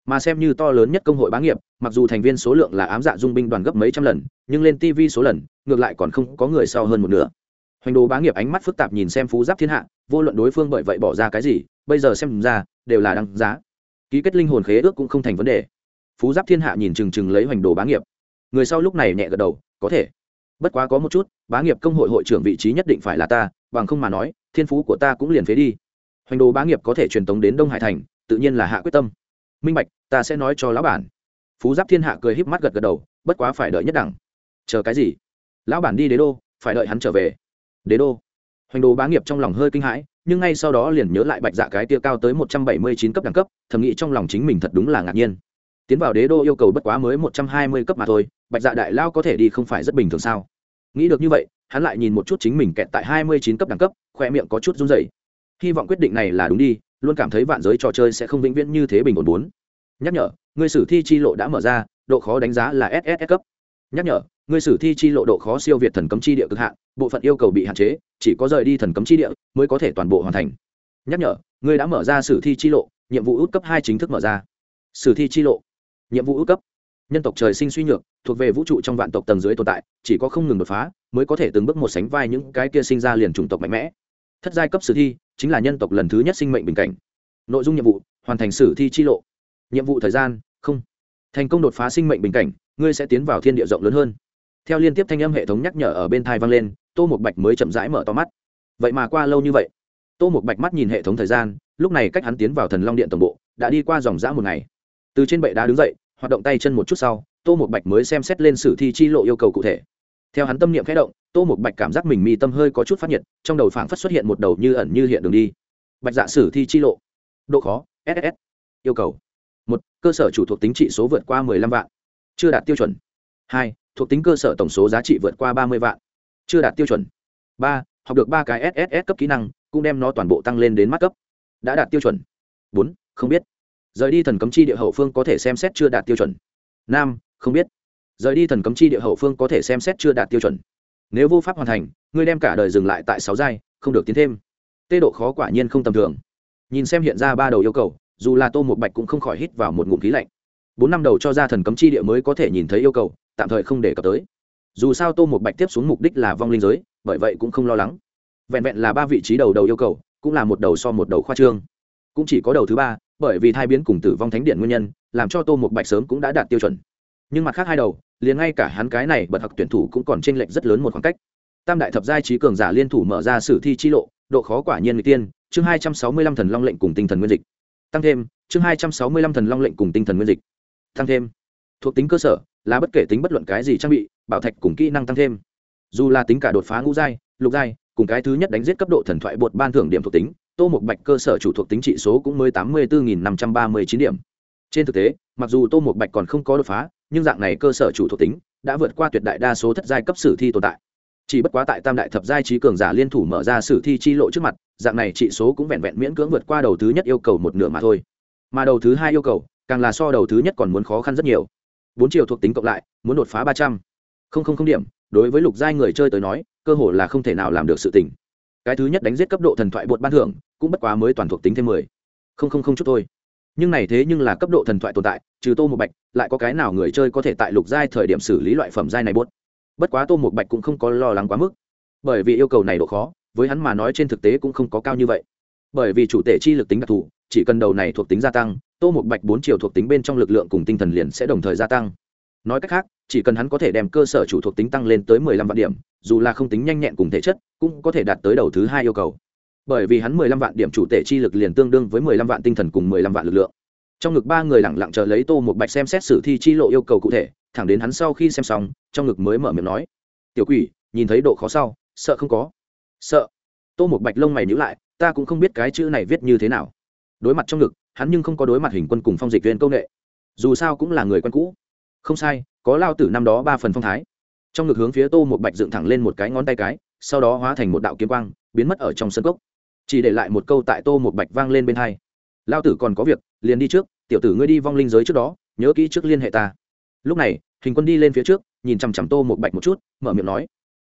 Mà xem như to lớn nhất công hội bá nghiệp, mặc dù thành viên số lượng là ám dạ dung binh đoàn gấp mấy trăm lần, nhưng lên tv số lần ngược lại còn không có người sau hơn một nửa. Hoành đồ bá nghiệp ánh mắt phức tạp nhìn xem phú giáp thiên hạ, vô luận đối phương bởi vậy bỏ ra cái gì, bây giờ xem ra, đều là đăng giá. Ký kết linh hồn khế ước cũng không thành vấn đề. Phú giáp thiên hạ nhìn chừng chừng lấy hoành đồ bá nghiệp. Người sau lúc này nhẹ gật đầu, có thể. Bất quá có một chút, bá nghiệp công hội hội trưởng vị trí nhất định phải là ta, bằng không mà nói, thiên phú của ta cũng liền phế đi. Hoành đồ bá nghiệp có thể truyền tống đến đông hải thành, tự nhiên là hạ quyết tâm. Minh bạch, ta sẽ nói cho lão bản. Phú giáp thiên hạ cười híp mắt gật gật đầu, bất quá phải đợi nhất đẳng. Chờ cái gì? Lão bản đi đế đô, phải đợi hắn trở về. Đế đô. Hoành đồ bá nghiệp trong lòng hơi kinh hãi, nhưng ngay sau đó liền nhớ lại bạch dạ cái tia cao tới một trăm bảy mươi chín cấp đẳng cấp, thầm nghĩ trong lòng chính mình thật đúng là ngạc nhiên. Tiến vào đế đô yêu cầu bất quá mới một trăm hai mươi cấp mà thôi, bạch dạ đại lao có thể đi không phải rất bình thường sao? Nghĩ được như vậy, hắn lại nhìn một chút chính mình kẹt tại hai mươi chín cấp đẳng cấp, khoe miệng có chút run dày hy vọng quyết định này là đúng đi, luôn cảm thấy vạn giới trò chơi sẽ không vĩnh viễn như thế bình ổn bốn. Nhắc nhở người sử thi chi lộ đã mở ra, độ khó đánh giá là ss cấp. Nhắc nhở người sử thi chi lộ độ khó siêu việt thần cấm chi địa cực hạn, bộ phận yêu cầu bị hạn chế, chỉ có rời đi thần cấm chi địa mới có thể toàn bộ hoàn thành. Nhắc nhở người đã mở ra sử thi chi lộ, nhiệm vụ út cấp hai chính thức mở ra. Sử thi chi lộ, nhiệm vụ út cấp. Nhân tộc trời sinh suy nhược, thuộc về vũ trụ trong vạn tộc tầng dưới tồn tại, chỉ có không ngừng đột phá, mới có thể từng bước một sánh vai những cái kia sinh ra liền chủng tộc mạnh mẽ. Thất giai cấp sử thi, chính là nhân tộc lần thứ nhất sinh mệnh bình cảnh. Nội dung nhiệm vụ, hoàn thành sử thi chi lộ. Nhiệm vụ thời gian, không. Thành công đột phá sinh mệnh bình cảnh, ngươi sẽ tiến vào thiên địa rộng lớn hơn theo liên tiếp thanh âm hệ thống nhắc nhở ở bên thai vang lên, tô một bạch mới chậm rãi mở to mắt. Vậy mà qua lâu như vậy, tô một bạch mắt nhìn hệ thống thời gian, lúc này cách hắn tiến vào thần long điện tổng bộ, đã đi qua dòng dã một ngày. Từ trên bệ đá đứng dậy, hoạt động tay chân một chút sau, tô một bạch mới xem xét lên sử thi chi lộ yêu cầu cụ thể. Theo hắn tâm niệm khẽ động, tô một bạch cảm giác mình mi tâm hơi có chút phát nhiệt, trong đầu phảng phất xuất hiện một đầu như ẩn như hiện đường đi. Bạch dạ sử thi chi lộ. Độ khó ss yêu cầu. Một, cơ sở chủ thuộc tính trị số vượt qua mười lăm vạn. Chưa đạt tiêu chuẩn. Hai thuộc tính cơ sở tổng số giá trị vượt qua ba mươi vạn. Chưa đạt tiêu chuẩn. Ba, học được ba cái sss cấp kỹ năng, cũng đem nó toàn bộ tăng lên đến mắt cấp. Đã đạt tiêu chuẩn. Bốn, không biết. Rời đi thần cấm chi địa hậu phương có thể xem xét chưa đạt tiêu chuẩn. Năm, không biết. Rời đi thần cấm chi địa hậu phương có thể xem xét chưa đạt tiêu chuẩn. Nếu vô pháp hoàn thành, ngươi đem cả đời dừng lại tại sáu giai, không được tiến thêm. Tê độ khó quả nhiên không tầm thường. Nhìn xem hiện ra ba đầu yêu cầu, dù là tô một bạch cũng không khỏi hít vào một ngụm khí lạnh. Bốn năm đầu cho ra thần cấm chi địa mới có thể nhìn thấy yêu cầu tạm thời không để cập tới. Dù sao tô một bạch tiếp xuống mục đích là vong linh giới, bởi vậy cũng không lo lắng. Vẹn vẹn là ba vị trí đầu đầu yêu cầu, cũng là một đầu so một đầu khoa trương. Cũng chỉ có đầu thứ ba, bởi vì thai biến cùng tử vong thánh điện nguyên nhân, làm cho tô một bạch sớm cũng đã đạt tiêu chuẩn. Nhưng mặt khác hai đầu, liền ngay cả hắn cái này bật học tuyển thủ cũng còn chênh lệch rất lớn một khoảng cách. Tam đại thập giai trí cường giả liên thủ mở ra sử thi chi lộ, độ khó quả nhiên người tiên, chương hai trăm sáu mươi lăm thần long lệnh cùng tinh thần nguyên dịch. Tăng thêm, chương hai trăm sáu mươi lăm thần long lệnh cùng tinh thần nguyên dịch. Tăng thêm, thuộc tính cơ sở là bất kể tính bất luận cái gì trang bị, bảo thạch cùng kỹ năng tăng thêm. Dù là tính cả đột phá ngũ giai, lục giai, cùng cái thứ nhất đánh giết cấp độ thần thoại bột ban thưởng điểm thuộc tính, tô một bạch cơ sở chủ thuộc tính trị số cũng mới tám mươi bốn năm trăm ba mươi chín điểm. Trên thực tế, mặc dù tô một bạch còn không có đột phá, nhưng dạng này cơ sở chủ thuộc tính đã vượt qua tuyệt đại đa số thất giai cấp sử thi tồn tại. Chỉ bất quá tại tam đại thập giai trí cường giả liên thủ mở ra sử thi chi lộ trước mặt, dạng này trị số cũng vẹn vẹn miễn cưỡng vượt qua đầu thứ nhất yêu cầu một nửa mà thôi. Mà đầu thứ hai yêu cầu, càng là so đầu thứ nhất còn muốn khó khăn rất nhiều bốn chiều thuộc tính cộng lại, muốn đột phá ba trăm. Linh điểm, đối với lục giai người chơi tới nói, cơ hội là không thể nào làm được sự tình. Cái thứ nhất đánh giết cấp độ thần thoại bột ban thưởng, cũng bất quá mới toàn thuộc tính thêm mười. Không không không chút thôi. Nhưng này thế nhưng là cấp độ thần thoại tồn tại, trừ tô một bạch, lại có cái nào người chơi có thể tại lục giai thời điểm xử lý loại phẩm giai này bốt bất quá tô một bạch cũng không có lo lắng quá mức. Bởi vì yêu cầu này độ khó, với hắn mà nói trên thực tế cũng không có cao như vậy. Bởi vì chủ tể chi lực tính đặc thù chỉ cần đầu này thuộc tính gia tăng, tô một bạch bốn chiều thuộc tính bên trong lực lượng cùng tinh thần liền sẽ đồng thời gia tăng. Nói cách khác, chỉ cần hắn có thể đem cơ sở chủ thuộc tính tăng lên tới mười lăm vạn điểm, dù là không tính nhanh nhẹn cùng thể chất, cũng có thể đạt tới đầu thứ hai yêu cầu. Bởi vì hắn mười lăm vạn điểm chủ tể chi lực liền tương đương với mười lăm vạn tinh thần cùng mười lăm vạn lực lượng. Trong ngực ba người lẳng lặng chờ lấy tô một bạch xem xét sử thi chi lộ yêu cầu cụ thể, thẳng đến hắn sau khi xem xong, trong ngực mới mở miệng nói, tiểu quỷ, nhìn thấy độ khó sau, sợ không có? Sợ. Tô một bạch lông mày nhữ lại, ta cũng không biết cái chữ này viết như thế nào đối mặt trong ngực, hắn nhưng không có đối mặt hình quân cùng phong dịch viên công nghệ dù sao cũng là người quen cũ. Không sai, có lao tử năm đó ba phần phong thái. Trong ngực hướng phía tô một bạch dựng thẳng lên một cái ngón tay cái, sau đó hóa thành một đạo kiếm quang, biến mất ở trong sân cốc. Chỉ để lại một câu tại tô một bạch vang lên bên hai. Lao tử còn có việc, liền đi trước, tiểu tử ngươi đi vong linh giới trước đó, nhớ kỹ trước liên hệ ta. Lúc này, hình quân đi lên phía trước, nhìn chằm chằm tô một bạch một chút, mở miệng nói,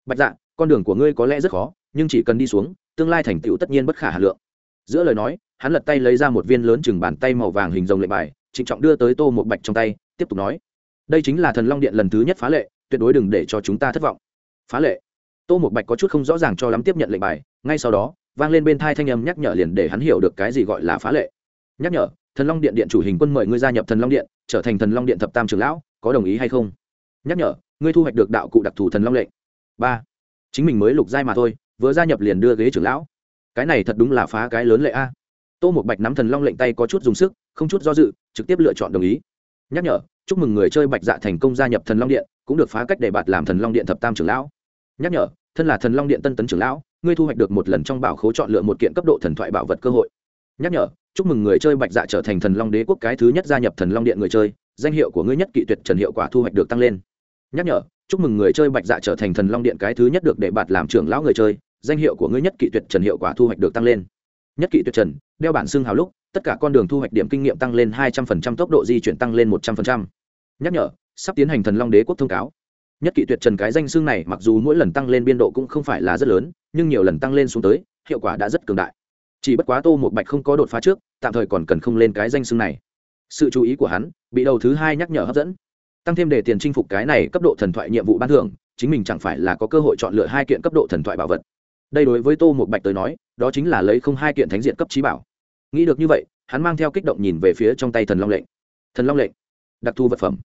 bạch dạ con đường của ngươi có lẽ rất khó, nhưng chỉ cần đi xuống, tương lai thành tựu tất nhiên bất khả hà lượng giữa lời nói, hắn lật tay lấy ra một viên lớn chừng bàn tay màu vàng hình rồng lệnh bài, trịnh trọng đưa tới tô một bạch trong tay, tiếp tục nói, đây chính là thần long điện lần thứ nhất phá lệ, tuyệt đối đừng để cho chúng ta thất vọng. Phá lệ? Tô một bạch có chút không rõ ràng cho lắm tiếp nhận lệnh bài, ngay sau đó, vang lên bên thai thanh âm nhắc nhở liền để hắn hiểu được cái gì gọi là phá lệ. Nhắc nhở, thần long điện điện chủ hình quân mời ngươi gia nhập thần long điện, trở thành thần long điện thập tam trưởng lão, có đồng ý hay không? Nhắc nhở, ngươi thu hoạch được đạo cụ đặc thù thần long lệnh. Ba, chính mình mới lục giai mà thôi, vừa gia nhập liền đưa ghế trưởng lão cái này thật đúng là phá cái lớn lệ a. Tô một bạch nắm thần long lệnh tay có chút dùng sức, không chút do dự, trực tiếp lựa chọn đồng ý. Nhắc nhở, chúc mừng người chơi bạch dạ thành công gia nhập thần long điện, cũng được phá cách để bạt làm thần long điện thập tam trưởng lão. Nhắc nhở, thân là thần long điện tân tấn trưởng lão, ngươi thu hoạch được một lần trong bảo khố chọn lựa một kiện cấp độ thần thoại bảo vật cơ hội. Nhắc nhở, chúc mừng người chơi bạch dạ trở thành thần long đế quốc cái thứ nhất gia nhập thần long điện người chơi, danh hiệu của ngươi nhất kỵ tuyệt trần hiệu quả thu hoạch được tăng lên. Nhắc nhở, chúc mừng người chơi bạch dạ trở thành thần long điện cái thứ nhất được để bạt làm trưởng lão người chơi danh hiệu của ngươi nhất kỵ tuyệt trần hiệu quả thu hoạch được tăng lên. Nhất kỵ tuyệt trần, đeo bản xương hào lúc, tất cả con đường thu hoạch điểm kinh nghiệm tăng lên hai trăm phần trăm, tốc độ di chuyển tăng lên một trăm linh nhắc nhở, sắp tiến hành thần long đế quốc thông cáo. Nhất kỵ tuyệt trần cái danh xương này mặc dù mỗi lần tăng lên biên độ cũng không phải là rất lớn, nhưng nhiều lần tăng lên xuống tới, hiệu quả đã rất cường đại. Chỉ bất quá tô một bạch không có đột phá trước, tạm thời còn cần không lên cái danh xương này. Sự chú ý của hắn, bị đầu thứ hai nhắc nhở hấp dẫn. Tăng thêm để tiền chinh phục cái này cấp độ thần thoại nhiệm vụ ban thưởng, chính mình chẳng phải là có cơ hội chọn lựa hai kiện cấp độ thần thoại bảo vật đây đối với tô một bạch tới nói, đó chính là lấy không hai kiện thánh diện cấp trí bảo. Nghĩ được như vậy, hắn mang theo kích động nhìn về phía trong tay thần long lệnh. Thần long lệnh, đặc thù vật phẩm.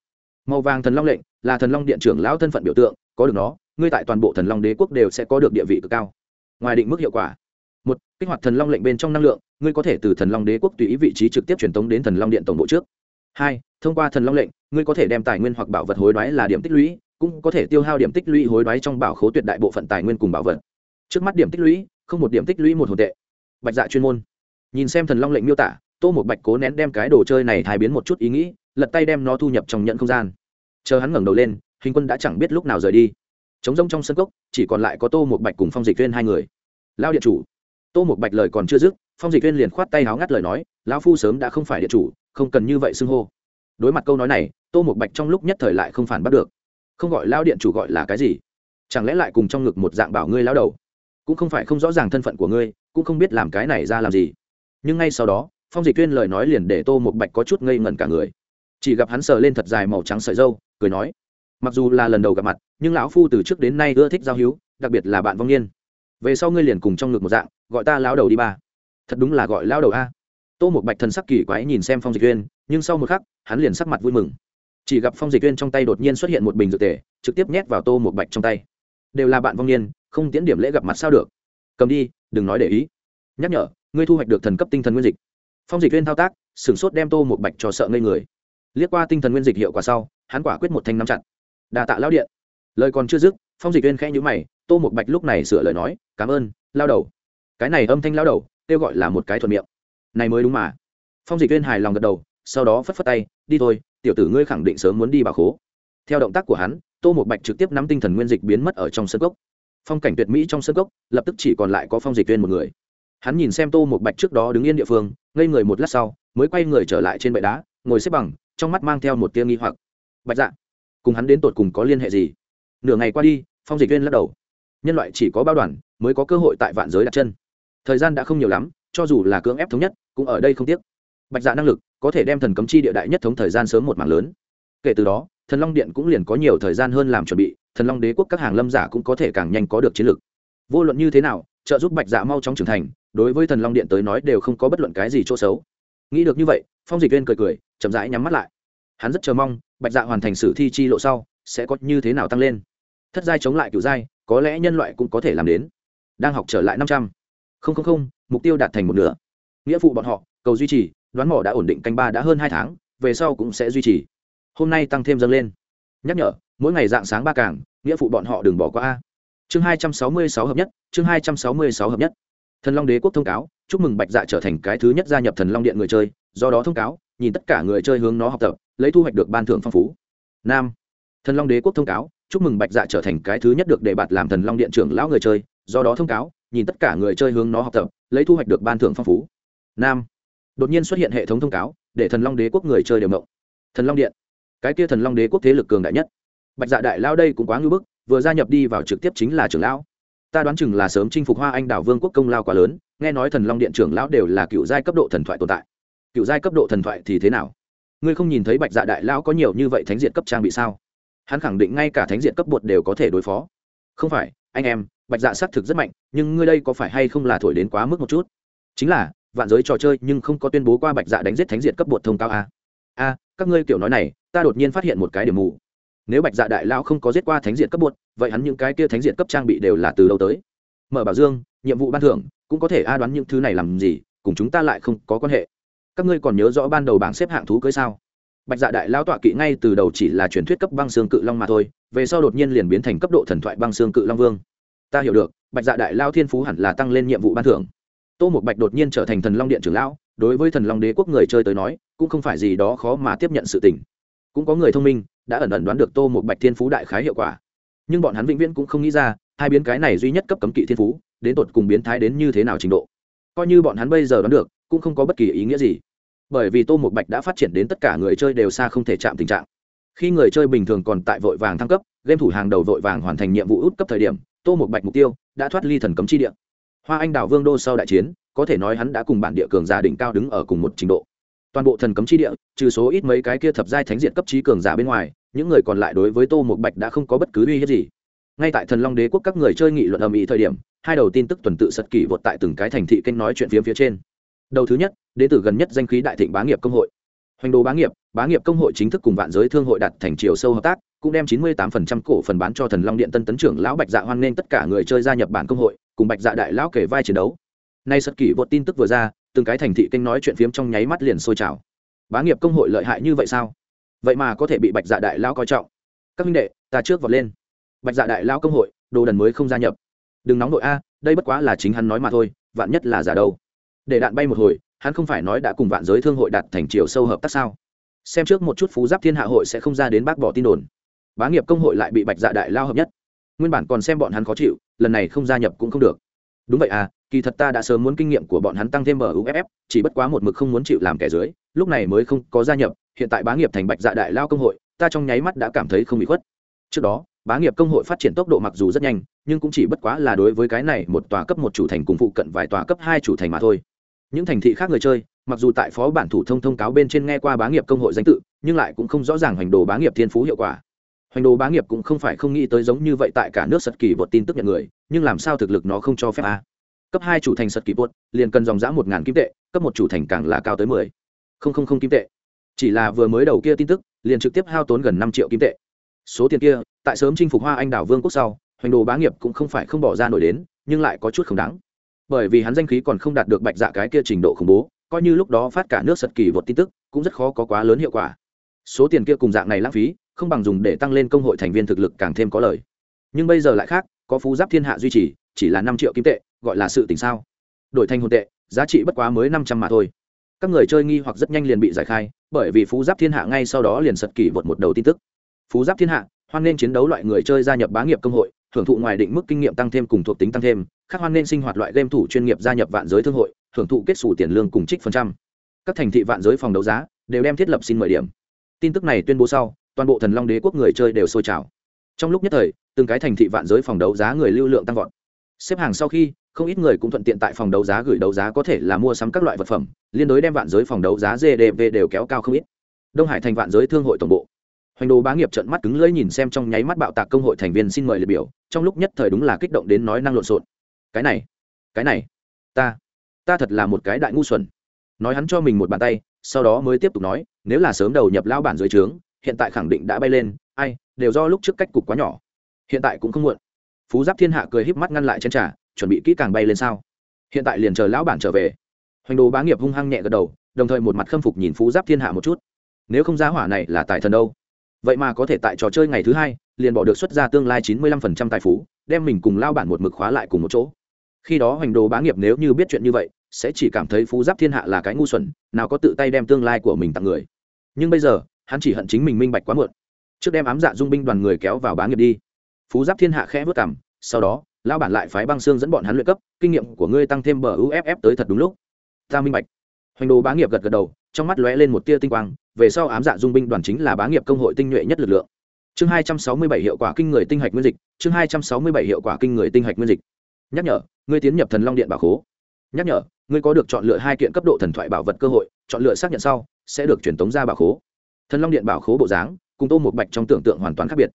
Màu vàng thần long lệnh là thần long điện trưởng lão thân phận biểu tượng, có được nó, ngươi tại toàn bộ thần long đế quốc đều sẽ có được địa vị cực cao. Ngoài định mức hiệu quả. Một, kích hoạt thần long lệnh bên trong năng lượng, ngươi có thể từ thần long đế quốc tùy ý vị trí trực tiếp truyền tống đến thần long điện tổng bộ trước. Hai, thông qua thần long lệnh, ngươi có thể đem tài nguyên hoặc bảo vật hối đoái là điểm tích lũy, cũng có thể tiêu hao điểm tích lũy hối đoái trong bảo khố tuyệt đại bộ phận tài nguyên cùng bảo vật trước mắt điểm tích lũy, không một điểm tích lũy một hồn tệ. Bạch dạ chuyên môn. Nhìn xem thần long lệnh miêu tả, tô một bạch cố nén đem cái đồ chơi này thay biến một chút ý nghĩ, lật tay đem nó thu nhập trong nhận không gian. Chờ hắn ngẩng đầu lên, hình quân đã chẳng biết lúc nào rời đi. Trống rông trong sân cốc, chỉ còn lại có tô một bạch cùng phong dịch viên hai người. Lao điện chủ. Tô một bạch lời còn chưa dứt, phong dịch viên liền khoát tay háo ngắt lời nói, lão phu sớm đã không phải điện chủ, không cần như vậy xưng hô. Đối mặt câu nói này, tô một bạch trong lúc nhất thời lại không phản bắt được. Không gọi lao điện chủ gọi là cái gì? Chẳng lẽ lại cùng trong ngực một dạng bảo ngươi lao đầu? Cũng không phải không rõ ràng thân phận của ngươi cũng không biết làm cái này ra làm gì. Nhưng ngay sau đó phong dịch tuyên lời nói liền để tô một bạch có chút ngây ngẩn cả người. Chỉ gặp hắn sờ lên thật dài màu trắng sợi dâu cười nói mặc dù là lần đầu gặp mặt nhưng lão phu từ trước đến nay ưa thích giao hữu đặc biệt là bạn vong niên. Về sau ngươi liền cùng trong ngực một dạng gọi ta lao đầu đi ba. Thật đúng là gọi lao đầu a. Tô một bạch thần sắc kỳ quái nhìn xem phong dịch Tuyên, nhưng sau một khắc hắn liền sắc mặt vui mừng. Chỉ gặp phong dịch Tuyên trong tay đột nhiên xuất hiện một bình dược tề trực tiếp nhét vào tô một bạch trong tay đều là bạn vong niên, không tiễn điểm lễ gặp mặt sao được. Cầm đi, đừng nói để ý. Nhắc nhở, ngươi thu hoạch được thần cấp tinh thần nguyên dịch. Phong dịch viên thao tác, sửng sốt đem tô một bạch cho sợ ngây người. Liếc qua tinh thần nguyên dịch hiệu quả sau, hắn quả quyết một thanh nắm chặt. Đà tạ lao điện. Lời còn chưa dứt, phong dịch viên khẽ nhữ mày, tô một bạch lúc này sửa lời nói, cảm ơn, lao đầu. Cái này âm thanh lao đầu, kêu gọi là một cái thuận miệng. Này mới đúng mà. Phong dịch viên hài lòng gật đầu, sau đó phất phất tay, đi thôi, tiểu tử ngươi khẳng định sớm muốn đi bà khố. Theo động tác của hắn tô một bạch trực tiếp nắm tinh thần nguyên dịch biến mất ở trong sân gốc phong cảnh tuyệt mỹ trong sân gốc lập tức chỉ còn lại có phong dịch viên một người. Hắn nhìn xem tô một bạch trước đó đứng yên địa phương, ngây người một lát sau, mới quay người trở lại trên bệ đá, ngồi xếp bằng, trong mắt mang theo một tia nghi hoặc. Bạch dạ cùng hắn đến tột cùng có liên hệ gì? Nửa ngày qua đi, phong dịch viên lắc đầu. Nhân loại chỉ có bao đoàn, mới có cơ hội tại vạn giới đặt chân. Thời gian đã không nhiều lắm, cho dù là cưỡng ép thống nhất, cũng ở đây không tiếc. Bạch dạ năng lực, có thể đem thần cấm chi địa đại nhất thống thời gian sớm một mảng lớn. Kể từ đó thần long điện cũng liền có nhiều thời gian hơn làm chuẩn bị, thần long đế quốc các hàng lâm giả cũng có thể càng nhanh có được chiến lược. Vô luận như thế nào, trợ giúp bạch dạ mau chóng trưởng thành, đối với thần long điện tới nói đều không có bất luận cái gì chỗ xấu. Nghĩ được như vậy, phong dịch viên cười cười, chậm rãi nhắm mắt lại. Hắn rất chờ mong, bạch dạ hoàn thành sử thi chi lộ sau, sẽ có như thế nào tăng lên. Thất giai chống lại cựu giai, có lẽ nhân loại cũng có thể làm đến. Đang học trở lại năm trăm. Linh mục tiêu đạt thành một nửa. Nghĩa vụ bọn họ, cầu duy trì, đoán mỏ đã ổn định canh ba đã hơn hai tháng, về sau cũng sẽ duy trì hôm nay tăng thêm dâng lên. Nhắc nhở, mỗi ngày dạng sáng ba càng, nghĩa phụ bọn họ đừng bỏ qua a. Chương hai trăm sáu mươi sáu hợp nhất, chương hai trăm sáu mươi sáu hợp nhất. Thần long đế quốc thông cáo, chúc mừng bạch dạ trở thành cái thứ nhất gia nhập thần long điện người chơi, do đó thông cáo, nhìn tất cả người chơi hướng nó học tập, lấy thu hoạch được ban thưởng phong phú. Nam, thần long đế quốc thông cáo, chúc mừng bạch dạ trở thành cái thứ nhất được đề bạt làm thần long điện trưởng lão người chơi, do đó thông cáo, nhìn tất cả người chơi hướng nó học tập, lấy thu hoạch được ban thưởng phong phú. Nam, đột nhiên xuất hiện hệ thống thông cáo, để thần long đế quốc người chơi đều mộng. Thần long điện cái kia thần long đế quốc thế lực cường đại nhất. Bạch dạ đại lao đây cũng quá ngưỡng bức, vừa gia nhập đi vào trực tiếp chính là trưởng lão. Ta đoán chừng là sớm chinh phục hoa anh đảo vương quốc công lao quá lớn, nghe nói thần long điện trưởng lão đều là cựu giai cấp độ thần thoại tồn tại. Cựu giai cấp độ thần thoại thì thế nào? Ngươi không nhìn thấy bạch dạ đại lão có nhiều như vậy thánh diện cấp trang bị sao? Hắn khẳng định ngay cả thánh diện cấp bột đều có thể đối phó. Không phải, anh em, bạch dạ xác thực rất mạnh, nhưng ngươi đây có phải hay không là thổi đến quá mức một chút? Chính là, vạn giới trò chơi nhưng không có tuyên bố qua bạch dạ đánh giết thánh diện cấp bột thông cao a à? a à, các ngươi kiểu nói này, ta đột nhiên phát hiện một cái điểm mù. Nếu bạch dạ đại lao không có giết qua thánh diện cấp bột vậy hắn những cái kia thánh diện cấp trang bị đều là từ đâu tới? Mở bảo dương, nhiệm vụ ban thưởng, cũng có thể a đoán những thứ này làm gì, cùng chúng ta lại không có quan hệ. Các ngươi còn nhớ rõ ban đầu bảng xếp hạng thú cưới sao? Bạch dạ đại lao tọa kỵ ngay từ đầu chỉ là truyền thuyết cấp băng xương cự long mà thôi, về sau đột nhiên liền biến thành cấp độ thần thoại băng xương cự long vương. Ta hiểu được, bạch dạ đại lao thiên phú hẳn là tăng lên nhiệm vụ ban thưởng. Tô một bạch đột nhiên trở thành thần long điện trưởng lão đối với thần long đế quốc người chơi tới nói, cũng không phải gì đó khó mà tiếp nhận sự tình. Cũng có người thông minh, đã ẩn ẩn đoán được tô một bạch thiên phú đại khái hiệu quả. Nhưng bọn hắn vĩnh viễn cũng không nghĩ ra, hai biến cái này duy nhất cấp cấm kỵ thiên phú, đến tột cùng biến thái đến như thế nào trình độ. Coi như bọn hắn bây giờ đoán được, cũng không có bất kỳ ý nghĩa gì. Bởi vì tô một bạch đã phát triển đến tất cả người chơi đều xa không thể chạm tình trạng. Khi người chơi bình thường còn tại vội vàng thăng cấp, game thủ hàng đầu vội vàng hoàn thành nhiệm vụ út cấp thời điểm, tô một bạch mục tiêu đã thoát ly thần cấm chi địa. Hoa anh đảo vương đô sau đại chiến có thể nói hắn đã cùng bản địa cường giả đỉnh cao đứng ở cùng một trình độ. Toàn bộ thần cấm chi địa, trừ số ít mấy cái kia thập giai thánh diện cấp trí cường giả bên ngoài, những người còn lại đối với tô một bạch đã không có bất cứ uy hiếp gì. Ngay tại thần long đế quốc các người chơi nghị luận âm ý thời điểm, hai đầu tin tức tuần tự sật kỷ vượt tại từng cái thành thị kênh nói chuyện phía phía trên. Đầu thứ nhất, đế tử gần nhất danh khí đại thịnh bá nghiệp công hội. Hoành đồ bá nghiệp bá nghiệp công hội chính thức cùng vạn giới thương hội đặt thành chiều sâu hợp tác, cũng đem 98% cổ phần bán cho thần long điện tân tấn trưởng lão bạch dạ hoan nên tất cả người chơi gia nhập bản công hội, cùng bạch dạ đại lão kể vai chiến đấu nay sật kỷ vượt tin tức vừa ra, từng cái thành thị kênh nói chuyện phiếm trong nháy mắt liền sôi trào. Bá nghiệp công hội lợi hại như vậy sao? Vậy mà có thể bị bạch dạ đại lão coi trọng. Các minh đệ, ta trước vọt lên. Bạch dạ đại lão công hội, đồ đần mới không gia nhập. Đừng nóng nội a, đây bất quá là chính hắn nói mà thôi, vạn nhất là giả đâu. Để đạn bay một hồi, hắn không phải nói đã cùng vạn giới thương hội đặt thành chiều sâu hợp tác sao? Xem trước một chút phú giáp thiên hạ hội sẽ không ra đến bác bỏ tin đồn. Bá nghiệp công hội lại bị bạch dạ đại lao hợp nhất. Nguyên bản còn xem bọn hắn khó chịu, lần này không gia nhập cũng không được đúng vậy à kỳ thật ta đã sớm muốn kinh nghiệm của bọn hắn tăng thêm muff chỉ bất quá một mực không muốn chịu làm kẻ dưới, lúc này mới không có gia nhập, hiện tại bá nghiệp thành bạch dạ đại lao công hội, ta trong nháy mắt đã cảm thấy không bị khuất. Trước đó, bá nghiệp công hội phát triển tốc độ mặc dù rất nhanh, nhưng cũng chỉ bất quá là đối với cái này một tòa cấp một chủ thành cùng phụ cận vài tòa cấp hai chủ thành mà thôi. Những thành thị khác người chơi, mặc dù tại phó bản thủ thông thông cáo bên trên nghe qua bá nghiệp công hội danh tự, nhưng lại cũng không rõ ràng hoành đồ bá nghiệp thiên phú hiệu quả hoành đồ bá nghiệp cũng không phải không nghĩ tới giống như vậy tại cả nước sật kỳ vượt tin tức nhận người, nhưng làm sao thực lực nó không cho phép a? Cấp hai chủ thành sật kỳ vượt liền cần dòng giã một ngàn kim tệ, cấp một chủ thành càng là cao tới mười. Không không không kim tệ. Chỉ là vừa mới đầu kia tin tức, liền trực tiếp hao tốn gần năm triệu kim tệ. Số tiền kia, tại sớm chinh phục hoa anh đảo vương quốc sau, hoành đồ bá nghiệp cũng không phải không bỏ ra nổi đến, nhưng lại có chút không đáng. Bởi vì hắn danh khí còn không đạt được bạch dạ cái kia trình độ khủng bố, coi như lúc đó phát cả nước sật kỳ vượt tin tức, cũng rất khó có quá lớn hiệu quả số tiền kia cùng dạng này lãng phí, không bằng dùng để tăng lên công hội thành viên thực lực càng thêm có lời nhưng bây giờ lại khác, có phú giáp thiên hạ duy trì, chỉ là năm triệu kim tệ, gọi là sự tình sao? Đổi thành hồn tệ, giá trị bất quá mới năm trăm mà thôi. Các người chơi nghi hoặc rất nhanh liền bị giải khai, bởi vì phú giáp thiên hạ ngay sau đó liền sật kỷ vượt một đầu tin tức. Phú giáp thiên hạ, hoan nên chiến đấu loại người chơi gia nhập bá nghiệp công hội, hưởng thụ ngoài định mức kinh nghiệm tăng thêm cùng thuộc tính tăng thêm, khác hoan nên sinh hoạt loại game thủ chuyên nghiệp gia nhập vạn giới thương hội, hưởng thụ kết xù tiền lương cùng trích phần trăm. Các thành thị vạn giới phòng đấu giá, đều đem thiết lập xin mười điểm tin tức này tuyên bố sau, toàn bộ thần long đế quốc người chơi đều sôi trào. Trong lúc nhất thời, từng cái thành thị vạn giới phòng đấu giá người lưu lượng tăng vọt. Xếp hàng sau khi, không ít người cũng thuận tiện tại phòng đấu giá gửi đấu giá có thể là mua sắm các loại vật phẩm, liên đối đem vạn giới phòng đấu giá gdp đều kéo cao không ít. Đông hải thành vạn giới thương hội tổng bộ. Hoành đồ bá nghiệp trận mắt cứng lưỡi nhìn xem trong nháy mắt bạo tạc công hội thành viên xin mời liệt biểu, trong lúc nhất thời đúng là kích động đến nói năng lộn xộn. Cái này cái này, ta ta thật là một cái đại ngu xuẩn nói hắn cho mình một bàn tay, sau đó mới tiếp tục nói, nếu là sớm đầu nhập lao bản dưới trướng, hiện tại khẳng định đã bay lên, ai, đều do lúc trước cách cục quá nhỏ. Hiện tại cũng không muộn. Phú giáp thiên hạ cười híp mắt ngăn lại chân trả chuẩn bị kỹ càng bay lên sao? Hiện tại liền chờ lão bản trở về. Hoành đồ bá nghiệp hung hăng nhẹ gật đầu, đồng thời một mặt khâm phục nhìn phú giáp thiên hạ một chút. Nếu không giá hỏa này là tài thần đâu. Vậy mà có thể tại trò chơi ngày thứ hai, liền bỏ được xuất ra tương lai chín mươi lăm phần trăm tài phú, đem mình cùng lao bản một mực khóa lại cùng một chỗ. Khi đó hoành đồ bá nghiệp nếu như biết chuyện như vậy sẽ chỉ cảm thấy phú giáp thiên hạ là cái ngu xuẩn, nào có tự tay đem tương lai của mình tặng người. Nhưng bây giờ, hắn chỉ hận chính mình minh bạch quá muộn. Trước đem ám dạ dung binh đoàn người kéo vào bá nghiệp đi. Phú giáp thiên hạ khẽ vất cảm sau đó lao bản lại phái băng xương dẫn bọn hắn luyện cấp, kinh nghiệm của ngươi tăng thêm bờ uff tới thật đúng lúc. Ta minh bạch. Hoành đồ bá nghiệp gật gật đầu, trong mắt lóe lên một tia tinh quang, về sau ám dạ dung binh đoàn chính là bá nghiệp công hội tinh nhuệ nhất lực lượng. Chương hai trăm sáu mươi bảy hiệu quả kinh người tinh hạch nguyên dịch, chương hai trăm sáu mươi bảy hiệu quả kinh người tinh hạch nguyên dịch. Nhắc nhở, ngươi tiến nhập thần long điện bảo khố nhắc nhở, ngươi có được chọn lựa hai kiện cấp độ thần thoại bảo vật cơ hội, chọn lựa xác nhận sau, sẽ được truyền tống ra bảo khố. Thần long điện bảo khố bộ dáng, cùng tô một bạch trong tưởng tượng hoàn toàn khác biệt.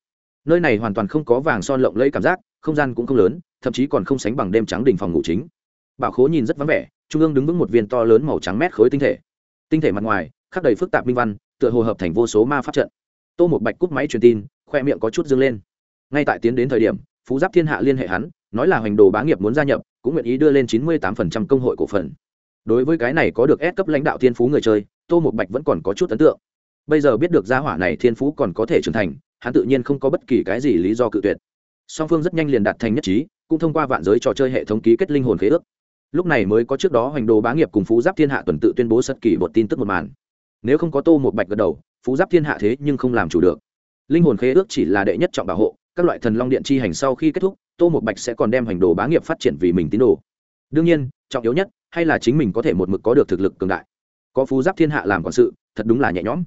Nơi này hoàn toàn không có vàng son lộng lẫy cảm giác, không gian cũng không lớn, thậm chí còn không sánh bằng đêm trắng đỉnh phòng ngủ chính. Bảo khố nhìn rất vắng vẻ, trung ương đứng vững một viên to lớn màu trắng mét khối tinh thể. Tinh thể mặt ngoài, khắc đầy phức tạp minh văn, tựa hồ hợp thành vô số ma pháp trận. Tô một bạch cúp máy truyền tin, khoe miệng có chút dâng lên. Ngay tại tiến đến thời điểm, phú giáp thiên hạ liên hệ hắn, nói là hoành đồ bá nghiệp muốn gia nhập cũng nguyện ý đưa lên chín mươi tám phần trăm công hội cổ phần. Đối với cái này có được s cấp lãnh đạo thiên phú người chơi, tô một bạch vẫn còn có chút ấn tượng. Bây giờ biết được gia hỏa này thiên phú còn có thể trưởng thành, hắn tự nhiên không có bất kỳ cái gì lý do cự tuyệt. Song phương rất nhanh liền đạt thành nhất trí, cũng thông qua vạn giới trò chơi hệ thống ký kết linh hồn khế ước. Lúc này mới có trước đó hoành đồ bá nghiệp cùng phú giáp thiên hạ tuần tự tuyên bố sật kỳ một tin tức một màn. Nếu không có tô một bạch gật đầu, phú giáp thiên hạ thế nhưng không làm chủ được. Linh hồn khế ước chỉ là đệ nhất trọng bảo hộ các loại thần long điện chi hành sau khi kết thúc, tô một bạch sẽ còn đem hành đồ bá nghiệp phát triển vì mình tín đồ. Đương nhiên, trọng yếu nhất hay là chính mình có thể một mực có được thực lực cường đại. Có phú giáp thiên hạ làm quản sự, thật đúng là nhẹ nhõm.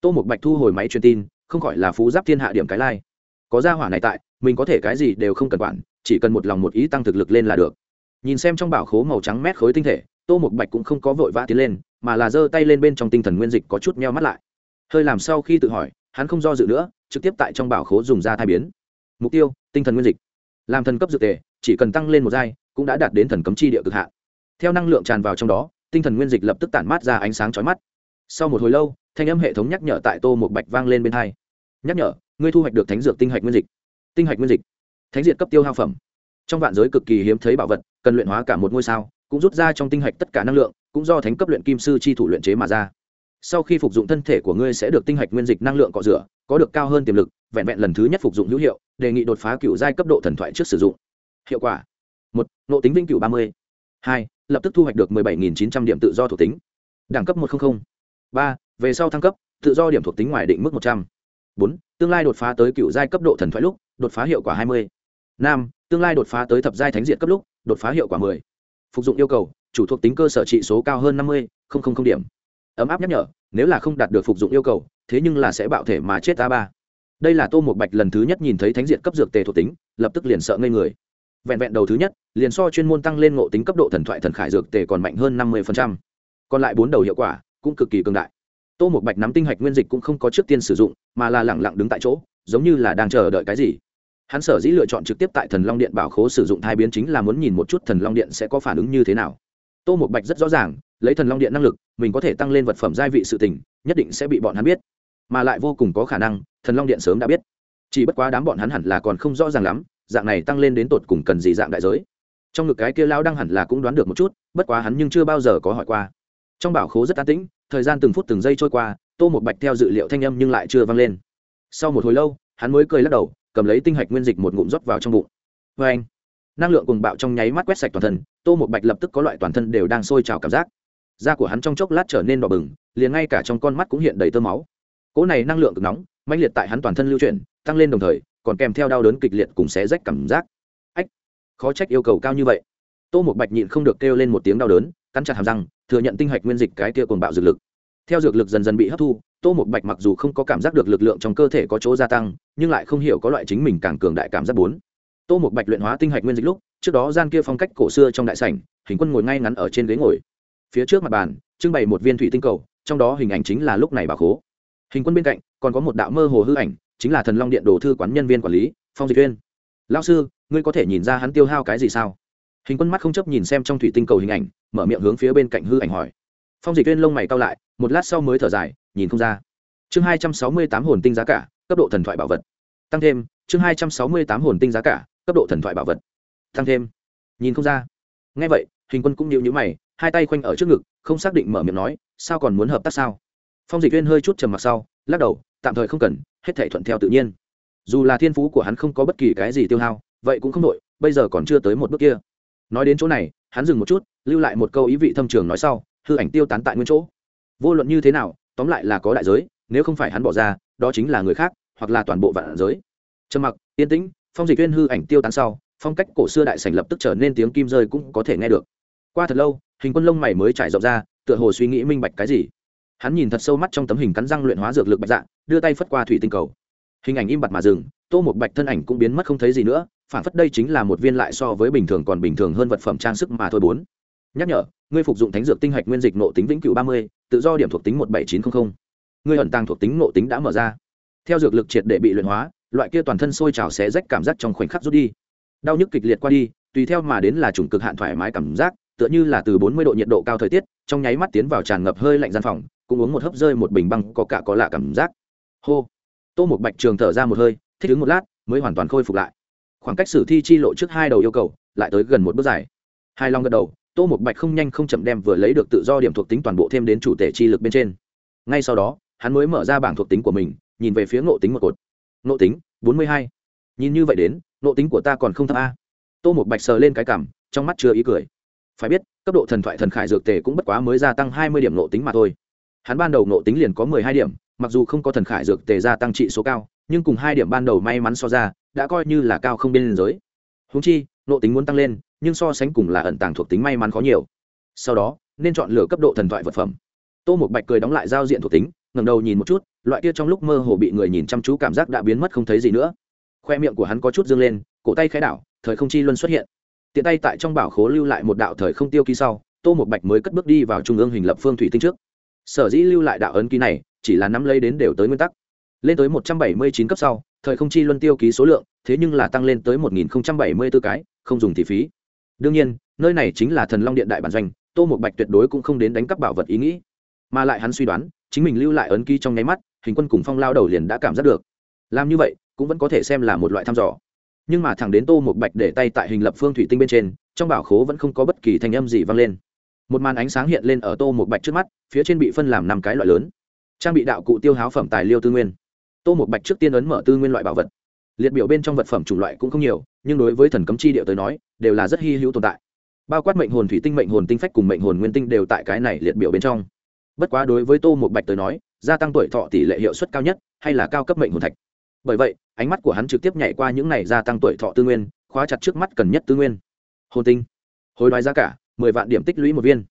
Tô một bạch thu hồi máy truyền tin, không khỏi là phú giáp thiên hạ điểm cái lai、like. có gia hỏa này tại, mình có thể cái gì đều không cần quản, chỉ cần một lòng một ý tăng thực lực lên là được. Nhìn xem trong bảo khố màu trắng mét khối tinh thể, tô một bạch cũng không có vội vã tiến lên, mà là giơ tay lên bên trong tinh thần nguyên dịch có chút meo mắt lại. Hơi làm sau khi tự hỏi, hắn không do dự nữa, trực tiếp tại trong bảo khố dùng ra thai biến mục tiêu, tinh thần nguyên dịch. Làm thần cấp dự tề, chỉ cần tăng lên một giai, cũng đã đạt đến thần cấm chi địa cực hạn. Theo năng lượng tràn vào trong đó, tinh thần nguyên dịch lập tức tản mát ra ánh sáng chói mắt. Sau một hồi lâu, thanh âm hệ thống nhắc nhở tại tô một bạch vang lên bên hai. Nhắc nhở, ngươi thu hoạch được thánh dược tinh hạch nguyên dịch. Tinh hạch nguyên dịch. Thánh diệt cấp tiêu hao phẩm. Trong vạn giới cực kỳ hiếm thấy bảo vật, cần luyện hóa cả một ngôi sao, cũng rút ra trong tinh hạch tất cả năng lượng, cũng do thánh cấp luyện kim sư chi thủ luyện chế mà ra sau khi phục dụng thân thể của ngươi sẽ được tinh hạch nguyên dịch năng lượng cọ rửa, có được cao hơn tiềm lực, vẹn vẹn lần thứ nhất phục dụng hữu hiệu, đề nghị đột phá cựu giai cấp độ thần thoại trước sử dụng. Hiệu quả, một, nộ tính vĩnh cựu ba mươi. Hai, lập tức thu hoạch được mười bảy nghìn chín trăm điểm tự do thuộc tính. Đẳng cấp một trăm linh ba, về sau thăng cấp, tự do điểm thuộc tính ngoài định mức một trăm. Bốn, tương lai đột phá tới cựu giai cấp độ thần thoại lúc, đột phá hiệu quả hai mươi. Năm, tương lai đột phá tới thập giai thánh diện cấp lúc, đột phá hiệu quả mười. Phục dụng yêu cầu, chủ thuộc tính cơ sở trị số cao hơn năm mươi điểm ấm áp nhắc nhở, nếu là không đạt được phục dụng yêu cầu, thế nhưng là sẽ bạo thể mà chết a ba. Đây là tô một bạch lần thứ nhất nhìn thấy thánh diện cấp dược tề thuộc tính, lập tức liền sợ ngây người. Vẹn vẹn đầu thứ nhất, liền so chuyên môn tăng lên ngộ tính cấp độ thần thoại thần khải dược tề còn mạnh hơn năm mươi còn lại bốn đầu hiệu quả, cũng cực kỳ cường đại. Tô một bạch nắm tinh hạch nguyên dịch cũng không có trước tiên sử dụng, mà là lẳng lặng đứng tại chỗ, giống như là đang chờ đợi cái gì. Hắn sở dĩ lựa chọn trực tiếp tại thần long điện bảo khố sử dụng thai biến chính là muốn nhìn một chút thần long điện sẽ có phản ứng như thế nào. Tô một bạch rất rõ ràng lấy thần long điện năng lực, mình có thể tăng lên vật phẩm gia vị sự tình, nhất định sẽ bị bọn hắn biết. Mà lại vô cùng có khả năng, thần long điện sớm đã biết. Chỉ bất quá đám bọn hắn hẳn là còn không rõ ràng lắm, dạng này tăng lên đến tột cùng cần gì dạng đại giới. Trong ngực cái kia lao đang hẳn là cũng đoán được một chút, bất quá hắn nhưng chưa bao giờ có hỏi qua. Trong bảo khố rất an tĩnh, thời gian từng phút từng giây trôi qua, tô một bạch theo dự liệu thanh âm nhưng lại chưa vang lên. Sau một hồi lâu, hắn mới cười lắc đầu, cầm lấy tinh hạch nguyên dịch một ngụm rót vào trong bụng. Vê anh năng lượng cùng bạo trong nháy mắt quét sạch toàn thân, tô một bạch lập tức có loại toàn thân đều đang sôi trào cảm giác da của hắn trong chốc lát trở nên đỏ bừng, liền ngay cả trong con mắt cũng hiện đầy tơ máu. Cỗ này năng lượng cực nóng, mãnh liệt tại hắn toàn thân lưu chuyển, tăng lên đồng thời, còn kèm theo đau đớn kịch liệt cùng xé rách cảm giác. Ách, khó trách yêu cầu cao như vậy. Tô một bạch nhịn không được kêu lên một tiếng đau đớn, cắn chặt hàm răng, thừa nhận tinh hạch nguyên dịch cái kia cồn bạo dược lực. Theo dược lực dần dần bị hấp thu, tô một bạch mặc dù không có cảm giác được lực lượng trong cơ thể có chỗ gia tăng, nhưng lại không hiểu có loại chính mình càng cường đại cảm giác bốn. Tô một bạch luyện hóa tinh hạch nguyên dịch lúc, trước đó gian kia phong cách cổ xưa trong đại sảnh, hình quân ngồi ngay ngắn ở trên ghế ngồi phía trước mặt bàn, trưng bày một viên thủy tinh cầu, trong đó hình ảnh chính là lúc này bà khố. Hình quân bên cạnh, còn có một đạo mơ hồ hư ảnh, chính là thần long điện đồ thư quán nhân viên quản lý, phong dịch viên lao sư, ngươi có thể nhìn ra hắn tiêu hao cái gì sao? Hình quân mắt không chấp nhìn xem trong thủy tinh cầu hình ảnh, mở miệng hướng phía bên cạnh hư ảnh hỏi. Phong dịch viên lông mày cao lại, một lát sau mới thở dài, nhìn không ra. Chương hai trăm sáu mươi tám hồn tinh giá cả, cấp độ thần thoại bảo vật. Tăng thêm, chương hai trăm sáu mươi tám hồn tinh giá cả, cấp độ thần thoại bảo vật. Tăng thêm. Nhìn không ra. Ngay vậy hình quân cũng nhịu nhữ mày, hai tay khoanh ở trước ngực, không xác định mở miệng nói, sao còn muốn hợp tác sao? Phong dịch viên hơi chút trầm mặc sau, lắc đầu, tạm thời không cần, hết thể thuận theo tự nhiên. Dù là thiên phú của hắn không có bất kỳ cái gì tiêu hao, vậy cũng không đội bây giờ còn chưa tới một bước kia. Nói đến chỗ này, hắn dừng một chút, lưu lại một câu ý vị thâm trường nói sau, hư ảnh tiêu tán tại nguyên chỗ. Vô luận như thế nào, tóm lại là có đại giới, nếu không phải hắn bỏ ra, đó chính là người khác, hoặc là toàn bộ vạn giới. Trầm mặc, yên tĩnh, phong dịch viên hư ảnh tiêu tán sau, phong cách cổ xưa đại sảnh lập tức trở nên tiếng kim rơi cũng có thể nghe được qua thật lâu, hình quân lông mày mới trải rộng ra, tựa hồ suy nghĩ minh bạch cái gì. Hắn nhìn thật sâu mắt trong tấm hình cắn răng luyện hóa dược lực bạch dạ đưa tay phất qua thủy tinh cầu. Hình ảnh im bặt mà dừng, tô một bạch thân ảnh cũng biến mất không thấy gì nữa, phản phất đây chính là một viên lại so với bình thường còn bình thường hơn vật phẩm trang sức mà thôi bốn. Nhắc nhở, ngươi phục dụng thánh dược tinh hạch nguyên dịch nộ tính vĩnh cửu ba mươi, tự do điểm thuộc tính một bảy chín trăm linh Ngươi ẩn tàng thuộc tính nộ tính đã mở ra. Theo dược lực triệt để bị luyện hóa, loại kia toàn thân sôi trào xé rách cảm giác trong khoảnh khắc rút đi. Đau nhức kịch liệt qua đi, tùy theo mà đến là chủng cực hạn thoải mái cảm giác tựa như là từ 40 độ nhiệt độ cao thời tiết, trong nháy mắt tiến vào tràn ngập hơi lạnh gian phòng, cũng uống một hớp rơi một bình băng có cả có lạ cảm giác. Hô. Tô một bạch trường thở ra một hơi, thích ứng một lát, mới hoàn toàn khôi phục lại. Khoảng cách sử thi chi lộ trước hai đầu yêu cầu, lại tới gần một bước dài. Hai long gật đầu, tô một bạch không nhanh không chậm đem vừa lấy được tự do điểm thuộc tính toàn bộ thêm đến chủ thể chi lực bên trên. Ngay sau đó, hắn mới mở ra bảng thuộc tính của mình, nhìn về phía ngộ tính một cột. Ngộ tính, bốn mươi hai. Nhìn như vậy đến, ngộ tính của ta còn không thấp a. Tô một bạch sờ lên cái cảm, trong mắt chưa ý cười phải biết, cấp độ thần thoại thần khải dược tề cũng bất quá mới gia tăng hai mươi điểm nộ tính mà thôi. Hắn ban đầu nộ tính liền có mười hai điểm, mặc dù không có thần khải dược tề gia tăng trị số cao, nhưng cùng hai điểm ban đầu may mắn so ra, đã coi như là cao không biên giới. Húng chi nộ tính muốn tăng lên, nhưng so sánh cùng là ẩn tàng thuộc tính may mắn khó nhiều. Sau đó, nên chọn lựa cấp độ thần thoại vật phẩm. Tô một bạch cười đóng lại giao diện thuộc tính, ngẩng đầu nhìn một chút, loại kia trong lúc mơ hồ bị người nhìn chăm chú cảm giác đã biến mất không thấy gì nữa. Khoe miệng của hắn có chút dương lên, cổ tay khẽ đảo, thời không chi luân xuất hiện tiện tay tại trong bảo khố lưu lại một đạo thời không tiêu ký sau, tô một bạch mới cất bước đi vào trung ương hình lập phương thủy tinh trước. Sở dĩ lưu lại đạo ấn ký này, chỉ là nắm lấy đến đều tới nguyên tắc. Lên tới một trăm bảy mươi chín cấp sau, thời không chi luân tiêu ký số lượng, thế nhưng là tăng lên tới một nghìn bảy mươi b ố cái, không dùng thì phí. Đương nhiên, nơi này chính là thần long điện đại bản doanh, tô một bạch tuyệt đối cũng không đến đánh cắp bảo vật ý nghĩ. Mà lại hắn suy đoán, chính mình lưu lại ấn ký trong nháy mắt, hình quân cùng phong lao đầu liền đã cảm giác được. Làm như vậy, cũng vẫn có thể xem là một loại thăm dò nhưng mà thẳng đến tô một bạch để tay tại hình lập phương thủy tinh bên trên, trong bảo khố vẫn không có bất kỳ thanh âm gì vang lên. Một màn ánh sáng hiện lên ở tô một bạch trước mắt, phía trên bị phân làm năm cái loại lớn. Trang bị đạo cụ tiêu háo phẩm tài liêu tư nguyên. Tô một bạch trước tiên ấn mở tư nguyên loại bảo vật. Liệt biểu bên trong vật phẩm chủng loại cũng không nhiều, nhưng đối với thần cấm chi địa tới nói, đều là rất hy hữu tồn tại. Bao quát mệnh hồn thủy tinh, mệnh hồn tinh phách cùng mệnh hồn nguyên tinh đều tại cái này liệt biểu bên trong. Bất quá đối với tô một bạch tới nói, gia tăng tuổi thọ tỷ lệ hiệu suất cao nhất, hay là cao cấp mệnh hồn thạch bởi vậy, ánh mắt của hắn trực tiếp nhảy qua những này gia tăng tuổi thọ tư nguyên, khóa chặt trước mắt cần nhất tư nguyên. Hồn tinh. Hối đoái giá cả, mười vạn điểm tích lũy một viên.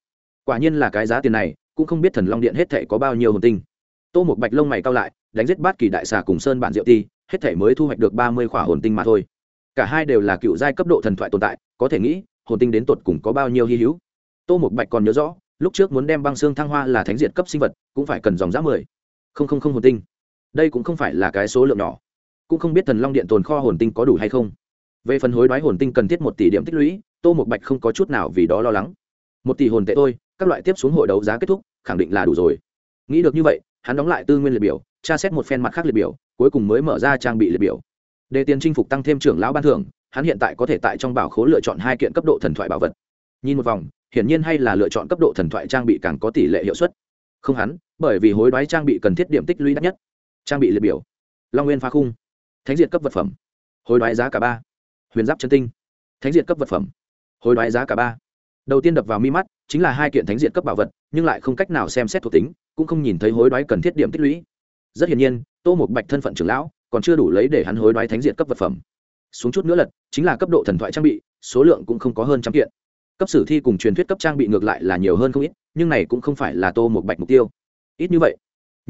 Quả nhiên là cái giá tiền này, cũng không biết thần long điện hết thể có bao nhiêu hồn tinh. Tô một bạch lông mày cao lại, đánh giết bát kỳ đại xà cùng sơn bản diệu ti, hết thể mới thu hoạch được ba mươi khỏa hồn tinh mà thôi. Cả hai đều là cựu giai cấp độ thần thoại tồn tại, có thể nghĩ, hồn tinh đến tột cùng có bao nhiêu hy hữu. Tô một bạch còn nhớ rõ, lúc trước muốn đem băng xương thăng hoa là thánh diệt cấp sinh vật, cũng phải cần dòng giã mười. Không không không hồn tinh đây cũng không phải là cái số lượng nhỏ. Cũng không biết thần long điện tồn kho hồn tinh có đủ hay không. Về phần hối đoái hồn tinh cần thiết một tỷ điểm tích lũy, tô một bạch không có chút nào vì đó lo lắng. Một tỷ hồn tệ thôi, các loại tiếp xuống hội đấu giá kết thúc, khẳng định là đủ rồi. Nghĩ được như vậy, hắn đóng lại tư nguyên liệt biểu, tra xét một phen mặt khác liệt biểu, cuối cùng mới mở ra trang bị liệt biểu. Để tiền chinh phục tăng thêm trưởng lão ban thưởng, hắn hiện tại có thể tại trong bảo khố lựa chọn hai kiện cấp độ thần thoại bảo vật. Nhìn một vòng, hiển nhiên hay là lựa chọn cấp độ thần thoại trang bị càng có tỷ lệ hiệu suất. Không hắn, bởi vì hối đoái trang bị cần thiết điểm tích lũy đắt nhất trang bị liệt biểu, long nguyên phá khung, thánh diệt cấp vật phẩm Hồi đoái giá cả ba, huyền giáp chân tinh, thánh diệt cấp vật phẩm Hồi đoái giá cả ba. Đầu tiên đập vào mi mắt, chính là hai kiện thánh diệt cấp bảo vật, nhưng lại không cách nào xem xét thuộc tính, cũng không nhìn thấy hối đoái cần thiết điểm tích lũy. Rất hiển nhiên, tô một bạch thân phận trưởng lão, còn chưa đủ lấy để hắn hối đoái thánh diệt cấp vật phẩm. Xuống chút nữa lật, chính là cấp độ thần thoại trang bị, số lượng cũng không có hơn trăm kiện. Cấp sử thi cùng truyền thuyết cấp trang bị ngược lại là nhiều hơn không ít, nhưng này cũng không phải là tô một bạch mục tiêu. Ít như vậy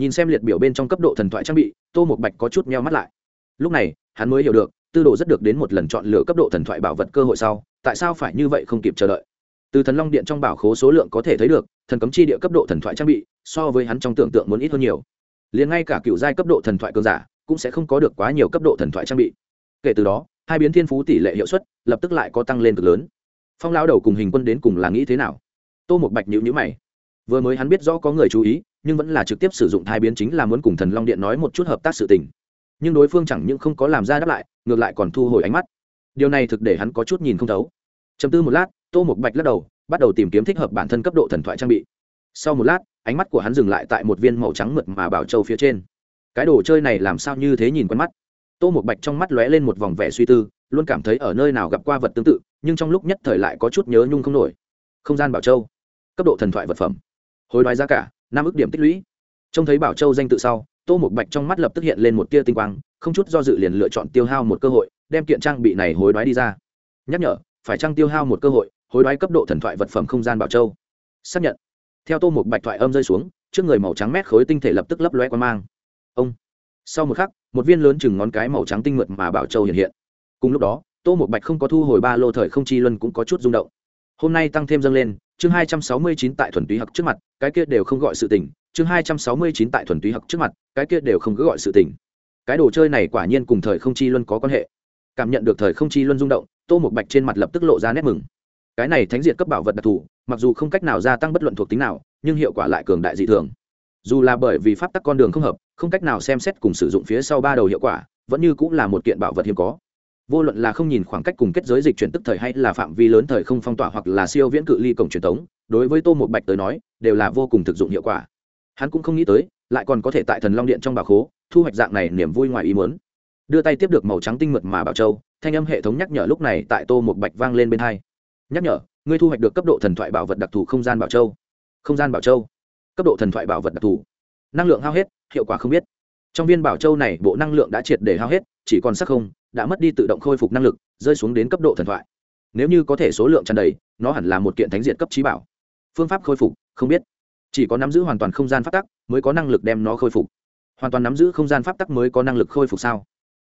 nhìn xem liệt biểu bên trong cấp độ thần thoại trang bị, tô một bạch có chút meo mắt lại. Lúc này, hắn mới hiểu được, tư đồ rất được đến một lần chọn lựa cấp độ thần thoại bảo vật cơ hội sau, tại sao phải như vậy không kịp chờ đợi? Từ thần long điện trong bảo khố số lượng có thể thấy được, thần cấm chi địa cấp độ thần thoại trang bị, so với hắn trong tưởng tượng muốn ít hơn nhiều. Liền ngay cả cựu giai cấp độ thần thoại cường giả, cũng sẽ không có được quá nhiều cấp độ thần thoại trang bị. Kể từ đó, hai biến thiên phú tỷ lệ hiệu suất lập tức lại có tăng lên cực lớn. Phong lao đầu cùng hình quân đến cùng là nghĩ thế nào? Tô một bạch nhữ nhữ mày. Vừa mới hắn biết rõ có người chú ý nhưng vẫn là trực tiếp sử dụng thai biến chính là muốn cùng thần long điện nói một chút hợp tác sự tình. Nhưng đối phương chẳng những không có làm ra đáp lại, ngược lại còn thu hồi ánh mắt. Điều này thực để hắn có chút nhìn không thấu. Chấm tư một lát, tô một bạch lắc đầu, bắt đầu tìm kiếm thích hợp bản thân cấp độ thần thoại trang bị. Sau một lát, ánh mắt của hắn dừng lại tại một viên màu trắng mượt mà bảo châu phía trên. Cái đồ chơi này làm sao như thế nhìn quen mắt? Tô một bạch trong mắt lóe lên một vòng vẻ suy tư, luôn cảm thấy ở nơi nào gặp qua vật tương tự, nhưng trong lúc nhất thời lại có chút nhớ nhung không nổi. Không gian bảo châu, cấp độ thần thoại vật phẩm. Hối đoái giá cả năm ước điểm tích lũy. Trông thấy bảo châu danh tự sau, tô một bạch trong mắt lập tức hiện lên một tia tinh quang, không chút do dự liền lựa chọn tiêu hao một cơ hội, đem kiện trang bị này hối đoái đi ra. Nhắc nhở, phải trang tiêu hao một cơ hội, hối đoái cấp độ thần thoại vật phẩm không gian bảo châu. Xác nhận. Theo tô một bạch thoại âm rơi xuống, trước người màu trắng mét khối tinh thể lập tức lấp loe quan mang. Ông. Sau một khắc, một viên lớn chừng ngón cái màu trắng tinh mượt mà bảo châu hiện hiện. Cùng lúc đó, tô một bạch không có thu hồi ba lô thời không chi luân cũng có chút rung động. Hôm nay tăng thêm dâng lên chương hai trăm sáu mươi chín tại thuần túy học trước mặt, cái kia đều không gọi sự tình. Chương hai trăm sáu mươi chín tại thuần túy hặc trước mặt, cái kia đều không cứ gọi sự tình. Cái đồ chơi này quả nhiên cùng thời không chi luân có quan hệ. Cảm nhận được thời không chi luân rung động, tô một bạch trên mặt lập tức lộ ra nét mừng. Cái này thánh diệt cấp bảo vật đặc thù, mặc dù không cách nào gia tăng bất luận thuộc tính nào, nhưng hiệu quả lại cường đại dị thường. Dù là bởi vì pháp tắc con đường không hợp, không cách nào xem xét cùng sử dụng phía sau ba đầu hiệu quả, vẫn như cũng là một kiện bảo vật hiếm có vô luận là không nhìn khoảng cách cùng kết giới dịch chuyển tức thời hay là phạm vi lớn thời không phong tỏa hoặc là siêu viễn cự ly cổng truyền thống, đối với tô một bạch tới nói, đều là vô cùng thực dụng hiệu quả. Hắn cũng không nghĩ tới, lại còn có thể tại thần long điện trong bà khố, thu hoạch dạng này niềm vui ngoài ý muốn. Đưa tay tiếp được màu trắng tinh mượt mà bảo châu, thanh âm hệ thống nhắc nhở lúc này tại tô một bạch vang lên bên hai. Nhắc nhở, ngươi thu hoạch được cấp độ thần thoại bảo vật đặc thù không gian bảo châu. Không gian bảo châu? Cấp độ thần thoại bảo vật đặc thù? Năng lượng hao hết, hiệu quả không biết. Trong viên bảo châu này, bộ năng lượng đã triệt để hao hết, chỉ còn sắc không đã mất đi tự động khôi phục năng lực, rơi xuống đến cấp độ thần thoại. Nếu như có thể số lượng tràn đầy, nó hẳn là một kiện thánh diện cấp trí bảo. Phương pháp khôi phục, không biết. Chỉ có nắm giữ hoàn toàn không gian pháp tắc mới có năng lực đem nó khôi phục. Hoàn toàn nắm giữ không gian pháp tắc mới có năng lực khôi phục sao?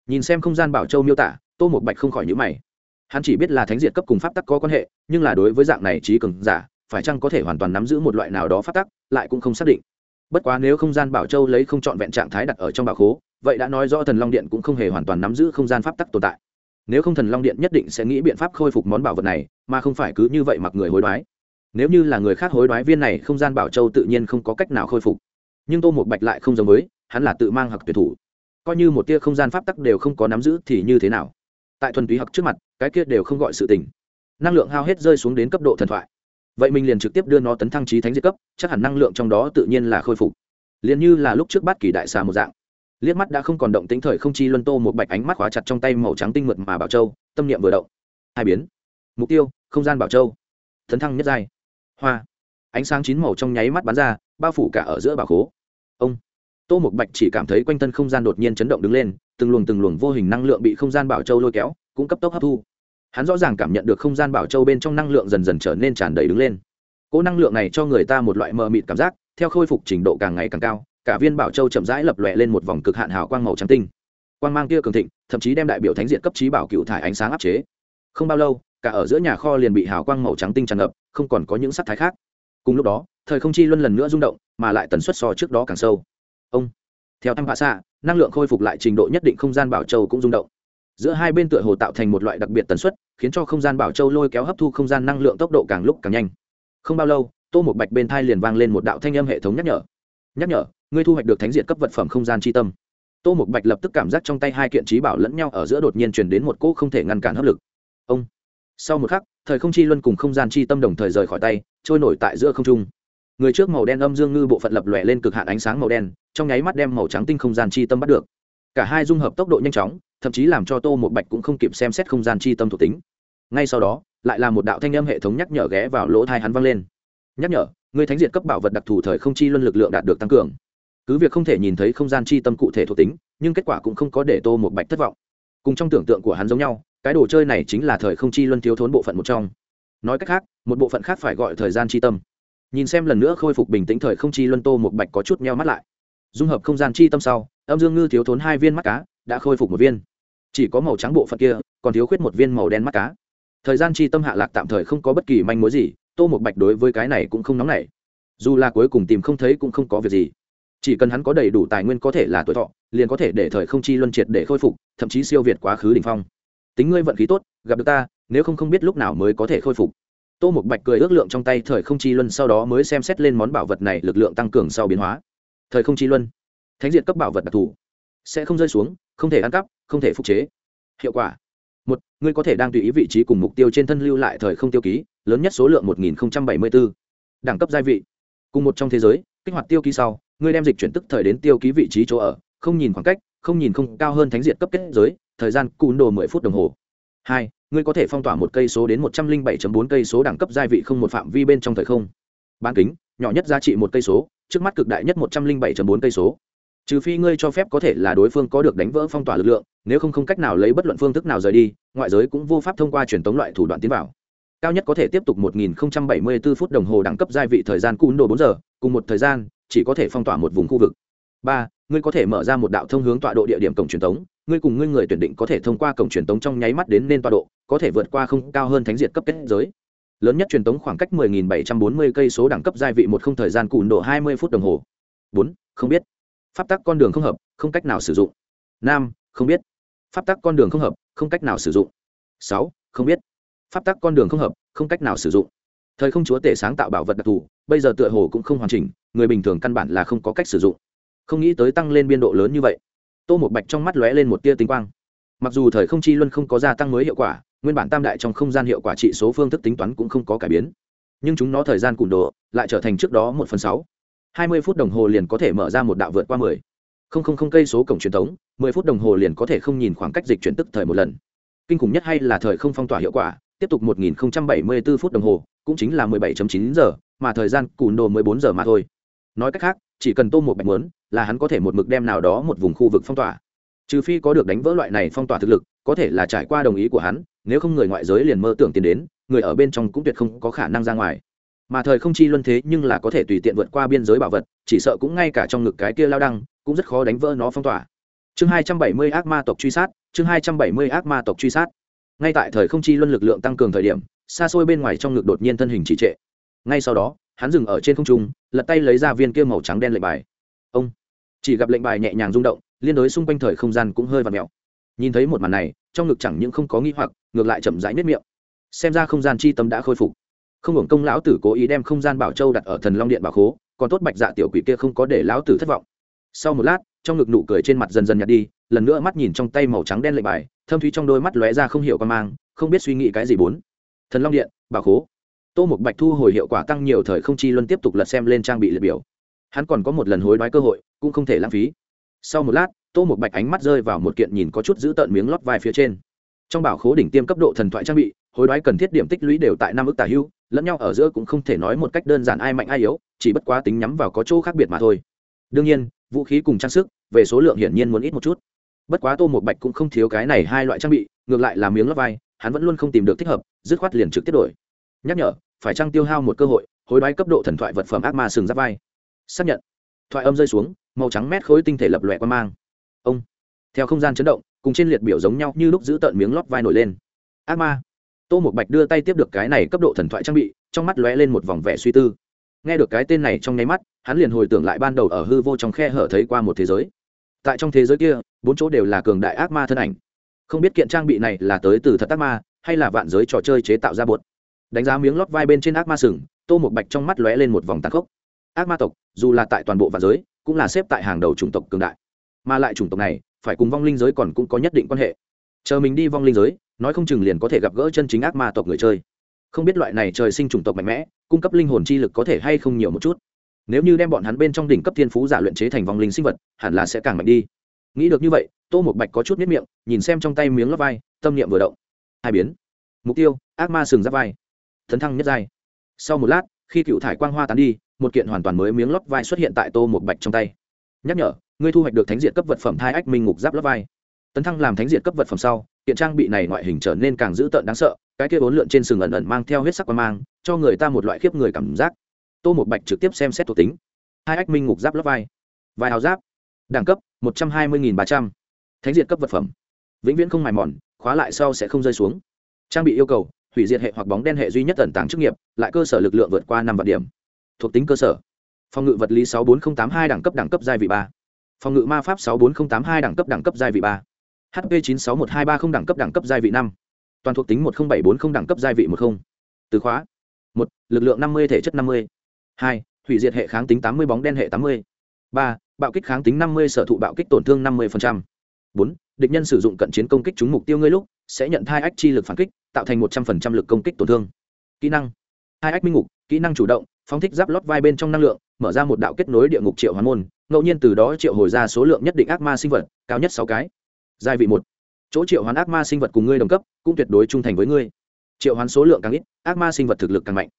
Nhìn xem không gian bảo châu miêu tả, tô một bạch không khỏi nhữ mày. Hắn chỉ biết là thánh diệt cấp cùng pháp tắc có quan hệ, nhưng là đối với dạng này trí cường giả, phải chăng có thể hoàn toàn nắm giữ một loại nào đó pháp tắc, lại cũng không xác định bất quá nếu không gian bảo châu lấy không trọn vẹn trạng thái đặt ở trong bảo khố, vậy đã nói rõ thần long điện cũng không hề hoàn toàn nắm giữ không gian pháp tắc tồn tại. Nếu không thần long điện nhất định sẽ nghĩ biện pháp khôi phục món bảo vật này, mà không phải cứ như vậy mặc người hối đoái. Nếu như là người khác hối đoái viên này, không gian bảo châu tự nhiên không có cách nào khôi phục. Nhưng tô một bạch lại không giống với, hắn là tự mang hặc tuyệt thủ. Coi như một tia không gian pháp tắc đều không có nắm giữ thì như thế nào? Tại thuần túy hặc trước mặt, cái kia đều không gọi sự tình. Năng lượng hao hết rơi xuống đến cấp độ thần thoại vậy mình liền trực tiếp đưa nó tấn thăng trí thánh diệt cấp, chắc hẳn năng lượng trong đó tự nhiên là khôi phục. Liền như là lúc trước bát kỳ đại xà một dạng. Liếc mắt đã không còn động tính thời không chi luân tô một bạch ánh mắt khóa chặt trong tay màu trắng tinh mượt mà bảo châu, tâm niệm vừa động. Hai biến. Mục tiêu, không gian bảo châu. Tấn thăng nhất giai. Hoa. Ánh sáng chín màu trong nháy mắt bắn ra, bao phủ cả ở giữa bảo khố. Ông. Tô một bạch chỉ cảm thấy quanh thân không gian đột nhiên chấn động đứng lên, từng luồng từng luồng vô hình năng lượng bị không gian bảo châu lôi kéo, cũng cấp tốc hấp thu hắn rõ ràng cảm nhận được không gian bảo châu bên trong năng lượng dần dần trở nên tràn đầy đứng lên. Cỗ năng lượng này cho người ta một loại mờ mịt cảm giác, theo khôi phục trình độ càng ngày càng cao, cả viên bảo châu chậm rãi lập lòe lên một vòng cực hạn hào quang màu trắng tinh. Quang mang kia cường thịnh, thậm chí đem đại biểu thánh diện cấp trí bảo cựu thải ánh sáng áp chế. Không bao lâu, cả ở giữa nhà kho liền bị hào quang màu trắng tinh tràn ngập, không còn có những sắc thái khác. Cùng lúc đó, thời không chi luân lần nữa rung động, mà lại tần suất so trước đó càng sâu. Ông, theo tăng vạ xạ, năng lượng khôi phục lại trình độ nhất định không gian bảo châu cũng rung động giữa hai bên tựa hồ tạo thành một loại đặc biệt tần suất, khiến cho không gian bảo châu lôi kéo hấp thu không gian năng lượng tốc độ càng lúc càng nhanh. Không bao lâu, tô một bạch bên thai liền vang lên một đạo thanh âm hệ thống nhắc nhở. Nhắc nhở, ngươi thu hoạch được thánh diện cấp vật phẩm không gian tri tâm. Tô một bạch lập tức cảm giác trong tay hai kiện trí bảo lẫn nhau ở giữa đột nhiên truyền đến một cỗ không thể ngăn cản hấp lực. Ông! Sau một khắc, thời không chi luân cùng không gian chi tâm đồng thời rời khỏi tay, trôi nổi tại giữa không trung. Người trước màu đen âm dương ngư bộ phận lập lòe lên cực hạn ánh sáng màu đen, trong nháy mắt đem màu trắng tinh không gian chi tâm bắt được. Cả hai dung hợp tốc độ nhanh chóng thậm chí làm cho tô một bạch cũng không kịp xem xét không gian chi tâm thuộc tính. Ngay sau đó, lại là một đạo thanh âm hệ thống nhắc nhở ghé vào lỗ thai hắn vang lên. Nhắc nhở người thánh diệt cấp bảo vật đặc thù thời không chi luân lực lượng đạt được tăng cường. Cứ việc không thể nhìn thấy không gian chi tâm cụ thể thuộc tính, nhưng kết quả cũng không có để tô một bạch thất vọng. Cùng trong tưởng tượng của hắn giống nhau, cái đồ chơi này chính là thời không chi luân thiếu thốn bộ phận một trong. Nói cách khác, một bộ phận khác phải gọi thời gian chi tâm. Nhìn xem lần nữa khôi phục bình tĩnh thời không chi luân tô một bạch có chút meo mắt lại. Dung hợp không gian chi tâm sau, âm dương ngư thiếu thốn hai viên mắt cá đã khôi phục một viên. Chỉ có màu trắng bộ phận kia, còn thiếu khuyết một viên màu đen mắt cá. Thời gian chi tâm hạ lạc tạm thời không có bất kỳ manh mối gì, tô một bạch đối với cái này cũng không nóng nảy. Dù là cuối cùng tìm không thấy cũng không có việc gì. Chỉ cần hắn có đầy đủ tài nguyên có thể là tuổi thọ, liền có thể để thời không chi luân triệt để khôi phục, thậm chí siêu việt quá khứ đ ỉ n h phong. Tính ngươi vận khí tốt, gặp được ta, nếu không không biết lúc nào mới có thể khôi phục. Tô một bạch cười ước lượng trong tay thời không chi luân sau đó mới xem xét lên món bảo vật này lực lượng tăng cường sau biến hóa. Thời không chi luân. Thánh diện cấp bảo vật đặc thù sẽ không rơi xuống, không thể ăn cắp, không thể phục chế. Hiệu quả. Một, ngươi có thể đang tùy ý vị trí cùng mục tiêu trên thân lưu lại thời không tiêu ký, lớn nhất số lượng một nghìn bảy mươi bốn đẳng cấp gia vị. Cùng một trong thế giới, kích hoạt tiêu ký sau, ngươi đem dịch chuyển tức thời đến tiêu ký vị trí chỗ ở, không nhìn khoảng cách, không nhìn không cao hơn thánh diệt cấp kết giới, thời gian cún đồ mười phút đồng hồ. Hai, ngươi có thể phong tỏa một cây số đến một trăm linh bảy bốn cây số đẳng cấp gia vị không một phạm vi bên trong thời không. Bán kính, nhỏ nhất giá trị một cây số, trước mắt cực đại nhất một trăm linh bảy bốn cây số trừ phi ngươi cho phép có thể là đối phương có được đánh vỡ phong tỏa lực lượng nếu không không cách nào lấy bất luận phương thức nào rời đi ngoại giới cũng vô pháp thông qua truyền tống loại thủ đoạn tiến vào cao nhất có thể tiếp tục 1074 phút đồng hồ đẳng cấp gia vị thời gian cún đồ 4 giờ, cùng một thời gian, chỉ có thể phong tỏa một vùng khu vực. Ba, Ngươi có thể mở ra một đạo thông hướng tọa độ địa điểm cổng truyền tống, ngươi cùng ngươi người tuyển định có thể thông qua cổng truyền tống trong nháy mắt đến nên tọa độ, có thể vượt qua không cao hơn thánh diệt cấp kết giới. Lớn nhất truyền tống khoảng cách 10.740 cây số đẳng cấp gia vị một không thời gian cùn độ 20 phút đồng hồ. bốn không biết pháp tắc con đường không hợp, không cách nào sử dụng. Năm không biết. Pháp tắc con đường không hợp, không cách nào sử dụng. Sáu, không biết. Pháp tắc con đường không hợp, không cách nào sử dụng. Thời không chúa tể sáng tạo bảo vật đặc thù, bây giờ tựa hồ cũng không hoàn chỉnh, người bình thường căn bản là không có cách sử dụng. Không nghĩ tới tăng lên biên độ lớn như vậy. Tô một bạch trong mắt lóe lên một tia tinh quang. Mặc dù thời không chi luân không có gia tăng mới hiệu quả, nguyên bản tam đại trong không gian hiệu quả trị số phương thức tính toán cũng không có cải biến. Nhưng chúng nó thời gian cùn độ lại trở thành trước đó một phần sáu hai mươi phút đồng hồ liền có thể mở ra một đạo vượt qua mười. Không không không, cây số cổng truyền thống, mười phút đồng hồ liền có thể không nhìn khoảng cách dịch chuyển tức thời một lần. Kinh khủng nhất hay là thời không phong tỏa hiệu quả, tiếp tục một nghìn bảy mươi 1074 phút đồng hồ, cũng chính là mười 17.9 giờ, mà thời gian cùn đồ bốn giờ mà thôi. Nói cách khác, chỉ cần tô một bạch muốn, là hắn có thể một mực đem nào đó một vùng khu vực phong tỏa. Trừ phi có được đánh vỡ loại này phong tỏa thực lực, có thể là trải qua đồng ý của hắn, nếu không người ngoại giới liền mơ tưởng tiến đến, người ở bên trong cũng tuyệt không có khả năng ra ngoài mà thời không chi luân thế nhưng là có thể tùy tiện vượt qua biên giới bảo vật, chỉ sợ cũng ngay cả trong ngực cái kia lao đăng, cũng rất khó đánh vỡ nó phong tỏa. Chương hai trăm bảy mươi ác ma tộc truy sát, chương hai trăm bảy mươi ác ma tộc truy sát. Ngay tại thời không chi luân lực lượng tăng cường thời điểm, xa xôi bên ngoài trong ngực đột nhiên thân hình trì trệ. Ngay sau đó, hắn dừng ở trên không trung, lật tay lấy ra viên kia màu trắng đen lệnh bài. Ông! Chỉ gặp lệnh bài nhẹ nhàng rung động, liên đối xung quanh thời không gian cũng hơi và mẹo nhìn thấy một màn này, trong ngực chẳng những không có nghi hoặc, ngược lại chậm rãi nếp miệng. Xem ra không gian chi tâm đã khôi phục không hưởng công lão tử cố ý đem không gian bảo châu đặt ở thần long điện bảo khố, còn tốt bạch dạ tiểu quỷ kia không có để lão tử thất vọng. Sau một lát, trong ngực nụ cười trên mặt dần dần nhạt đi, lần nữa mắt nhìn trong tay màu trắng đen lệnh bài, thâm thúy trong đôi mắt lóe ra không hiểu con mang, không biết suy nghĩ cái gì bốn. Thần long điện, bảo khố. Tô một bạch thu hồi hiệu quả tăng nhiều thời không chi luân tiếp tục lật xem lên trang bị liệt biểu. Hắn còn có một lần hối đoái cơ hội, cũng không thể lãng phí. Sau một lát, tô một bạch ánh mắt rơi vào một kiện nhìn có chút giữ tợn miếng lót vai phía trên. Trong bảo khố đỉnh tiêm cấp độ thần thoại trang bị, hối đoái cần thiết điểm tích lũy đều tại năm ước tả hưu lẫn nhau ở giữa cũng không thể nói một cách đơn giản ai mạnh ai yếu, chỉ bất quá tính nhắm vào có chỗ khác biệt mà thôi. Đương nhiên, vũ khí cùng trang sức, về số lượng hiển nhiên muốn ít một chút. Bất quá tô một bạch cũng không thiếu cái này hai loại trang bị, ngược lại là miếng lót vai, hắn vẫn luôn không tìm được thích hợp, dứt khoát liền trực tiếp đổi. Nhắc nhở, phải trang tiêu hao một cơ hội, hối đoái cấp độ thần thoại vật phẩm ác ma sừng giáp vai? Xác nhận. Thoại âm rơi xuống, màu trắng mét khối tinh thể lập lòe qua mang. Ông. Theo không gian chấn động, cùng trên liệt biểu giống nhau như lúc giữ tợn miếng lót vai nổi lên. Ác ma tô một bạch đưa tay tiếp được cái này cấp độ thần thoại trang bị, trong mắt lóe lên một vòng vẻ suy tư. Nghe được cái tên này trong nháy mắt, hắn liền hồi tưởng lại ban đầu ở hư vô trong khe hở thấy qua một thế giới. Tại trong thế giới kia, bốn chỗ đều là cường đại ác ma thân ảnh. Không biết kiện trang bị này là tới từ thật ác ma, hay là vạn giới trò chơi chế tạo ra bột đánh giá miếng lót vai bên trên ác ma sừng, tô một bạch trong mắt lóe lên một vòng tàn khốc. Ác ma tộc, dù là tại toàn bộ vạn giới, cũng là xếp tại hàng đầu chủng tộc cường đại. Mà lại chủng tộc này, phải cùng vong linh giới còn cũng có nhất định quan hệ chờ mình đi vong linh giới, nói không chừng liền có thể gặp gỡ chân chính ác ma tộc người chơi. Không biết loại này trời sinh chủng tộc mạnh mẽ, cung cấp linh hồn chi lực có thể hay không nhiều một chút. Nếu như đem bọn hắn bên trong đỉnh cấp thiên phú giả luyện chế thành vong linh sinh vật, hẳn là sẽ càng mạnh đi. Nghĩ được như vậy, tô một bạch có chút miết miệng, nhìn xem trong tay miếng lót vai, tâm niệm vừa động. Hai biến. Mục tiêu, ác ma sừng giáp vai. Thấn thăng nhất giai. Sau một lát, khi cựu thải quang hoa tán đi, một kiện hoàn toàn mới miếng lót vai xuất hiện tại tô một bạch trong tay. Nhắc nhở, ngươi thu hoạch được thánh diện cấp vật phẩm thai ách minh ngục giáp lót vai tấn thăng làm thánh Diệt cấp vật phẩm sau kiện trang bị này ngoại hình trở nên càng dữ tợn đáng sợ, cái kia bốn lượn trên sừng ẩn ẩn mang theo huyết sắc quan mang, cho người ta một loại khiếp người cảm giác. Tô một bạch trực tiếp xem xét thuộc tính. Hai ách minh ngục giáp lớp vai. Vài hào giáp. Đẳng cấp, một trăm hai mươi ba trăm. Thánh Diệt cấp vật phẩm. Vĩnh viễn không mài mòn, khóa lại sau sẽ không rơi xuống. Trang bị yêu cầu, hủy diệt hệ hoặc bóng đen hệ duy nhất tẩn tàng chức nghiệp, lại cơ sở lực lượng vượt qua năm vạn điểm. Thuộc tính cơ sở. Phòng ngự vật lý sáu bốn n tám hai đẳng cấp đẳng cấp giai vị ba. Phòng ngự ma pháp sáu bốn n tám hai đẳng cấp đẳng cấp giai vị ba hp chín sáu một hai ba không đẳng cấp đẳng cấp giai vị năm. Toàn thuộc tính một nghìn bảy bốn không đẳng cấp giai vị một không. Từ khóa. Một, lực lượng năm mươi, thể chất năm mươi. Hai, hủy diệt hệ kháng tính tám mươi, bóng đen hệ tám mươi. Ba, bạo kích kháng tính năm mươi, sở thụ bạo kích tổn thương năm mươi bốn, địch nhân sử dụng cận chiến công kích trúng mục tiêu ngươi lúc, sẽ nhận thai ách chi lực phản kích, tạo thành một trăm phần trăm lực công kích tổn thương. Kỹ năng. Hai ách minh ngục, kỹ năng chủ động, phóng thích giáp lót vai bên trong năng lượng, mở ra một đạo kết nối địa ngục triệu hoán môn, ngẫu nhiên từ đó triệu hồi ra số lượng nhất định ác ma sinh vật, cao nhất sáu cái giai vị một. Chỗ triệu hoán ác ma sinh vật cùng ngươi đồng cấp, cũng tuyệt đối trung thành với ngươi. Triệu hoán số lượng càng ít, ác ma sinh vật thực lực càng mạnh.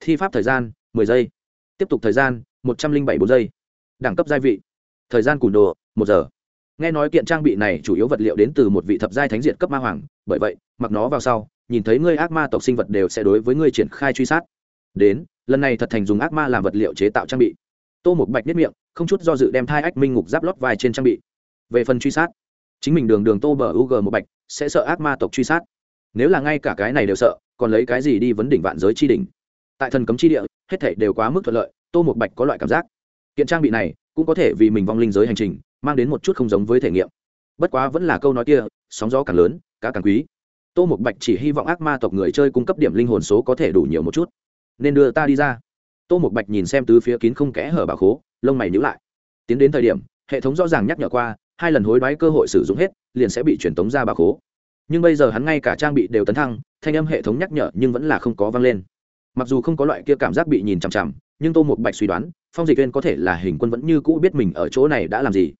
Thi pháp thời gian, mười giây. Tiếp tục thời gian, một trăm linh bảy bốn giây. Đẳng cấp gia vị. Thời gian cùn đồ, một giờ. Nghe nói kiện trang bị này chủ yếu vật liệu đến từ một vị thập giai thánh diện cấp ma hoàng, bởi vậy, mặc nó vào sau, nhìn thấy ngươi ác ma tộc sinh vật đều sẽ đối với ngươi triển khai truy sát. Đến, lần này thật thành dùng ác ma làm vật liệu chế tạo trang bị. Tô một bạch nhất miệng, không chút do dự đem thai ách minh ngục giáp lót vai trên trang bị. Về phần truy sát chính mình đường đường tô bờ u g một bạch, sẽ sợ ác ma tộc truy sát. Nếu là ngay cả cái này đều sợ, còn lấy cái gì đi vấn đỉnh vạn giới chi đỉnh? Tại thần cấm chi địa, hết thảy đều quá mức thuận lợi, tô một bạch có loại cảm giác. Kiện trang bị này, cũng có thể vì mình vong linh giới hành trình, mang đến một chút không giống với thể nghiệm. Bất quá vẫn là câu nói kia, sóng gió càng lớn, cá càng quý. Tô một bạch chỉ hy vọng ác ma tộc người chơi cung cấp điểm linh hồn số có thể đủ nhiều một chút. Nên đưa ta đi ra. Tô một bạch nhìn xem tứ phía kín không kẽ hở bà khố, lông mày nhữ lại. Tiến đến thời điểm, hệ thống rõ ràng nhắc nhở qua hai lần hối đoái cơ hội sử dụng hết, liền sẽ bị truyền tống ra bà khố. Nhưng bây giờ hắn ngay cả trang bị đều tấn thăng, thanh âm hệ thống nhắc nhở nhưng vẫn là không có vang lên. Mặc dù không có loại kia cảm giác bị nhìn chằm chằm, nhưng tô một bạch suy đoán, phong dịch viên có thể là hình quân vẫn như cũ biết mình ở chỗ này đã làm gì.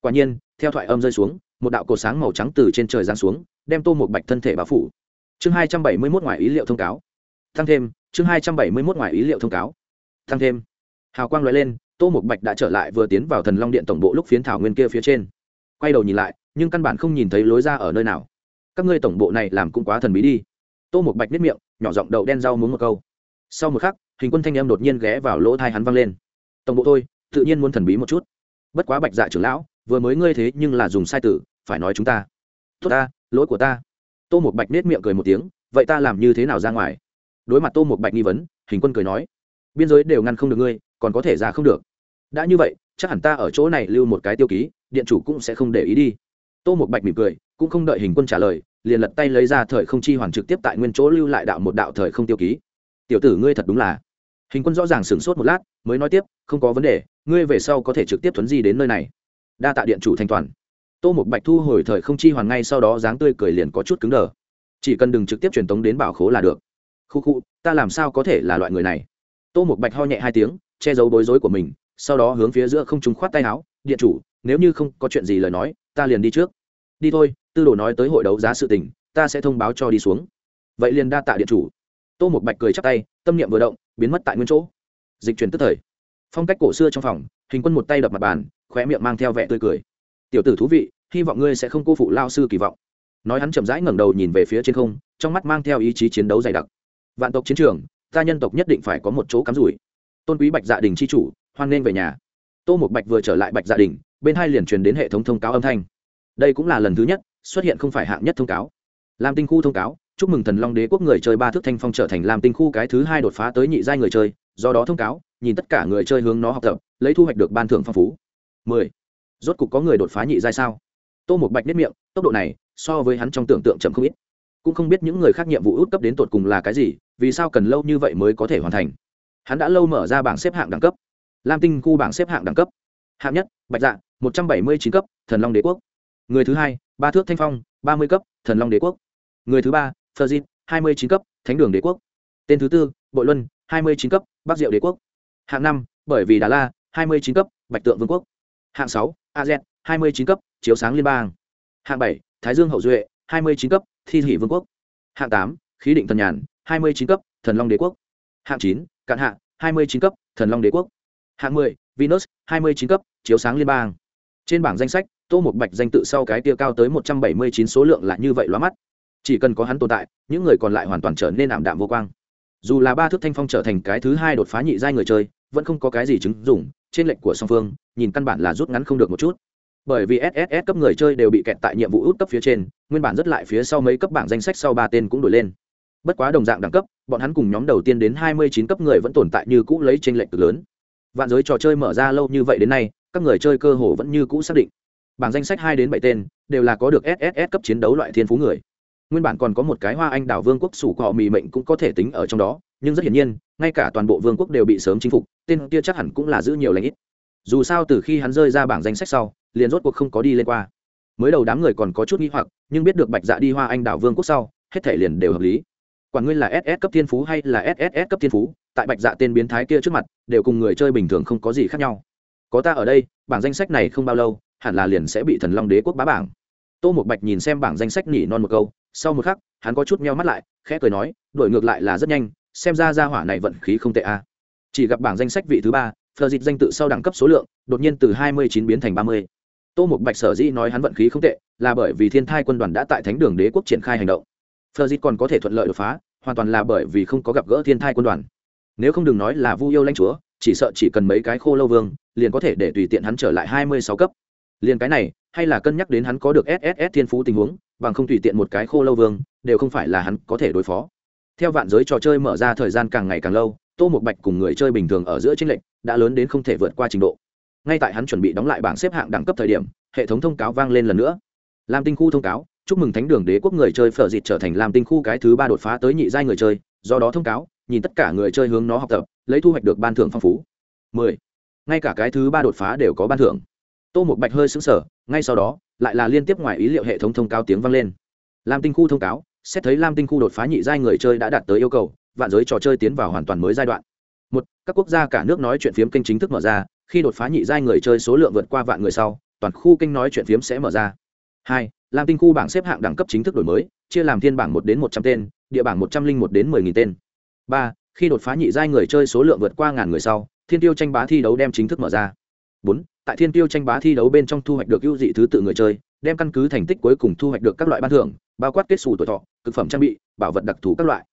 Quả nhiên, theo thoại âm rơi xuống, một đạo cột sáng màu trắng từ trên trời giáng xuống, đem tô một bạch thân thể bao phủ. Chương hai trăm bảy mươi mốt ngoài ý liệu thông cáo. Tăng thêm, chương hai trăm bảy mươi mốt ngoài ý liệu thông cáo. Tăng thêm. Hào quang loại lên, tô một bạch đã trở lại vừa tiến vào thần long điện tổng bộ lúc phiến thảo nguyên kia phía trên quay đầu nhìn lại, nhưng căn bản không nhìn thấy lối ra ở nơi nào. Các ngươi tổng bộ này làm cũng quá thần bí đi. Tô một bạch nếp miệng, nhỏ giọng đậu đen rau muốn một câu. Sau một khắc, hình quân thanh em đột nhiên ghé vào lỗ thai hắn văng lên. Tổng bộ thôi, tự nhiên muốn thần bí một chút. Bất quá bạch dạ trưởng lão, vừa mới ngươi thế nhưng là dùng sai tử, phải nói chúng ta. Tốt ta, lỗi của ta. Tô một bạch nết miệng cười một tiếng, vậy ta làm như thế nào ra ngoài? Đối mặt tô một bạch nghi vấn, hình quân cười nói, biên giới đều ngăn không được ngươi, còn có thể ra không được. Đã như vậy, chắc hẳn ta ở chỗ này lưu một cái tiêu ký điện chủ cũng sẽ không để ý đi. Tô một bạch mỉm cười, cũng không đợi hình quân trả lời, liền lật tay lấy ra thời không chi hoàn trực tiếp tại nguyên chỗ lưu lại đạo một đạo thời không tiêu ký. Tiểu tử ngươi thật đúng là. Hình quân rõ ràng sửng sốt một lát, mới nói tiếp, không có vấn đề, ngươi về sau có thể trực tiếp thuấn di đến nơi này. Đa tạ điện chủ thanh toàn. Tô một bạch thu hồi thời không chi hoàn ngay sau đó dáng tươi cười liền có chút cứng đờ. Chỉ cần đừng trực tiếp truyền tống đến bảo khố là được. Khu khu, ta làm sao có thể là loại người này? Tô một bạch ho nhẹ hai tiếng, che giấu bối rối của mình, sau đó hướng phía giữa không chúng khoát tay áo điện chủ, nếu như không có chuyện gì lời nói, ta liền đi trước. Đi thôi, tư đồ nói tới hội đấu giá sự tình, ta sẽ thông báo cho đi xuống. Vậy liền đa tạ điện chủ. Tô một bạch cười chắp tay, tâm niệm vừa động, biến mất tại nguyên chỗ. Dịch chuyển tức thời. Phong cách cổ xưa trong phòng, hình quân một tay đập mặt bàn, khóe miệng mang theo vẻ tươi cười. Tiểu tử thú vị, hy vọng ngươi sẽ không cô phụ lao sư kỳ vọng. Nói hắn chậm rãi ngẩng đầu nhìn về phía trên không, trong mắt mang theo ý chí chiến đấu dày đặc. Vạn tộc chiến trường, ta nhân tộc nhất định phải có một chỗ cắm rủi. Tôn quý bạch dạ đình c h i chủ, hoan nghênh về nhà tô một bạch vừa trở lại bạch dạ gia đình bên hai liền truyền đến hệ thống thông cáo âm thanh. Đây cũng là lần thứ nhất, xuất hiện không phải hạng nhất thông cáo. Làm tinh khu thông cáo, chúc mừng thần long đế quốc người chơi ba thước thanh phong trở thành làm tinh khu cái thứ hai đột phá tới nhị giai người chơi, do đó thông cáo, nhìn tất cả người chơi hướng nó học tập, lấy thu hoạch được ban thưởng phong phú. 10. rốt cục có người đột phá nhị giai sao? Tô một bạch nếp miệng, tốc độ này, so với hắn trong tưởng tượng chậm không ít. Cũng không biết những người khác nhiệm vụ út cấp đến tột cùng là cái gì, vì sao cần lâu như vậy mới có thể hoàn thành? Hắn đã lâu mở ra bảng xếp hạng đẳng cấp lam tinh khu bảng xếp hạng đẳng cấp. Hạng nhất, bạch dạ một trăm bảy mươi chín cấp, thần long đế quốc. Người thứ hai, ba thước thanh phong, ba mươi cấp, thần long đế quốc. Người thứ ba, phơ dịp hai mươi chín cấp, thánh đường đế quốc. Tên thứ tư bội luân, hai mươi chín cấp, bắc diệu đế quốc. Hạng năm, bởi vì đà la, hai mươi chín cấp, bạch tượng vương quốc. Hạng sáu az hai mươi chín cấp, chiếu sáng liên bang. Hạng bảy, thái dương hậu duệ, hai mươi chín cấp, thi hỷ vương quốc. Hạng tám, khí định thần nhàn, hai mươi chín cấp, thần long đế quốc. Hạng chín, cạn hạ, hai mươi chín cấp, thần long đế quốc hạng mười, venus, hai mươi chín cấp, chiếu sáng liên bang. Trên bảng danh sách, tô một bạch danh tự sau cái tia cao tới một trăm bảy mươi chín số lượng là như vậy loa mắt. Chỉ cần có hắn tồn tại, những người còn lại hoàn toàn trở nên ảm đạm vô quang. Dù là ba thước thanh phong trở thành cái thứ hai đột phá nhị giai người chơi, vẫn không có cái gì chứng dụng, trên lệnh của song phương, nhìn căn bản là rút ngắn không được một chút. Bởi vì sss cấp người chơi đều bị kẹt tại nhiệm vụ út cấp phía trên, nguyên bản rất lại phía sau mấy cấp bảng danh sách sau ba tên cũng đổi lên. Bất quá đồng dạng đẳng cấp, bọn hắn cùng nhóm đầu tiên đến hai mươi chín cấp người vẫn tồn tại như cũ lấy trên lệnh lệch cực lớn vạn giới trò chơi mở ra lâu như vậy đến nay, các người chơi cơ hồ vẫn như cũ xác định. Bảng danh sách hai đến bảy tên, đều là có được sss cấp chiến đấu loại thiên phú người. Nguyên bản còn có một cái hoa anh đảo vương quốc sủ cọ mì mệnh cũng có thể tính ở trong đó, nhưng rất hiển nhiên, ngay cả toàn bộ vương quốc đều bị sớm chinh phục, tên kia chắc hẳn cũng là giữ nhiều lãnh ít. Dù sao từ khi hắn rơi ra bảng danh sách sau, liền rốt cuộc không có đi lên qua. Mới đầu đám người còn có chút nghi hoặc, nhưng biết được bạch dạ đi hoa anh đảo vương quốc sau, hết thể liền đều hợp lý quản ngươi là ss cấp thiên phú hay là sss cấp thiên phú, tại bạch dạ tên biến thái kia trước mặt, đều cùng người chơi bình thường không có gì khác nhau. Có ta ở đây, bảng danh sách này không bao lâu, hẳn là liền sẽ bị thần long đế quốc bá bảng. Tô một bạch nhìn xem bảng danh sách nỉ non một câu, sau một khắc, hắn có chút meo mắt lại, khẽ cười nói, đổi ngược lại là rất nhanh, xem ra ra hỏa này vận khí không tệ a. Chỉ gặp bảng danh sách vị thứ ba, phờ dịch danh tự sau đẳng cấp số lượng, đột nhiên từ hai mươi chín biến thành ba mươi. Tô một bạch sở dĩ nói hắn vận khí không tệ, là bởi vì thiên thai quân đoàn đã tại thánh đường đế quốc triển khai hành động phờ dịch còn có thể thuận lợi đột phá, hoàn toàn là bởi vì không có gặp gỡ thiên thai quân đoàn. Nếu không đừng nói là vu yêu lãnh chúa, chỉ sợ chỉ cần mấy cái khô lâu vương, liền có thể để tùy tiện hắn trở lại hai mươi sáu cấp. Liền cái này, hay là cân nhắc đến hắn có được sss thiên phú tình huống, bằng không tùy tiện một cái khô lâu vương, đều không phải là hắn có thể đối phó. Theo vạn giới trò chơi mở ra thời gian càng ngày càng lâu, tô một bạch cùng người chơi bình thường ở giữa tranh lệch đã lớn đến không thể vượt qua trình độ. Ngay tại hắn chuẩn bị đóng lại bảng xếp hạng đẳng cấp thời điểm, hệ thống thông cáo vang lên lần nữa. Lam tinh khu thông cáo chúc mừng thánh đường đế quốc người chơi phở dịt trở thành lam tinh khu cái thứ ba đột phá tới nhị giai người chơi, do đó thông cáo, nhìn tất cả người chơi hướng nó học tập, lấy thu hoạch được ban thưởng phong phú. 10. ngay cả cái thứ ba đột phá đều có ban thưởng. Tô một bạch hơi xứng sở ngay sau đó, lại là liên tiếp ngoài ý liệu hệ thống thông cáo tiếng vang lên. Lam tinh khu thông cáo, xét thấy lam tinh khu đột phá nhị giai người chơi đã đạt tới yêu cầu, vạn giới trò chơi tiến vào hoàn toàn mới giai đoạn. Một, các quốc gia cả nước nói chuyện phiếm kênh chính thức mở ra, khi đột phá nhị giai người chơi số lượng vượt qua vạn người sau, toàn khu kênh nói chuyện phiếm sẽ mở ra hai, lam tinh khu bảng xếp hạng đẳng cấp chính thức đổi mới, chia làm thiên bảng một đến một trăm tên, địa bảng một trăm linh một đến mười nghìn tên. Ba, khi đột phá nhị giai người chơi số lượng vượt qua ngàn người sau, thiên tiêu tranh bá thi đấu đem chính thức mở ra. Bốn, tại thiên tiêu tranh bá thi đấu bên trong thu hoạch được ưu dị thứ tự người chơi, đem căn cứ thành tích cuối cùng thu hoạch được các loại ban thưởng, bao quát kết xù tuổi thọ thực phẩm trang bị, bảo vật đặc thù các loại.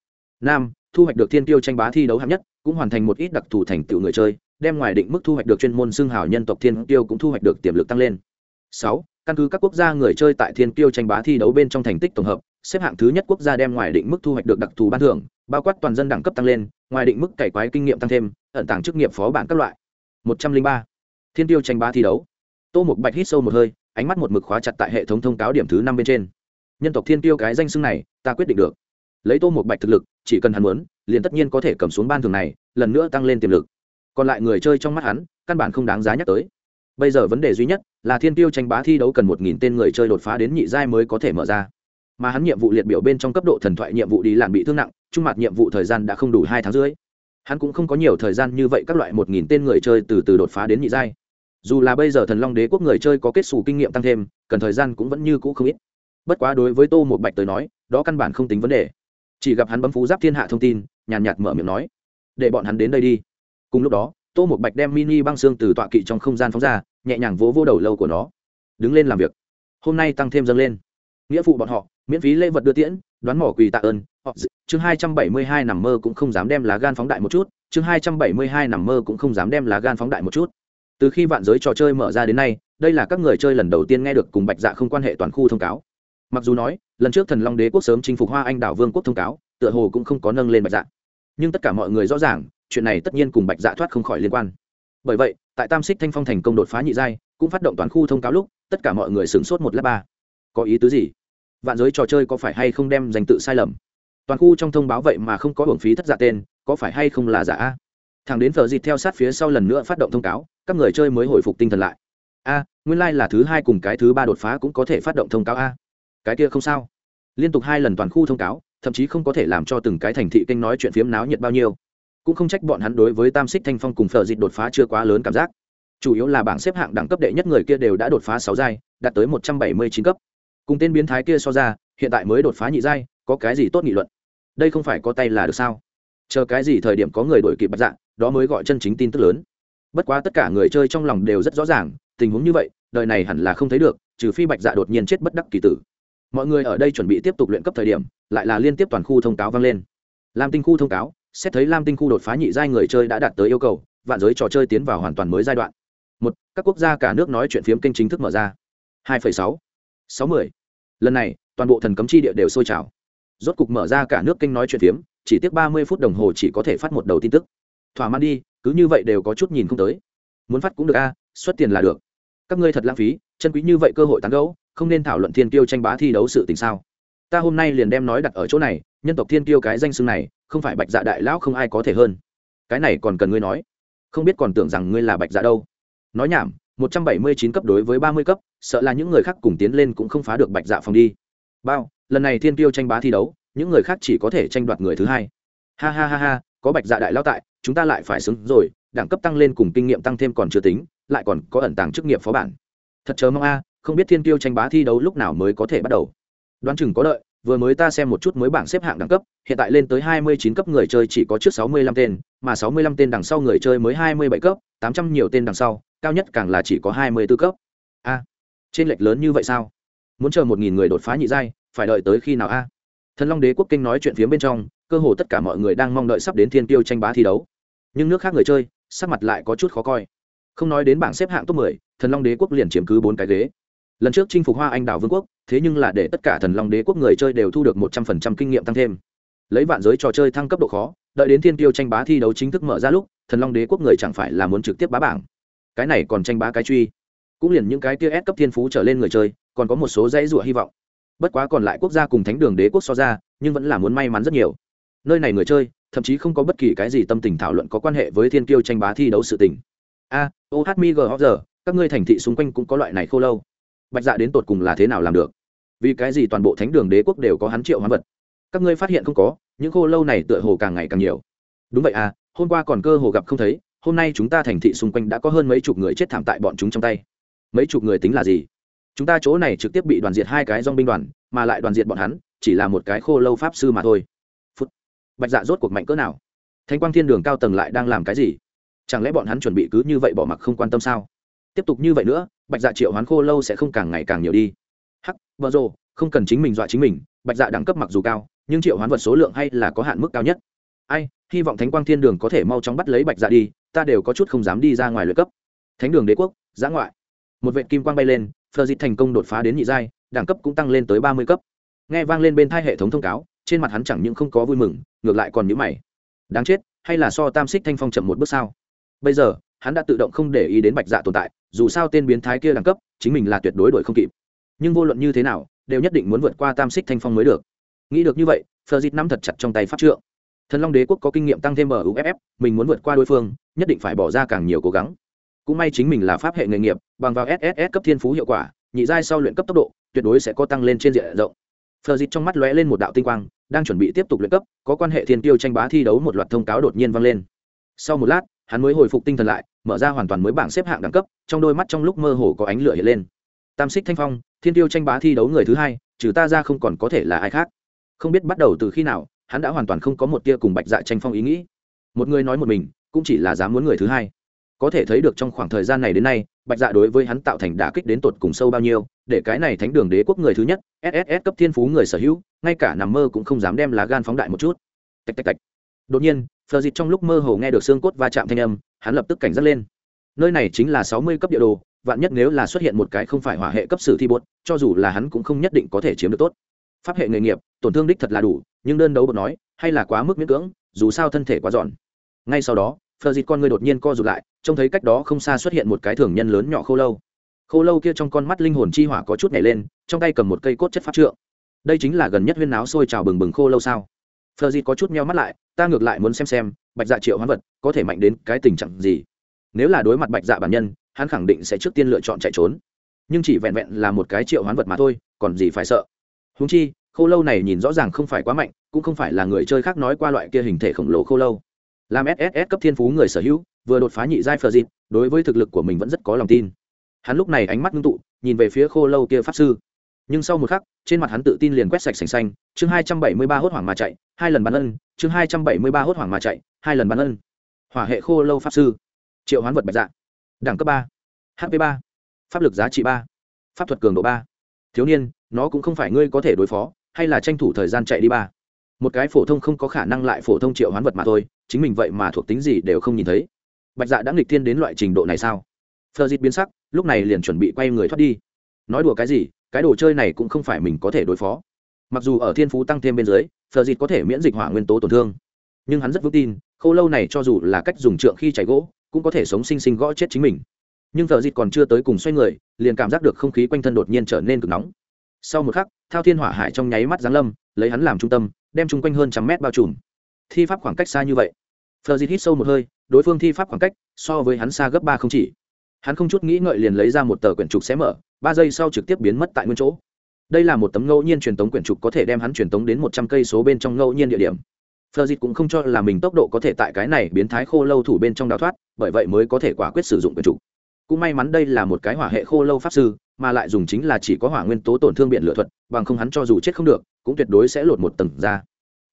Năm, thu hoạch được thiên tiêu tranh bá thi đấu hạng nhất, cũng hoàn thành một ít đặc thù thành tựu người chơi, đem ngoài định mức thu hoạch được chuyên môn xưng hào nhân tộc thiên tiêu cũng thu hoạch được tiềm lực tăng lên. Sáu căn cứ các quốc gia người chơi tại thiên Kiêu tranh bá thi đấu bên trong thành tích tổng hợp, xếp hạng thứ nhất quốc gia đem ngoài định mức thu hoạch được đặc thù ban thưởng, bao quát toàn dân đẳng cấp tăng lên, ngoài định mức cải quái kinh nghiệm tăng thêm, ẩn tàng chức nghiệp phó bản các loại. Một trăm linh ba. Thiên tiêu tranh bá thi đấu. Tô một bạch hít sâu một hơi, ánh mắt một mực khóa chặt tại hệ thống thông cáo điểm thứ năm bên trên. Nhân tộc thiên tiêu cái danh xưng này, ta quyết định được. Lấy tô một bạch thực lực, chỉ cần hắn muốn, liền tất nhiên có thể cầm xuống ban thường này, lần nữa tăng lên tiềm lực. Còn lại người chơi trong mắt hắn, căn bản không đáng giá nhắc tới bây giờ vấn đề duy nhất là thiên tiêu tranh bá thi đấu cần một nghìn tên người chơi đột phá đến nhị giai mới có thể mở ra. Mà hắn nhiệm vụ liệt biểu bên trong cấp độ thần thoại nhiệm vụ đi làn bị thương nặng, trung mặt nhiệm vụ thời gian đã không đủ hai tháng rưỡi. Hắn cũng không có nhiều thời gian như vậy các loại một nghìn tên người chơi từ từ đột phá đến nhị giai. Dù là bây giờ thần long đế quốc người chơi có kết xù kinh nghiệm tăng thêm, cần thời gian cũng vẫn như cũ không ít. Bất quá đối với tô một bạch tới nói, đó căn bản không tính vấn đề. Chỉ gặp hắn bấm phú giáp thiên hạ thông tin, nhàn nhạt mở miệng nói, để bọn hắn đến đây đi. Cùng lúc đó tô một bạch đem mini băng xương từ tọa kỵ trong không gian phóng ra, nhẹ nhàng vỗ vô đầu lâu của nó. Đứng lên làm việc. Hôm nay tăng thêm dâng lên. Nghĩa phụ bọn họ, miễn phí lễ vật đưa tiễn, đoán mỏ quỳ tạ ơn. Họ chương hai trăm bảy mươi hai nằm mơ cũng không dám đem lá gan phóng đại một chút, chương hai trăm bảy mươi hai nằm mơ cũng không dám đem lá gan phóng đại một chút. Từ khi vạn giới trò chơi mở ra đến nay, đây là các người chơi lần đầu tiên nghe được cùng bạch dạ không quan hệ toàn khu thông cáo. Mặc dù nói, lần trước thần long đế quốc sớm chinh phục hoa anh đảo vương quốc thông cáo, tựa hồ cũng không có nâng lên bạch dạ. Nhưng tất cả mọi người rõ ràng chuyện này tất nhiên cùng bạch dạ thoát không khỏi liên quan. Bởi vậy, tại tam xích thanh phong thành công đột phá nhị giai, cũng phát động toàn khu thông cáo lúc, tất cả mọi người sửng sốt một lát ba. Có ý tứ gì? Vạn giới trò chơi có phải hay không đem danh tự sai lầm? Toàn khu trong thông báo vậy mà không có hưởng phí thất giả tên, có phải hay không là giả? A thằng đến thờ dịt theo sát phía sau lần nữa phát động thông cáo, các người chơi mới hồi phục tinh thần lại. A, nguyên lai、like、là thứ hai cùng cái thứ ba đột phá cũng có thể phát động thông cáo a. Cái kia không sao. Liên tục hai lần toàn khu thông cáo, thậm chí không có thể làm cho từng cái thành thị kênh nói chuyện phiếm náo nhiệt bao nhiêu cũng không trách bọn hắn đối với tam xích thanh phong cùng phở dịch đột phá chưa quá lớn cảm giác. Chủ yếu là bảng xếp hạng đẳng cấp đệ nhất người kia đều đã đột phá sáu giai, đạt tới một trăm bảy mươi chín cấp. Cùng tên biến thái kia so ra, hiện tại mới đột phá nhị giai, có cái gì tốt nghị luận? Đây không phải có tay là được sao? Chờ cái gì thời điểm có người đổi kịp bạch dạng, đó mới gọi chân chính tin tức lớn. Bất quá tất cả người chơi trong lòng đều rất rõ ràng, tình huống như vậy, đời này hẳn là không thấy được, trừ phi bạch dạ đột nhiên chết bất đắc kỳ tử. Mọi người ở đây chuẩn bị tiếp tục luyện cấp thời điểm, lại là liên tiếp toàn khu thông cáo vang lên. Lam tinh khu thông cáo xét thấy lam tinh khu đột phá nhị giai người chơi đã đạt tới yêu cầu, vạn giới trò chơi tiến vào hoàn toàn mới giai đoạn. Một, các quốc gia cả nước nói chuyện phiếm kênh chính thức mở ra. Hai sáu sáu mươi lần này, toàn bộ thần cấm chi địa đều sôi trào. Rốt cục mở ra cả nước kênh nói chuyện phiếm, chỉ tiếc ba mươi phút đồng hồ chỉ có thể phát một đầu tin tức. Thỏa mãn đi, cứ như vậy đều có chút nhìn không tới. Muốn phát cũng được a, xuất tiền là được. Các ngươi thật lãng phí, chân quý như vậy cơ hội tán gẫu, không nên thảo luận thiên tiêu tranh bá thi đấu sự tình sao? Ta hôm nay liền đem nói đặt ở chỗ này, nhân tộc thiên tiêu cái danh xưng này, không phải bạch dạ đại lão không ai có thể hơn. Cái này còn cần ngươi nói. Không biết còn tưởng rằng ngươi là bạch dạ đâu. Nói nhảm, một trăm bảy mươi chín cấp đối với ba mươi cấp, sợ là những người khác cùng tiến lên cũng không phá được bạch dạ phòng đi. Bao, lần này thiên tiêu tranh bá thi đấu, những người khác chỉ có thể tranh đoạt người thứ hai. Ha ha ha ha, có bạch dạ đại lao tại, chúng ta lại phải xứng rồi, đẳng cấp tăng lên cùng kinh nghiệm tăng thêm còn chưa tính, lại còn có ẩn tàng chức nghiệp phó bản. Thật chớ mong a, không biết thiên tiêu tranh bá thi đấu lúc nào mới có thể bắt đầu đoán chừng có đợi vừa mới ta xem một chút mới bảng xếp hạng đẳng cấp hiện tại lên tới hai mươi chín cấp người chơi chỉ có trước sáu mươi lăm tên mà sáu mươi lăm tên đằng sau người chơi mới hai mươi bảy cấp tám trăm nhiều tên đằng sau cao nhất càng là chỉ có 24 cấp. A trên lệch lớn như vậy sao? Muốn chờ một nghìn người đột phá nhị giai phải đợi tới khi nào a? Thần long đế quốc kinh nói chuyện phía bên trong cơ hồ tất cả mọi người đang mong đợi sắp đến thiên tiêu tranh bá thi đấu. Nhưng nước khác người chơi sắc mặt lại có chút khó coi. Không nói đến bảng xếp hạng top 10, thần long đế quốc liền chiếm cứ bốn cái ghế lần trước chinh phục hoa anh đảo vương quốc, thế nhưng là để tất cả thần long đế quốc người chơi đều thu được một trăm phần trăm kinh nghiệm tăng thêm. Lấy vạn giới trò chơi thăng cấp độ khó, đợi đến thiên tiêu tranh bá thi đấu chính thức mở ra lúc, thần long đế quốc người chẳng phải là muốn trực tiếp bá bảng. Cái này còn tranh bá cái truy. Cũng liền những cái tia ép cấp thiên phú trở lên người chơi, còn có một số dãy rủa hy vọng. Bất quá còn lại quốc gia cùng thánh đường đế quốc so ra, nhưng vẫn là muốn may mắn rất nhiều. Nơi này người chơi, thậm chí không có bất kỳ cái gì tâm tình thảo luận có quan hệ với thiên kiêu tranh bá thi đấu sự tình. A, ô g giờ, các ngươi thành thị xung quanh cũng có loại này khô lâu bạch dạ đến tột cùng là thế nào làm được? Vì cái gì toàn bộ thánh đường đế quốc đều có hắn triệu hoán vật? Các ngươi phát hiện không có, những khô lâu này tựa hồ càng ngày càng nhiều. Đúng vậy à hôm qua còn cơ hồ gặp không thấy, hôm nay chúng ta thành thị xung quanh đã có hơn mấy chục người chết thảm tại bọn chúng trong tay. Mấy chục người tính là gì? Chúng ta chỗ này trực tiếp bị đoàn diệt hai cái dong binh đoàn, mà lại đoàn diệt bọn hắn, chỉ là một cái khô lâu pháp sư mà thôi. Phút. Bạch dạ rốt cuộc mạnh cỡ nào? Thanh quang thiên đường cao tầng lại đang làm cái gì? Chẳng lẽ bọn hắn chuẩn bị cứ như vậy bỏ mặc không quan tâm sao? Tiếp tục như vậy nữa, bạch dạ triệu hoán khô lâu sẽ không càng ngày càng nhiều đi. Hắc, vợ rồ, không cần chính mình dọa chính mình, bạch dạ đẳng cấp mặc dù cao, nhưng triệu hoán vật số lượng hay là có hạn mức cao nhất. Ai, hy vọng thánh quang thiên đường có thể mau chóng bắt lấy bạch dạ đi, ta đều có chút không dám đi ra ngoài lợi cấp. Thánh đường đế quốc, giã ngoại. Một vệ kim quang bay lên, phờ dịt thành công đột phá đến nhị giai, đẳng cấp cũng tăng lên tới ba mươi cấp. Nghe vang lên bên thai hệ thống thông cáo, trên mặt hắn chẳng những không có vui mừng, ngược lại còn nhữ mày. Đáng chết, hay là so tam xích thanh phong chậm một bước sao? Bây giờ hắn đã tự động không để ý đến bạch dạ tồn tại, dù sao tên biến thái kia đẳng cấp, chính mình là tuyệt đối đổi không kịp. Nhưng vô luận như thế nào, đều nhất định muốn vượt qua tam xích thanh phong mới được. Nghĩ được như vậy, phờ dịt nắm thật chặt trong tay pháp trượng. Thần long đế quốc có kinh nghiệm tăng thêm muff mình muốn vượt qua đối phương, nhất định phải bỏ ra càng nhiều cố gắng. Cũng may chính mình là pháp hệ nghề nghiệp, bằng vào sss cấp thiên phú hiệu quả, nhị giai sau luyện cấp tốc độ, tuyệt đối sẽ có tăng lên trên diện rộng. Phờ dịt trong mắt lóe lên một đạo tinh quang, đang chuẩn bị tiếp tục luyện cấp, có quan hệ thiên tiêu tranh bá thi đấu một loạt thông cáo đột nhiên vang lên. Sau một lát, hắn mới hồi phục tinh thần lại mở ra hoàn toàn mới bảng xếp hạng đẳng cấp, trong đôi mắt trong lúc mơ hồ có ánh lửa hiện lên. Tam xích thanh phong, thiên tiêu tranh bá thi đấu người thứ hai, trừ ta ra không còn có thể là ai khác. Không biết bắt đầu từ khi nào, hắn đã hoàn toàn không có một tia cùng bạch dạ tranh phong ý nghĩ. Một người nói một mình, cũng chỉ là dám muốn người thứ hai. Có thể thấy được trong khoảng thời gian này đến nay, bạch dạ đối với hắn tạo thành đả kích đến tột cùng sâu bao nhiêu, để cái này thánh đường đế quốc người thứ nhất sss cấp thiên phú người sở hữu, ngay cả nằm mơ cũng không dám đem lá gan phóng đại một chút. Tạch tạch tạch. Đột nhiên, phờ dịt trong lúc mơ hồ nghe được xương cốt va chạm thanh âm hắn lập tức cảnh giác lên. Nơi này chính là sáu mươi cấp địa đồ, vạn nhất nếu là xuất hiện một cái không phải hỏa hệ cấp sử thi bột, cho dù là hắn cũng không nhất định có thể chiếm được tốt. Pháp hệ nghề nghiệp, tổn thương đích thật là đủ, nhưng đơn đấu bột nói, hay là quá mức miễn cưỡng, dù sao thân thể quá giòn. Ngay sau đó, phờ dịt con người đột nhiên co rụt lại, trông thấy cách đó không xa xuất hiện một cái thường nhân lớn nhỏ khô lâu. Khô lâu kia trong con mắt linh hồn chi hỏa có chút nhảy lên, trong tay cầm một cây cốt chất pháp trượng. Đây chính là gần nhất huyên áo sôi trào bừng bừng khô lâu sao? Phờ dịt có chút meo mắt lại, ta ngược lại muốn xem xem, bạch dạ triệu hoán vật có thể mạnh đến cái tình trạng gì. Nếu là đối mặt bạch dạ bản nhân, hắn khẳng định sẽ trước tiên lựa chọn chạy trốn. Nhưng chỉ vẹn vẹn là một cái triệu hoán vật mà thôi, còn gì phải sợ. Húng chi, khô lâu này nhìn rõ ràng không phải quá mạnh, cũng không phải là người chơi khác nói qua loại kia hình thể khổng lồ khô lâu. Làm sss cấp thiên phú người sở hữu, vừa đột phá nhị giai phờ dịp đối với thực lực của mình vẫn rất có lòng tin. Hắn lúc này ánh mắt ngưng tụ, nhìn về phía khô lâu kia pháp sư nhưng sau một khắc, trên mặt hắn tự tin liền quét sạch sành xanh, chương hai trăm bảy mươi ba hốt hoảng mà chạy, hai lần bắn ân, chương hai trăm bảy mươi ba hốt hoảng mà chạy, hai lần bắn ân. Hỏa hệ khô lâu pháp sư, triệu hoán vật bạch dạ đẳng cấp ba hp ba, pháp lực giá trị ba, pháp thuật cường độ ba. Thiếu niên, nó cũng không phải ngươi có thể đối phó, hay là tranh thủ thời gian chạy đi ba. Một cái phổ thông không có khả năng lại phổ thông triệu hoán vật mà thôi, chính mình vậy mà thuộc tính gì đều không nhìn thấy. Bạch dạ đã nghịch thiên đến loại trình độ này sao? Phờ dịt biến sắc, lúc này liền chuẩn bị quay người thoát đi. Nói đùa cái gì cái đồ chơi này cũng không phải mình có thể đối phó. Mặc dù ở thiên phú tăng thêm bên dưới, phờ dịt có thể miễn dịch hỏa nguyên tố tổn thương. Nhưng hắn rất vững tin, khâu lâu này cho dù là cách dùng trượng khi chảy gỗ, cũng có thể sống sinh sinh gõ chết chính mình. Nhưng phờ dịt còn chưa tới cùng xoay người, liền cảm giác được không khí quanh thân đột nhiên trở nên cực nóng. Sau một khắc, thao thiên hỏa hải trong nháy mắt giáng lâm, lấy hắn làm trung tâm, đem chung quanh hơn trăm mét bao trùm. Thi pháp khoảng cách xa như vậy. Phờ dịt hít sâu một hơi, đối phương thi pháp khoảng cách so với hắn xa gấp ba không chỉ hắn không chút nghĩ ngợi liền lấy ra một tờ quyển trục xé mở, ba giây sau trực tiếp biến mất tại nguyên chỗ. Đây là một tấm ngẫu nhiên truyền tống quyển trục có thể đem hắn truyền tống đến một trăm cây số bên trong ngẫu nhiên địa điểm. Phờ dịt cũng không cho là mình tốc độ có thể tại cái này biến thái khô lâu thủ bên trong đào thoát, bởi vậy mới có thể quả quyết sử dụng quyển trục. Cũng may mắn đây là một cái hỏa hệ khô lâu pháp sư, mà lại dùng chính là chỉ có hỏa nguyên tố tổn thương biện lựa thuật, bằng không hắn cho dù chết không được, cũng tuyệt đối sẽ lột một tầng ra.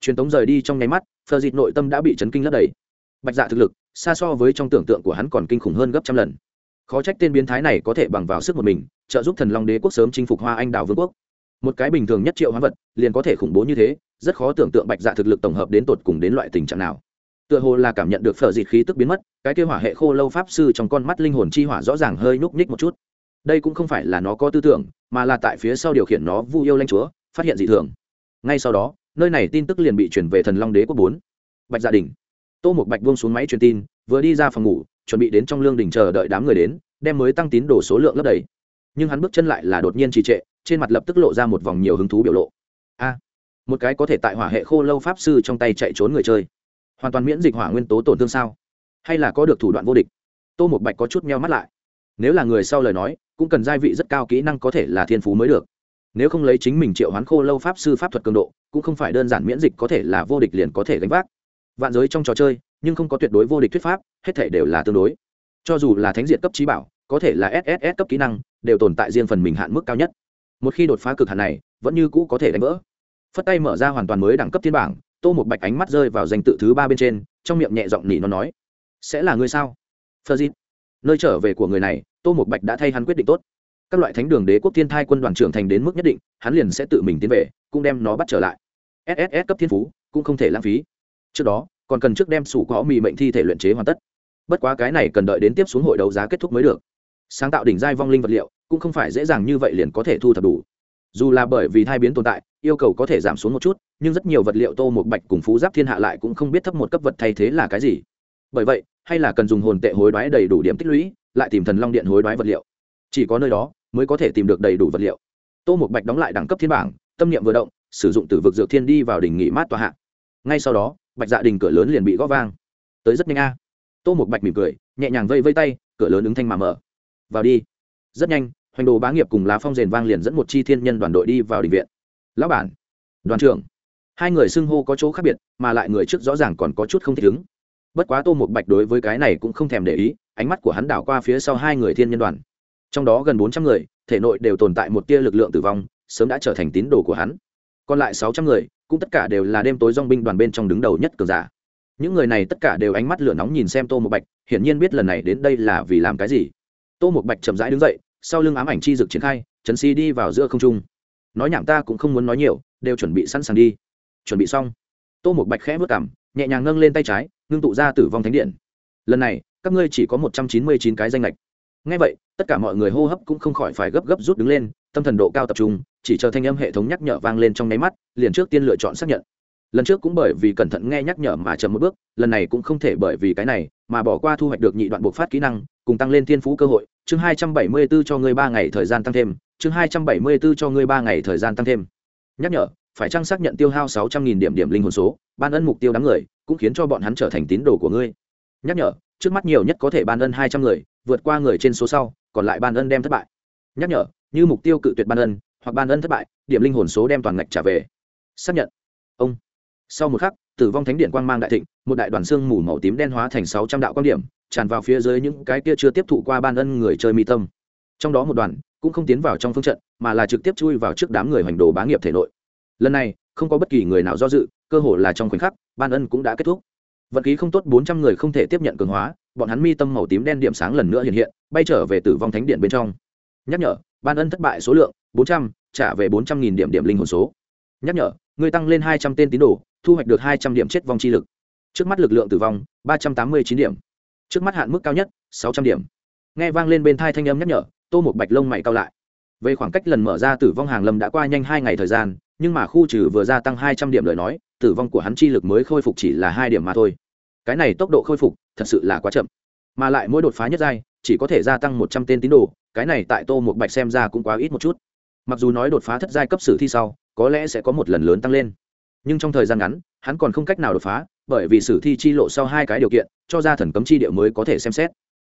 Truyền tống rời đi trong nháy mắt phờ dịt nội tâm đã bị chấn kinh lấp đầy. Bạch dạ thực lực, xa so với trong tưởng tượng của hắn còn kinh khủng hơn gấp trăm lần khó trách tên biến thái này có thể bằng vào sức một mình, trợ giúp thần long đế quốc sớm chinh phục hoa anh đào vương quốc. Một cái bình thường nhất triệu hóa vật, liền có thể khủng bố như thế, rất khó tưởng tượng bạch dạ thực lực tổng hợp đến tột cùng đến loại tình trạng nào. Tựa hồ là cảm nhận được phở dịt khí tức biến mất, cái kêu hỏa hệ khô lâu pháp sư trong con mắt linh hồn chi hỏa rõ ràng hơi nhúc nhích một chút. Đây cũng không phải là nó có tư tưởng, mà là tại phía sau điều khiển nó vu yêu lanh chúa, phát hiện dị thường. Ngay sau đó, nơi này tin tức liền bị chuyển về thần long đế quốc bốn. Bạch dạ gia đình tô một bạch buông xuống máy truyền tin, vừa đi ra phòng ngủ chuẩn bị đến trong lương đình chờ đợi đám người đến, đem mới tăng tín đồ số lượng lấp đầy. Nhưng hắn bước chân lại là đột nhiên trì trệ, trên mặt lập tức lộ ra một vòng nhiều hứng thú biểu lộ. A, một cái có thể tại hỏa hệ khô lâu pháp sư trong tay chạy trốn người chơi. Hoàn toàn miễn dịch hỏa nguyên tố tổn thương sao? Hay là có được thủ đoạn vô địch? Tô một bạch có chút meo mắt lại. Nếu là người sau lời nói, cũng cần gia vị rất cao kỹ năng có thể là thiên phú mới được. Nếu không lấy chính mình triệu hoán khô lâu pháp sư pháp thuật cường độ, cũng không phải đơn giản miễn dịch có thể là vô địch liền có thể gánh vác. Vạn giới trong trò chơi nhưng không có tuyệt đối vô địch thuyết pháp, hết thể đều là tương đối. Cho dù là thánh diện cấp trí bảo, có thể là sss cấp kỹ năng, đều tồn tại riêng phần mình hạn mức cao nhất. Một khi đột phá cực hạn này, vẫn như cũ có thể đánh vỡ. Phất tay mở ra hoàn toàn mới đẳng cấp thiên bảng, tô một bạch ánh mắt rơi vào danh tự thứ ba bên trên, trong miệng nhẹ giọng nỉ nó nói, sẽ là ngươi sao? Phơ dít nơi trở về của người này, tô một bạch đã thay hắn quyết định tốt. Các loại thánh đường đế quốc thiên thai quân đoàn trưởng thành đến mức nhất định, hắn liền sẽ tự mình tiến về, cũng đem nó bắt trở lại. Sss cấp thiên phú, cũng không thể lãng phí. Trước đó còn cần trước đem sủ có mì mệnh thi thể luyện chế hoàn tất. Bất quá cái này cần đợi đến tiếp xuống hội đấu giá kết thúc mới được. Sáng tạo đỉnh giai vong linh vật liệu, cũng không phải dễ dàng như vậy liền có thể thu thập đủ. Dù là bởi vì thai biến tồn tại, yêu cầu có thể giảm xuống một chút, nhưng rất nhiều vật liệu tô một bạch cùng phú giáp thiên hạ lại cũng không biết thấp một cấp vật thay thế là cái gì. Bởi vậy, hay là cần dùng hồn tệ hối đoái đầy đủ điểm tích lũy, lại tìm thần long điện hối đoái vật liệu. Chỉ có nơi đó mới có thể tìm được đầy đủ vật liệu. Tô một bạch đóng lại đẳng cấp thiên bảng, tâm niệm vừa động, sử dụng từ vực dược thiên đi vào đỉnh nghỉ mát tòa hạ. Ngay sau đó bạch dạ đình cửa lớn liền bị gõ vang. Tới rất nhanh a. Tô một bạch mỉm cười, nhẹ nhàng vây vây tay, cửa lớn ứng thanh mà mở. Vào đi. Rất nhanh, hoành đồ bá nghiệp cùng lá phong rền vang liền dẫn một chi thiên nhân đoàn đội đi vào đình viện. Lão bản, đoàn trưởng. Hai người xưng hô có chỗ khác biệt, mà lại người trước rõ ràng còn có chút không thích ứng. Bất quá tô một bạch đối với cái này cũng không thèm để ý, ánh mắt của hắn đảo qua phía sau hai người thiên nhân đoàn. Trong đó gần bốn trăm người, thể nội đều tồn tại một tia lực lượng tử vong, sớm đã trở thành tín đồ của hắn. Còn lại sáu trăm người cũng tất cả đều là đêm tối dong binh đoàn bên trong đứng đầu nhất cường giả. Những người này tất cả đều ánh mắt lửa nóng nhìn xem tô một bạch, hiển nhiên biết lần này đến đây là vì làm cái gì. Tô một bạch chậm rãi đứng dậy, sau lưng ám ảnh chi dực triển khai trấn si đi vào giữa không trung. Nói nhảm ta cũng không muốn nói nhiều, đều chuẩn bị sẵn sàng đi. Chuẩn bị xong, tô một bạch khẽ vớt cảm nhẹ nhàng nâng lên tay trái, ngưng tụ ra tử vong thánh điện. Lần này, các ngươi chỉ có một trăm chín mươi chín cái danh lệch ngay vậy tất cả mọi người hô hấp cũng không khỏi phải gấp gấp rút đứng lên, tâm thần độ cao tập trung, chỉ chờ thanh âm hệ thống nhắc nhở vang lên trong nháy mắt, liền trước tiên lựa chọn xác nhận. Lần trước cũng bởi vì cẩn thận nghe nhắc nhở mà chậm một bước, lần này cũng không thể bởi vì cái này mà bỏ qua thu hoạch được nhị đoạn buộc phát kỹ năng, cùng tăng lên thiên phú cơ hội. Chương hai trăm bảy mươi 274 cho ngươi ba ngày thời gian tăng thêm, chương hai trăm bảy mươi 274 cho ngươi ba ngày thời gian tăng thêm. Nhắc nhở, phải trang xác nhận tiêu hao sáu trăm nghìn điểm điểm linh hồn số, ban ân mục tiêu đám người, cũng khiến cho bọn hắn trở thành tín đồ của ngươi. Nhắc nhở, trước mắt nhiều nhất có thể ban ân hai trăm người, vượt qua người trên số sau còn lại ban ân đem thất bại. Nhắc nhở, như mục tiêu cự tuyệt ban ân, hoặc ban ân thất bại, điểm linh hồn số đem toàn ngạch trả về. Xác nhận. Ông. Sau một khắc, tử vong thánh điện quang mang đại thịnh, một đại đoàn xương mù màu tím đen hóa thành sáu trăm đạo quan điểm, tràn vào phía dưới những cái kia chưa tiếp thụ qua ban ân người chơi mi tâm. Trong đó một đoàn cũng không tiến vào trong phương trận, mà là trực tiếp chui vào trước đám người hoành đồ bá nghiệp thể nội. Lần này, không có bất kỳ người nào do dự, cơ hội là trong khoảnh khắc, ban ân cũng đã kết thúc. Vận khí không tốt, bốn trăm người không thể tiếp nhận cường hóa bọn hắn mi tâm màu tím đen điểm sáng lần nữa hiện hiện, bay trở về tử vong thánh điện bên trong. Nhắc nhở, ban ân thất bại số lượng, bốn trăm, trả về bốn trăm nghìn điểm điểm linh hồn số. Nhắc nhở, người tăng lên hai trăm tên tín đồ, thu hoạch được hai trăm điểm chết vong chi lực. Trước mắt lực lượng tử vong, ba trăm tám mươi chín điểm. Trước mắt hạn mức cao nhất, sáu trăm điểm. Nghe vang lên bên thai thanh âm nhắc nhở, tô một bạch lông mày cao lại. Về khoảng cách lần mở ra tử vong hàng lâm đã qua nhanh hai ngày thời gian, nhưng mà khu trừ vừa gia tăng hai trăm điểm lời nói, tử vong của hắn chi lực mới khôi phục chỉ là hai điểm mà thôi. Cái này tốc độ khôi phục thật sự là quá chậm. Mà lại mỗi đột phá nhất giai, chỉ có thể gia tăng một trăm tên tín đồ, cái này tại tô một bạch xem ra cũng quá ít một chút. Mặc dù nói đột phá thất giai cấp sử thi sau, có lẽ sẽ có một lần lớn tăng lên. Nhưng trong thời gian ngắn, hắn còn không cách nào đột phá, bởi vì sử thi chi lộ sau hai cái điều kiện, cho ra thần cấm chi địa mới có thể xem xét.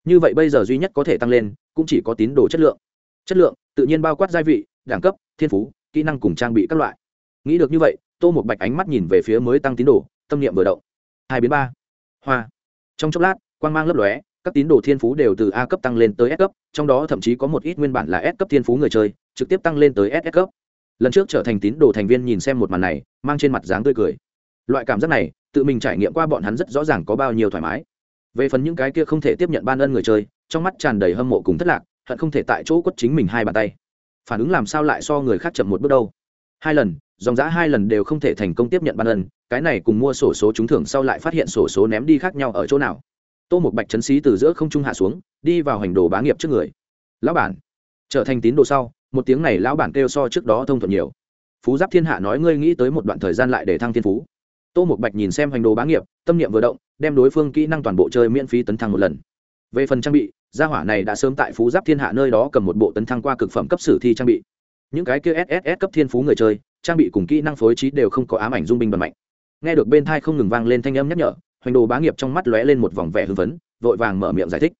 Như vậy bây giờ duy nhất có thể tăng lên, cũng chỉ có tín đồ chất lượng. Chất lượng, tự nhiên bao quát gia vị, đẳng cấp, thiên phú, kỹ năng cùng trang bị các loại. Nghĩ được như vậy, tô một bạch ánh mắt nhìn về phía mới tăng tín đồ, tâm niệm vừa động. Hai biến ba. Hoa trong chốc lát, quang mang lấp lóe, các tín đồ thiên phú đều từ a cấp tăng lên tới s cấp, trong đó thậm chí có một ít nguyên bản là s cấp thiên phú người chơi, trực tiếp tăng lên tới ss cấp. Lần trước trở thành tín đồ thành viên nhìn xem một màn này, mang trên mặt dáng tươi cười. Loại cảm giác này, tự mình trải nghiệm qua bọn hắn rất rõ ràng có bao nhiêu thoải mái. Về phần những cái kia không thể tiếp nhận ban ân người chơi, trong mắt tràn đầy hâm mộ cùng thất lạc, hận không thể tại chỗ quất chính mình hai bàn tay. Phản ứng làm sao lại so người khác chậm một bước đâu? Hai lần dòng giã hai lần đều không thể thành công tiếp nhận ban ân, cái này cùng mua sổ số trúng thưởng sau lại phát hiện sổ số ném đi khác nhau ở chỗ nào. Tô một bạch chấn xí từ giữa không trung hạ xuống, đi vào hành đồ bá nghiệp trước người. Lão bản. Trở thành tín đồ sau, một tiếng này lão bản kêu so trước đó thông thuận nhiều. Phú giáp thiên hạ nói ngươi nghĩ tới một đoạn thời gian lại để thăng thiên phú. Tô một bạch nhìn xem hành đồ bá nghiệp, tâm niệm vừa động, đem đối phương kỹ năng toàn bộ chơi miễn phí tấn thăng một lần. Về phần trang bị, gia hỏa này đã sớm tại phú giáp thiên hạ nơi đó cầm một bộ tấn thăng qua cực phẩm cấp sử thi trang bị những cái kia sss cấp thiên phú người chơi, trang bị cùng kỹ năng phối trí đều không có ám ảnh dung binh đoàn mạnh. Nghe được bên thai không ngừng vang lên thanh âm nhắc nhở, hoành đồ bá nghiệp trong mắt lóe lên một vòng vẻ hưng phấn, vội vàng mở miệng giải thích.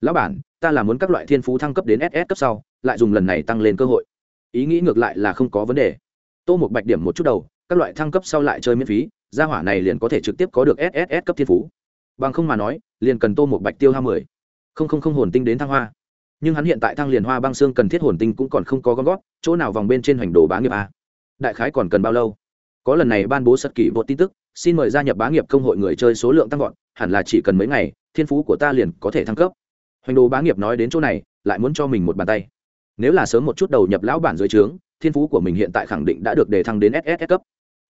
Lão bản, ta là muốn các loại thiên phú thăng cấp đến ss cấp sau, lại dùng lần này tăng lên cơ hội. Ý nghĩ ngược lại là không có vấn đề. Tô một bạch điểm một chút đầu, các loại thăng cấp sau lại chơi miễn phí, gia hỏa này liền có thể trực tiếp có được sss cấp thiên phú. Bằng không mà nói, liền cần tô một bạch tiêu hao mười. Không không không hồn tinh đến thăng hoa nhưng hắn hiện tại thăng liền hoa băng xương cần thiết hồn tinh cũng còn không có gom gót, chỗ nào vòng bên trên hoành đồ bá nghiệp a đại khái còn cần bao lâu? Có lần này ban bố sật kỷ một tin tức, xin mời gia nhập bá nghiệp công hội người chơi số lượng tăng vọt, hẳn là chỉ cần mấy ngày, thiên phú của ta liền có thể thăng cấp. Hoành đồ bá nghiệp nói đến chỗ này, lại muốn cho mình một bàn tay. Nếu là sớm một chút đầu nhập lão bản dưới trướng, thiên phú của mình hiện tại khẳng định đã được đề thăng đến ss cấp.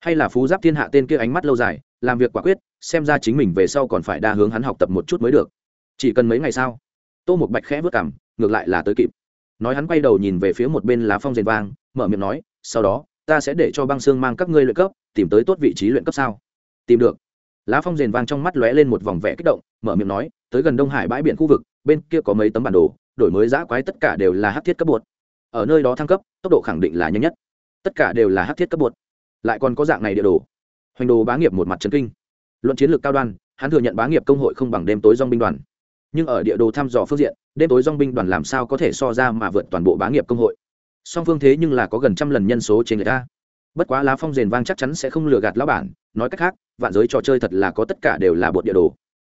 Hay là phú giáp thiên hạ tên kia ánh mắt lâu dài, làm việc quả quyết, xem ra chính mình về sau còn phải đa hướng hắn học tập một chút mới được. Chỉ cần mấy ngày sau, tô một bạch khẽ vớt cảm ngược lại là tới kịp. Nói hắn quay đầu nhìn về phía một bên lá phong rền vang, mở miệng nói, sau đó, ta sẽ để cho băng xương mang các ngươi luyện cấp, tìm tới tốt vị trí luyện cấp sao? Tìm được. Lá phong rền vang trong mắt lóe lên một vòng vẽ kích động, mở miệng nói, tới gần đông hải bãi biển khu vực, bên kia có mấy tấm bản đồ, đổi mới giã quái tất cả đều là hát thiết cấp bột. Ở nơi đó thăng cấp, tốc độ khẳng định là nhanh nhất. Tất cả đều là hát thiết cấp bột. Lại còn có dạng này địa đồ. Hoành đồ bá nghiệp một mặt trấn kinh. Luận chiến lược cao đoan, hắn thừa nhận bá nghiệp công hội không bằng đêm tối dong binh đoàn. Nhưng ở địa đồ thăm dò phương diện đêm tối dong binh đoàn làm sao có thể so ra mà vượt toàn bộ bá nghiệp công hội? Song phương thế nhưng là có gần trăm lần nhân số trên người ta. Bất quá lá phong rền vang chắc chắn sẽ không lừa gạt lão bản, nói cách khác, vạn giới trò chơi thật là có tất cả đều là bột địa đồ.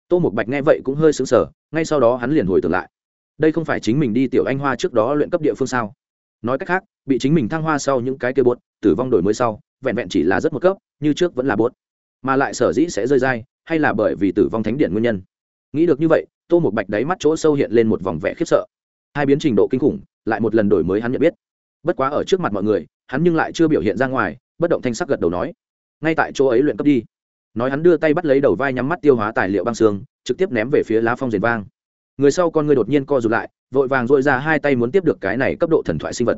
Tô một bạch nghe vậy cũng hơi xứng sở ngay sau đó hắn liền hồi tưởng lại. Đây không phải chính mình đi tiểu anh hoa trước đó luyện cấp địa phương sao? Nói cách khác, bị chính mình thăng hoa sau những cái kia bột, tử vong đổi mới sau, vẹn vẹn chỉ là rất một cấp, như trước vẫn là bột. Mà lại sở dĩ sẽ rơi dai, hay là bởi vì tử vong thánh điện nguyên nhân? Nghĩ được như vậy tô một bạch đáy mắt chỗ sâu hiện lên một vòng vẻ khiếp sợ. Hai biến trình độ kinh khủng, lại một lần đổi mới hắn nhận biết. Bất quá ở trước mặt mọi người, hắn nhưng lại chưa biểu hiện ra ngoài, bất động thanh sắc gật đầu nói, ngay tại chỗ ấy luyện cấp đi. Nói hắn đưa tay bắt lấy đầu vai nhắm mắt tiêu hóa tài liệu băng xương, trực tiếp ném về phía lá phong rền vang. Người sau con người đột nhiên co rụt lại, vội vàng dội ra hai tay muốn tiếp được cái này cấp độ thần thoại sinh vật.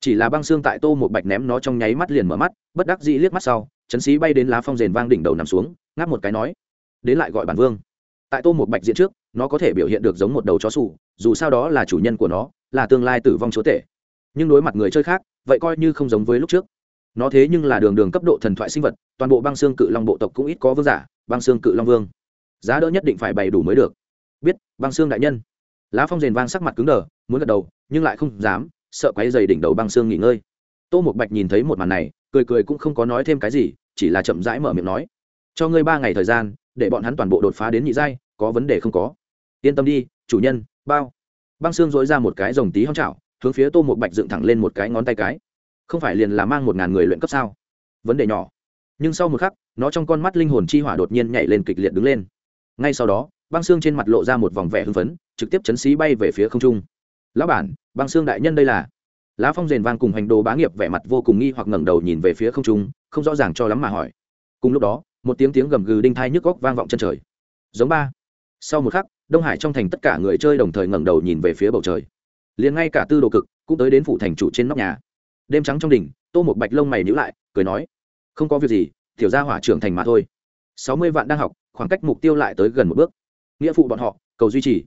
Chỉ là băng xương tại tô một bạch ném nó trong nháy mắt liền mở mắt, bất đắc dĩ liếc mắt sau, chấn sĩ bay đến lá phong rền vang đỉnh đầu nằm xuống, ngáp một cái nói, đến lại gọi bản vương. Tại tô một bạch diện trước nó có thể biểu hiện được giống một đầu chó sủ, dù sao đó là chủ nhân của nó, là tương lai tử vong chúa tể. Nhưng đối mặt người chơi khác, vậy coi như không giống với lúc trước. Nó thế nhưng là đường đường cấp độ thần thoại sinh vật, toàn bộ băng xương cự long bộ tộc cũng ít có vương giả, băng xương cự long vương. Giá đỡ nhất định phải bày đủ mới được. Biết, băng xương đại nhân. Lá phong rền vang sắc mặt cứng đờ, muốn gật đầu, nhưng lại không dám, sợ quáy dày đỉnh đầu băng xương nghỉ ngơi. Tô một bạch nhìn thấy một màn này, cười cười cũng không có nói thêm cái gì, chỉ là chậm rãi mở miệng nói. Cho ngươi ba ngày thời gian, để bọn hắn toàn bộ đột phá đến nhị giai, có vấn đề không có yên tâm đi, chủ nhân, bao. Băng xương dối ra một cái rồng tí hong chảo, hướng phía tô một bạch dựng thẳng lên một cái ngón tay cái. Không phải liền là mang một ngàn người luyện cấp sao? Vấn đề nhỏ. Nhưng sau một khắc, nó trong con mắt linh hồn chi hỏa đột nhiên nhảy lên kịch liệt đứng lên. Ngay sau đó, băng xương trên mặt lộ ra một vòng vẻ hưng phấn, trực tiếp chấn xí bay về phía không trung. Lão bản, băng xương đại nhân đây là. Lá phong rền vang cùng hành đồ bá nghiệp vẻ mặt vô cùng nghi hoặc ngẩng đầu nhìn về phía không trung, không rõ ràng cho lắm mà hỏi. Cùng lúc đó, một tiếng tiếng gầm gừ đinh thai nhức góc vang vọng chân trời. Giống ba. Sau một khắc đông hải trong thành tất cả người chơi đồng thời ngẩng đầu nhìn về phía bầu trời. Liền ngay cả tư đồ cực cũng tới đến phủ thành chủ trên nóc nhà. Đêm trắng trong đỉnh, tô một bạch lông mày nhữ lại, cười nói, không có việc gì, tiểu gia hỏa trưởng thành mà thôi. Sáu mươi vạn đang học, khoảng cách mục tiêu lại tới gần một bước. Nghĩa phụ bọn họ, cầu duy trì.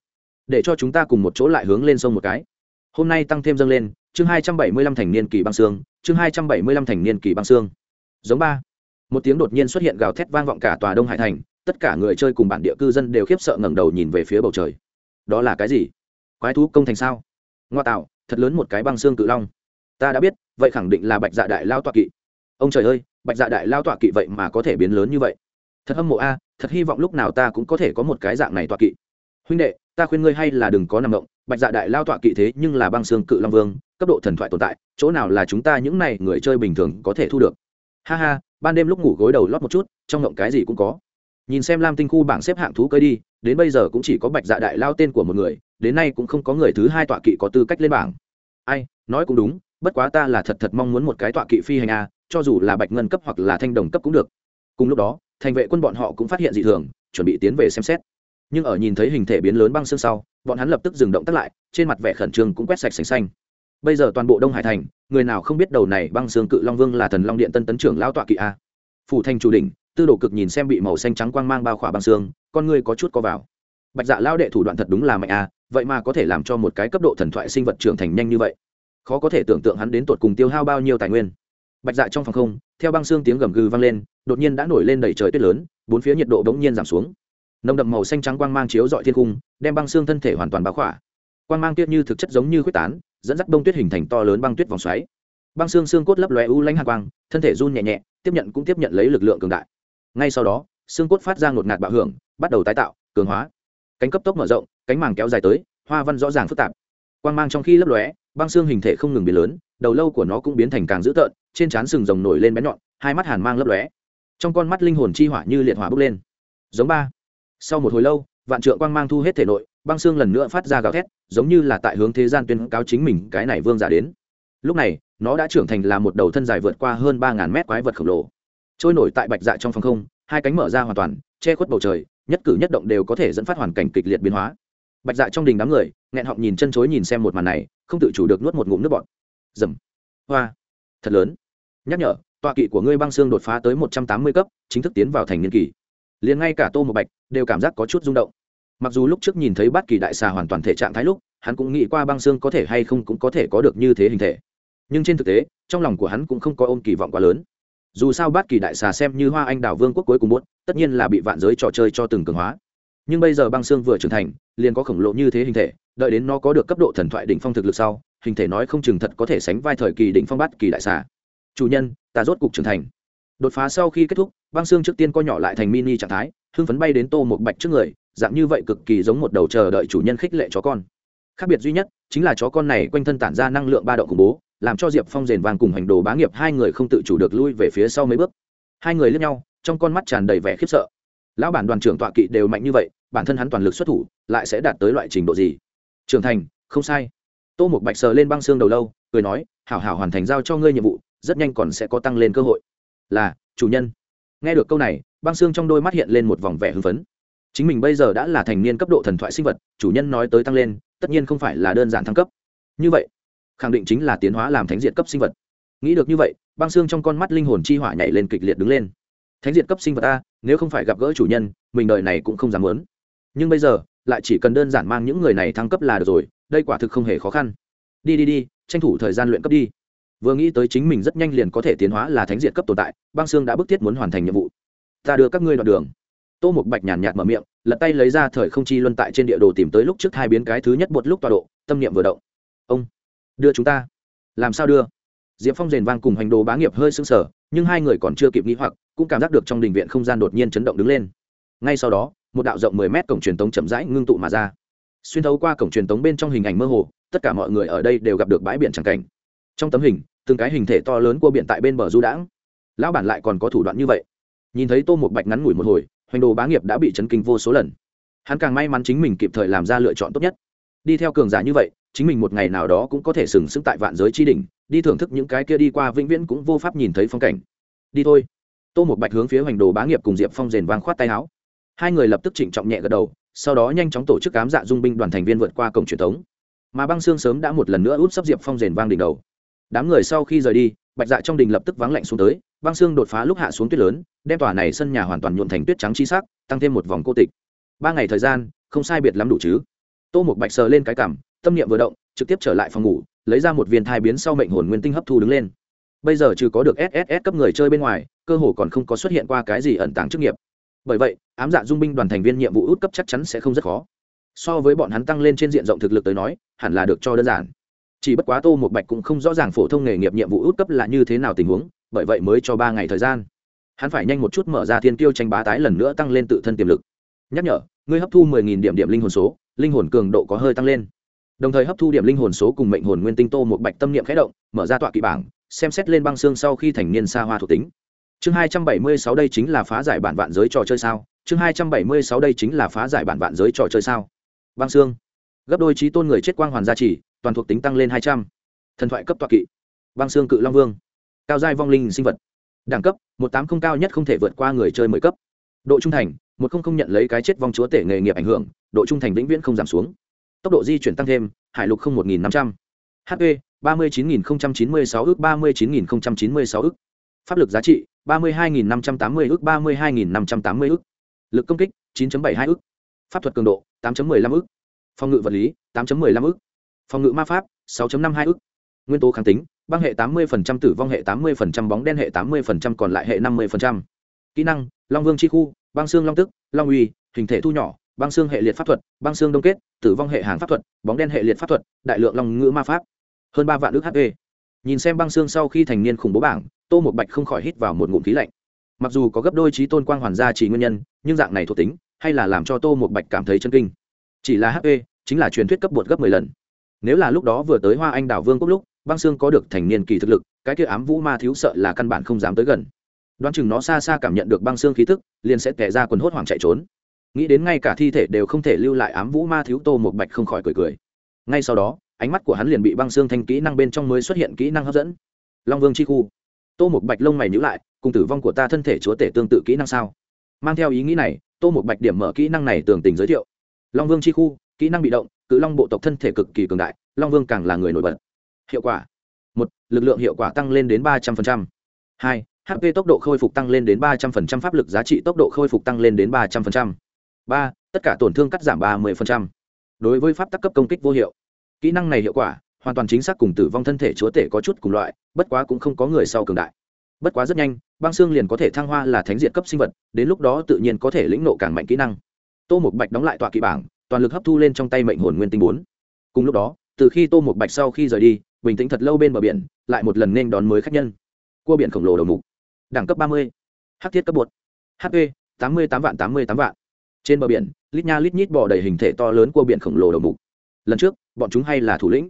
Để cho chúng ta cùng một chỗ lại hướng lên sông một cái. Hôm nay tăng thêm dâng lên, chương hai trăm bảy mươi lăm thành niên kỳ băng xương, chương hai trăm bảy mươi lăm thành niên kỳ băng xương. Giống ba. Một tiếng đột nhiên xuất hiện gào thét vang vọng cả tòa đông hải thành tất cả người chơi cùng bản địa cư dân đều khiếp sợ ngẩng đầu nhìn về phía bầu trời. Đó là cái gì? Quái thú công thành sao? Ngoa tạo, thật lớn một cái băng xương cự long. Ta đã biết, vậy khẳng định là bạch dạ đại lao tọa kỵ. Ông trời ơi, bạch dạ đại lao tọa kỵ vậy mà có thể biến lớn như vậy? Thật hâm mộ a, thật hy vọng lúc nào ta cũng có thể có một cái dạng này tọa kỵ. Huynh đệ, ta khuyên ngươi hay là đừng có nằm động. Bạch dạ đại lao tọa kỵ thế nhưng là băng xương cự long vương, cấp độ thần thoại tồn tại, chỗ nào là chúng ta những này người chơi bình thường có thể thu được? Ha ha, ban đêm lúc ngủ gối đầu lót một chút, trong ngộng cái gì cũng có nhìn xem lam tinh khu bảng xếp hạng thú cơi đi, đến bây giờ cũng chỉ có bạch dạ đại lao tên của một người, đến nay cũng không có người thứ hai tọa kỵ có tư cách lên bảng. Ai, nói cũng đúng, bất quá ta là thật thật mong muốn một cái tọa kỵ phi hành a, cho dù là bạch ngân cấp hoặc là thanh đồng cấp cũng được. Cùng lúc đó, thành vệ quân bọn họ cũng phát hiện dị thường, chuẩn bị tiến về xem xét. Nhưng ở nhìn thấy hình thể biến lớn băng xương sau, bọn hắn lập tức dừng động tắt lại, trên mặt vẻ khẩn trương cũng quét sạch sành xanh. Bây giờ toàn bộ đông hải thành, người nào không biết đầu này băng xương cự long vương là thần long điện tân tấn trưởng lao tọa kỵ a? Phủ thành chủ đỉnh tư đồ cực nhìn xem bị màu xanh trắng quang mang bao khỏa băng xương, con ngươi có chút có vào. Bạch dạ lao đệ thủ đoạn thật đúng là mạnh à vậy mà có thể làm cho một cái cấp độ thần thoại sinh vật trưởng thành nhanh như vậy. Khó có thể tưởng tượng hắn đến tột cùng tiêu hao bao nhiêu tài nguyên. Bạch dạ trong phòng không, theo băng xương tiếng gầm gừ vang lên, đột nhiên đã nổi lên đầy trời tuyết lớn, bốn phía nhiệt độ bỗng nhiên giảm xuống. Nồng đậm màu xanh trắng quang mang chiếu dọi thiên cung đem băng xương thân thể hoàn toàn báo khỏa. Quang mang tuyết như thực chất giống như quyết tán, dẫn dắt bông tuyết hình thành to lớn băng tuyết vòng xoáy. Băng xương xương cốt lấp lóe u lánh hạ quang, thân thể run nhẹ nhẹ, tiếp nhận cũng tiếp nhận lấy lực lượng cường đại ngay sau đó, xương cốt phát ra ngột ngạt bạo hưởng, bắt đầu tái tạo, cường hóa. Cánh cấp tốc mở rộng, cánh màng kéo dài tới, hoa văn rõ ràng phức tạp. Quang mang trong khi lấp lóe, băng xương hình thể không ngừng biến lớn, đầu lâu của nó cũng biến thành càng dữ tợn, trên trán sừng rồng nổi lên bén nhọn, hai mắt hàn mang lấp lóe. Trong con mắt linh hồn chi hỏa như liệt hỏa bốc lên. Giống ba. Sau một hồi lâu, vạn trượng quang mang thu hết thể nội, băng xương lần nữa phát ra gào thét, giống như là tại hướng thế gian tuyên cáo chính mình cái này vương giả đến. Lúc này, nó đã trưởng thành là một đầu thân dài vượt qua hơn ba ngàn mét quái vật khổng lồ trôi nổi tại bạch dạ trong phòng không, hai cánh mở ra hoàn toàn, che khuất bầu trời, nhất cử nhất động đều có thể dẫn phát hoàn cảnh kịch liệt biến hóa. Bạch dạ trong đình đám người, nghẹn họng nhìn chân chối nhìn xem một màn này, không tự chủ được nuốt một ngụm nước bọt. Dầm. Hoa. Thật lớn. Nhắc nhở, tọa kỵ của ngươi băng xương đột phá tới một trăm tám mươi cấp, chính thức tiến vào thành niên kỳ. Liền ngay cả tô một bạch đều cảm giác có chút rung động. Mặc dù lúc trước nhìn thấy bát kỳ đại xà hoàn toàn thể trạng thái lúc, hắn cũng nghĩ qua băng xương có thể hay không cũng có thể có được như thế hình thể. Nhưng trên thực tế, trong lòng của hắn cũng không có ôm kỳ vọng quá lớn dù sao bát kỳ đại xà xem như hoa anh đào vương quốc cuối cùng muốn tất nhiên là bị vạn giới trò chơi cho từng cường hóa. Nhưng bây giờ băng xương vừa trưởng thành, liền có khổng lồ như thế hình thể, đợi đến nó có được cấp độ thần thoại đỉnh phong thực lực sau, hình thể nói không chừng thật có thể sánh vai thời kỳ đỉnh phong bát kỳ đại xà. Chủ nhân, ta rốt cục trưởng thành. Đột phá sau khi kết thúc, băng xương trước tiên co nhỏ lại thành mini trạng thái, hưng phấn bay đến tô một bạch trước người, dạng như vậy cực kỳ giống một đầu chờ đợi chủ nhân khích lệ chó con. Khác biệt duy nhất, chính là chó con này quanh thân tản ra năng lượng ba độ khủng bố làm cho diệp phong rền vàng cùng hành đồ bá nghiệp hai người không tự chủ được lui về phía sau mấy bước. Hai người lướt nhau, trong con mắt tràn đầy vẻ khiếp sợ. Lão bản đoàn trưởng tọa kỵ đều mạnh như vậy, bản thân hắn toàn lực xuất thủ, lại sẽ đạt tới loại trình độ gì? Trưởng thành, không sai. Tô một bạch sờ lên băng xương đầu lâu, cười nói, hảo hảo hoàn thành giao cho ngươi nhiệm vụ, rất nhanh còn sẽ có tăng lên cơ hội. Là, chủ nhân. Nghe được câu này, băng xương trong đôi mắt hiện lên một vòng vẻ hưng phấn. Chính mình bây giờ đã là thành niên cấp độ thần thoại sinh vật, chủ nhân nói tới tăng lên, tất nhiên không phải là đơn giản thăng cấp. Như vậy khẳng định chính là tiến hóa làm thánh diện cấp sinh vật. Nghĩ được như vậy, băng xương trong con mắt linh hồn chi hỏa nhảy lên kịch liệt đứng lên. Thánh diện cấp sinh vật a, nếu không phải gặp gỡ chủ nhân, mình đời này cũng không dám muốn. Nhưng bây giờ, lại chỉ cần đơn giản mang những người này thăng cấp là được rồi, đây quả thực không hề khó khăn. Đi đi đi, tranh thủ thời gian luyện cấp đi. Vừa nghĩ tới chính mình rất nhanh liền có thể tiến hóa là thánh diện cấp tồn tại, băng xương đã bức thiết muốn hoàn thành nhiệm vụ. Ta đưa các ngươi đoạn đường. Tô một bạch nhàn nhạt mở miệng, lật tay lấy ra thời không chi luân tại trên địa đồ tìm tới lúc trước hai biến cái thứ nhất một lúc tọa độ, tâm niệm vừa động. Ông đưa chúng ta. Làm sao đưa? Diệp phong rền vang cùng hành đồ bá nghiệp hơi sưng sở nhưng hai người còn chưa kịp nghĩ hoặc, cũng cảm giác được trong đình viện không gian đột nhiên chấn động đứng lên. Ngay sau đó, một đạo rộng mười mét cổng truyền tống chậm rãi ngưng tụ mà ra. Xuyên thấu qua cổng truyền tống bên trong hình ảnh mơ hồ, tất cả mọi người ở đây đều gặp được bãi biển tràng cảnh. Trong tấm hình, từng cái hình thể to lớn của biển tại bên bờ du đãng. Lão bản lại còn có thủ đoạn như vậy. Nhìn thấy tô một bạch ngắn ngủi một hồi, hoành đồ bá nghiệp đã bị chấn kinh vô số lần. Hắn càng may mắn chính mình kịp thời làm ra lựa chọn tốt nhất. Đi theo cường giả như vậy chính mình một ngày nào đó cũng có thể sừng sững tại vạn giới tri đỉnh, đi thưởng thức những cái kia đi qua vĩnh viễn cũng vô pháp nhìn thấy phong cảnh. Đi thôi. Tô một bạch hướng phía hoành đồ bá nghiệp cùng diệp phong rền vang khoát tay áo. Hai người lập tức trịnh trọng nhẹ gật đầu, sau đó nhanh chóng tổ chức cám dạ dung binh đoàn thành viên vượt qua cổng truyền thống. Mà băng xương sớm đã một lần nữa út sắp diệp phong rền vang đỉnh đầu. Đám người sau khi rời đi, bạch dạ trong đình lập tức vắng lạnh xuống tới, băng xương đột phá lúc hạ xuống tuyết lớn, đem tòa này sân nhà hoàn toàn nhuộn thành tuyết trắng chi sắc, tăng thêm một vòng cô tịch. Ba ngày thời gian, không sai biệt lắm đủ chứ. Tô một bạch sờ lên cái cảm tâm niệm vừa động, trực tiếp trở lại phòng ngủ, lấy ra một viên thai biến sau mệnh hồn nguyên tinh hấp thu đứng lên. Bây giờ trừ có được sss cấp người chơi bên ngoài, cơ hồ còn không có xuất hiện qua cái gì ẩn tàng chức nghiệp. Bởi vậy, ám dạ dung binh đoàn thành viên nhiệm vụ út cấp chắc chắn sẽ không rất khó. So với bọn hắn tăng lên trên diện rộng thực lực tới nói, hẳn là được cho đơn giản. Chỉ bất quá tô một bạch cũng không rõ ràng phổ thông nghề nghiệp nhiệm vụ út cấp là như thế nào tình huống, bởi vậy mới cho ba ngày thời gian. Hắn phải nhanh một chút mở ra thiên tiêu tranh bá tái lần nữa tăng lên tự thân tiềm lực. Nhắc nhở, ngươi hấp thu mười nghìn điểm điểm linh hồn số, linh hồn cường độ có hơi tăng lên đồng thời hấp thu điểm linh hồn số cùng mệnh hồn nguyên tinh tô một bạch tâm niệm khẽ động, mở ra tọa kỵ bảng, xem xét lên băng xương sau khi thành niên xa hoa thuộc tính. Chương hai trăm bảy mươi sáu đây chính là phá giải bản vạn giới trò chơi sao? Chương hai trăm bảy mươi sáu đây chính là phá giải bản vạn giới trò chơi sao? Băng xương. Gấp đôi trí tôn người chết quang hoàn gia trì, toàn thuộc tính tăng lên hai trăm. Thần thoại cấp tọa kỵ. Băng xương cự long vương. Cao giai vong linh sinh vật. Đẳng cấp, một tám không cao nhất không thể vượt qua người chơi mười cấp. Độ trung thành, một không không nhận lấy cái chết vong chúa tể nghề nghiệp ảnh hưởng, độ trung thành vĩnh viễn không giảm xuống tốc độ di chuyển tăng thêm, hải lục không một nghìn năm trăm. H p, ba mươi chín nghìn chín mươi sáu ước, ba mươi chín nghìn chín mươi sáu ước. Pháp lực giá trị, ba mươi hai nghìn năm trăm tám mươi ước, ba mươi hai nghìn năm trăm tám mươi ước. Lực công kích, chín bảy hai ước. Pháp thuật cường độ 8.15 ức phòng ngự vật lý 8.15 ức phòng ngự ma pháp 6.52 ức nguyên tố kháng tính, băng hệ 80% tử vong hệ 80% bóng đen hệ 80% còn lại hệ 50%. kỹ năng, long vương chi khu, băng xương long tức, long uy, hình thể thu nhỏ băng xương hệ liệt pháp thuật, băng xương đông kết, tử vong hệ hàng pháp thuật, bóng đen hệ liệt pháp thuật, đại lượng long ngữ ma pháp. Hơn ba vạn ước hp nhìn xem băng xương sau khi thành niên khủng bố bảng, tô một bạch không khỏi hít vào một ngụm khí lạnh. Mặc dù có gấp đôi trí tôn quang hoàn gia chỉ nguyên nhân, nhưng dạng này thuộc tính, hay là làm cho tô một bạch cảm thấy chân kinh. Chỉ là hp chính là truyền thuyết cấp bột gấp mười lần. Nếu là lúc đó vừa tới hoa anh đảo vương quốc lúc, băng xương có được thành niên kỳ thực lực, cái kia ám vũ ma thiếu sợ là căn bản không dám tới gần. Đoán chừng nó xa xa cảm nhận được băng xương khí tức, liền sẽ tẻ ra quần hốt hoảng chạy trốn nghĩ đến ngay cả thi thể đều không thể lưu lại ám vũ ma thiếu tô một bạch không khỏi cười cười. Ngay sau đó, ánh mắt của hắn liền bị băng xương thanh kỹ năng bên trong mới xuất hiện kỹ năng hấp dẫn. Long vương chi khu. Tô một bạch lông mày nhữ lại, cùng tử vong của ta thân thể chúa tể tương tự kỹ năng sao? Mang theo ý nghĩ này, tô một bạch điểm mở kỹ năng này tường tình giới thiệu. Long vương chi khu, kỹ năng bị động, cự long bộ tộc thân thể cực kỳ cường đại, long vương càng là người nổi bật. Hiệu quả. Một, lực lượng hiệu quả tăng lên đến ba trăm linh hai hp tốc độ khôi phục tăng lên đến ba trăm linh pháp lực giá trị tốc độ khôi phục tăng lên đến ba trăm linh ba, tất cả tổn thương cắt giảm ba mươi đối với pháp tắc cấp công kích vô hiệu, kỹ năng này hiệu quả hoàn toàn chính xác cùng tử vong thân thể chúa tể có chút cùng loại, bất quá cũng không có người sau cường đại. Bất quá rất nhanh, băng xương liền có thể thăng hoa là thánh diện cấp sinh vật, đến lúc đó tự nhiên có thể lĩnh nộ càng mạnh kỹ năng. Tô một bạch đóng lại tọa kỵ bảng, toàn lực hấp thu lên trong tay mệnh hồn nguyên tinh bốn. Cùng lúc đó, từ khi tô một bạch sau khi rời đi, bình tĩnh thật lâu bên bờ biển, lại một lần nên đón mới khách nhân. Cua biển khổng lồ đầu mục. Đẳng cấp ba mươi. H thiết cấp bột. Hp tám mươi tám vạn tám mươi tám vạn trên bờ biển, lít nha lít nhít bỏ đầy hình thể to lớn của biển khổng lồ đầu mục. Lần trước, bọn chúng hay là thủ lĩnh.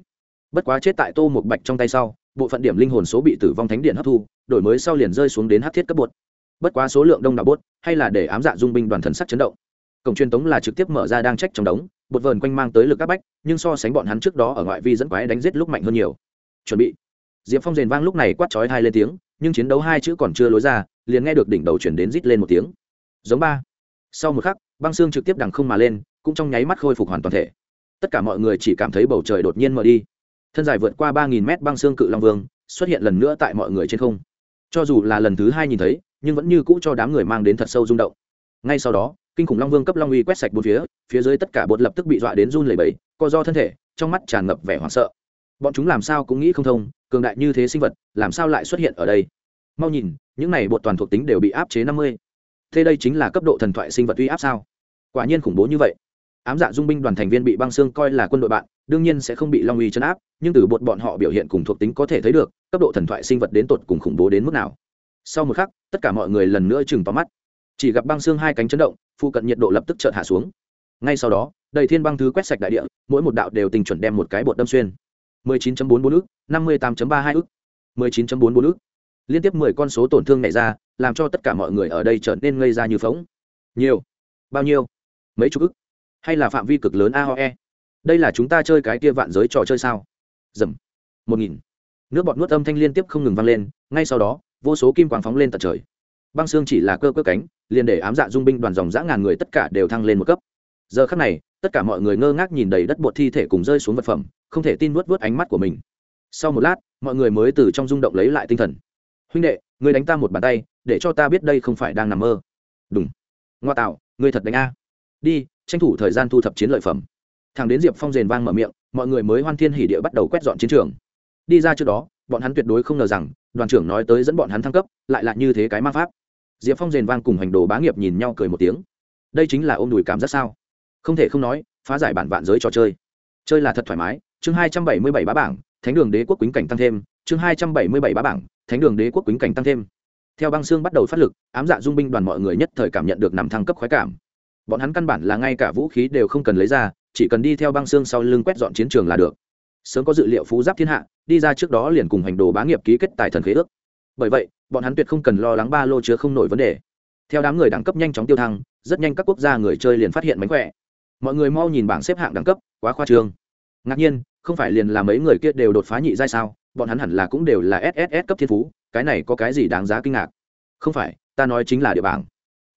Bất quá chết tại tô một bạch trong tay sau, bộ phận điểm linh hồn số bị tử vong thánh điện hấp thu, đổi mới sau liền rơi xuống đến hát thiết cấp bột. Bất quá số lượng đông đảo bốt hay là để ám dạ dung binh đoàn thần sắc chấn động. Cổng truyền tống là trực tiếp mở ra đang trách trong đống, bột vờn quanh mang tới lực các bách, nhưng so sánh bọn hắn trước đó ở ngoại vi dẫn quái đánh giết lúc mạnh hơn nhiều. Chuẩn bị. Diệp phong rền vang lúc này quát chói hai lên tiếng, nhưng chiến đấu hai chữ còn chưa lối ra, liền nghe được đỉnh đầu chuyển đến rít lên một tiếng. Giống ba sau một khắc, băng xương trực tiếp đằng không mà lên, cũng trong nháy mắt khôi phục hoàn toàn thể. Tất cả mọi người chỉ cảm thấy bầu trời đột nhiên mở đi. Thân dài vượt qua ba nghìn mét băng xương cự long vương xuất hiện lần nữa tại mọi người trên không. Cho dù là lần thứ hai nhìn thấy, nhưng vẫn như cũ cho đám người mang đến thật sâu rung động. Ngay sau đó, kinh khủng long vương cấp long uy quét sạch bốn phía phía dưới tất cả bột lập tức bị dọa đến run lẩy bẩy, co do thân thể, trong mắt tràn ngập vẻ hoảng sợ. Bọn chúng làm sao cũng nghĩ không thông, cường đại như thế sinh vật, làm sao lại xuất hiện ở đây? Mau nhìn, những này bột toàn thuộc tính đều bị áp chế năm mươi thế đây chính là cấp độ thần thoại sinh vật uy áp sao? Quả nhiên khủng bố như vậy. Ám dạ dung binh đoàn thành viên bị băng xương coi là quân đội bạn, đương nhiên sẽ không bị long uy chấn áp, nhưng từ bột bọn họ biểu hiện cùng thuộc tính có thể thấy được, cấp độ thần thoại sinh vật đến tột cùng khủng bố đến mức nào. Sau một khắc, tất cả mọi người lần nữa chừng tóm mắt. Chỉ gặp băng xương hai cánh chấn động, phụ cận nhiệt độ lập tức chợt hạ xuống. Ngay sau đó, đầy thiên băng thứ quét sạch đại địa, mỗi một đạo đều tình chuẩn đem một cái bột đâm xuyên. 19.44 ức 58.32 ức. 19.44 ức liên tiếp 10 con số tổn thương này ra, làm cho tất cả mọi người ở đây trở nên ngây ra như phóng. Nhiều. Bao nhiêu? Mấy chục ức? Hay là phạm vi cực lớn aoe đây là chúng ta chơi cái kia vạn giới trò chơi sao? Dầm. Một nghìn. Nước bọt nuốt âm thanh liên tiếp không ngừng vang lên, ngay sau đó, vô số kim quang phóng lên tận trời. Băng xương chỉ là cơ cơ cánh, liền để ám dạ dung binh đoàn dòng dã ngàn người tất cả đều thăng lên một cấp. Giờ khắc này, tất cả mọi người ngơ ngác nhìn đầy đất bột thi thể cùng rơi xuống vật phẩm, không thể tin nuốt vuốt ánh mắt của mình. Sau một lát, mọi người mới từ trong rung động lấy lại tinh thần huynh đệ, ngươi đánh ta một bàn tay, để cho ta biết đây không phải đang nằm mơ. Đúng ngoa tạo, ngươi thật đánh a. Đi, tranh thủ thời gian thu thập chiến lợi phẩm. Thằng đến diệp phong rền vang mở miệng, mọi người mới hoan thiên hỉ địa bắt đầu quét dọn chiến trường. Đi ra trước đó, bọn hắn tuyệt đối không ngờ rằng, đoàn trưởng nói tới dẫn bọn hắn thăng cấp, lại là như thế cái ma pháp. Diệp phong rền vang cùng hành đồ bá nghiệp nhìn nhau cười một tiếng. Đây chính là ôm đùi cảm giác sao? Không thể không nói, phá giải bản vạn giới trò chơi. Chơi là thật thoải mái. Chương hai trăm bảy mươi bảy bá bảng, thánh đường đế quốc quýnh cảnh tăng thêm chương hai trăm bảy mươi bảy bá bảng, thánh đường đế quốc quýnh cảnh tăng thêm. Theo băng xương bắt đầu phát lực, ám dạ dung binh đoàn mọi người nhất thời cảm nhận được nằm thăng cấp khoái cảm. Bọn hắn căn bản là ngay cả vũ khí đều không cần lấy ra, chỉ cần đi theo băng xương sau lưng quét dọn chiến trường là được. Sớm có dự liệu phú giáp thiên hạ, đi ra trước đó liền cùng hành đồ bá nghiệp ký kết tài thần khế ước. Bởi vậy, bọn hắn tuyệt không cần lo lắng ba lô chứa không nổi vấn đề. Theo đám người đẳng cấp nhanh chóng tiêu thăng, rất nhanh các quốc gia người chơi liền phát hiện mánh khỏe. Mọi người mau nhìn bảng xếp hạng đẳng cấp, quá khoa trương. Ngạc nhiên, không phải liền là mấy người kia đều đột phá nhị giai sao? Bọn hắn hẳn là cũng đều là sss cấp thiên phú, cái này có cái gì đáng giá kinh ngạc? Không phải, ta nói chính là địa bảng.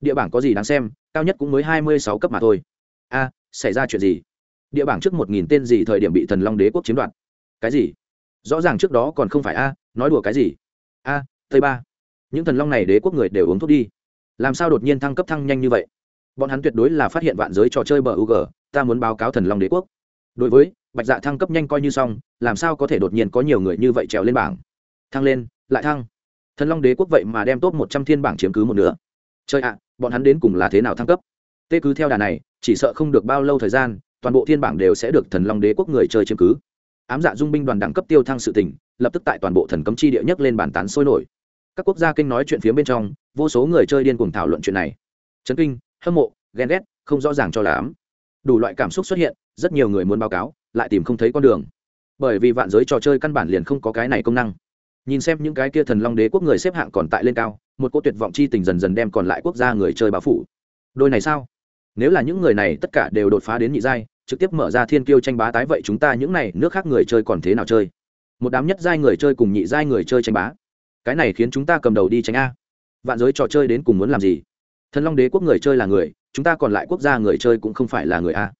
Địa bảng có gì đáng xem, cao nhất cũng mới hai mươi sáu cấp mà thôi. A, xảy ra chuyện gì? Địa bảng trước một nghìn tên gì thời điểm bị thần long đế quốc chiếm đoạt? Cái gì? Rõ ràng trước đó còn không phải a, nói đùa cái gì? A tây ba. Những thần long này đế quốc người đều uống thuốc đi. Làm sao đột nhiên thăng cấp thăng nhanh như vậy? Bọn hắn tuyệt đối là phát hiện vạn giới trò chơi bờ ug ta muốn báo cáo thần long đế quốc. Đối với bạch dạ thăng cấp nhanh coi như xong, làm sao có thể đột nhiên có nhiều người như vậy trèo lên bảng? Thăng lên, lại thăng. Thần long đế quốc vậy mà đem top một trăm thiên bảng chiếm cứ một nửa. Chơi ạ, bọn hắn đến cùng là thế nào thăng cấp? Tê cứ theo đà này, chỉ sợ không được bao lâu thời gian, toàn bộ thiên bảng đều sẽ được thần long đế quốc người chơi chiếm cứ. Ám dạ dung binh đoàn đẳng cấp tiêu thăng sự tỉnh lập tức tại toàn bộ thần cấm chi địa nhất lên bàn tán sôi nổi. Các quốc gia kinh nói chuyện phía bên trong, vô số người chơi điên cuồng thảo luận chuyện này. Chấn kinh, hâm mộ, ghen ghét, không rõ ràng cho lắm. Đủ loại cảm xúc xuất hiện, rất nhiều người muốn báo cáo lại tìm không thấy con đường. Bởi vì vạn giới trò chơi căn bản liền không có cái này công năng. Nhìn xem những cái kia thần long đế quốc người xếp hạng còn tại lên cao, một cô tuyệt vọng chi tình dần dần đem còn lại quốc gia người chơi báo phủ. Đôi này sao? Nếu là những người này tất cả đều đột phá đến nhị giai, trực tiếp mở ra thiên kiêu tranh bá tái vậy chúng ta những này, nước khác người chơi còn thế nào chơi? Một đám nhất giai người chơi cùng nhị giai người chơi tranh bá. Cái này khiến chúng ta cầm đầu đi tranh a. Vạn giới trò chơi đến cùng muốn làm gì? Thần long đế quốc người chơi là người, chúng ta còn lại quốc gia người chơi cũng không phải là người a.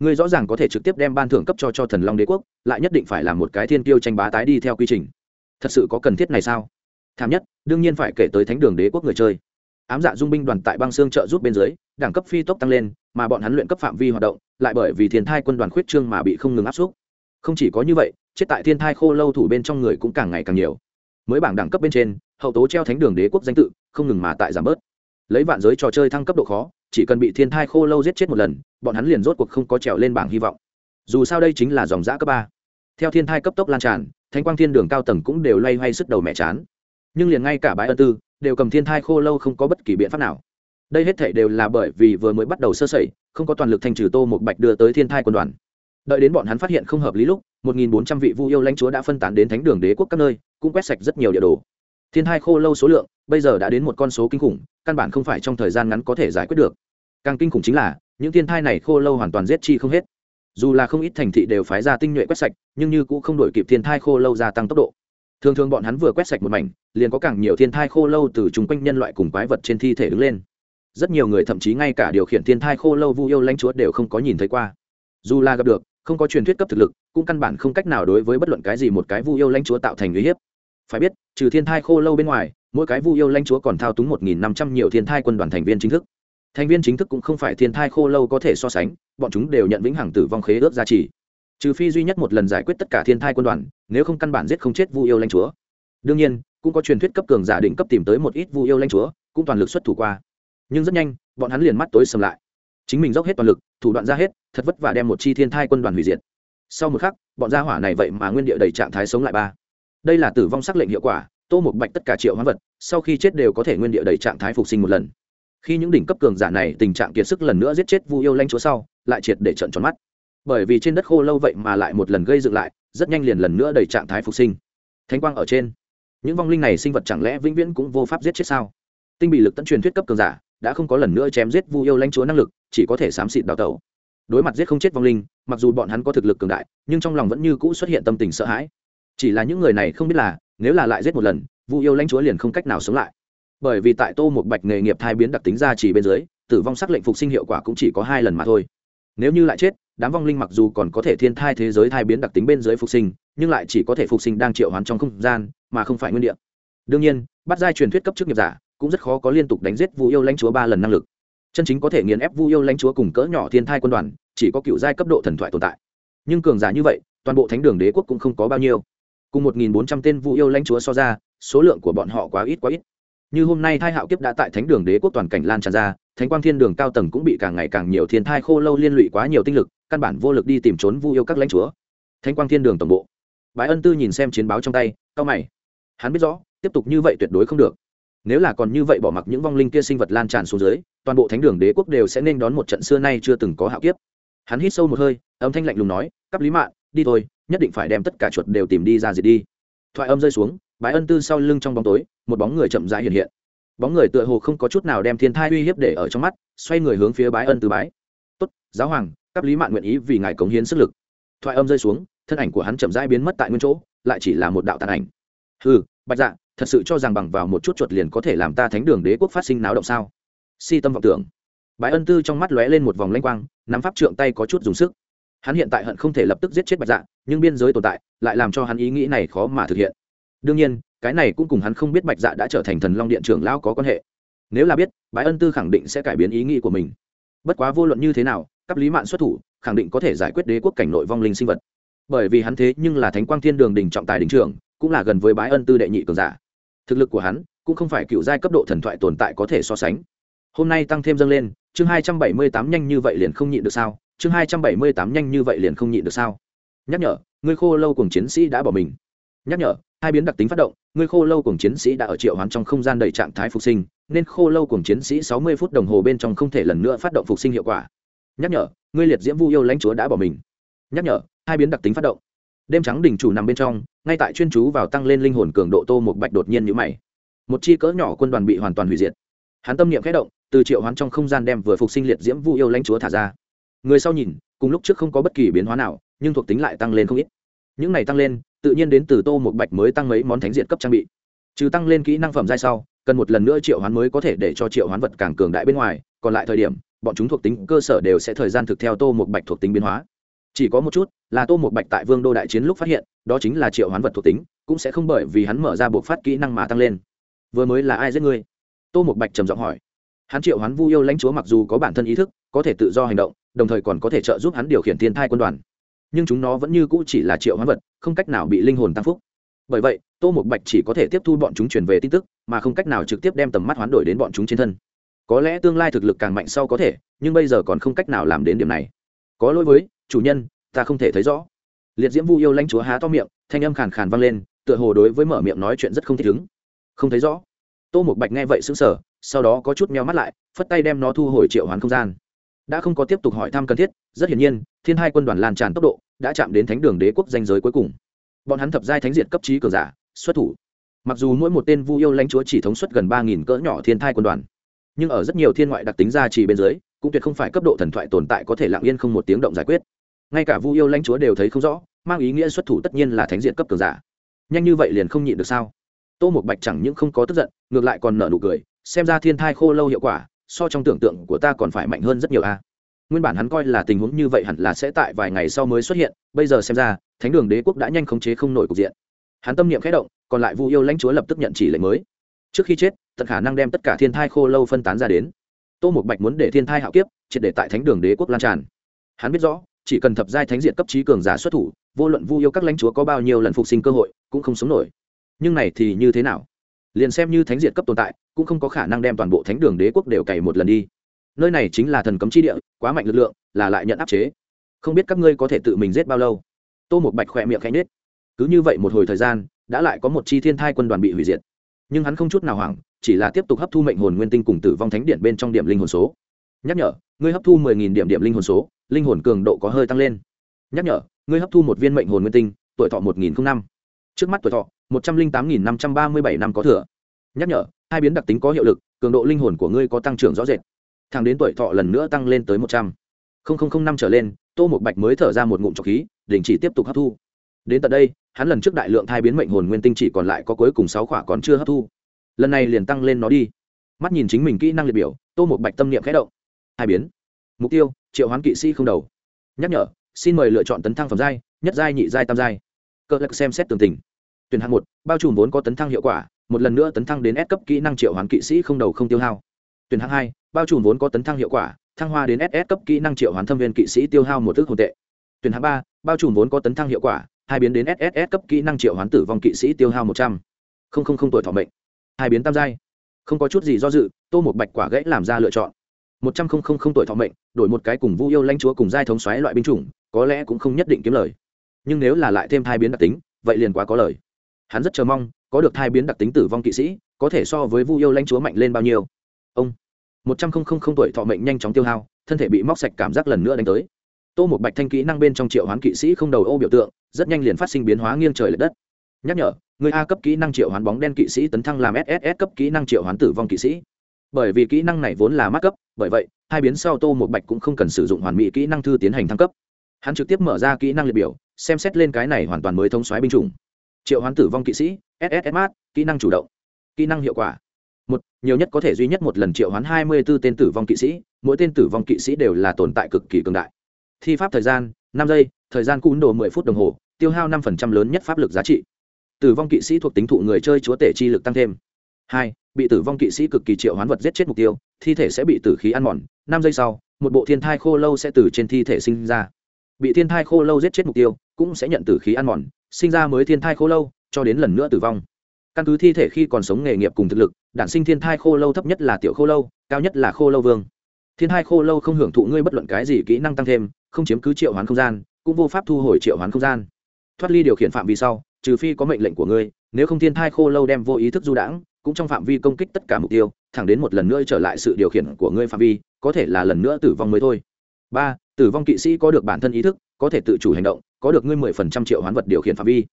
Ngươi rõ ràng có thể trực tiếp đem ban thưởng cấp cho cho thần long đế quốc, lại nhất định phải là một cái thiên tiêu tranh bá tái đi theo quy trình. Thật sự có cần thiết này sao? Thảm nhất, đương nhiên phải kể tới thánh đường đế quốc người chơi. Ám dạ dung binh đoàn tại băng xương trợ giúp bên dưới, đẳng cấp phi tốc tăng lên, mà bọn hắn luyện cấp phạm vi hoạt động, lại bởi vì thiên thai quân đoàn khuyết trương mà bị không ngừng áp suất không chỉ có như vậy, chết tại thiên thai khô lâu thủ bên trong người cũng càng ngày càng nhiều. Mới bảng đẳng cấp bên trên, hậu tố treo thánh đường đế quốc danh tự, không ngừng mà tại giảm bớt. Lấy vạn giới trò chơi thăng cấp độ khó chỉ cần bị thiên thai khô lâu giết chết một lần, bọn hắn liền rốt cuộc không có trèo lên bảng hy vọng. Dù sao đây chính là dòng giã cấp ba. Theo thiên thai cấp tốc lan tràn thanh quang thiên đường cao tầng cũng đều loay hoay sức đầu mẹ chán. Nhưng liền ngay cả bãi ân tư, đều cầm thiên thai khô lâu không có bất kỳ biện pháp nào. Đây hết thể đều là bởi vì vừa mới bắt đầu sơ sẩy, không có toàn lực thanh trừ tô một bạch đưa tới thiên thai quân đoàn. Đợi đến bọn hắn phát hiện không hợp lý lúc, một nghìn bốn trăm vị vu yêu lãnh chúa đã phân tán đến thánh đường đế quốc các nơi, cũng quét sạch rất nhiều địa đồ. Thiên thai khô lâu số lượng bây giờ đã đến một con số kinh khủng, căn bản không phải trong thời gian ngắn có thể giải quyết được. Càng kinh khủng chính là, những thiên thai này khô lâu hoàn toàn giết chi không hết. Dù là không ít thành thị đều phái ra tinh nhuệ quét sạch, nhưng như cũng không đổi kịp thiên thai khô lâu gia tăng tốc độ. Thường thường bọn hắn vừa quét sạch một mảnh, liền có càng nhiều thiên thai khô lâu từ chung quanh nhân loại cùng quái vật trên thi thể đứng lên. Rất nhiều người thậm chí ngay cả điều khiển thiên thai khô lâu vu yêu lãnh chúa đều không có nhìn thấy qua. Dù là gặp được, không có truyền thuyết cấp thực lực, cũng căn bản không cách nào đối với bất luận cái gì một cái vu yêu lãnh chúa tạo thành uy hiếp. Phải biết, trừ thiên thai khô lâu bên ngoài mỗi cái vu yêu lãnh chúa còn thao túng một nghìn năm trăm nhiều thiên thai quân đoàn thành viên chính thức. Thành viên chính thức cũng không phải thiên thai khô lâu có thể so sánh, bọn chúng đều nhận vĩnh hằng tử vong khế ước gia trì. Trừ phi duy nhất một lần giải quyết tất cả thiên thai quân đoàn, nếu không căn bản giết không chết vu yêu lãnh chúa. Đương nhiên, cũng có truyền thuyết cấp cường giả định cấp tìm tới một ít vu yêu lãnh chúa, cũng toàn lực xuất thủ qua. Nhưng rất nhanh, bọn hắn liền mắt tối sầm lại. Chính mình dốc hết toàn lực, thủ đoạn ra hết, thật vất vả đem một chi thiên thai quân đoàn hủy diệt. Sau một khắc, bọn gia hỏa này vậy mà nguyên địa đầy trạng thái sống lại ba. Đây là tử vong sắc lệnh hiệu quả tô một bạch tất cả triệu hóa vật, sau khi chết đều có thể nguyên địa đầy trạng thái phục sinh một lần. Khi những đỉnh cấp cường giả này tình trạng kiệt sức lần nữa giết chết vu yêu lanh chúa sau, lại triệt để trận tròn mắt. Bởi vì trên đất khô lâu vậy mà lại một lần gây dựng lại, rất nhanh liền lần nữa đầy trạng thái phục sinh. Thánh quang ở trên. Những vong linh này sinh vật chẳng lẽ vĩnh viễn cũng vô pháp giết chết sao? Tinh bị lực tận truyền thuyết cấp cường giả, đã không có lần nữa chém giết vu yêu lanh chúa năng lực, chỉ có thể xám xịt đào tẩu. Đối mặt giết không chết vong linh, mặc dù bọn hắn có thực lực cường đại, nhưng trong lòng vẫn như cũ xuất hiện tâm tình sợ hãi chỉ là những người này không biết là, nếu là lại giết một lần, vu yêu lãnh chúa liền không cách nào sống lại. Bởi vì tại tô một bạch nghề nghiệp thai biến đặc tính ra chỉ bên dưới, tử vong sắc lệnh phục sinh hiệu quả cũng chỉ có hai lần mà thôi. Nếu như lại chết, đám vong linh mặc dù còn có thể thiên thai thế giới thai biến đặc tính bên dưới phục sinh, nhưng lại chỉ có thể phục sinh đang triệu hoán trong không gian, mà không phải nguyên địa. Đương nhiên, bắt giai truyền thuyết cấp chức nghiệp giả cũng rất khó có liên tục đánh giết vu yêu lãnh chúa ba lần năng lực. Chân chính có thể nghiền ép vu yêu lãnh chúa cùng cỡ nhỏ thiên thai quân đoàn, chỉ có cựu giai cấp độ thần thoại tồn tại. Nhưng cường giả như vậy, toàn bộ thánh đường đế quốc cũng không có bao nhiêu cùng một nghìn bốn trăm tên vũ yêu lãnh chúa so ra, số lượng của bọn họ quá ít quá ít. Như hôm nay thai hạo kiếp đã tại thánh đường đế quốc toàn cảnh lan tràn ra, thánh quang thiên đường cao tầng cũng bị càng ngày càng nhiều thiên thai khô lâu liên lụy quá nhiều tinh lực, căn bản vô lực đi tìm trốn vu yêu các lãnh chúa. Thánh quang thiên đường tổng bộ. Bái ân tư nhìn xem chiến báo trong tay cao mày. Hắn biết rõ, tiếp tục như vậy tuyệt đối không được. Nếu là còn như vậy bỏ mặc những vong linh kia sinh vật lan tràn xuống dưới, toàn bộ thánh đường đế quốc đều sẽ nên đón một trận xưa nay chưa từng có hạo kiếp. Hắn hít sâu một hơi, âm thanh lạnh lùng nói, cắp lý mạng đi thôi, nhất định phải đem tất cả chuột đều tìm đi ra diệt đi. Thoại âm rơi xuống, bái ân tư sau lưng trong bóng tối, một bóng người chậm rãi hiện hiện. Bóng người tựa hồ không có chút nào đem thiên thai uy hiếp để ở trong mắt, xoay người hướng phía bái ân tư bái. Tốt, giáo hoàng cấp lý mạn nguyện ý vì ngài cống hiến sức lực. Thoại âm rơi xuống, thân ảnh của hắn chậm rãi biến mất tại nguyên chỗ, lại chỉ là một đạo tàn ảnh. Hừ, bạch dạ thật sự cho rằng bằng vào một chút chuột liền có thể làm ta thánh đường đế quốc phát sinh náo động sao? Si tâm vọng tưởng. Bái ân tư trong mắt lóe lên một vòng lanh quang, nắm pháp trượng tay có chút dùng sức hắn hiện tại hận không thể lập tức giết chết bạch dạ nhưng biên giới tồn tại, lại làm cho hắn ý nghĩ này khó mà thực hiện. Đương nhiên, cái này cũng cùng hắn không biết bạch dạ đã trở thành thần long điện trưởng lão có quan hệ. Nếu là biết, bái ân tư khẳng định sẽ cải biến ý nghĩ của mình. Bất quá vô luận như thế nào, cấp lý mạn xuất thủ, khẳng định có thể giải quyết đế quốc cảnh nội vong linh sinh vật. Bởi vì hắn thế nhưng là thánh quang thiên đường đỉnh trọng tài đỉnh trưởng, cũng là gần với bái ân tư đệ nhị cường giả. Thực lực của hắn cũng không phải cựu giai cấp độ thần thoại tồn tại có thể so sánh. Hôm nay tăng thêm dâng lên, chương hai trăm bảy mươi tám nhanh như vậy liền không nhịn được sao? Chương hai trăm bảy mươi tám nhanh như vậy liền không nhịn được sao? Nhắc nhở, ngươi khô lâu cùng chiến sĩ đã bỏ mình. Nhắc nhở, hai biến đặc tính phát động, ngươi khô lâu cùng chiến sĩ đã ở triệu hoán trong không gian đầy trạng thái phục sinh, nên khô lâu cùng chiến sĩ sáu mươi phút đồng hồ bên trong không thể lần nữa phát động phục sinh hiệu quả. Nhắc nhở, ngươi liệt diễm vu yêu lãnh chúa đã bỏ mình. Nhắc nhở, hai biến đặc tính phát động. Đêm trắng đỉnh chủ nằm bên trong, ngay tại chuyên chú vào tăng lên linh hồn cường độ tô một bạch đột nhiên nhữ mày. Một chi cỡ nhỏ quân đoàn bị hoàn toàn hủy diệt. Hắn tâm niệm khẽ động, từ triệu hoán trong không gian đem vừa phục sinh liệt diễm vu yêu lãnh chúa thả ra người sau nhìn, cùng lúc trước không có bất kỳ biến hóa nào, nhưng thuộc tính lại tăng lên không ít. Những này tăng lên, tự nhiên đến từ tô một bạch mới tăng mấy món thánh diện cấp trang bị. Trừ tăng lên kỹ năng phẩm giai sau, cần một lần nữa triệu hoán mới có thể để cho triệu hoán vật càng cường đại bên ngoài, còn lại thời điểm, bọn chúng thuộc tính cơ sở đều sẽ thời gian thực theo tô một bạch thuộc tính biến hóa. Chỉ có một chút, là tô một bạch tại vương đô đại chiến lúc phát hiện, đó chính là triệu hoán vật thuộc tính, cũng sẽ không bởi vì hắn mở ra buộc phát kỹ năng mà tăng lên. Vừa mới là ai giết ngươi? Tô một bạch trầm giọng hỏi. Hắn triệu hoán vu yêu lãnh chúa mặc dù có bản thân ý thức, có thể tự do hành động đồng thời còn có thể trợ giúp hắn điều khiển thiên thai quân đoàn. Nhưng chúng nó vẫn như cũ chỉ là triệu hoán vật, không cách nào bị linh hồn tăng phúc. Bởi vậy, tô một bạch chỉ có thể tiếp thu bọn chúng truyền về tin tức, mà không cách nào trực tiếp đem tầm mắt hoán đổi đến bọn chúng trên thân. Có lẽ tương lai thực lực càng mạnh sau có thể, nhưng bây giờ còn không cách nào làm đến điểm này. Có lỗi với, chủ nhân, ta không thể thấy rõ. Liệt diễm vu yêu lãnh chúa há to miệng, thanh âm khàn khàn vang lên, tựa hồ đối với mở miệng nói chuyện rất không thích ứng. Không thấy rõ. Tô một bạch nghe vậy xứng sở sau đó có chút meo mắt lại, phất tay đem nó thu hồi triệu hoán không gian đã không có tiếp tục hỏi thăm cần thiết, rất hiển nhiên, thiên hai quân đoàn lan tràn tốc độ, đã chạm đến thánh đường đế quốc danh giới cuối cùng. Bọn hắn thập giai thánh diện cấp trí cường giả, xuất thủ. Mặc dù mỗi một tên vu yêu lãnh chúa chỉ thống suất gần ba nghìn cỡ nhỏ thiên thai quân đoàn, nhưng ở rất nhiều thiên ngoại đặc tính gia trì bên dưới, cũng tuyệt không phải cấp độ thần thoại tồn tại có thể lặng yên không một tiếng động giải quyết. Ngay cả vu yêu lãnh chúa đều thấy không rõ, mang ý nghĩa xuất thủ tất nhiên là thánh diện cấp cường giả. Nhanh như vậy liền không nhịn được sao? Tô một bạch chẳng những không có tức giận, ngược lại còn nở nụ cười, xem ra thiên thai khô lâu hiệu quả so trong tưởng tượng của ta còn phải mạnh hơn rất nhiều a. Nguyên bản hắn coi là tình huống như vậy hẳn là sẽ tại vài ngày sau mới xuất hiện, bây giờ xem ra, thánh đường đế quốc đã nhanh khống chế không nổi cục diện. Hắn tâm niệm khẽ động, còn lại vu yêu lãnh chúa lập tức nhận chỉ lệnh mới. Trước khi chết, tận khả năng đem tất cả thiên thai khô lâu phân tán ra đến. Tô một bạch muốn để thiên thai hạo kiếp, triệt để tại thánh đường đế quốc lan tràn. Hắn biết rõ, chỉ cần thập giai thánh diện cấp trí cường giả xuất thủ, vô luận vu yêu các lãnh chúa có bao nhiêu lần phục sinh cơ hội, cũng không sống nổi. Nhưng này thì như thế nào? Liền xem như thánh diện cấp tồn tại cũng không có khả năng đem toàn bộ thánh đường đế quốc đều cày một lần đi. Nơi này chính là thần cấm chi địa, quá mạnh lực lượng, là lại nhận áp chế. Không biết các ngươi có thể tự mình giết bao lâu? Tô một bạch khỏe miệng khẽ nết cứ như vậy một hồi thời gian, đã lại có một chi thiên thai quân đoàn bị hủy diệt. Nhưng hắn không chút nào hoảng, chỉ là tiếp tục hấp thu mệnh hồn nguyên tinh cùng tử vong thánh điện bên trong điểm linh hồn số. Nhắc nhở, ngươi hấp thu mười nghìn điểm điểm linh hồn số, linh hồn cường độ có hơi tăng lên. Nhắc nhở, ngươi hấp thu một viên mệnh hồn nguyên tinh, tuổi thọ một nghìn năm. Trước mắt tuổi thọ, một trăm linh tám nghìn năm trăm ba mươi bảy năm có thừa. Nhắc nhở hai biến đặc tính có hiệu lực, cường độ linh hồn của ngươi có tăng trưởng rõ rệt. Thẳng đến tuổi thọ lần nữa tăng lên tới một trăm. Linh năm trở lên, tô một bạch mới thở ra một ngụm trọc khí, đình chỉ tiếp tục hấp thu. Đến tận đây, hắn lần trước đại lượng thai biến mệnh hồn nguyên tinh chỉ còn lại có cuối cùng sáu khỏa còn chưa hấp thu. Lần này liền tăng lên nó đi. Mắt nhìn chính mình kỹ năng liệt biểu, tô một bạch tâm niệm khẽ động. Hai biến. Mục tiêu, triệu hoán kỵ sĩ không đầu. Nhắc nhở, xin mời lựa chọn tấn thăng phẩm giai, nhất giai, nhị giai, tam giai. Cơ lạc xem xét tường tình. Tuyển hạng một, bao trùm vốn có tấn thăng hiệu quả một lần nữa tấn thăng đến S cấp kỹ năng triệu hoán kỵ sĩ không đầu không tiêu hao. Tuyển hạng hai, bao trùm vốn có tấn thăng hiệu quả, thăng hoa đến ss cấp kỹ năng triệu hoán thâm viên kỵ sĩ tiêu hao một thứ hồn tệ. Tuyển hạng ba, bao trùm vốn có tấn thăng hiệu quả, hai biến đến SSS cấp kỹ năng triệu hoán tử vong kỵ sĩ tiêu hao một trăm. Không tuổi thọ mệnh. Hai biến tam giai. Không có chút gì do dự, tô một bạch quả gãy làm ra lựa chọn. Một trăm linh tuổi thọ mệnh, đổi một cái cùng vu yêu lãnh chúa cùng giai thống xoáy loại binh chủng, có lẽ cũng không nhất định kiếm lời. Nhưng nếu là lại thêm hai biến đặc tính, vậy liền quá có lời hắn rất chờ mong, có được hai biến đặc tính tử vong kỵ sĩ, có thể so với vu yêu lãnh chúa mạnh lên bao nhiêu. Ông, một trăm linh tuổi thọ mệnh nhanh chóng tiêu hao, thân thể bị móc sạch cảm giác lần nữa đánh tới. Tô một bạch thanh kỹ năng bên trong triệu hoán kỵ sĩ không đầu ô biểu tượng, rất nhanh liền phát sinh biến hóa nghiêng trời l ệ đất. Nhắc nhở, người a cấp kỹ năng triệu hoán bóng đen kỵ sĩ tấn thăng làm sss cấp kỹ năng triệu hoán tử vong kỵ sĩ. Bởi vì kỹ năng này vốn là mắc cấp, bởi vậy, hai biến sau tô một bạch cũng không cần sử dụng hoàn mỹ kỹ năng thư tiến hành thăng cấp. Hắn trực tiếp mở ra kỹ năng liệt biểu, xem xét lên cái này hoàn toàn mới thông xoáy binh chủng triệu hoán tử vong kỵ sĩ sss mát, kỹ năng chủ động, kỹ năng hiệu quả. Một, nhiều nhất có thể duy nhất một lần triệu hoán hai mươi b ố tên tử vong kỵ sĩ, mỗi tên tử vong kỵ sĩ đều là tồn tại cực kỳ cường đại. Thi pháp thời gian, năm giây, thời gian cún đồ mười phút đồng hồ, tiêu hao năm phần trăm lớn nhất pháp lực giá trị. Tử vong kỵ sĩ thuộc tính thụ người chơi chúa tể chi lực tăng thêm. Hai, bị tử vong kỵ sĩ cực kỳ triệu hoán vật giết chết mục tiêu, thi thể sẽ bị tử khí ăn mòn. Năm giây sau, một bộ thiên thai khô lâu sẽ từ trên thi thể sinh ra. Bị thiên thai khô lâu giết chết mục tiêu, cũng sẽ nhận tử khí ăn mòn sinh ra mới thiên thai khô lâu, cho đến lần nữa tử vong. Căn cứ thi thể khi còn sống nghề nghiệp cùng thực lực, đản sinh thiên thai khô lâu thấp nhất là tiểu khô lâu, cao nhất là khô lâu vương. Thiên thai khô lâu không hưởng thụ ngươi bất luận cái gì kỹ năng tăng thêm, không chiếm cứ triệu hoán không gian, cũng vô pháp thu hồi triệu hoán không gian. Thoát ly điều khiển phạm vi sau, trừ phi có mệnh lệnh của ngươi, nếu không thiên thai khô lâu đem vô ý thức du đãng, cũng trong phạm vi công kích tất cả mục tiêu, thẳng đến một lần nữa trở lại sự điều khiển của ngươi phạm vi, có thể là lần nữa tử vong mới thôi. Ba, tử vong kỵ sĩ có được bản thân ý thức, có thể tự chủ hành động có được ngươi mười phần trăm triệu hoán vật điều khiển phạm vi.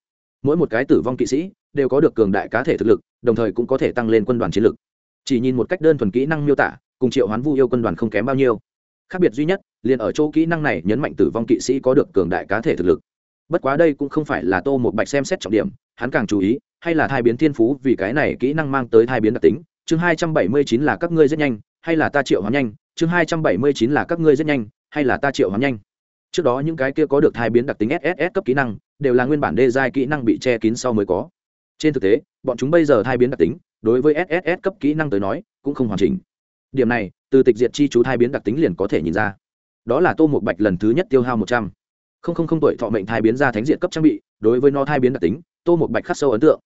Mỗi một cái tử vong kỵ sĩ đều có được cường đại cá thể thực lực, đồng thời cũng có thể tăng lên quân đoàn chiến lực. Chỉ nhìn một cách đơn thuần kỹ năng miêu tả, cùng triệu hoán vu yêu quân đoàn không kém bao nhiêu. Khác biệt duy nhất, liền ở chỗ kỹ năng này nhấn mạnh tử vong kỵ sĩ có được cường đại cá thể thực lực. Bất quá đây cũng không phải là tô một bạch xem xét trọng điểm, hắn càng chú ý, hay là thai biến thiên phú, vì cái này kỹ năng mang tới thai biến đặc tính. Chương hai trăm bảy mươi chín là các ngươi rất nhanh, hay là ta triệu hoán nhanh? Chương hai trăm bảy mươi chín là các ngươi rất nhanh, hay là ta triệu hoán nhanh? Trước đó những cái kia có được thai biến đặc tính sss cấp kỹ năng, đều là nguyên bản đê giai kỹ năng bị che kín sau mới có. Trên thực tế, bọn chúng bây giờ thai biến đặc tính, đối với sss cấp kỹ năng tới nói, cũng không hoàn chỉnh. Điểm này, từ tịch diệt chi chú thai biến đặc tính liền có thể nhìn ra. Đó là tô một bạch lần thứ nhất tiêu hao một trăm. Không không không tuổi thọ mệnh thai biến ra thánh diện cấp trang bị, đối với nó thai biến đặc tính, tô một bạch khắc sâu ấn tượng.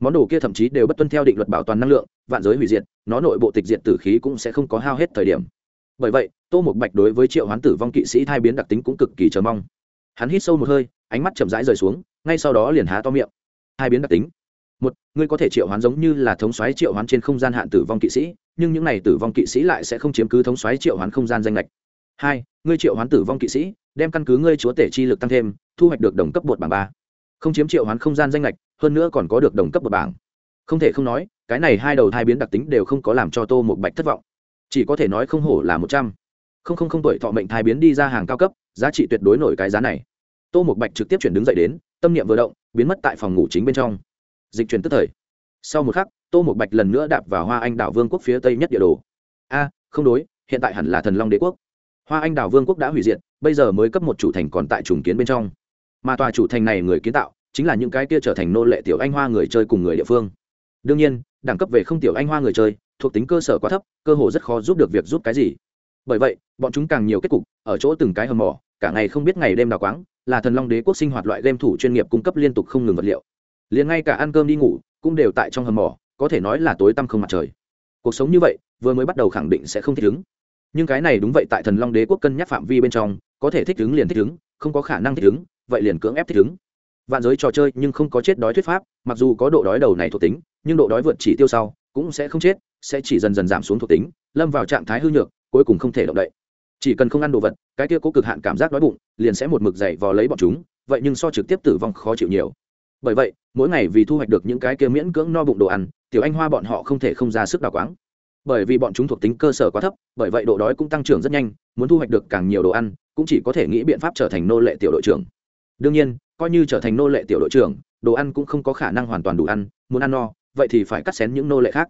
Món đồ kia thậm chí đều bất tuân theo định luật bảo toàn năng lượng, vạn giới hủy diệt, nó nội bộ tịch diệt tử khí cũng sẽ không có hao hết thời điểm bởi vậy, tô một bạch đối với triệu hoán tử vong kỵ sĩ thai biến đặc tính cũng cực kỳ chờ mong. Hắn hít sâu một hơi, ánh mắt chậm rãi rời xuống, ngay sau đó liền há to miệng. Hai biến đặc tính. Một, ngươi có thể triệu hoán giống như là thống xoáy triệu hoán trên không gian hạn tử vong kỵ sĩ, nhưng những này tử vong kỵ sĩ lại sẽ không chiếm cứ thống xoáy triệu hoán không gian danh lệch hai, ngươi triệu hoán tử vong kỵ sĩ, đem căn cứ ngươi chúa tể chi lực tăng thêm, thu hoạch được đồng cấp bột bảng ba. Không chiếm triệu hoán không gian danh lệch hơn nữa còn có được đồng cấp bột bảng. Không thể không nói, cái này hai đầu hai biến đặc tính đều không có làm cho tô một bạch thất vọng chỉ có thể nói không hổ là một trăm. Không không không tuổi thọ mệnh thai biến đi ra hàng cao cấp, giá trị tuyệt đối nổi cái giá này. Tô một bạch trực tiếp chuyển đứng dậy đến, tâm niệm vừa động, biến mất tại phòng ngủ chính bên trong. Dịch chuyển tức thời. Sau một khắc, tô một bạch lần nữa đạp vào hoa anh đảo vương quốc phía tây nhất địa đồ. A, không đối, hiện tại hẳn là thần long đế quốc. Hoa anh đảo vương quốc đã hủy diệt, bây giờ mới cấp một chủ thành còn tại trùng kiến bên trong. Mà tòa chủ thành này người kiến tạo, chính là những cái kia trở thành nô lệ tiểu anh hoa người chơi cùng người địa phương. Đương nhiên, đẳng cấp về không tiểu anh hoa người chơi thuộc tính cơ sở quá thấp, cơ hồ rất khó giúp được việc giúp cái gì. Bởi vậy, bọn chúng càng nhiều kết cục, ở chỗ từng cái hầm mỏ, cả ngày không biết ngày đêm đào quáng, là thần long đế quốc sinh hoạt loại game thủ chuyên nghiệp cung cấp liên tục không ngừng vật liệu. Liền ngay cả ăn cơm đi ngủ, cũng đều tại trong hầm mỏ, có thể nói là tối tăm không mặt trời. Cuộc sống như vậy, vừa mới bắt đầu khẳng định sẽ không thích ứng. Nhưng cái này đúng vậy tại thần long đế quốc cân nhắc phạm vi bên trong, có thể thích ứng liền thích ứng, không có khả năng thích ứng, vậy liền cưỡng ép thích ứng. Vạn giới trò chơi nhưng không có chết đói thuyết pháp, mặc dù có độ đói đầu này thuộc tính, nhưng độ đói vượt chỉ tiêu sau, cũng sẽ không chết sẽ chỉ dần dần giảm xuống thuộc tính, lâm vào trạng thái hư nhược, cuối cùng không thể động đậy. Chỉ cần không ăn đồ vật, cái kia có cực hạn cảm giác đói bụng, liền sẽ một mực dày vò lấy bọn chúng, vậy nhưng so trực tiếp tử vong khó chịu nhiều. Bởi vậy, mỗi ngày vì thu hoạch được những cái kia miễn cưỡng no bụng đồ ăn, tiểu anh hoa bọn họ không thể không ra sức đào quáng. Bởi vì bọn chúng thuộc tính cơ sở quá thấp, bởi vậy độ đói cũng tăng trưởng rất nhanh, muốn thu hoạch được càng nhiều đồ ăn, cũng chỉ có thể nghĩ biện pháp trở thành nô lệ tiểu đội trưởng. Đương nhiên, coi như trở thành nô lệ tiểu đội trưởng, đồ ăn cũng không có khả năng hoàn toàn đủ ăn, muốn ăn no, vậy thì phải cắt xén những nô lệ khác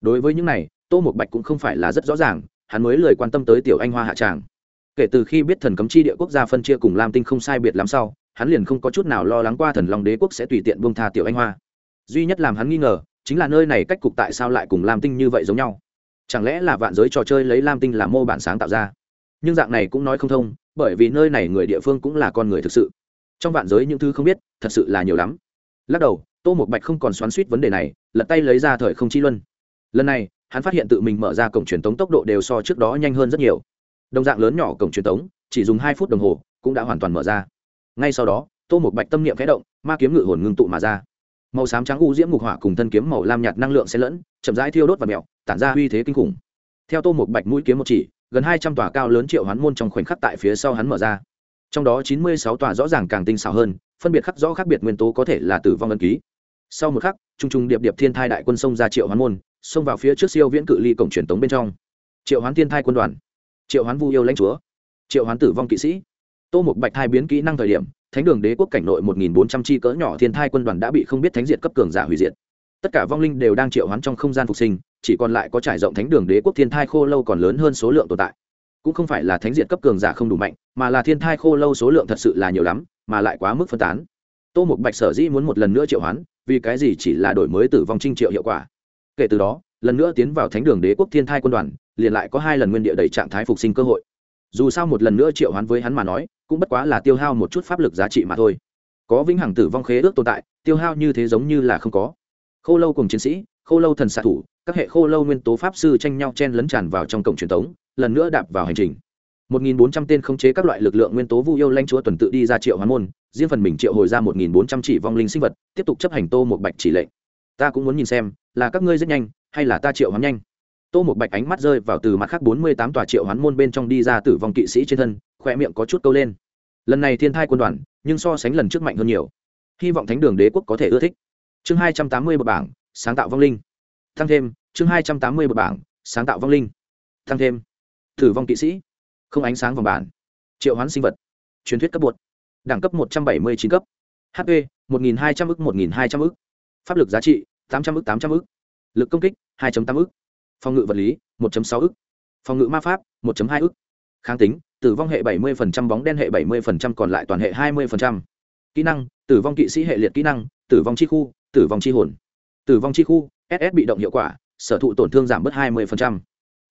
đối với những này, tô một bạch cũng không phải là rất rõ ràng, hắn mới lời quan tâm tới tiểu anh hoa hạ tràng. Kể từ khi biết thần cấm chi địa quốc gia phân chia cùng lam tinh không sai biệt lắm sau, hắn liền không có chút nào lo lắng qua thần long đế quốc sẽ tùy tiện buông tha tiểu anh hoa. Duy nhất làm hắn nghi ngờ, chính là nơi này cách cục tại sao lại cùng lam tinh như vậy giống nhau. Chẳng lẽ là vạn giới trò chơi lấy lam tinh làm mô bản sáng tạo ra? Nhưng dạng này cũng nói không thông, bởi vì nơi này người địa phương cũng là con người thực sự. Trong vạn giới những thứ không biết, thật sự là nhiều lắm. Lắc đầu, tô một bạch không còn xoắn suýt vấn đề này, lật tay lấy ra thời không chi luân lần này, hắn phát hiện tự mình mở ra cổng truyền tống tốc độ đều so trước đó nhanh hơn rất nhiều. Đồng dạng lớn nhỏ cổng truyền tống, chỉ dùng hai phút đồng hồ, cũng đã hoàn toàn mở ra. Ngay sau đó, tô một bạch tâm niệm khẽ động, ma kiếm ngự hồn ngưng tụ mà ra. Màu xám trắng u diễm ngục hỏa cùng thân kiếm màu lam nhạt năng lượng xen lẫn, chậm rãi thiêu đốt và mèo, tản ra uy thế kinh khủng. Theo tô một bạch mũi kiếm một chỉ, gần hai trăm tòa cao lớn triệu hoán môn trong khoảnh khắc tại phía sau hắn mở ra. Trong đó chín mươi sáu tòa rõ ràng càng tinh xảo hơn, phân biệt khắc rõ khác biệt nguyên tố có thể là tử vong ân ký. Sau một khắc t r u n g t r u n g điệp điệp thiên thai đại quân sông ra triệu hoán môn xông vào phía trước siêu viễn cự ly cổng truyền tống bên trong. Triệu hoán thiên thai quân đoàn. Triệu hoán vu yêu lãnh chúa. Triệu hoán tử vong kỵ sĩ. Tô một bạch thai biến kỹ năng thời điểm. Thánh đường đế quốc cảnh nội một nghìn bốn trăm chi cỡ nhỏ thiên thai quân đoàn đã bị không biết thánh diệt cấp cường giả hủy diệt. Tất cả vong linh đều đang triệu hoán trong không gian phục sinh, chỉ còn lại có trải rộng thánh đường đế quốc thiên thai khô lâu còn lớn hơn số lượng tồn tại. Cũng không phải là thánh diệt cấp cường giả không đủ mạnh, mà là thiên thai khô lâu số lượng thật sự là nhiều lắm, mà lại quá mức phân tán. Tô một bạch sở dĩ muốn một lần nữa triệu hoán, vì cái gì chỉ là đổi mới tử vong trinh triệu hiệu quả kể từ đó, lần nữa tiến vào thánh đường đế quốc thiên thai quân đoàn, liền lại có hai lần nguyên địa đầy trạng thái phục sinh cơ hội. Dù sao một lần nữa triệu hoán với hắn mà nói, cũng bất quá là tiêu hao một chút pháp lực giá trị mà thôi. Có vĩnh hằng tử vong khế ước tồn tại, tiêu hao như thế giống như là không có. Khô lâu cùng chiến sĩ, khô lâu thần xạ thủ, các hệ khô lâu nguyên tố pháp sư tranh nhau chen lấn tràn vào trong cổng truyền thống lần nữa đạp vào hành trình. 1.400 tên khống chế các loại lực lượng nguyên tố vu yêu lanh chúa tuần tự đi ra triệu hoán môn, riêng phần mình triệu hồi ra 1.400 chỉ vong linh sinh vật, tiếp tục chấp hành tô một bạch chỉ lệnh. Ta cũng muốn nhìn xem là các ngươi rất nhanh, hay là ta triệu hoán nhanh? Tô một bạch ánh mắt rơi vào từ mặt khác 48 tòa triệu hoán môn bên trong đi ra tử vong kỵ sĩ trên thân, khỏe miệng có chút câu lên. Lần này thiên thai quân đoàn, nhưng so sánh lần trước mạnh hơn nhiều. Hy vọng thánh đường đế quốc có thể ưa thích. Chương 280 bậc bảng, sáng tạo vong linh. Thăng thêm, chương 280 bậc bảng, sáng tạo vong linh. Thăng thêm. Tử vong kỵ sĩ. Không ánh sáng vòng bản. Triệu hoán sinh vật. Truyền thuyết cấp bột. Đẳng cấp một trăm bảy mươi chín cấp. Hp một nghìn hai trăm ư c một nghìn hai trăm ư c pháp lực giá trị tám trăm ư c tám trăm ư c lực công kích, hai tám ư c phòng ngự vật lý, một sáu ư c phòng ngự ma pháp, một hai ư c kháng tính, tử vong hệ bảy mươi bóng đen hệ bảy mươi còn lại toàn hệ hai mươi kỹ năng, tử vong kỵ sĩ hệ liệt kỹ năng, tử vong chi khu, tử vong chi hồn. Tử vong chi khu ss bị động hiệu quả, sở thụ tổn thương giảm bớt hai mươi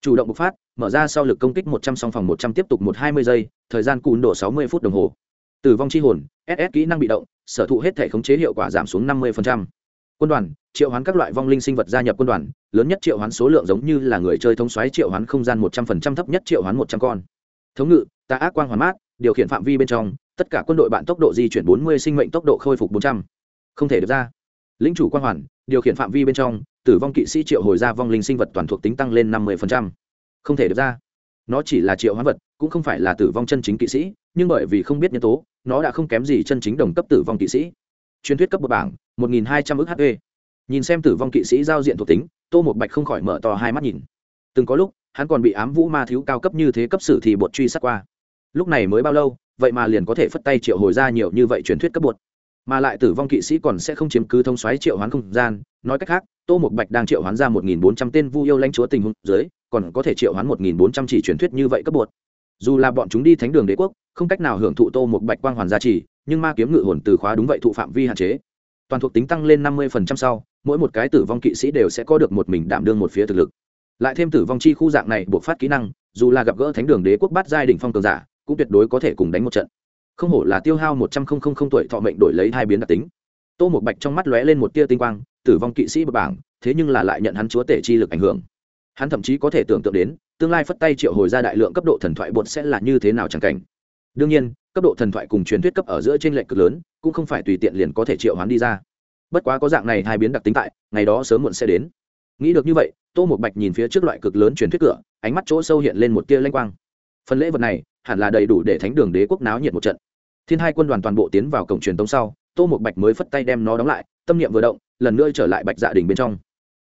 chủ động bộc phát, mở ra sau lực công kích một trăm song phòng một trăm tiếp tục một hai mươi giây, thời gian cùn đổ sáu mươi phút đồng hồ. Tử vong chi hồn ss kỹ năng bị động, sở thụ hết thể khống chế hiệu quả giảm xuống năm mươi quân đoàn triệu hoán các loại vong linh sinh vật gia nhập quân đoàn, lớn nhất triệu hoán số lượng giống như là người chơi thống xoáy triệu hoán không gian một trăm phần trăm, thấp nhất triệu hoán một trăm con. Thống ngự ta ác quang hoàn mát, điều khiển phạm vi bên trong, tất cả quân đội bạn tốc độ di chuyển bốn mươi, sinh mệnh tốc độ khôi phục bốn trăm. Không thể được ra. Lính chủ quang hoàn, điều khiển phạm vi bên trong, tử vong kỵ sĩ triệu hồi ra vong linh sinh vật toàn thuộc tính tăng lên năm mươi không thể được ra. Nó chỉ là triệu hoán vật, cũng không phải là tử vong chân chính kỵ sĩ, nhưng bởi vì không biết nhân tố, nó đã không kém gì chân chính đồng cấp tử vong kỵ sĩ. Truyền thuyết cấp bậc bảng, một nghìn hai trăm ước hp nhìn xem tử vong kỵ sĩ giao diện thuộc tính, tô một bạch không khỏi mở to hai mắt nhìn. Từng có lúc, hắn còn bị ám vũ ma thiếu cao cấp như thế cấp sử thì bột truy sát qua. Lúc này mới bao lâu, vậy mà liền có thể phất tay triệu hồi ra nhiều như vậy truyền thuyết cấp bột. Mà lại tử vong kỵ sĩ còn sẽ không chiếm cứ thông xoáy triệu hoán không gian. Nói cách khác, tô một bạch đang triệu hoán ra một nghìn bốn trăm tên vu yêu lãnh chúa tình huống dưới, còn có thể triệu hoán một nghìn bốn trăm chỉ truyền thuyết như vậy cấp bột. Dù là bọn chúng đi thánh đường đế quốc, không cách nào hưởng thụ tô một bạch quang hoàn gia trì, nhưng ma kiếm ngự hồn từ khóa đúng vậy thụ phạm vi hạn chế toàn thuộc tính tăng lên năm mươi sau, mỗi một cái tử vong kỵ sĩ đều sẽ có được một mình đảm đương một phía thực lực. Lại thêm tử vong chi khu dạng này buộc phát kỹ năng, dù là gặp gỡ thánh đường đế quốc bát giai đỉnh phong cường giả, cũng tuyệt đối có thể cùng đánh một trận. Không hổ là tiêu hao một trăm linh tuổi thọ mệnh đổi lấy hai biến đặc tính. Tô Mộc bạch trong mắt lóe lên một tia tinh quang, tử vong kỵsĩ bậc bảng, thế nhưng là lại nhận hắn chúa tể chi lực ảnh hưởng. Hắn thậm chí có thể tưởng tượng đến, tương lai phất tay triệu hồi ra đại lượng cấp độ thần thoại bột sẽ là như thế nào chẳng cảnh. Đương nhiên cấp độ thần thoại cùng truyền thuyết cấp ở giữa trên lệnh cực lớn, cũng không phải tùy tiện liền có thể triệu hoán đi ra. Bất quá có dạng này hai biến đặc tính tại, ngày đó sớm muộn sẽ đến. Nghĩ được như vậy, tô một bạch nhìn phía trước loại cực lớn truyền thuyết cửa, ánh mắt chỗ sâu hiện lên một tia lanh quang. Phần lễ vật này, hẳn là đầy đủ để thánh đường đế quốc náo nhiệt một trận. Thiên hai quân đoàn toàn bộ tiến vào cổng truyền tống sau, tô một bạch mới phất tay đem nó đóng lại, tâm niệm vừa động, lần nữa trở lại bạch dạ đình bên trong.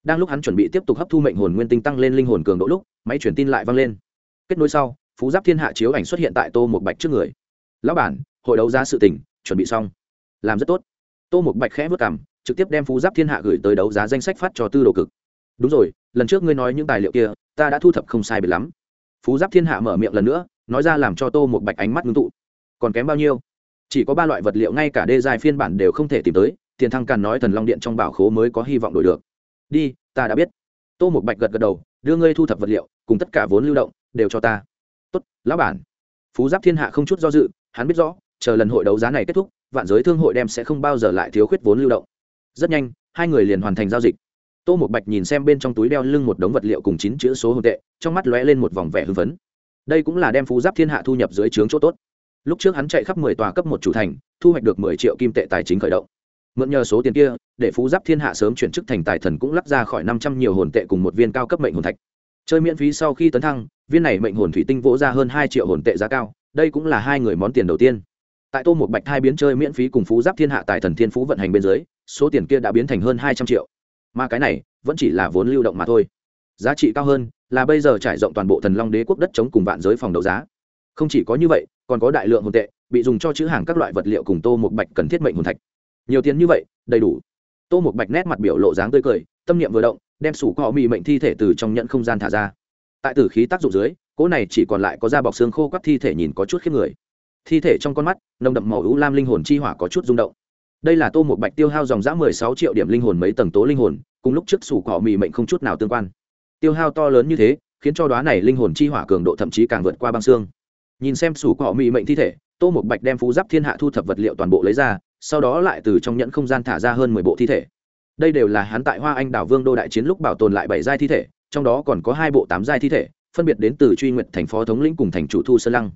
Đang lúc hắn chuẩn bị tiếp tục hấp thu mệnh hồn nguyên tinh tăng lên linh hồn cường độ lúc, máy truyền tin lại vang lên. Kết nối sau, phú giáp thiên hạ chiếu ảnh xuất hiện tại tô một bạch trước người lão bản, hội đấu giá sự tỉnh chuẩn bị xong. Làm rất tốt. Tô một bạch khẽ vất cảm trực tiếp đem phú giáp thiên hạ gửi tới đấu giá danh sách phát cho tư đồ cực. Đúng rồi, lần trước ngươi nói những tài liệu kia, ta đã thu thập không sai biệt lắm. Phú giáp thiên hạ mở miệng lần nữa, nói ra làm cho tô một bạch ánh mắt ngưng tụ. Còn kém bao nhiêu? Chỉ có ba loại vật liệu ngay cả đê dài phiên bản đều không thể tìm tới, tiền thăng càn nói thần long điện trong bảo khố mới có hy vọng đổi được. Đi, ta đã biết. Tô một bạch gật gật đầu, đưa ngươi thu thập vật liệu, cùng tất cả vốn lưu động, đều cho ta. Tốt, lão bản phú giáp thiên hạ không chút do dự, hắn biết rõ, chờ lần hội đấu giá này kết thúc, vạn giới thương hội đem sẽ không bao giờ lại thiếu khuyết vốn lưu động. Rất nhanh, hai người liền hoàn thành giao dịch. Tô một bạch nhìn xem bên trong túi đeo lưng một đống vật liệu cùng chín chữ số hồn tệ, trong mắt lóe lên một vòng vẻ hưng phấn. Đây cũng là đem phú giáp thiên hạ thu nhập dưới trướng chỗ tốt. Lúc trước hắn chạy khắp mười tòa cấp một chủ thành, thu hoạch được mười triệu kim tệ tài chính khởi động. Mượn nhờ số tiền kia, để phú giáp thiên hạ sớm chuyển chức thành tài thần cũng lắp ra khỏi năm trăm nhiều hồn tệ cùng một viên cao cấp mệnh hồn thạch chơi miễn phí sau khi tấn thăng, viên này mệnh hồn thủy tinh vỗ ra hơn hai triệu hồn tệ giá cao, đây cũng là hai người món tiền đầu tiên. Tại tô một bạch hai biến chơi miễn phí cùng phú giáp thiên hạ tài thần thiên phú vận hành bên dưới, số tiền kia đã biến thành hơn hai trăm triệu. Mà cái này, vẫn chỉ là vốn lưu động mà thôi. Giá trị cao hơn là bây giờ trải rộng toàn bộ thần long đế quốc đất chống cùng vạn giới phòng đấu giá. Không chỉ có như vậy, còn có đại lượng hồn tệ bị dùng cho chữ hàng các loại vật liệu cùng tô một bạch cần thiết mệnh hồn thạch. Nhiều tiền như vậy, đầy đủ. Tô một bạch nét mặt biểu lộ dáng tươi cười, tâm niệm vừa động đem sủ cọ mì mệnh thi thể từ trong nhận không gian thả ra. Tại tử khí tác dụng dưới, cỗ này chỉ còn lại có da bọc xương khô các thi thể nhìn có chút khiếp người. Thi thể trong con mắt, nồng đậm màu ưu lam linh hồn chi hỏa có chút rung động. Đây là tô một bạch tiêu hao dòng giã mười sáu triệu điểm linh hồn mấy tầng tố linh hồn, cùng lúc trước sủ cỏ mì mệnh không chút nào tương quan. Tiêu hao to lớn như thế, khiến cho đoá này linh hồn chi hỏa cường độ thậm chí càng vượt qua băng xương. Nhìn xem sủ cỏ mì mệnh thi thể, tô một bạch đem phú giáp thiên hạ thu thập vật liệu toàn bộ lấy ra, sau đó lại từ trong nhẫn không gian thả ra hơn mười bộ thi thể đây đều là hắn tại hoa anh đảo vương đô đại chiến lúc bảo tồn lại bảy giai thi thể, trong đó còn có hai bộ tám giai thi thể, phân biệt đến từ truy nguyện thành phó thống lĩnh cùng thành chủ thu sơn lăng.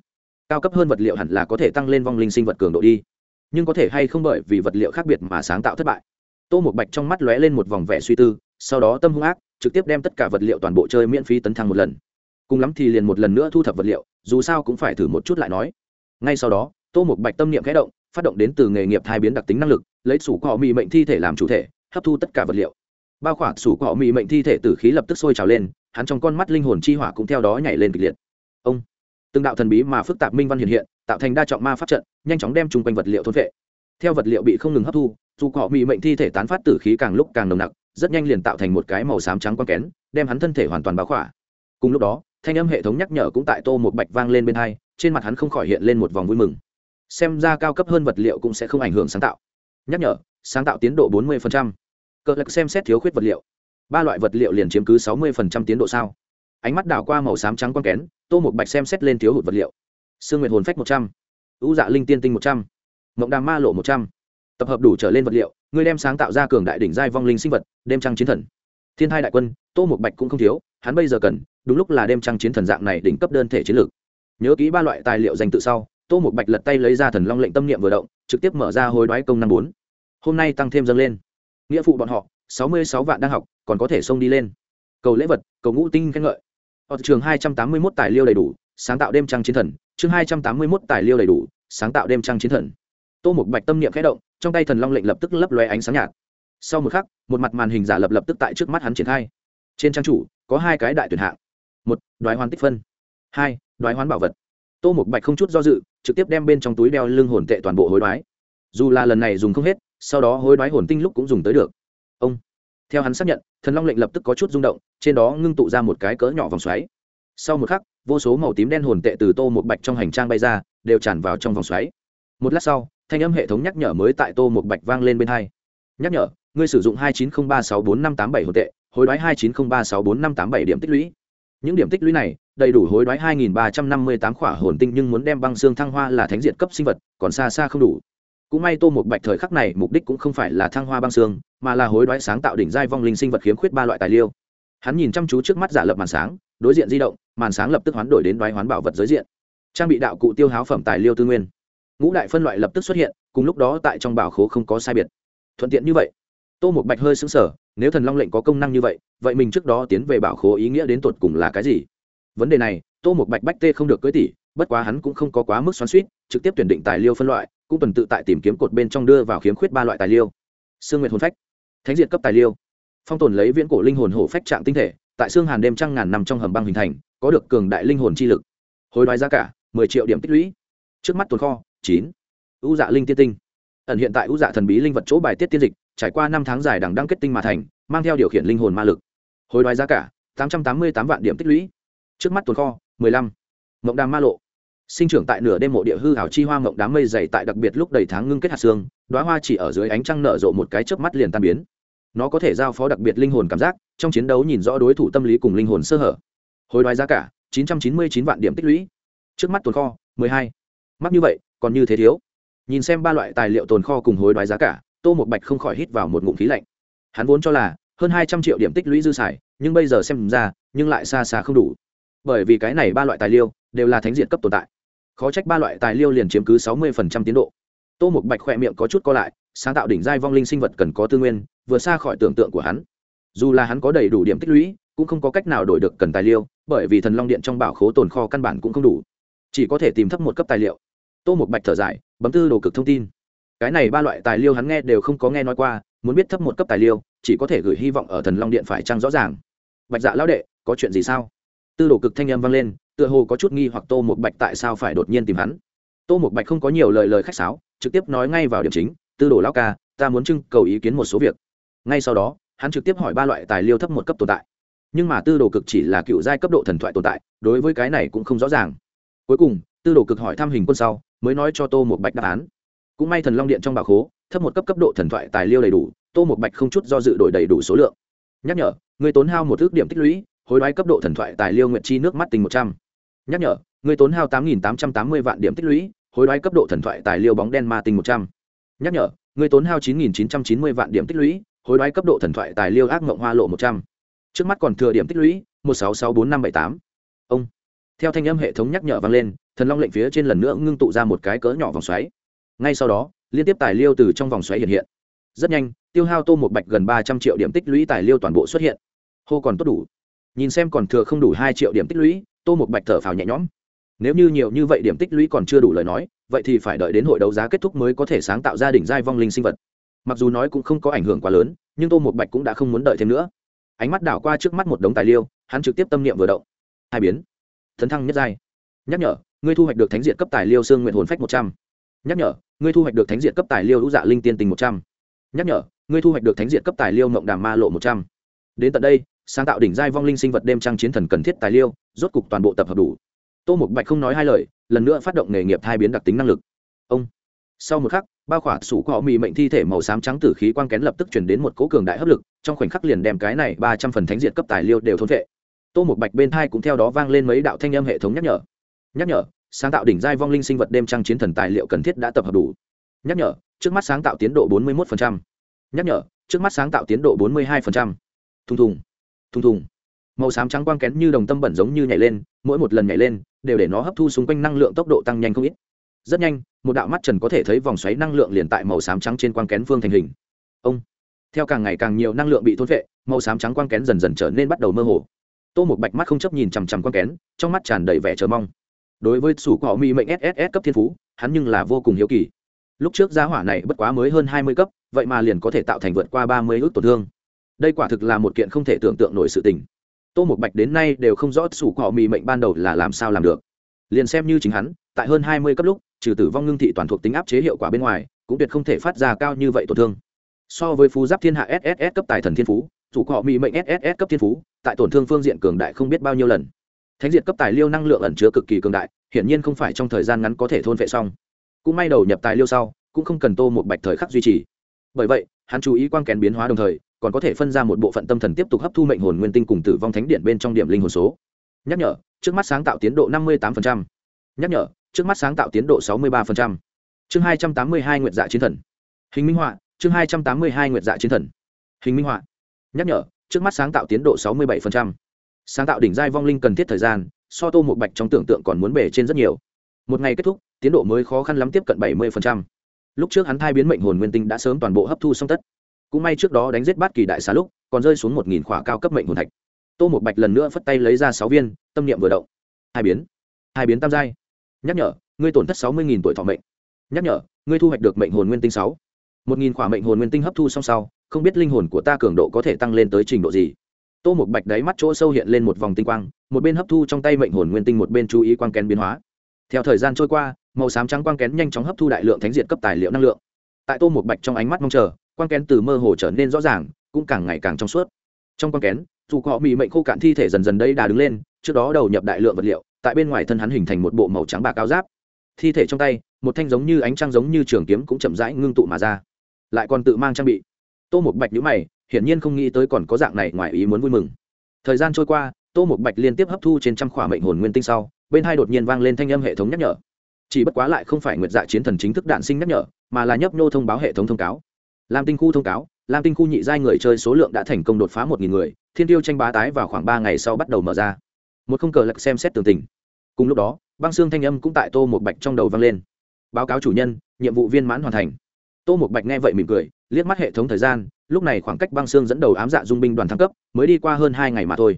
Cao cấp hơn vật liệu hẳn là có thể tăng lên vong linh sinh vật cường độ đi, nhưng có thể hay không bởi vì vật liệu khác biệt mà sáng tạo thất bại. Tô một bạch trong mắt lóe lên một vòng vẻ suy tư, sau đó tâm hung ác, trực tiếp đem tất cả vật liệu toàn bộ chơi miễn phí tấn thăng một lần. Cùng lắm thì liền một lần nữa thu thập vật liệu, dù sao cũng phải thử một chút lại nói. Ngay sau đó, tô một bạch tâm niệm khẽ động, phát động đến từ nghề nghiệp thai biến đặc tính năng lực, lấy sủ cọ mị mệnh thi thể làm chủ thể hấp thu tất cả vật liệu. Bao khỏa sủ cọ mị mệnh thi thể tử khí lập tức sôi trào lên, hắn trong con mắt linh hồn chi hỏa cũng theo đó nhảy lên kịch liệt. Ông! Từng đạo thần bí mà phức tạp minh văn hiện hiện, tạo thành đa trọng ma pháp trận, nhanh chóng đem chung quanh vật liệu thôn vệ. Theo vật liệu bị không ngừng hấp thu dù cọ mị mệnh thi thể tán phát tử khí càng lúc càng nồng nặc, rất nhanh liền tạo thành một cái màu xám trắng quang kén, đem hắn thân thể hoàn toàn báo khỏa. Cùng lúc đó, thanh âm hệ thống nhắc nhở cũng tại tô một bạch vang lên bên hai, trên mặt hắn không khỏi hiện lên một vòng vui mừng. Xem ra cao cấp hơn vật liệu cũng sẽ không ảnh hưởng sáng tạo nhắc nhở, sáng tạo tiến độ 40%. cờ lạc xem xét thiếu khuyết vật liệu ba loại vật liệu liền chiếm cứ 60% tiến độ sao ánh mắt đảo qua màu xám trắng con kén, tô một bạch xem xét lên thiếu hụt vật liệu sương nguyệt hồn phách 100. ưu dạ linh tiên tinh 100. mộng đàm ma lộ 100. tập hợp đủ trở lên vật liệu, người đem sáng tạo ra cường đại đỉnh giai vong linh sinh vật, đêm trăng chiến thần thiên thai đại quân, tô một bạch cũng không thiếu, hắn bây giờ cần, đúng lúc là đêm trăng chiến thần dạng này đỉnh cấp đơn thể chiến lược nhớ kỹ ba loại tài liệu dành tự sau, tô một bạch lật tay lấy ra thần long lệnh tâm niệm vừa động, trực tiếp mở ra hối đoái công năm bốn hôm nay tăng thêm dâng lên. Nghĩa phụ bọn họ, sáu mươi sáu vạn đang học, còn có thể xông đi lên. Cầu lễ vật, cầu ngũ tinh khen ngợi. Ở trường hai trăm tám mươi mốt tài liêu đầy đủ, sáng tạo đêm trăng chiến thần. Chương hai trăm tám mươi mốt tài liêu đầy đủ, sáng tạo đêm trăng chiến thần. Tô một bạch tâm niệm khẽ động, trong tay thần long lệnh lập tức lấp lóe ánh sáng nhạt. Sau một khắc, một mặt màn hình giả lập lập tức tại trước mắt hắn triển khai. Trên trang chủ, có hai cái đại tuyển hạng. Một, đoái hoán tích phân. Hai, đoái hoán bảo vật. Tô một bạch không chút do dự, trực tiếp đem bên trong túi đeo lưng hồn tệ toàn bộ hối đoái. Dù là lần này dùng không hết sau đó hối đoái hồn tinh lúc cũng dùng tới được. Ông theo hắn xác nhận thần long lệnh lập tức có chút rung động trên đó ngưng tụ ra một cái cỡ nhỏ vòng xoáy. Sau một khắc vô số màu tím đen hồn tệ từ tô một bạch trong hành trang bay ra đều tràn vào trong vòng xoáy. Một lát sau thanh âm hệ thống nhắc nhở mới tại tô một bạch vang lên bên hai. Nhắc nhở ngươi sử dụng hai chín không ba sáu bốn năm tám bảy hồn tệ hối đoái hai chín không ba sáu bốn năm tám bảy điểm tích lũy. Những điểm tích lũy này đầy đủ hối đoái 2358 khỏa hồn tinh nhưng muốn đem băng xương thăng hoa là thánh diện cấp sinh vật, còn xa xa không đủ. Cũng may Tô một Bạch thời khắc này mục đích cũng không phải là thăng hoa băng xương, mà là hối đoái sáng tạo đỉnh giai vong linh sinh vật khiếm khuyết ba loại tài liệu. Hắn nhìn chăm chú trước mắt giả lập màn sáng, đối diện di động, màn sáng lập tức hoán đổi đến đoái hoán bảo vật giới diện. Trang bị đạo cụ tiêu háo phẩm tài liệu tư nguyên. Ngũ đại phân loại lập tức xuất hiện, cùng lúc đó tại trong bảo khố không có sai biệt. Thuận tiện như vậy, Tô một Bạch hơi sững sờ, nếu thần long lệnh có công năng như vậy, vậy mình trước đó tiến về bảo khố ý nghĩa đến tột cùng là cái gì? vấn đề này tô một bạch bách tê không được cưới tỷ bất quá hắn cũng không có quá mức xoắn suýt trực tiếp tuyển định tài liêu phân loại cũng tuần tự tại tìm kiếm cột bên trong đưa vào khiếm khuyết ba loại tài liêu sương nguyệt hồn phách, thánh diệt cấp tài liêu phong tồn lấy viễn cổ linh hồn hổ phách trạng tinh thể, tại xương hàn đêm trăng ngàn năm trong hầm băng hình thành, có được cường đại linh hồn chi lực. Hối đoái giá cả, mười triệu điểm tích lũy. Trước mắt tồn kho, chín. Ưu dạ linh tiên tinh. Ẩn hiện tại ưu dạ thần bí linh vật chỗ bài tiết tiên dịch, trải qua năm tháng dài đằng đăng kết tinh mà thành, mang theo điều khiển linh hồn ma lực. Hối đoái giá cả, tám trăm tám mươi tám vạn điểm tích lũy. Trước mắt tồn kho, mười lăm. Mộng đàm ma lộ sinh trưởng tại nửa đêm mộ địa hư hảo chi hoa mộng đám mây dày tại đặc biệt lúc đầy tháng ngưng kết hạt xương đoá hoa chỉ ở dưới ánh trăng nở rộ một cái chớp mắt liền tan biến. Nó có thể giao phó đặc biệt linh hồn cảm giác, trong chiến đấu nhìn rõ đối thủ tâm lý cùng linh hồn sơ hở. Hồi đoái giá cả, chín trăm chín mươi chín vạn điểm tích lũy. Trước mắt tồn kho, mười hai. Mắc như vậy, còn như thế thiếu. Nhìn xem ba loại tài liệu tồn kho cùng hối đoái giá cả, tô một bạch không khỏi hít vào một ngụm khí lạnh. Hắn vốn cho là hơn hai trăm triệu điểm tích lũy dư xài, nhưng bây giờ xem ra, nhưng lại xa xa không đủ. Bởi vì cái này ba loại tài liệu đều là thánh diện cấp tồn tại khó trách ba loại tài liệu liền chiếm cứ sáu mươi tiến độ. Tô Mục bạch khỏe miệng có chút co lại, sáng tạo đỉnh giai vong linh sinh vật cần có tư nguyên vừa xa khỏi tưởng tượng của hắn. Dù là hắn có đầy đủ điểm tích lũy, cũng không có cách nào đổi được cần tài liệu bởi vì thần long điện trong bảo khố tồn kho căn bản cũng không đủ. Chỉ có thể tìm thấp một cấp tài liệu. Tô một bạch thở dài, bấm tư đồ cực thông tin. Cái này ba loại tài liệu hắn nghe đều không có nghe nói qua, muốn biết thấp một cấp tài liệu chỉ có thể gửi hy vọng ở thần long điện phải trăng rõ ràng. Bạch dạ lão đệ, có chuyện gì sao? Tư đồ cực thanh âm vang lên tựa hồ có chút nghi hoặc tô một bạch tại sao phải đột nhiên tìm hắn. Tô một bạch không có nhiều lời lời khách sáo, trực tiếp nói ngay vào điểm chính, tư đồ lão ca, ta muốn trưng cầu ý kiến một số việc. Ngay sau đó, hắn trực tiếp hỏi ba loại tài liêu thấp một cấp tồn tại. Nhưng mà tư đồ cực chỉ là cựu giai cấp độ thần thoại tồn tại, đối với cái này cũng không rõ ràng. Cuối cùng, tư đồ cực hỏi thăm hình quân sau, mới nói cho tô một bạch đáp án. Cũng may thần long điện trong bảo khố, thấp một cấp cấp độ thần thoại tài liêu đầy đủ, tô một bạch không chút do dự đổi đầy đủ số lượng. Nhắc nhở, người tốn hao một thước điểm tích lũy, hối đoái cấp độ thần thoại tài liêu nguyệt chi nước mắt tình một trăm nhắc nhở người tốn hao tám nghìn tám trăm tám mươi vạn điểm tích lũy, hối đoái cấp độ thần thoại tài liêu bóng đen ma tinh một trăm. Nhắc nhở người tốn hao chín nghìn chín trăm chín mươi vạn điểm tích lũy, hối đoái cấp độ thần thoại tài liêu ác mộng hoa lộ một trăm. Trước mắt còn thừa điểm tích lũy, một sáu sáu bốn năm bảy tám. Ông. Theo thanh âm hệ thống nhắc nhở vang lên, thần long lệnh phía trên lần nữa ngưng tụ ra một cái cỡ nhỏ vòng xoáy. Ngay sau đó, liên tiếp tài liêu từ trong vòng xoáy hiện hiện. Rất nhanh, tiêu hao tô một bạch gần ba trăm triệu điểm tích lũy tài liêu toàn bộ xuất hiện. Hô còn tốt đủ. Nhìn xem còn thừa không đủ hai triệu điểm tích lũy tô một bạch thở phào nhẹ nhõm. Nếu như nhiều như vậy điểm tích lũy còn chưa đủ lời nói, vậy thì phải đợi đến hội đấu giá kết thúc mới có thể sáng tạo ra đỉnh giai vong linh sinh vật. Mặc dù nói cũng không có ảnh hưởng quá lớn, nhưng tô một bạch cũng đã không muốn đợi thêm nữa. Ánh mắt đảo qua trước mắt một đống tài liêu hắn trực tiếp tâm niệm vừa động. Hai biến. Thấn thăng nhất giai. Nhắc nhở, ngươi thu hoạch được thánh diện cấp tài liêu xương nguyện hồn phách một trăm. Nhắc nhở, ngươi thu hoạch được thánh diện cấp tài liêu hữu dạ linh tiên tình một trăm. Nhắc nhở, ngươi thu hoạch được thánh diện cấp tài liêu mộng đàm ma lộ một trăm. Đến tận đây sáng tạo đỉnh giai vong linh sinh vật đêm trăng chiến thần cần thiết tài liêu rốt cục toàn bộ tập hợp đủ. Tô mục bạch không nói hai lời, lần nữa phát động nghề nghiệp hai biến đặc tính năng lực. Ông. Sau một khắc bao khỏa sủ cọ mì mệnh thi thể màu xám trắng tử khí quang kén lập tức chuyển đến một cố cường đại hấp lực, trong khoảnh khắc liền đem cái này ba trăm phần thánh diệt cấp tài liêu đều thôn vệ. Tô một bạch bên thai cũng theo đó vang lên mấy đạo thanh âm hệ thống nhắc nhở. Nhắc nhở, sáng tạo đỉnh giai vong linh sinh vật đêm trăng chiến thần tài liệu cần thiết đã tập hợp đủ. Nhắc nhở, trước mắt sáng tạo tiến độ bốn mươi một nhắc nhở, trước mắt sáng tạo tiến độ bốn mươi hai thùng thùng thùng thùng. Màu xám trắng quang kén như đồng tâm bẩn giống như nhảy lên, mỗi một lần nhảy lên, đều để nó hấp thu xung quanh năng lượng tốc độ tăng nhanh không ít. Rất nhanh, một đạo mắt trần có thể thấy vòng xoáy năng lượng liền tại màu xám trắng trên quang kén phương thành hình. Ông! Theo càng ngày càng nhiều năng lượng bị thôn vệ màu xám trắng quang kén dần dần trở nên bắt đầu mơ hồ. Tô một bạch mắt không chấp nhìn chằm chằm quang kén, trong mắt tràn đầy vẻ chờ mong. Đối với sủ cọ mỹ mệnh ss cấp thiên phú, hắn nhưng là vô cùng hiếu kỳ. Lúc trước giá hỏa này bất quá mới hơn hai mươi cấp, vậy mà liền có thể tạo thành vượt qua ba mươi ước tổn thương đây quả thực là một kiện không thể tưởng tượng nổi sự tình. Tô một bạch đến nay đều không rõ sủ cọ mì mệnh ban đầu là làm sao làm được. Liền xem như chính hắn, tại hơn hai mươi cấp lúc, trừ tử vong ngưng thị toàn thuộc tính áp chế hiệu quả bên ngoài, cũng tuyệt không thể phát ra cao như vậy tổn thương. So với phú giáp thiên hạ sss cấp tài thần thiên phú chủ cọ mỹ mệnh sss cấp thiên phú, tại tổn thương phương diện cường đại không biết bao nhiêu lần. Thánh diệt cấp tài liêu năng lượng ẩn chứa cực kỳ cường đại, hiển nhiên không phải trong thời gian ngắn có thể thôn vệ xong. Cũng may đầu nhập tài liêu sau, cũng không cần tô một bạch thời khắc duy trì. Bởi vậy, hắn chú ý quan kén biến hóa đồng thời còn có thể phân ra một bộ phận tâm thần tiếp tục hấp thu mệnh hồn nguyên tinh cùng tử vong thánh điện bên trong điểm linh hồn số. Nhắc nhở, trước mắt sáng tạo tiến độ năm mươi tám nhắc nhở, trước mắt sáng tạo tiến độ sáu mươi ba chương hai trăm tám mươi hai nguyệt dạ chiến thần. Hình minh họa, chương hai trăm tám mươi hai nguyệt dạ chiến thần. Hình minh họa. Nhắc nhở, trước mắt sáng tạo tiến độ sáu mươi bảy sáng tạo đỉnh giai vong linh cần thiết thời gian, so tô một bạch trong tưởng tượng còn muốn bể trên rất nhiều. Một ngày kết thúc, tiến độ mới khó khăn lắm tiếp cận bảy mươi lúc trước hắn thai biến mệnh hồn nguyên tinh đã sớm toàn bộ hấp thu xong tất cũng may trước đó đánh giết bát kỳ đại xá lúc, còn rơi xuống một nghìn khỏa cao cấp mệnh hồn thạch. Tô một bạch lần nữa phất tay lấy ra sáu viên, tâm niệm vừa động. Hai biến. Hai biến tam giai. Nhắc nhở, ngươi tổn thất sáu mươi nghìn tuổi thọ mệnh. Nhắc nhở, ngươi thu hoạch được mệnh hồn nguyên tinh sáu. Một nghìn khỏa mệnh hồn nguyên tinh hấp thu xong sau, không biết linh hồn của ta cường độ có thể tăng lên tới trình độ gì. Tô một bạch đáy mắt chỗ sâu hiện lên một vòng tinh quang, một bên hấp thu trong tay mệnh hồn nguyên tinh, một bên chú ý quang kén biến hóa. Theo thời gian trôi qua, màu xám trắng quang kén nhanh chóng hấp thu đại lượng thánh diện cấp tài liệu năng lượng. Tại tô một bạch trong ánh mắt mong chờ quang kén từ mơ hồ trở nên rõ ràng, cũng càng ngày càng trong suốt. Trong quang kén, dù họ bị mệnh khô cạn thi thể dần dần đây đà đứng lên, trước đó đầu nhập đại lượng vật liệu, tại bên ngoài thân hắn hình thành một bộ màu trắng bạc áo giáp. Thi thể trong tay, một thanh giống như ánh trăng giống như trường kiếm cũng chậm rãi ngưng tụ mà ra. Lại còn tự mang trang bị. Tô một bạch nhữ mày, hiển nhiên không nghĩ tới còn có dạng này ngoài ý muốn vui mừng. Thời gian trôi qua, tô một bạch liên tiếp hấp thu trên trăm khỏa mệnh hồn nguyên tinh sau, bên hai đột nhiên vang lên thanh âm hệ thống nhắc nhở. Chỉ bất quá lại không phải nguyệt dạ chiến thần chính thức đạn sinh nhắc nhở, mà là nhấp nhô thông báo hệ thống thông cáo lam tinh khu thông cáo, lam tinh khu nhị giai người chơi số lượng đã thành công đột phá một nghìn người, thiên tiêu tranh bá tái vào khoảng ba ngày sau bắt đầu mở ra. Một không cờ lạc xem xét tường tình. Cùng lúc đó, băng xương thanh âm cũng tại tô một bạch trong đầu vang lên. Báo cáo chủ nhân, nhiệm vụ viên mãn hoàn thành. Tô một bạch nghe vậy mỉm cười, liếc mắt hệ thống thời gian, lúc này khoảng cách băng xương dẫn đầu ám dạ dung binh đoàn thăng cấp, mới đi qua hơn hai ngày mà thôi.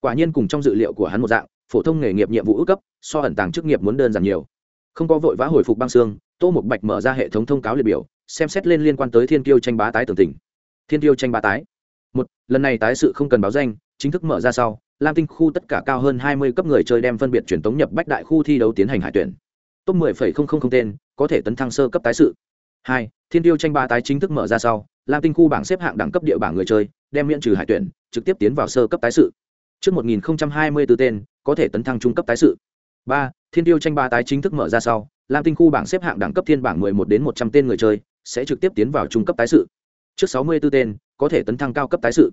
Quả nhiên cùng trong dự liệu của hắn một dạng, phổ thông nghề nghiệp nhiệm vụ ước cấp, so ẩn tàng chức nghiệp muốn đơn giản nhiều. Không có vội vã hồi phục băng xương, tô một bạch mở ra hệ thống thông cáo liệt biểu xem xét lên liên quan tới thiên kiêu tranh bá tái tưởng tình. Thiên kiêu tranh bá tái. Một, lần này tái sự không cần báo danh, chính thức mở ra sau, lam tinh khu tất cả cao hơn hai mươi cấp người chơi đem phân biệt truyền tống nhập bách đại khu thi đấu tiến hành hải tuyển. Top mười phẩy không không không tên, có thể tấn thăng sơ cấp tái sự. Hai, thiên tiêu tranh ba tái chính thức mở ra sau, lam tinh khu bảng xếp hạng đẳng cấp địa bảng người chơi, đem miễn trừ hải tuyển, trực tiếp tiến vào sơ cấp tái sự. Trước một nghìn không trăm hai mươi 1024 tên, có thể tấn thăng trung cấp tái sự. Ba, thiên tiêu tranh ba tái chính thức mở ra sau lam tinh khu bảng xếp hạng đẳng cấp thiên bảng mười một đến một trăm tên người chơi sẽ trực tiếp tiến vào trung cấp tái sự. Trước sáu mươi 64 tên, có thể tấn thăng cao cấp tái sự.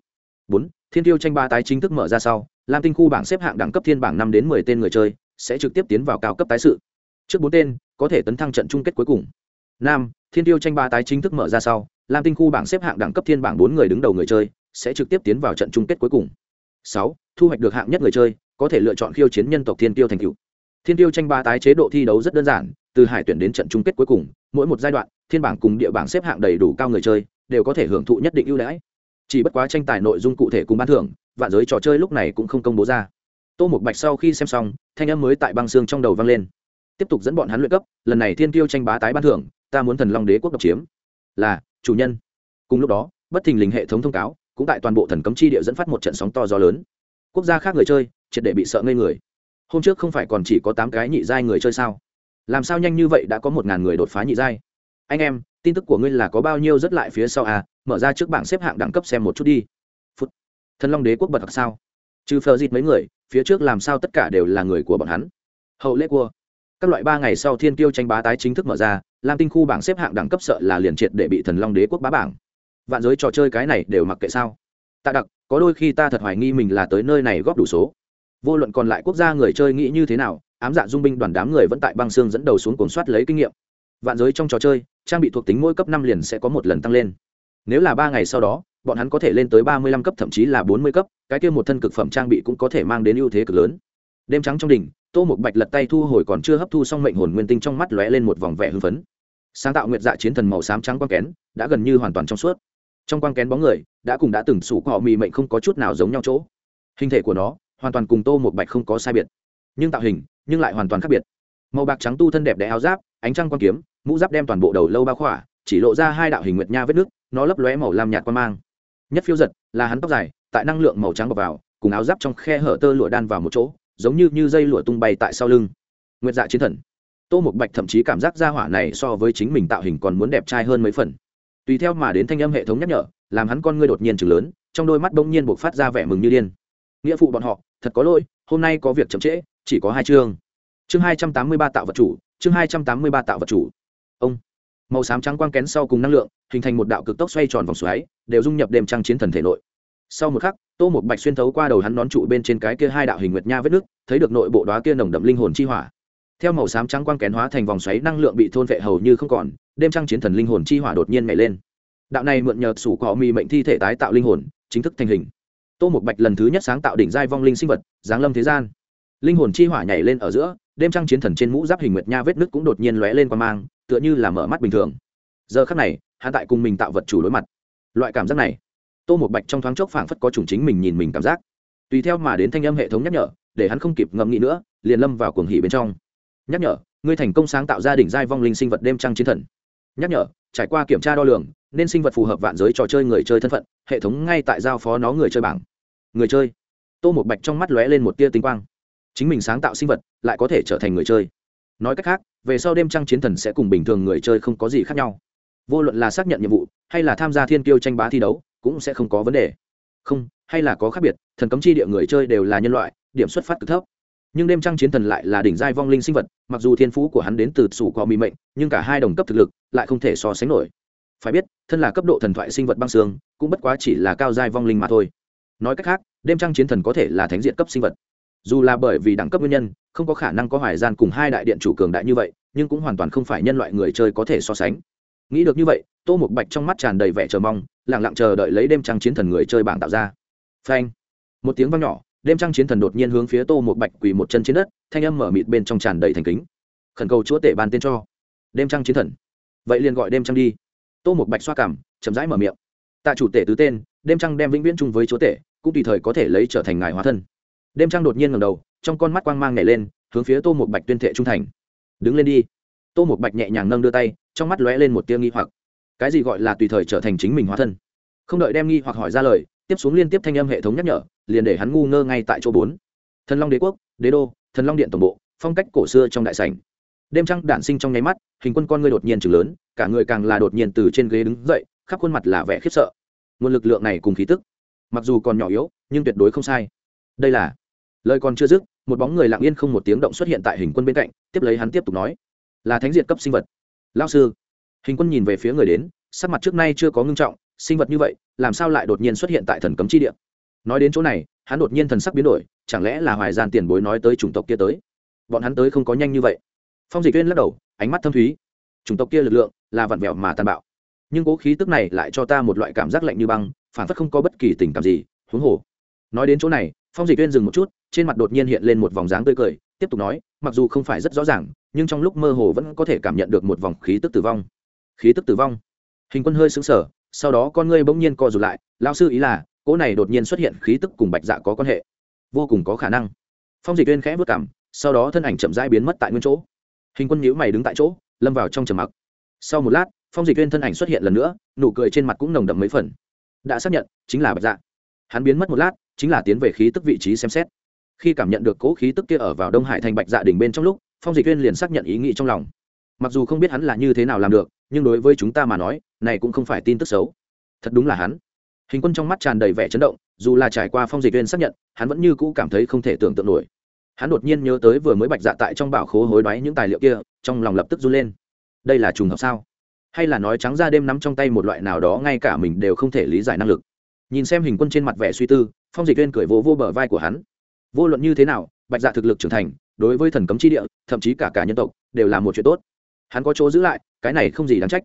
Bốn, thiên tiêu tranh ba tái chính thức mở ra sau, lam tinh khu bảng xếp hạng đẳng cấp thiên bảng năm đến mười tên người chơi sẽ trực tiếp tiến vào cao cấp tái sự. Trước bốn tên, có thể tấn thăng trận chung kết cuối cùng. Năm, thiên tiêu tranh ba tái chính thức mở ra sau, lam tinh khu bảng xếp hạng đẳng cấp thiên bảng bốn người đứng đầu người chơi sẽ trực tiếp tiến vào trận chung kết cuối cùng. Sáu, thu hoạch được hạng nhất người chơi, có thể lựa chọn khiêu chiến nhân tộc thiên tiêu thành cựu thiên tiêu tranh ba tái chế độ thi đấu rất đơn giản, từ hải tuyển đến trận chung kết cuối cùng, mỗi một giai đoạn, thiên bảng cùng địa bảng xếp hạng đầy đủ cao người chơi, đều có thể hưởng thụ nhất định ưu đãi. Chỉ bất quá tranh tài nội dung cụ thể cùng ban thưởng, vạn giới trò chơi lúc này cũng không công bố ra. Tô một bạch sau khi xem xong, thanh âm mới tại băng xương trong đầu vang lên. Tiếp tục dẫn bọn hắn luyện cấp, lần này thiên tiêu tranh bá tái ban thưởng, ta muốn thần long đế quốc độc chiếm. Là, chủ nhân. Cùng lúc đó, bất thình lình hệ thống thông cáo, cũng tại toàn bộ thần cấm chi địa dẫn phát một trận sóng to gió lớn. Quốc gia khác người chơi, triệt để bị sợ ngây người hôm trước không phải còn chỉ có tám cái nhị giai người chơi sao? Làm sao nhanh như vậy đã có một ngàn người đột phá nhị giai? Anh em, tin tức của ngươi là có bao nhiêu rất lại phía sau à? Mở ra trước bảng xếp hạng đẳng cấp xem một chút đi. Phút. Thần long đế quốc bật thật sao? Trừ phờ dịt mấy người, phía trước làm sao tất cả đều là người của bọn hắn? Hậu lễ cua. Các loại ba ngày sau thiên tiêu tranh bá tái chính thức mở ra, lam tinh khu bảng xếp hạng đẳng cấp sợ là liền triệt để bị thần long đế quốc bá bảng. Vạn giới trò chơi cái này đều mặc kệ sao? Tạ đặc, có đôi khi ta thật hoài nghi mình là tới nơi này góp đủ số vô luận còn lại quốc gia người chơi nghĩ như thế nào, ám dạ dung binh đoàn đám người vẫn tại băng xương dẫn đầu xuống cuốn soát lấy kinh nghiệm. Vạn giới trong trò chơi, trang bị thuộc tính mỗi cấp năm liền sẽ có một lần tăng lên. Nếu là ba ngày sau đó, bọn hắn có thể lên tới ba mươi lăm cấp, thậm chí là bốn mươi cấp, cái kia một thân cực phẩm trang bị cũng có thể mang đến ưu thế cực lớn. Đêm trắng trong đỉnh, tô một bạch lật tay thu hồi còn chưa hấp thu xong mệnh hồn nguyên tinh trong mắt lóe lên một vòng vẻ hưng phấn. Sáng tạo nguyệt dạ chiến thần màu xám trắng quang kén, đã gần như hoàn toàn trong suốt. Trong quang kén bóng người, đã cùng đã từng sủ họ mì mệnh không có chút nào giống nhau chỗ. Hình thể của nó hoàn toàn cùng tô một bạch không có sai biệt, nhưng tạo hình, nhưng lại hoàn toàn khác biệt. Màu bạc trắng tu thân đẹp đẽ áo giáp, ánh trăng quan kiếm, mũ giáp đem toàn bộ đầu lâu bao khỏa, chỉ lộ ra hai đạo hình nguyệt nha vết nước, nó lấp lóe màu lam nhạt quan mang. Nhất phiêu giật, là hắn tóc dài, tại năng lượng màu trắng bọc vào, cùng áo giáp trong khe hở tơ lụa đan vào một chỗ, giống như như dây lụa tung bay tại sau lưng. Nguyệt dạ chiến thần. Tô một bạch thậm chí cảm giác ra hỏa này so với chính mình tạo hình còn muốn đẹp trai hơn mấy phần. Tùy theo mà đến thanh âm hệ thống nhắc nhở, làm hắn con ngươi đột nhiên chừng lớn, trong đôi mắt bỗng nhiên buộc phát ra vẻ mừng như điên. Nghĩa phụ bọn họ thật có lỗi, hôm nay có việc chậm trễ, chỉ có hai chương. Chương hai trăm tám mươi ba tạo vật chủ, chương hai trăm tám mươi ba tạo vật chủ. Ông, màu xám trắng quang kén sau cùng năng lượng, hình thành một đạo cực tốc xoay tròn vòng xoáy, đều dung nhập đêm trăng chiến thần thể nội. Sau một khắc, tô một bạch xuyên thấu qua đầu hắn nón trụ bên trên cái kia hai đạo hình nguyệt nha vết nước, thấy được nội bộ đó kia nồng đậm linh hồn chi hỏa. Theo màu xám trắng quang kén hóa thành vòng xoáy, năng lượng bị thôn vệ hầu như không còn, đêm trăng chiến thần linh hồn chi hỏa đột nhiên nhảy lên. Đạo này mượn nhờ sủ cọ mì mệnh thi thể tái tạo linh hồn, chính thức thành hình tô một bạch lần thứ nhất sáng tạo đỉnh giai vong linh sinh vật, giáng lâm thế gian. Linh hồn chi hỏa nhảy lên ở giữa, đêm trăng chiến thần trên mũ giáp hình nguyệt nha vết nứt cũng đột nhiên lóe lên qua mang, tựa như là mở mắt bình thường. Giờ khắc này hạ tại cùng mình tạo vật chủ đối mặt. Loại cảm giác này, tô một bạch trong thoáng chốc phảng phất có chủng chính mình nhìn mình cảm giác. Tùy theo mà đến thanh âm hệ thống nhắc nhở, để hắn không kịp ngẫm nghĩ nữa, liền lâm vào cuồng hỉ bên trong. Nhắc nhở, ngươi thành công sáng tạo ra đỉnh giai vong linh sinh vật đêm trăng chiến thần nhắc nhở, trải qua kiểm tra đo lường, nên sinh vật phù hợp vạn giới trò chơi người chơi thân phận, hệ thống ngay tại giao phó nó người chơi bảng. Người chơi. Tô một bạch trong mắt lóe lên một tia tinh quang. Chính mình sáng tạo sinh vật, lại có thể trở thành người chơi. Nói cách khác, về sau đêm trăng chiến thần sẽ cùng bình thường người chơi không có gì khác nhau. Vô luận là xác nhận nhiệm vụ, hay là tham gia thiên kiêu tranh bá thi đấu, cũng sẽ không có vấn đề. Không, hay là có khác biệt, thần cấm chi địa người chơi đều là nhân loại, điểm xuất phát cực thấp nhưng đêm trăng chiến thần lại là đỉnh giai vong linh sinh vật, mặc dù thiên phú của hắn đến từ sủ có mỹ mệnh, nhưng cả hai đồng cấp thực lực lại không thể so sánh nổi. Phải biết, thân là cấp độ thần thoại sinh vật băng xương, cũng bất quá chỉ là cao giai vong linh mà thôi. Nói cách khác, đêm trăng chiến thần có thể là thánh diện cấp sinh vật. Dù là bởi vì đẳng cấp nguyên nhân, không có khả năng có hoài gian cùng hai đại điện chủ cường đại như vậy, nhưng cũng hoàn toàn không phải nhân loại người chơi có thể so sánh. Nghĩ được như vậy, tô một bạch trong mắt tràn đầy vẻ chờ mong lẳng lặng chờ đợi lấy đêm trăng chiến thần người chơi bảng tạo ra. Phanh. Một tiếng vang nhỏ đêm trăng chiến thần đột nhiên hướng phía tô một bạch quỳ một chân trên đất, thanh âm mở mịt bên trong tràn đầy thành kính. Khẩn cầu chúa tể ban tên cho. Đêm trăng chiến thần. Vậy liền gọi đêm trăng đi. Tô một bạch xoa cảm, chậm rãi mở miệng. Tạ chủ tể tứ tên, đêm trăng đem vĩnh viễn chung với chúa tể, cũng tùy thời có thể lấy trở thành ngài hóa thân. Đêm trăng đột nhiên ngầm đầu, trong con mắt quang mang nhảy lên, hướng phía tô một bạch tuyên thệ trung thành. Đứng lên đi. Tô một bạch nhẹ nhàng nâng đưa tay, trong mắt lóe lên một tia nghi hoặc. Cái gì gọi là tùy thời trở thành chính mình hóa thân? Không đợi đem nghi hoặc hỏi ra lời tiếp xuống liên tiếp thanh âm hệ thống nhắc nhở, liền để hắn ngu ngơ ngay tại chỗ bốn. Thần long đế quốc, đế đô, thần long điện tổng bộ, phong cách cổ xưa trong đại sảnh. Đêm trăng đản sinh trong nháy mắt, hình quân con người đột nhiên chừng lớn, cả người càng là đột nhiên từ trên ghế đứng dậy, khắp khuôn mặt là vẻ khiếp sợ. Nguồn lực lượng này cùng khí tức, mặc dù còn nhỏ yếu, nhưng tuyệt đối không sai. Đây là, lời còn chưa dứt, một bóng người lặng yên không một tiếng động xuất hiện tại hình quân bên cạnh, tiếp lấy hắn tiếp tục nói, là thánh diệt cấp sinh vật. Lao sư. Hình quân nhìn về phía người đến, sắc mặt trước nay chưa có ngưng trọng sinh vật như vậy, làm sao lại đột nhiên xuất hiện tại thần cấm chi địa? Nói đến chỗ này, hắn đột nhiên thần sắc biến đổi, chẳng lẽ là hoài gian tiền bối nói tới chủng tộc kia tới? Bọn hắn tới không có nhanh như vậy. Phong dịch viên lắc đầu, ánh mắt thâm thúy. Chủng tộc kia lực lượng là vặn vẹo mà tàn bạo. Nhưng cố khí tức này lại cho ta một loại cảm giác lạnh như băng, phản phất không có bất kỳ tình cảm gì, huống hồ. Nói đến chỗ này, phong dịch viên dừng một chút, trên mặt đột nhiên hiện lên một vòng dáng tươi cười, tiếp tục nói, mặc dù không phải rất rõ ràng, nhưng trong lúc mơ hồ vẫn có thể cảm nhận được một vòng khí tức tử vong. Khí tức tử vong? Hình quân hơi xứng sở sau đó con ngươi bỗng nhiên co rụt lại lao sư ý là, cỗ này đột nhiên xuất hiện khí tức cùng bạch dạ có quan hệ. Vô cùng có khả năng. Phong dịch tuyên khẽ vất cảm sau đó thân ảnh chậm rãi biến mất tại nguyên chỗ. Hình quân nhữ mày đứng tại chỗ, lâm vào trong trầm mặc. Sau một lát, phong dịch tuyên thân ảnh xuất hiện lần nữa, nụ cười trên mặt cũng nồng đậm mấy phần. Đã xác nhận, chính là bạch dạ. Hắn biến mất một lát, chính là tiến về khí tức vị trí xem xét. Khi cảm nhận được cỗ khí tức kia ở vào đông hải thành bạch dạ đỉnh bên trong lúc, phong dịch tuyên liền xác nhận ý nghĩ trong lòng mặc dù không biết hắn là như thế nào làm được nhưng đối với chúng ta mà nói này cũng không phải tin tức xấu. Thật đúng là hắn. Hình quân trong mắt tràn đầy vẻ chấn động dù là trải qua phong dịch viên xác nhận hắn vẫn như cũ cảm thấy không thể tưởng tượng nổi. Hắn đột nhiên nhớ tới vừa mới bạch dạ tại trong bảo khố hối đoái những tài liệu kia trong lòng lập tức run lên. Đây là trùng hợp sao? Hay là nói trắng ra đêm nắm trong tay một loại nào đó ngay cả mình đều không thể lý giải năng lực? Nhìn xem hình quân trên mặt vẻ suy tư phong dịch viên cười vỗ vô, vô bờ vai của hắn. Vô luận như thế nào bạch dạ thực lực trưởng thành đối với thần cấm chi địa thậm chí cả cả nhân tộc đều là một chuyện tốt hắn có chỗ giữ lại, cái này không gì đáng trách.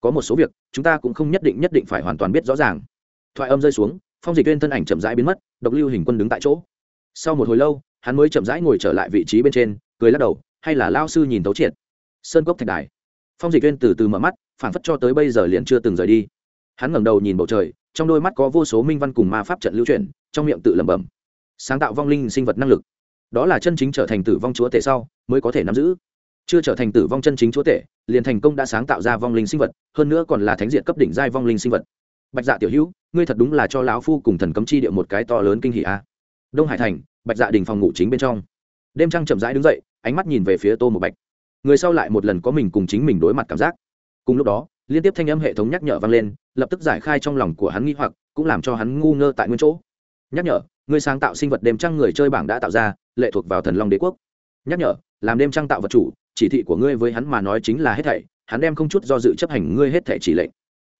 Có một số việc, chúng ta cũng không nhất định nhất định phải hoàn toàn biết rõ ràng. Thoại âm rơi xuống, phong dịch viên thân ảnh chậm rãi biến mất, độc lưu hình quân đứng tại chỗ. Sau một hồi lâu, hắn mới chậm rãi ngồi trở lại vị trí bên trên, cười lắc đầu, hay là lao sư nhìn tấu triệt. Sơn cốc thạch đài. Phong dịch viên từ từ mở mắt phản phất cho tới bây giờ liền chưa từng rời đi. Hắn ngẩng đầu nhìn bầu trời, trong đôi mắt có vô số minh văn cùng ma pháp trận lưu chuyển, trong miệng tự lẩm bẩm. Sáng tạo vong linh sinh vật năng lực. Đó là chân chính trở thành tử vong chúa tể sau, mới có thể nắm giữ chưa trở thành tử vong chân chính chúa tể, liền thành công đã sáng tạo ra vong linh sinh vật, hơn nữa còn là thánh diện cấp đỉnh giai vong linh sinh vật. Bạch dạ tiểu hữu, ngươi thật đúng là cho lão phu cùng thần cấm chi địa một cái to lớn kinh hỷ a. Đông hải thành, bạch dạ đình phòng ngủ chính bên trong. Đêm trăng chậm rãi đứng dậy, ánh mắt nhìn về phía tô một bạch. Người sau lại một lần có mình cùng chính mình đối mặt cảm giác. Cùng lúc đó, liên tiếp thanh âm hệ thống nhắc nhở vang lên, lập tức giải khai trong lòng của hắn nghi hoặc, cũng làm cho hắn ngu ngơ tại nguyên chỗ. Nhắc nhở người sáng tạo sinh vật đêm trăng người chơi bảng đã tạo ra, lệ thuộc vào thần long đế quốc. Nhắc nhở làm đêm trăng tạo vật chủ, chỉ thị của ngươi với hắn mà nói chính là hết thảy, hắn đem không chút do dự chấp hành ngươi hết thảy chỉ lệnh.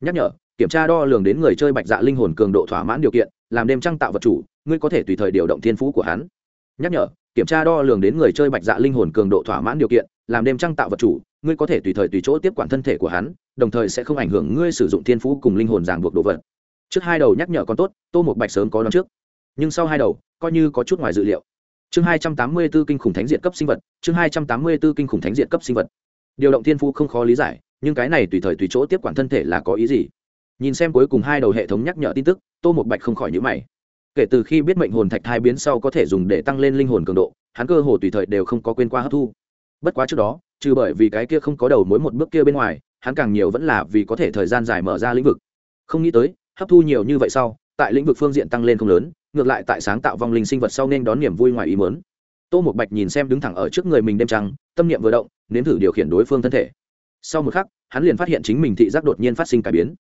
Nhắc nhở, kiểm tra đo lường đến người chơi bạch dạ linh hồn cường độ thỏa mãn điều kiện, làm đêm trăng tạo vật chủ, ngươi có thể tùy thời điều động thiên phú của hắn. Nhắc nhở, kiểm tra đo lường đến người chơi bạch dạ linh hồn cường độ thỏa mãn điều kiện, làm đêm trăng tạo vật chủ, ngươi có thể tùy thời tùy chỗ tiếp quản thân thể của hắn, đồng thời sẽ không ảnh hưởng ngươi sử dụng thiên phú cùng linh hồn ràng buộc đồ vật. Trước hai đầu nhắc nhở còn tốt, tô một bạch sớm có đón trước. Nhưng sau hai đầu, coi như có chút ngoài dự liệu chương hai trăm tám mươi b ố kinh khủng thánh diện cấp sinh vật, chương hai trăm tám mươi b ố kinh khủng thánh diện cấp sinh vật. Điều động thiên phú không khó lý giải, nhưng cái này tùy thời tùy chỗ tiếp quản thân thể là có ý gì? Nhìn xem cuối cùng hai đầu hệ thống nhắc nhở tin tức, tô một bạch không khỏi nhữ mày. Kể từ khi biết mệnh hồn thạch thai biến sau có thể dùng để tăng lên linh hồn cường độ, hắn cơ hồ tùy thời đều không có quên qua hấp thu. Bất quá trước đó, trừ bởi vì cái kia không có đầu mối một bước kia bên ngoài, hắn càng nhiều vẫn là vì có thể thời gian dài mở ra lĩnh vực. Không nghĩ tới, hấp thu nhiều như vậy sau, tại lĩnh vực phương diện tăng lên không lớn ngược lại tại sáng tạo vong linh sinh vật sau nên đón niềm vui ngoài ý mớn tô một bạch nhìn xem đứng thẳng ở trước người mình đêm trăng, tâm niệm vừa động, nếm thử điều khiển đối phương thân thể. Sau một khắc, hắn liền phát hiện chính mình thị giác đột nhiên phát sinh cải biến.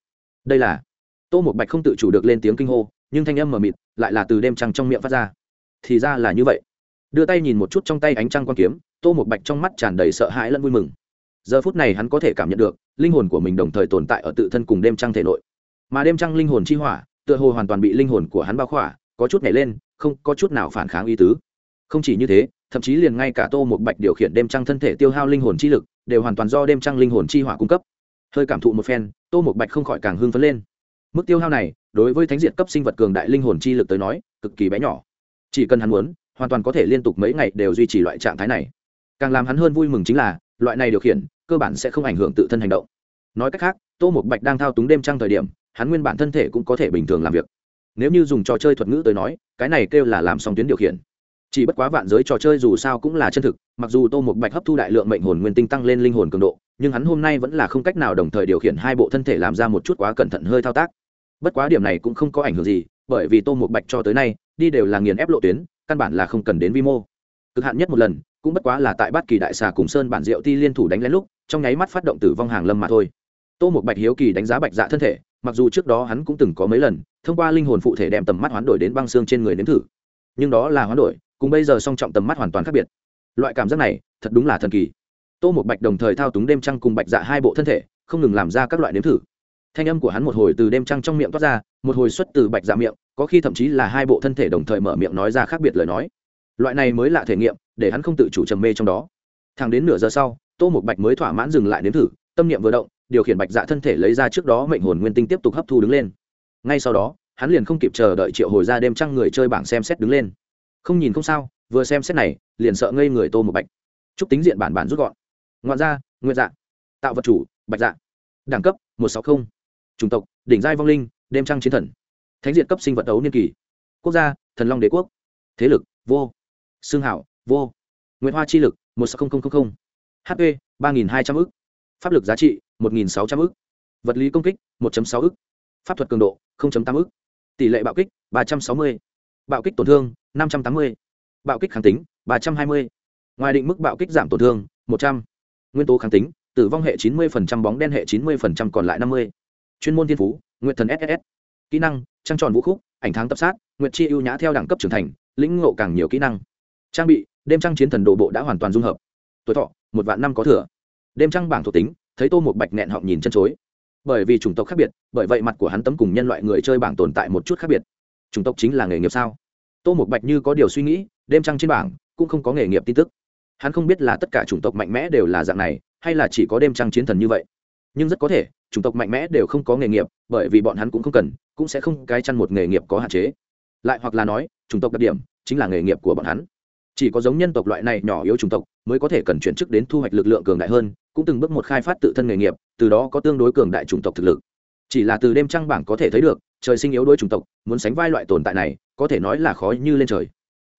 Đây là, tô một bạch không tự chủ được lên tiếng kinh hô, nhưng thanh âm mờ mịt lại là từ đêm trăng trong miệng phát ra. Thì ra là như vậy. Đưa tay nhìn một chút trong tay ánh trăng quan kiếm, tô một bạch trong mắt tràn đầy sợ hãi lẫn vui mừng. Giờ phút này hắn có thể cảm nhận được, linh hồn của mình đồng thời tồn tại ở tự thân cùng đêm trăng thể nội. Mà đêm trăng linh hồn chi hỏa, tựa hồ hoàn toàn bị linh hồn của hắn bao khỏa có chút nhảy lên, không có chút nào phản kháng ý tứ. Không chỉ như thế, thậm chí liền ngay cả tô một bạch điều khiển đêm trăng thân thể tiêu hao linh hồn chi lực, đều hoàn toàn do đêm trăng linh hồn chi hỏa cung cấp. Hơi cảm thụ một phen, tô một bạch không khỏi càng hưng phấn lên. Mức tiêu hao này, đối với thánh diện cấp sinh vật cường đại linh hồn chi lực tới nói, cực kỳ bé nhỏ. Chỉ cần hắn muốn, hoàn toàn có thể liên tục mấy ngày đều duy trì loại trạng thái này. Càng làm hắn hơn vui mừng chính là, loại này điều khiển, cơ bản sẽ không ảnh hưởng tự thân hành động. Nói cách khác, tô một bạch đang thao túng đêm trăng thời điểm, hắn nguyên bản thân thể cũng có thể bình thường làm việc nếu như dùng trò chơi thuật ngữ tới nói, cái này kêu là làm xong tuyến điều khiển. Chỉ bất quá vạn giới trò chơi dù sao cũng là chân thực, mặc dù tô một bạch hấp thu đại lượng mệnh hồn nguyên tinh tăng lên linh hồn cường độ, nhưng hắn hôm nay vẫn là không cách nào đồng thời điều khiển hai bộ thân thể làm ra một chút quá cẩn thận hơi thao tác. Bất quá điểm này cũng không có ảnh hưởng gì, bởi vì tô một bạch cho tới nay, đi đều là nghiền ép lộ tuyến, căn bản là không cần đến vi mô. Cực hạn nhất một lần, cũng bất quá là tại bát kỳ đại xà cùng sơn bản diệu ti liên thủ đánh lén lúc, trong nháy mắt phát động tử vong hàng lâm mà thôi. Tô một bạch hiếu kỳ đánh giá bạch dạ thân thể, mặc dù trước đó hắn cũng từng có mấy lần thông qua linh hồn phụ thể đem tầm mắt hoán đổi đến băng xương trên người nếm thử. Nhưng đó là hoán đổi, cùng bây giờ song trọng tầm mắt hoàn toàn khác biệt. Loại cảm giác này, thật đúng là thần kỳ. Tô một bạch đồng thời thao túng đêm trăng cùng bạch dạ hai bộ thân thể, không ngừng làm ra các loại nếm thử. Thanh âm của hắn một hồi từ đêm trăng trong miệng toát ra, một hồi xuất từ bạch dạ miệng, có khi thậm chí là hai bộ thân thể đồng thời mở miệng nói ra khác biệt lời nói. Loại này mới là thể nghiệm, để hắn không tự chủ trầm mê trong đó. Thẳng đến nửa giờ sau, tô một bạch mới thỏa mãn dừng lại nếm thử, tâm niệm vừa động, điều khiển bạch dạ thân thể lấy ra trước đó mệnh hồn nguyên tinh tiếp tục hấp thu đứng lên ngay sau đó, hắn liền không kịp chờ đợi triệu hồi ra đêm trăng người chơi bảng xem xét đứng lên. Không nhìn không sao, vừa xem xét này, liền sợ ngây người tô một bạch. Chúc tính diện bản bản rút gọn. Ngoạn ra nguyên dạ. Tạo vật chủ, bạch dạ. Đẳng cấp, một sáu mươi chủng tộc, đỉnh giai vong linh, đêm trăng chiến thần. Thánh diện cấp sinh vật ấu niên kỳ quốc gia, thần long đế quốc. Thế lực, vô. Xương hảo, vô. Nguyễn hoa chi lực, một sáu nghìn hp ba nghìn hai trăm ư c pháp lực giá trị, một nghìn sáu trăm ư c vật lý công kích, một sáu ư c pháp thuật cường độ tám ư tỷ lệ bạo kích, ba trăm sáu mươi. Bạo kích tổn thương, năm trăm tám mươi. Bạo kích kháng tính, ba trăm hai mươi. Ngoài định mức bạo kích giảm tổn thương, một trăm. Nguyên tố kháng tính, tử vong hệ chín mươi bóng đen hệ chín mươi còn lại năm mươi. Chuyên môn thiên phú nguyện thần ss kỹ năng, trăng tròn vũ khúc, ảnh tháng tập sát nguyện chi ưu nhã theo đẳng cấp trưởng thành, lĩnh ngộ càng nhiều kỹ năng. Trang bị, đêm trăng chiến thần đồ bộ đã hoàn toàn dung hợp. Tuổi thọ, một vạn năm có thừa. Đêm trăng bảng thuộc tính, thấy tô một bạch nẹn họng nhìn chân chối bởi vì chủng tộc khác biệt, bởi vậy mặt của hắn tấm cùng nhân loại người chơi bảng tồn tại một chút khác biệt. Chủng tộc chính là nghề nghiệp sao? Tô một bạch như có điều suy nghĩ, đêm trăng trên bảng, cũng không có nghề nghiệp tin tức. Hắn không biết là tất cả chủng tộc mạnh mẽ đều là dạng này, hay là chỉ có đêm trăng chiến thần như vậy. Nhưng rất có thể, chủng tộc mạnh mẽ đều không có nghề nghiệp, bởi vì bọn hắn cũng không cần, cũng sẽ không cái chăn một nghề nghiệp có hạn chế. Lại hoặc là nói, chủng tộc đặc điểm chính là nghề nghiệp của bọn hắn chỉ có giống nhân tộc loại này nhỏ yếu chủng tộc mới có thể cần chuyển chức đến thu hoạch lực lượng cường đại hơn, cũng từng bước một khai phát tự thân nghề nghiệp, từ đó có tương đối cường đại chủng tộc thực lực. Chỉ là từ đêm trăng bảng có thể thấy được, trời sinh yếu đuối chủng tộc, muốn sánh vai loại tồn tại này, có thể nói là khó như lên trời.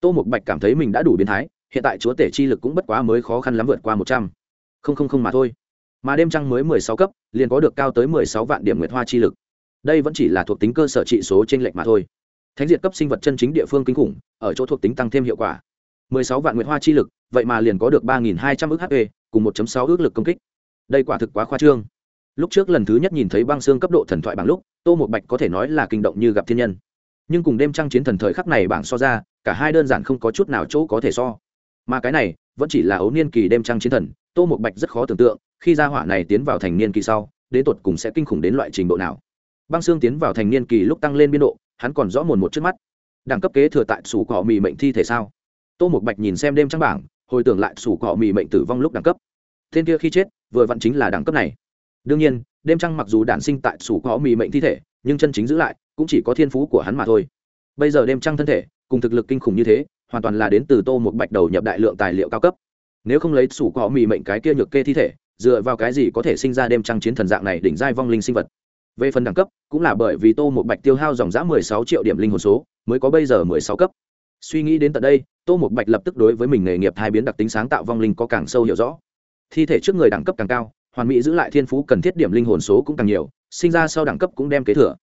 Tô mục bạch cảm thấy mình đã đủ biến thái, hiện tại chúa tể chi lực cũng bất quá mới khó khăn lắm vượt qua một trăm. Không không không mà thôi. Mà đêm trăng mới mười sáu cấp, liền có được cao tới mười sáu vạn điểm nguyệt hoa chi lực. Đây vẫn chỉ là thuộc tính cơ sở trị số trên lệch mà thôi. Thánh diệt cấp sinh vật chân chính địa phương kinh khủng, ở chỗ thuộc tính tăng thêm hiệu quả sáu vạn nguyệt hoa chi lực, vậy mà liền có được ba nghìn hai trăm ước hp cùng một sáu ước lực công kích. Đây quả thực quá khoa trương. Lúc trước lần thứ nhất nhìn thấy băng xương cấp độ thần thoại bảng lúc, tô một bạch có thể nói là kinh động như gặp thiên nhân. Nhưng cùng đêm trăng chiến thần thời khắc này bảng so ra, cả hai đơn giản không có chút nào chỗ có thể so. Mà cái này, vẫn chỉ là ấu niên kỳ đêm trăng chiến thần, tô một bạch rất khó tưởng tượng, khi gia hỏa này tiến vào thành niên kỳ sau, đến tuột cùng sẽ kinh khủng đến loại trình độ nào. Băng xương tiến vào thành niên kỳ lúc tăng lên biên độ, hắn còn rõ mồn một trước mắt. Đẳng cấp kế thừa tại sủ cỏ mì mệnh thi thể sao? Tô một bạch nhìn xem đêm trăng bảng, hồi tưởng lại sủ cọ mì mệnh tử vong lúc đẳng cấp. Tên kia khi chết, vừa vặn chính là đẳng cấp này. Đương nhiên, đêm trăng mặc dù đản sinh tại sủ cọ mì mệnh thi thể, nhưng chân chính giữ lại cũng chỉ có thiên phú của hắn mà thôi. Bây giờ đêm trăng thân thể, cùng thực lực kinh khủng như thế, hoàn toàn là đến từ tô một bạch đầu nhập đại lượng tài liệu cao cấp. Nếu không lấy sủ cọ mì mệnh cái kia nhược kê thi thể, dựa vào cái gì có thể sinh ra đêm trăng chiến thần dạng này đỉnh giai vong linh sinh vật? Về phần đẳng cấp, cũng là bởi vì tô một bạch tiêu hao dòng giã mười sáu triệu điểm linh hồn số, mới có bây giờ mười sáu cấp suy nghĩ đến tận đây, tô một bạch lập tức đối với mình nghề nghiệp hai biến đặc tính sáng tạo vong linh có càng sâu hiểu rõ. Thi thể trước người đẳng cấp càng cao, hoàn mỹ giữ lại thiên phú cần thiết điểm linh hồn số cũng càng nhiều, sinh ra sau đẳng cấp cũng đem kế thừa.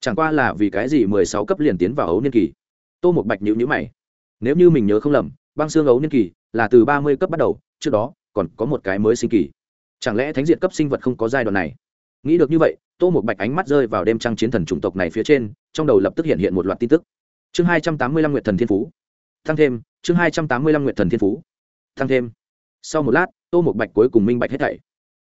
Chẳng qua là vì cái gì mười sáu cấp liền tiến vào ấu niên kỳ? Tô một bạch nhữ nhữ mày. Nếu như mình nhớ không lầm, băng xương ấu niên kỳ là từ ba mươi cấp bắt đầu, trước đó còn có một cái mới sinh kỳ. Chẳng lẽ thánh diện cấp sinh vật không có giai đoạn này? Nghĩ được như vậy, tô một bạch ánh mắt rơi vào đêm trăng chiến thần chủng tộc này phía trên, trong đầu lập tức hiện hiện một loạt tin tức chương hai trăm tám mươi lăm nguyệt thần thiên phú. Thăng thêm, chương hai trăm tám mươi lăm nguyệt thần thiên phú. Thăng thêm. Sau một lát, tô một bạch cuối cùng minh bạch hết thảy.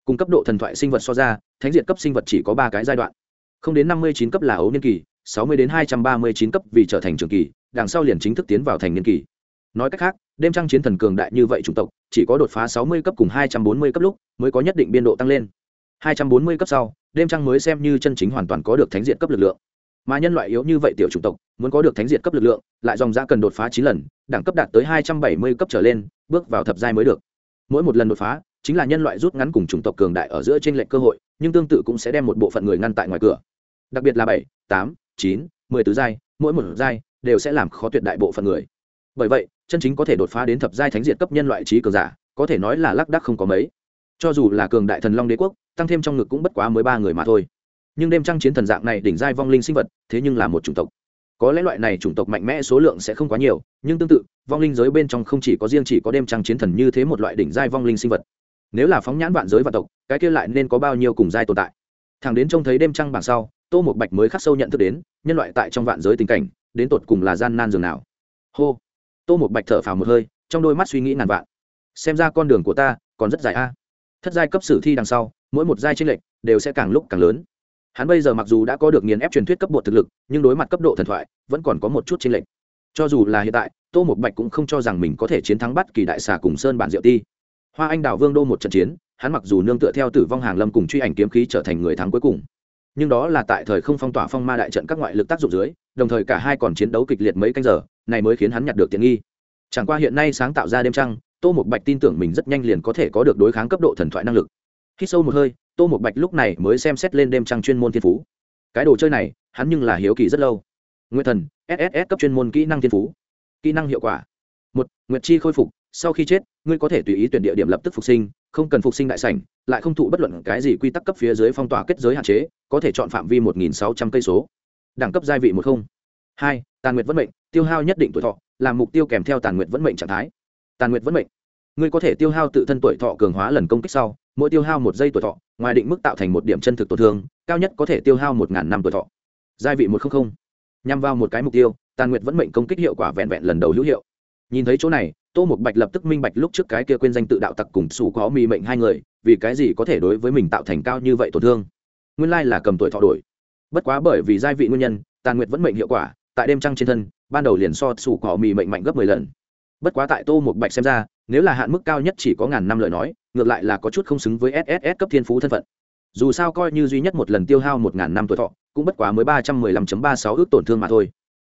Cùng cấp độ thần thoại sinh vật so ra, thánh diện cấp sinh vật chỉ có ba cái giai đoạn. Không đến năm mươi chín cấp là ấu niên kỳ, sáu mươi đến hai trăm ba mươi chín cấp vì trở thành trường kỳ, đằng sau liền chính thức tiến vào thành niên kỳ. Nói cách khác, đêm trăng chiến thần cường đại như vậy chủng tộc, chỉ có đột phá sáu mươi cấp cùng hai trăm bốn mươi cấp lúc mới có nhất định biên độ tăng lên. Hai trăm bốn mươi cấp sau, đêm trăng mới xem như chân chính hoàn toàn có được thánh diện cấp lực lượng mà nhân loại yếu như vậy tiểu chủng tộc, muốn có được thánh diệt cấp lực lượng, lại dòng ra cần đột phá chín lần, đẳng cấp đạt tới hai trăm bảy mươi cấp trở lên, bước vào thập giai mới được. Mỗi một lần đột phá, chính là nhân loại rút ngắn cùng chủng tộc cường đại ở giữa trên lệnh cơ hội, nhưng tương tự cũng sẽ đem một bộ phận người ngăn tại ngoài cửa. Đặc biệt là bảy, tám, chín, mười tứ giai, mỗi một giai đều sẽ làm khó tuyệt đại bộ phận người. Bởi vậy, chân chính có thể đột phá đến thập giai thánh diệt cấp nhân loại trí cường giả, có thể nói là lác đắc không có mấy. Cho dù là cường đại thần long đế quốc, tăng thêm trong ngực cũng bất quá mới ba người mà thôi nhưng đêm trăng chiến thần dạng này đỉnh giai vong linh sinh vật, thế nhưng là một chủng tộc. Có lẽ loại này chủng tộc mạnh mẽ số lượng sẽ không quá nhiều, nhưng tương tự, vong linh giới bên trong không chỉ có riêng chỉ có đêm trăng chiến thần như thế một loại đỉnh giai vong linh sinh vật. Nếu là phóng nhãn vạn giới vạn tộc, cái kia lại nên có bao nhiêu cùng giai tồn tại? Thằng đến trông thấy đêm trăng bảng sau, tô một bạch mới khắc sâu nhận thức đến, nhân loại tại trong vạn giới tình cảnh, đến tột cùng là gian nan dường nào. Hô! Tô một bạch thở phào một hơi, trong đôi mắt suy nghĩ ngàn vạn. Xem ra con đường của ta còn rất dài a. Thất giai cấp sử thi đằng sau, mỗi một giai tranh lệch đều sẽ càng lúc càng lớn hắn bây giờ mặc dù đã có được nghiền ép truyền thuyết cấp bộ thực lực, nhưng đối mặt cấp độ thần thoại, vẫn còn có một chút chênh lệch. Cho dù là hiện tại, tô một bạch cũng không cho rằng mình có thể chiến thắng bắt kỳ đại xà cùng sơn bản diệu ti. Hoa anh đào vương đô một trận chiến, hắn mặc dù nương tựa theo tử vong hàng lâm cùng truy ảnh kiếm khí trở thành người thắng cuối cùng, nhưng đó là tại thời không phong tỏa phong ma đại trận các ngoại lực tác dụng dưới, đồng thời cả hai còn chiến đấu kịch liệt mấy canh giờ, này mới khiến hắn nhặt được tiện nghi. Chẳng qua hiện nay sáng tạo ra đêm trăng, tô một bạch tin tưởng mình rất nhanh liền có thể có được đối kháng cấp độ thần thoại năng lực. Khi sâu một hơi tô một bạch lúc này mới xem xét lên đêm trăng chuyên môn thiên phú. Cái đồ chơi này, hắn nhưng là hiếu kỳ rất lâu. Nguyên thần sss cấp chuyên môn kỹ năng thiên phú. Kỹ năng hiệu quả. Một, nguyệt chi khôi phục, sau khi chết, ngươi có thể tùy ý tuyển địa điểm lập tức phục sinh, không cần phục sinh đại sảnh, lại không thụ bất luận cái gì quy tắc cấp phía dưới phong tỏa kết giới hạn chế, có thể chọn phạm vi một nghìn sáu trăm cây số. Đẳng cấp gia vị một không. Hai, tàn nguyệt vẫn mệnh, tiêu hao nhất định tuổi thọ, làm mục tiêu kèm theo tàn nguyệt vẫn mệnh trạng thái. Tàn nguyệt vẫn mệnh ngươi có thể tiêu hao tự thân tuổi thọ cường hóa lần công kích sau, mỗi tiêu hao một giây tuổi thọ, ngoài định mức tạo thành một điểm chân thực tổn thương, cao nhất có thể tiêu hao một ngàn năm tuổi thọ. Gia vị một trăm linh nhằm vào một cái mục tiêu, tàn nguyệt vẫn mệnh công kích hiệu quả vẹn vẹn lần đầu hữu hiệu. Nhìn thấy chỗ này, tô một bạch lập tức minh bạch lúc trước cái kia quên danh tự đạo tặc cùng sủ có mì mệnh hai người, vì cái gì có thể đối với mình tạo thành cao như vậy tổn thương. Nguyên lai là cầm tuổi thọ đổi. Bất quá bởi vì giai vị nguyên nhân, tàn nguyệt vẫn mệnh hiệu quả, tại đêm trăng trên thân, ban đầu liền so sủ có mì mệnh mạnh gấp mười lần bất quá tại tô một bạch xem ra, nếu là hạn mức cao nhất chỉ có ngàn năm lời nói, ngược lại là có chút không xứng với sss cấp thiên phú thân phận. Dù sao coi như duy nhất một lần tiêu hao một ngàn năm tuổi thọ, cũng bất quá mới ba trăm mười lăm chấm ba sáu ước tổn thương mà thôi.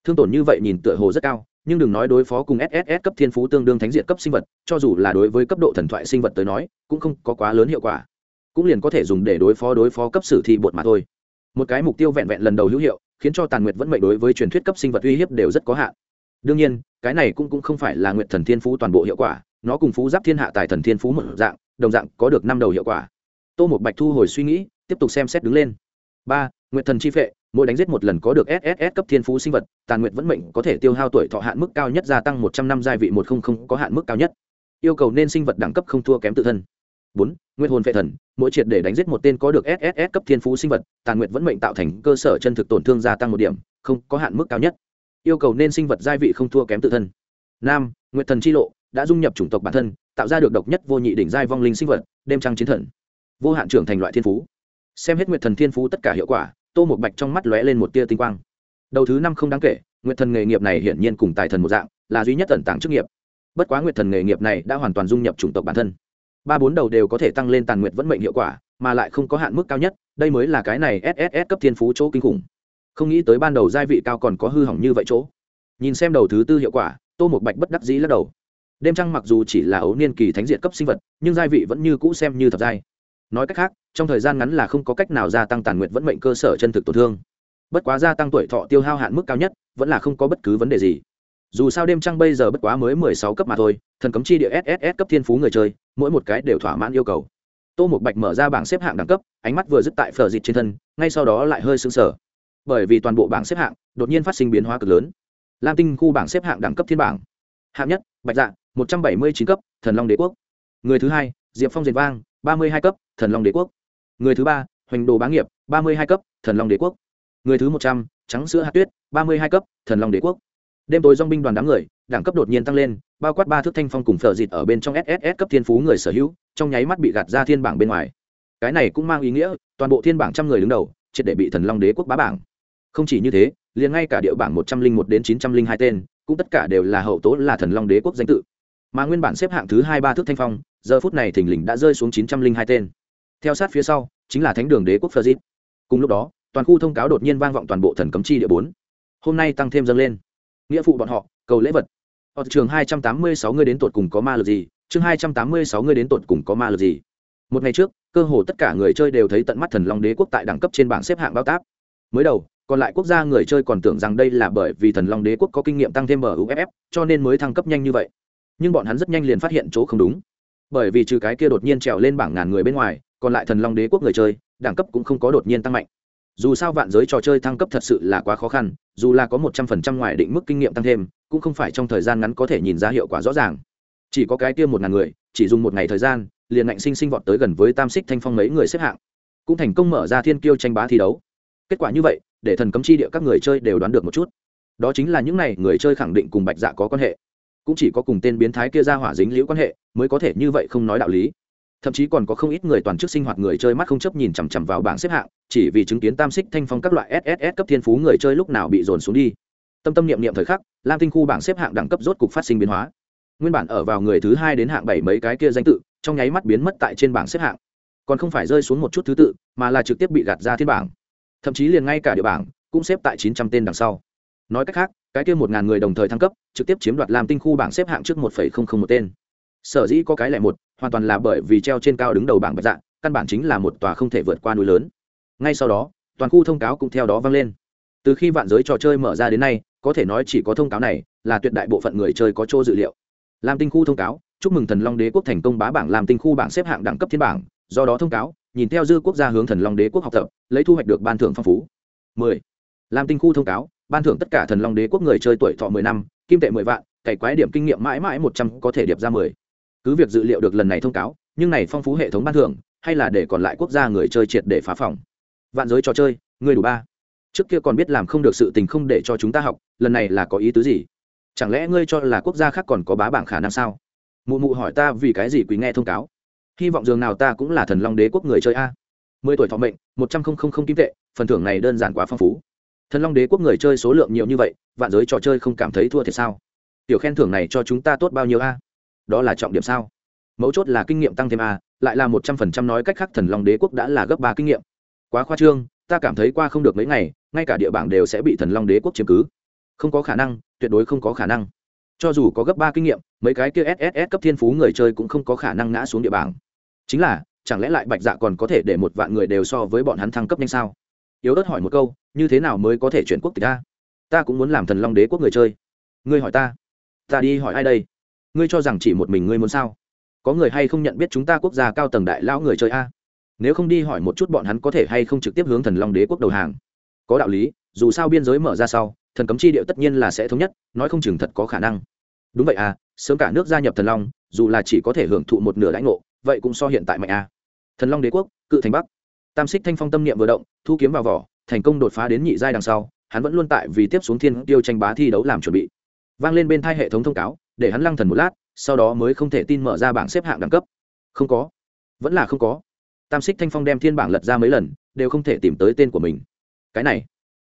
Thương tổn như vậy nhìn tựa hồ rất cao, nhưng đừng nói đối phó cùng sss cấp thiên phú tương đương thánh diện cấp sinh vật, cho dù là đối với cấp độ thần thoại sinh vật tới nói, cũng không có quá lớn hiệu quả. Cũng liền có thể dùng để đối phó đối phó cấp sử thi bột mà thôi. Một cái mục tiêu vẹn vẹn lần đầu hữu hiệu, khiến cho tàn nguyệt vẫn mệnh đối với truyền thuyết cấp sinh vật uy hiếp đều rất có hạn. Đương nhiên cái này cũng, cũng không phải là nguyệt thần thiên phú toàn bộ hiệu quả nó cùng phú giáp thiên hạ tài thần thiên phú một dạng đồng dạng có được năm đầu hiệu quả. Tô một bạch thu hồi suy nghĩ tiếp tục xem xét đứng lên. Ba nguyệt thần chi phệ mỗi đánh giết một lần có được sss cấp thiên phú sinh vật tàn nguyện vẫn mệnh có thể tiêu hao tuổi thọ hạn mức cao nhất gia tăng một trăm năm gia vị một không không có hạn mức cao nhất. Yêu cầu nên sinh vật đẳng cấp không thua kém tự thân. Bốn nguyên hồn phệ thần mỗi triệt để đánh giết một tên có được sss cấp thiên phú sinh vật tàn nguyện vẫn mệnh tạo thành cơ sở chân thực tổn thương gia tăng một điểm không có hạn mức cao nhất yêu cầu nên sinh vật gia vị không thua kém tự thân. Năm nguyệt thần chi lộ đã dung nhập chủng tộc bản thân, tạo ra được độc nhất vô nhị đỉnh giai vong linh sinh vật, đêm trăng chiến thần. Vô hạn trưởng thành loại thiên phú. Xem hết nguyệt thần thiên phú tất cả hiệu quả, tô một bạch trong mắt lóe lên một tia tinh quang. Đầu thứ năm không đáng kể, nguyệt thần nghề nghiệp này hiển nhiên cùng tài thần một dạng, là duy nhất tận tàng chức nghiệp. Bất quá nguyệt thần nghề nghiệp này đã hoàn toàn dung nhập chủng tộc bản thân. Ba bốn đầu đều có thể tăng lên tàn nguyệt vẫn mệnh hiệu quả, mà lại không có hạn mức cao nhất, đây mới là cái này sss cấp thiên phú chỗ kinh khủng không nghĩ tới ban đầu giai vị cao còn có hư hỏng như vậy chỗ. Nhìn xem đầu thứ tư hiệu quả, tô một bạch bất đắc dĩ lắc đầu. Đêm trăng mặc dù chỉ là ấu niên kỳ thánh diện cấp sinh vật, nhưng giai vị vẫn như cũ xem như thập giai. Nói cách khác, trong thời gian ngắn là không có cách nào gia tăng tàn nguyện vẫn mệnh cơ sở chân thực tổn thương. Bất quá gia tăng tuổi thọ tiêu hao hạn mức cao nhất, vẫn là không có bất cứ vấn đề gì. Dù sao đêm trăng bây giờ bất quá mới mười sáu cấp mà thôi, thần cấm chi địa sss cấp thiên phú người chơi, mỗi một cái đều thỏa mãn yêu cầu. Tô một bạch mở ra bảng xếp hạng đẳng cấp, ánh mắt vừa dứt tại phở dịch trên thân, ngay sau đó lại hơi sưng sở bởi vì toàn bộ bảng xếp hạng đột nhiên phát sinh biến hóa cực lớn. Lam tinh khu bảng xếp hạng đẳng cấp thiên bảng. Hạng nhất, bạch dạ một trăm bảy mươi chín cấp, thần long đế quốc. Người thứ hai, diệp phong diệt vang, ba mươi hai cấp, thần long đế quốc. Người thứ ba, hoành đồ bá nghiệp, ba mươi hai cấp, thần long đế quốc. Người thứ một trăm, trắng sữa hạt tuyết, ba mươi hai cấp, thần long đế quốc. Đêm tối dong binh đoàn đám người, đẳng cấp đột nhiên tăng lên, bao quát ba thước thanh phong cùng phở dịt ở bên trong sss cấp thiên phú người sở hữu, trong nháy mắt bị gạt ra thiên bảng bên ngoài. Cái này cũng mang ý nghĩa, toàn bộ thiên bảng trăm người đứng đầu, triệt để bị thần long đế quốc bá bảng không chỉ như thế, liền ngay cả địa bảng một trăm linh một đến chín trăm linh hai tên, cũng tất cả đều là hậu tố là thần long đế quốc danh tự. Mà nguyên bản xếp hạng thứ hai ba thước thanh phong, giờ phút này thình lình đã rơi xuống chín trăm linh hai tên. Theo sát phía sau, chính là thánh đường đế quốc phơ dít cùng lúc đó, toàn khu thông cáo đột nhiên vang vọng toàn bộ thần cấm chi địa bốn. Hôm nay tăng thêm dâng lên. Nghĩa phụ bọn họ, cầu lễ vật. Ở trường hai trăm tám mươi sáu người đến tột cùng có ma lực gì, chương hai trăm tám mươi sáu người đến tột cùng có ma lực gì. Một ngày trước, cơ hồ tất cả người chơi đều thấy tận mắt thần long đế quốc tại đẳng cấp trên bảng xếp hạng bao táp. Mới đầu còn lại quốc gia người chơi còn tưởng rằng đây là bởi vì thần long đế quốc có kinh nghiệm tăng thêm mff cho nên mới thăng cấp nhanh như vậy. Nhưng bọn hắn rất nhanh liền phát hiện chỗ không đúng. Bởi vì trừ cái kia đột nhiên trèo lên bảng ngàn người bên ngoài, còn lại thần long đế quốc người chơi, đẳng cấp cũng không có đột nhiên tăng mạnh. Dù sao vạn giới trò chơi thăng cấp thật sự là quá khó khăn, dù là có một trăm phần trăm ngoài định mức kinh nghiệm tăng thêm, cũng không phải trong thời gian ngắn có thể nhìn ra hiệu quả rõ ràng. Chỉ có cái kia một ngàn người, chỉ dùng một ngày thời gian, liền ngạnh sinh sinh vọt tới gần với tam xích thanh phong mấy người xếp hạng. Cũng thành công mở ra thiên kiêu tranh bá thi đấu. Kết quả như vậy để thần cấm chi địa các người chơi đều đoán được một chút. Đó chính là những n à y người chơi khẳng định cùng bạch dạ có quan hệ, cũng chỉ có cùng tên biến thái kia ra hỏa dính liễu quan hệ mới có thể như vậy không nói đạo lý. Thậm chí còn có không ít người toàn chức sinh hoạt người chơi mắt không chấp nhìn chằm chằm vào bảng xếp hạng, chỉ vì chứng kiến tam xích thanh phong các loại sss cấp thiên phú người chơi lúc nào bị dồn xuống đi. Tâm tâm niệm niệm thời khắc, lam tinh khu bảng xếp hạng đẳng cấp rốt cục phát sinh biến hóa. Nguyên bản ở vào người thứ hai đến hạng bảy mấy cái kia danh tự, trong nháy mắt biến mất tại trên bảng xếp hạng. Còn không phải rơi xuống một chút thứ tự, mà là trực tiếp bị gạt ra thiên bảng thậm chí liền ngay cả địa bảng cũng xếp tại chín trăm tên đằng sau. Nói cách khác, cái kia một ngàn người đồng thời thăng cấp, trực tiếp chiếm đoạt làm tinh khu bảng xếp hạng trước một phẩy không không một tên. Sở dĩ có cái lẻ một, hoàn toàn là bởi vì treo trên cao đứng đầu bảng bạch dạng căn bản chính là một tòa không thể vượt qua núi lớn. Ngay sau đó, toàn khu thông cáo cũng theo đó vang lên. Từ khi vạn giới trò chơi mở ra đến nay, có thể nói chỉ có thông cáo này là tuyệt đại bộ phận người chơi có chỗ dự liệu. Làm tinh khu thông cáo, chúc mừng thần long đế quốc thành công bá bảng làm tinh khu bảng xếp hạng đẳng cấp thiên bảng, do đó thông cáo nhìn theo dư quốc gia hướng thần long đế quốc học tập, lấy thu hoạch được ban thưởng phong phú. 10. làm tinh khu thông cáo, ban thưởng tất cả thần long đế quốc người chơi tuổi thọ 10 năm, kim tệ 10 vạn, cày quái điểm kinh nghiệm mãi mãi 100 có thể điệp ra 10. cứ việc dự liệu được lần này thông cáo, nhưng này phong phú hệ thống ban thưởng, hay là để còn lại quốc gia người chơi triệt để phá phòng. Vạn giới trò chơi, người đủ ba. Trước kia còn biết làm không được sự tình không để cho chúng ta học, lần này là có ý tứ gì? Chẳng lẽ ngươi cho là quốc gia khác còn có bá bảng khả năng sao? Mụ mụ hỏi ta vì cái gì quý nghe thông cáo? Hy vọng dường nào ta cũng là thần long đế quốc người chơi a. Mười tuổi thọ mệnh, một trăm linh kim tệ, phần thưởng này đơn giản quá phong phú. Thần long đế quốc người chơi số lượng nhiều như vậy, vạn giới trò chơi không cảm thấy thua thiệt sao? Tiểu khen thưởng này cho chúng ta tốt bao nhiêu a? Đó là trọng điểm sao? Mấu chốt là kinh nghiệm tăng thêm a, lại là một trăm phần trăm nói cách khác thần long đế quốc đã là gấp ba kinh nghiệm. Quá khoa trương, ta cảm thấy qua không được mấy ngày, ngay cả địa bảng đều sẽ bị thần long đế quốc chiếm cứ. Không có khả năng, tuyệt đối không có khả năng. Cho dù có gấp ba kinh nghiệm, mấy cái kia sss cấp thiên phú người chơi cũng không có khả năng ngã xuống địa bảng chính là, chẳng lẽ lại bạch dạ còn có thể để một vạn người đều so với bọn hắn thăng cấp nhanh sao? Yếu ớt hỏi một câu, như thế nào mới có thể chuyển quốc tịch ta? Ta cũng muốn làm thần long đế quốc người chơi. Ngươi hỏi ta. Ta đi hỏi ai đây? Ngươi cho rằng chỉ một mình ngươi muốn sao? Có người hay không nhận biết chúng ta quốc gia cao tầng đại lão người chơi a? Nếu không đi hỏi một chút bọn hắn có thể hay không trực tiếp hướng thần long đế quốc đầu hàng. Có đạo lý, dù sao biên giới mở ra sau, thần cấm chi điệu tất nhiên là sẽ thống nhất, nói không chừng thật có khả năng. Đúng vậy à sớm cả nước gia nhập thần long, dù là chỉ có thể hưởng thụ một nửa lãnh ngộ vậy cũng so hiện tại mạnh à thần long đế quốc, cự thành bắc. Tam xích thanh phong tâm niệm vừa động, thu kiếm vào vỏ, thành công đột phá đến nhị giai đằng sau, hắn vẫn luôn tại vì tiếp xuống thiên tiêu tranh bá thi đấu làm chuẩn bị. Vang lên bên thai hệ thống thông cáo, để hắn lăng thần một lát, sau đó mới không thể tin mở ra bảng xếp hạng đẳng cấp. Không có. Vẫn là không có. Tam xích thanh phong đem thiên bảng lật ra mấy lần, đều không thể tìm tới tên của mình. Cái này,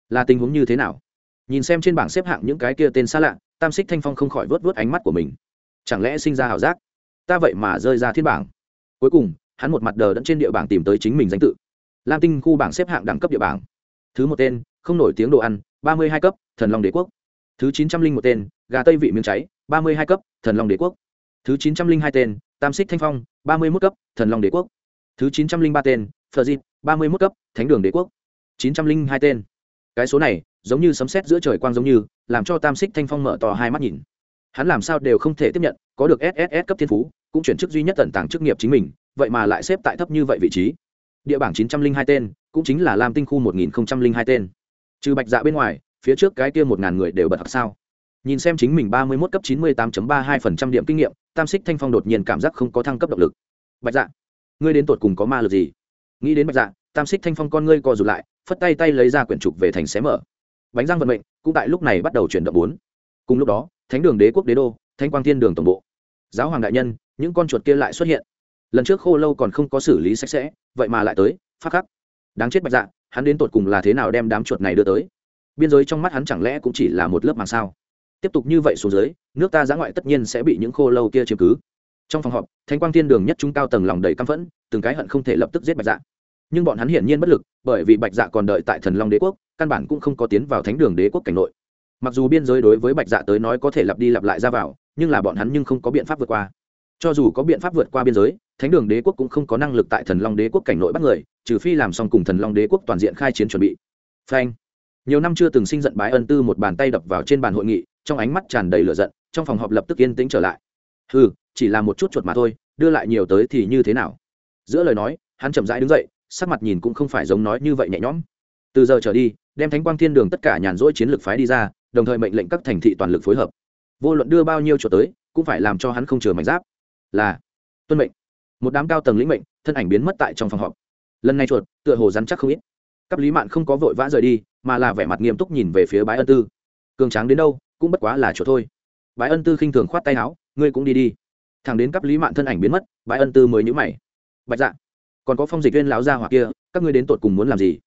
là tình huống như thế nào? Nhìn xem trên bảng xếp hạng những cái kia tên xa lạ, tam xích thanh phong không khỏi vớt vớt ánh mắt của mình. Chẳng lẽ sinh ra h ảo giác? Ta vậy mà rơi ra thiên bảng cuối cùng, hắn một mặt đờ đẫn trên địa bảng tìm tới chính mình danh tự. Lam tinh khu bảng xếp hạng đẳng cấp địa bảng. Thứ một tên, không nổi tiếng đồ ăn, ba mươi hai cấp, thần long đế quốc. Thứ chín trăm linh một tên, gà tây vị miếng cháy, ba mươi hai cấp, thần long đế quốc. Thứ chín trăm linh hai tên, tam xích thanh phong, ba mươi một cấp, thần long đế quốc. Thứ chín trăm linh ba tên, phờ dịp, ba mươi một cấp, thánh đường đế quốc. chín trăm linh hai tên. Cái số này, giống như sấm sét giữa trời quang giống như, làm cho tam xích thanh phong mở to hai mắt nhìn. Hắn làm sao đều không thể tiếp nhận, có được sss cấp thiên phú cũng chuyển chức duy nhất tận tàng chức nghiệp chính mình, vậy mà lại xếp tại thấp như vậy vị trí. Địa bảng chín trăm linh hai tên, cũng chính là lam tinh khu một nghìn hai tên. Trừ bạch dạ bên ngoài, phía trước cái kia một ngàn người đều bật học sao? Nhìn xem chính mình ba mươi mốt cấp chín mươi tám ba hai phần trăm điểm kinh nghiệm, tam xích thanh phong đột nhiên cảm giác không có thăng cấp động lực. Bạch dạ ngươi đến tột cùng có ma lực gì? Nghĩ đến bạch dạ tam xích thanh phong con ngươi co rụt lại, phất tay tay lấy ra quyển trục về thành xé mở. Bánh răng vận mệnh cũng tại lúc này bắt đầu chuyển động bốn. Cùng lúc đó, thánh đường đế quốc đế đô thanh quang thiên đường tổng bộ. Giáo hoàng đại nhân những con chuột kia lại xuất hiện. Lần trước khô lâu còn không có xử lý sạch sẽ, vậy mà lại tới, phát khắc. Đáng chết bạch dạ hắn đến tột cùng là thế nào đem đám chuột này đưa tới? Biên giới trong mắt hắn chẳng lẽ cũng chỉ là một lớp màng sao? Tiếp tục như vậy xuống dưới, nước ta giã ngoại tất nhiên sẽ bị những khô lâu kia chiếm cứ. Trong phòng họp thanh quang thiên đường nhất Trung cao tầng lòng đầy căm phẫn, từng cái hận không thể lập tức giết bạch dạ. Nhưng bọn hắn hiển nhiên bất lực, bởi vì bạch dạ còn đợi tại thần long đế quốc, căn bản cũng không có tiến vào thánh đường đế quốc cảnh nội. Mặc dù biên giới đối với bạch dạ tới nói có thể lặp đi lặp lại ra vào, nhưng là bọn hắn nhưng không có biện pháp vượt qua cho dù có biện pháp vượt qua biên giới, thánh đường đế quốc cũng không có năng lực tại thần long đế quốc cảnh nội bắt người, trừ phi làm xong cùng thần long đế quốc toàn diện khai chiến chuẩn bị. Phanh. Nhiều năm chưa từng sinh giận bái ân tư một bàn tay đập vào trên bàn hội nghị, trong ánh mắt tràn đầy lửa giận, trong phòng họp lập tức yên tĩnh trở lại. Ừ chỉ là một chút chuột mà thôi, đưa lại nhiều tới thì như thế nào? Giữa lời nói, hắn chậm rãi đứng dậy, sắc mặt nhìn cũng không phải giống nói như vậy nhẹ nhõm. Từ giờ trở đi, đem thánh quang thiên đường tất cả nhàn rỗi chiến lược phái đi ra, đồng thời mệnh lệnh các thành thị toàn lực phối hợp. Vô luận đưa bao nhiêu chuột tới, cũng phải làm cho hắn không chừa mảnh giáp là tuân mệnh. Một đám cao tầng lĩnh mệnh, thân ảnh biến mất tại trong phòng họp. Lần này chuột, tựa hồ rắn chắc không ít. Cấp lý mạn không có vội vã rời đi, mà là vẻ mặt nghiêm túc nhìn về phía bái ân tư. Cường tráng đến đâu, cũng bất quá là chuột thôi. Bái ân tư khinh thường khoát tay áo, ngươi cũng đi đi. Thằng đến cấp lý mạn thân ảnh biến mất, bái ân tư mới nhũ mày. Bạch dạ còn có phong dịch viên láo gia hỏa kia, các ngươi đến tột cùng muốn làm gì?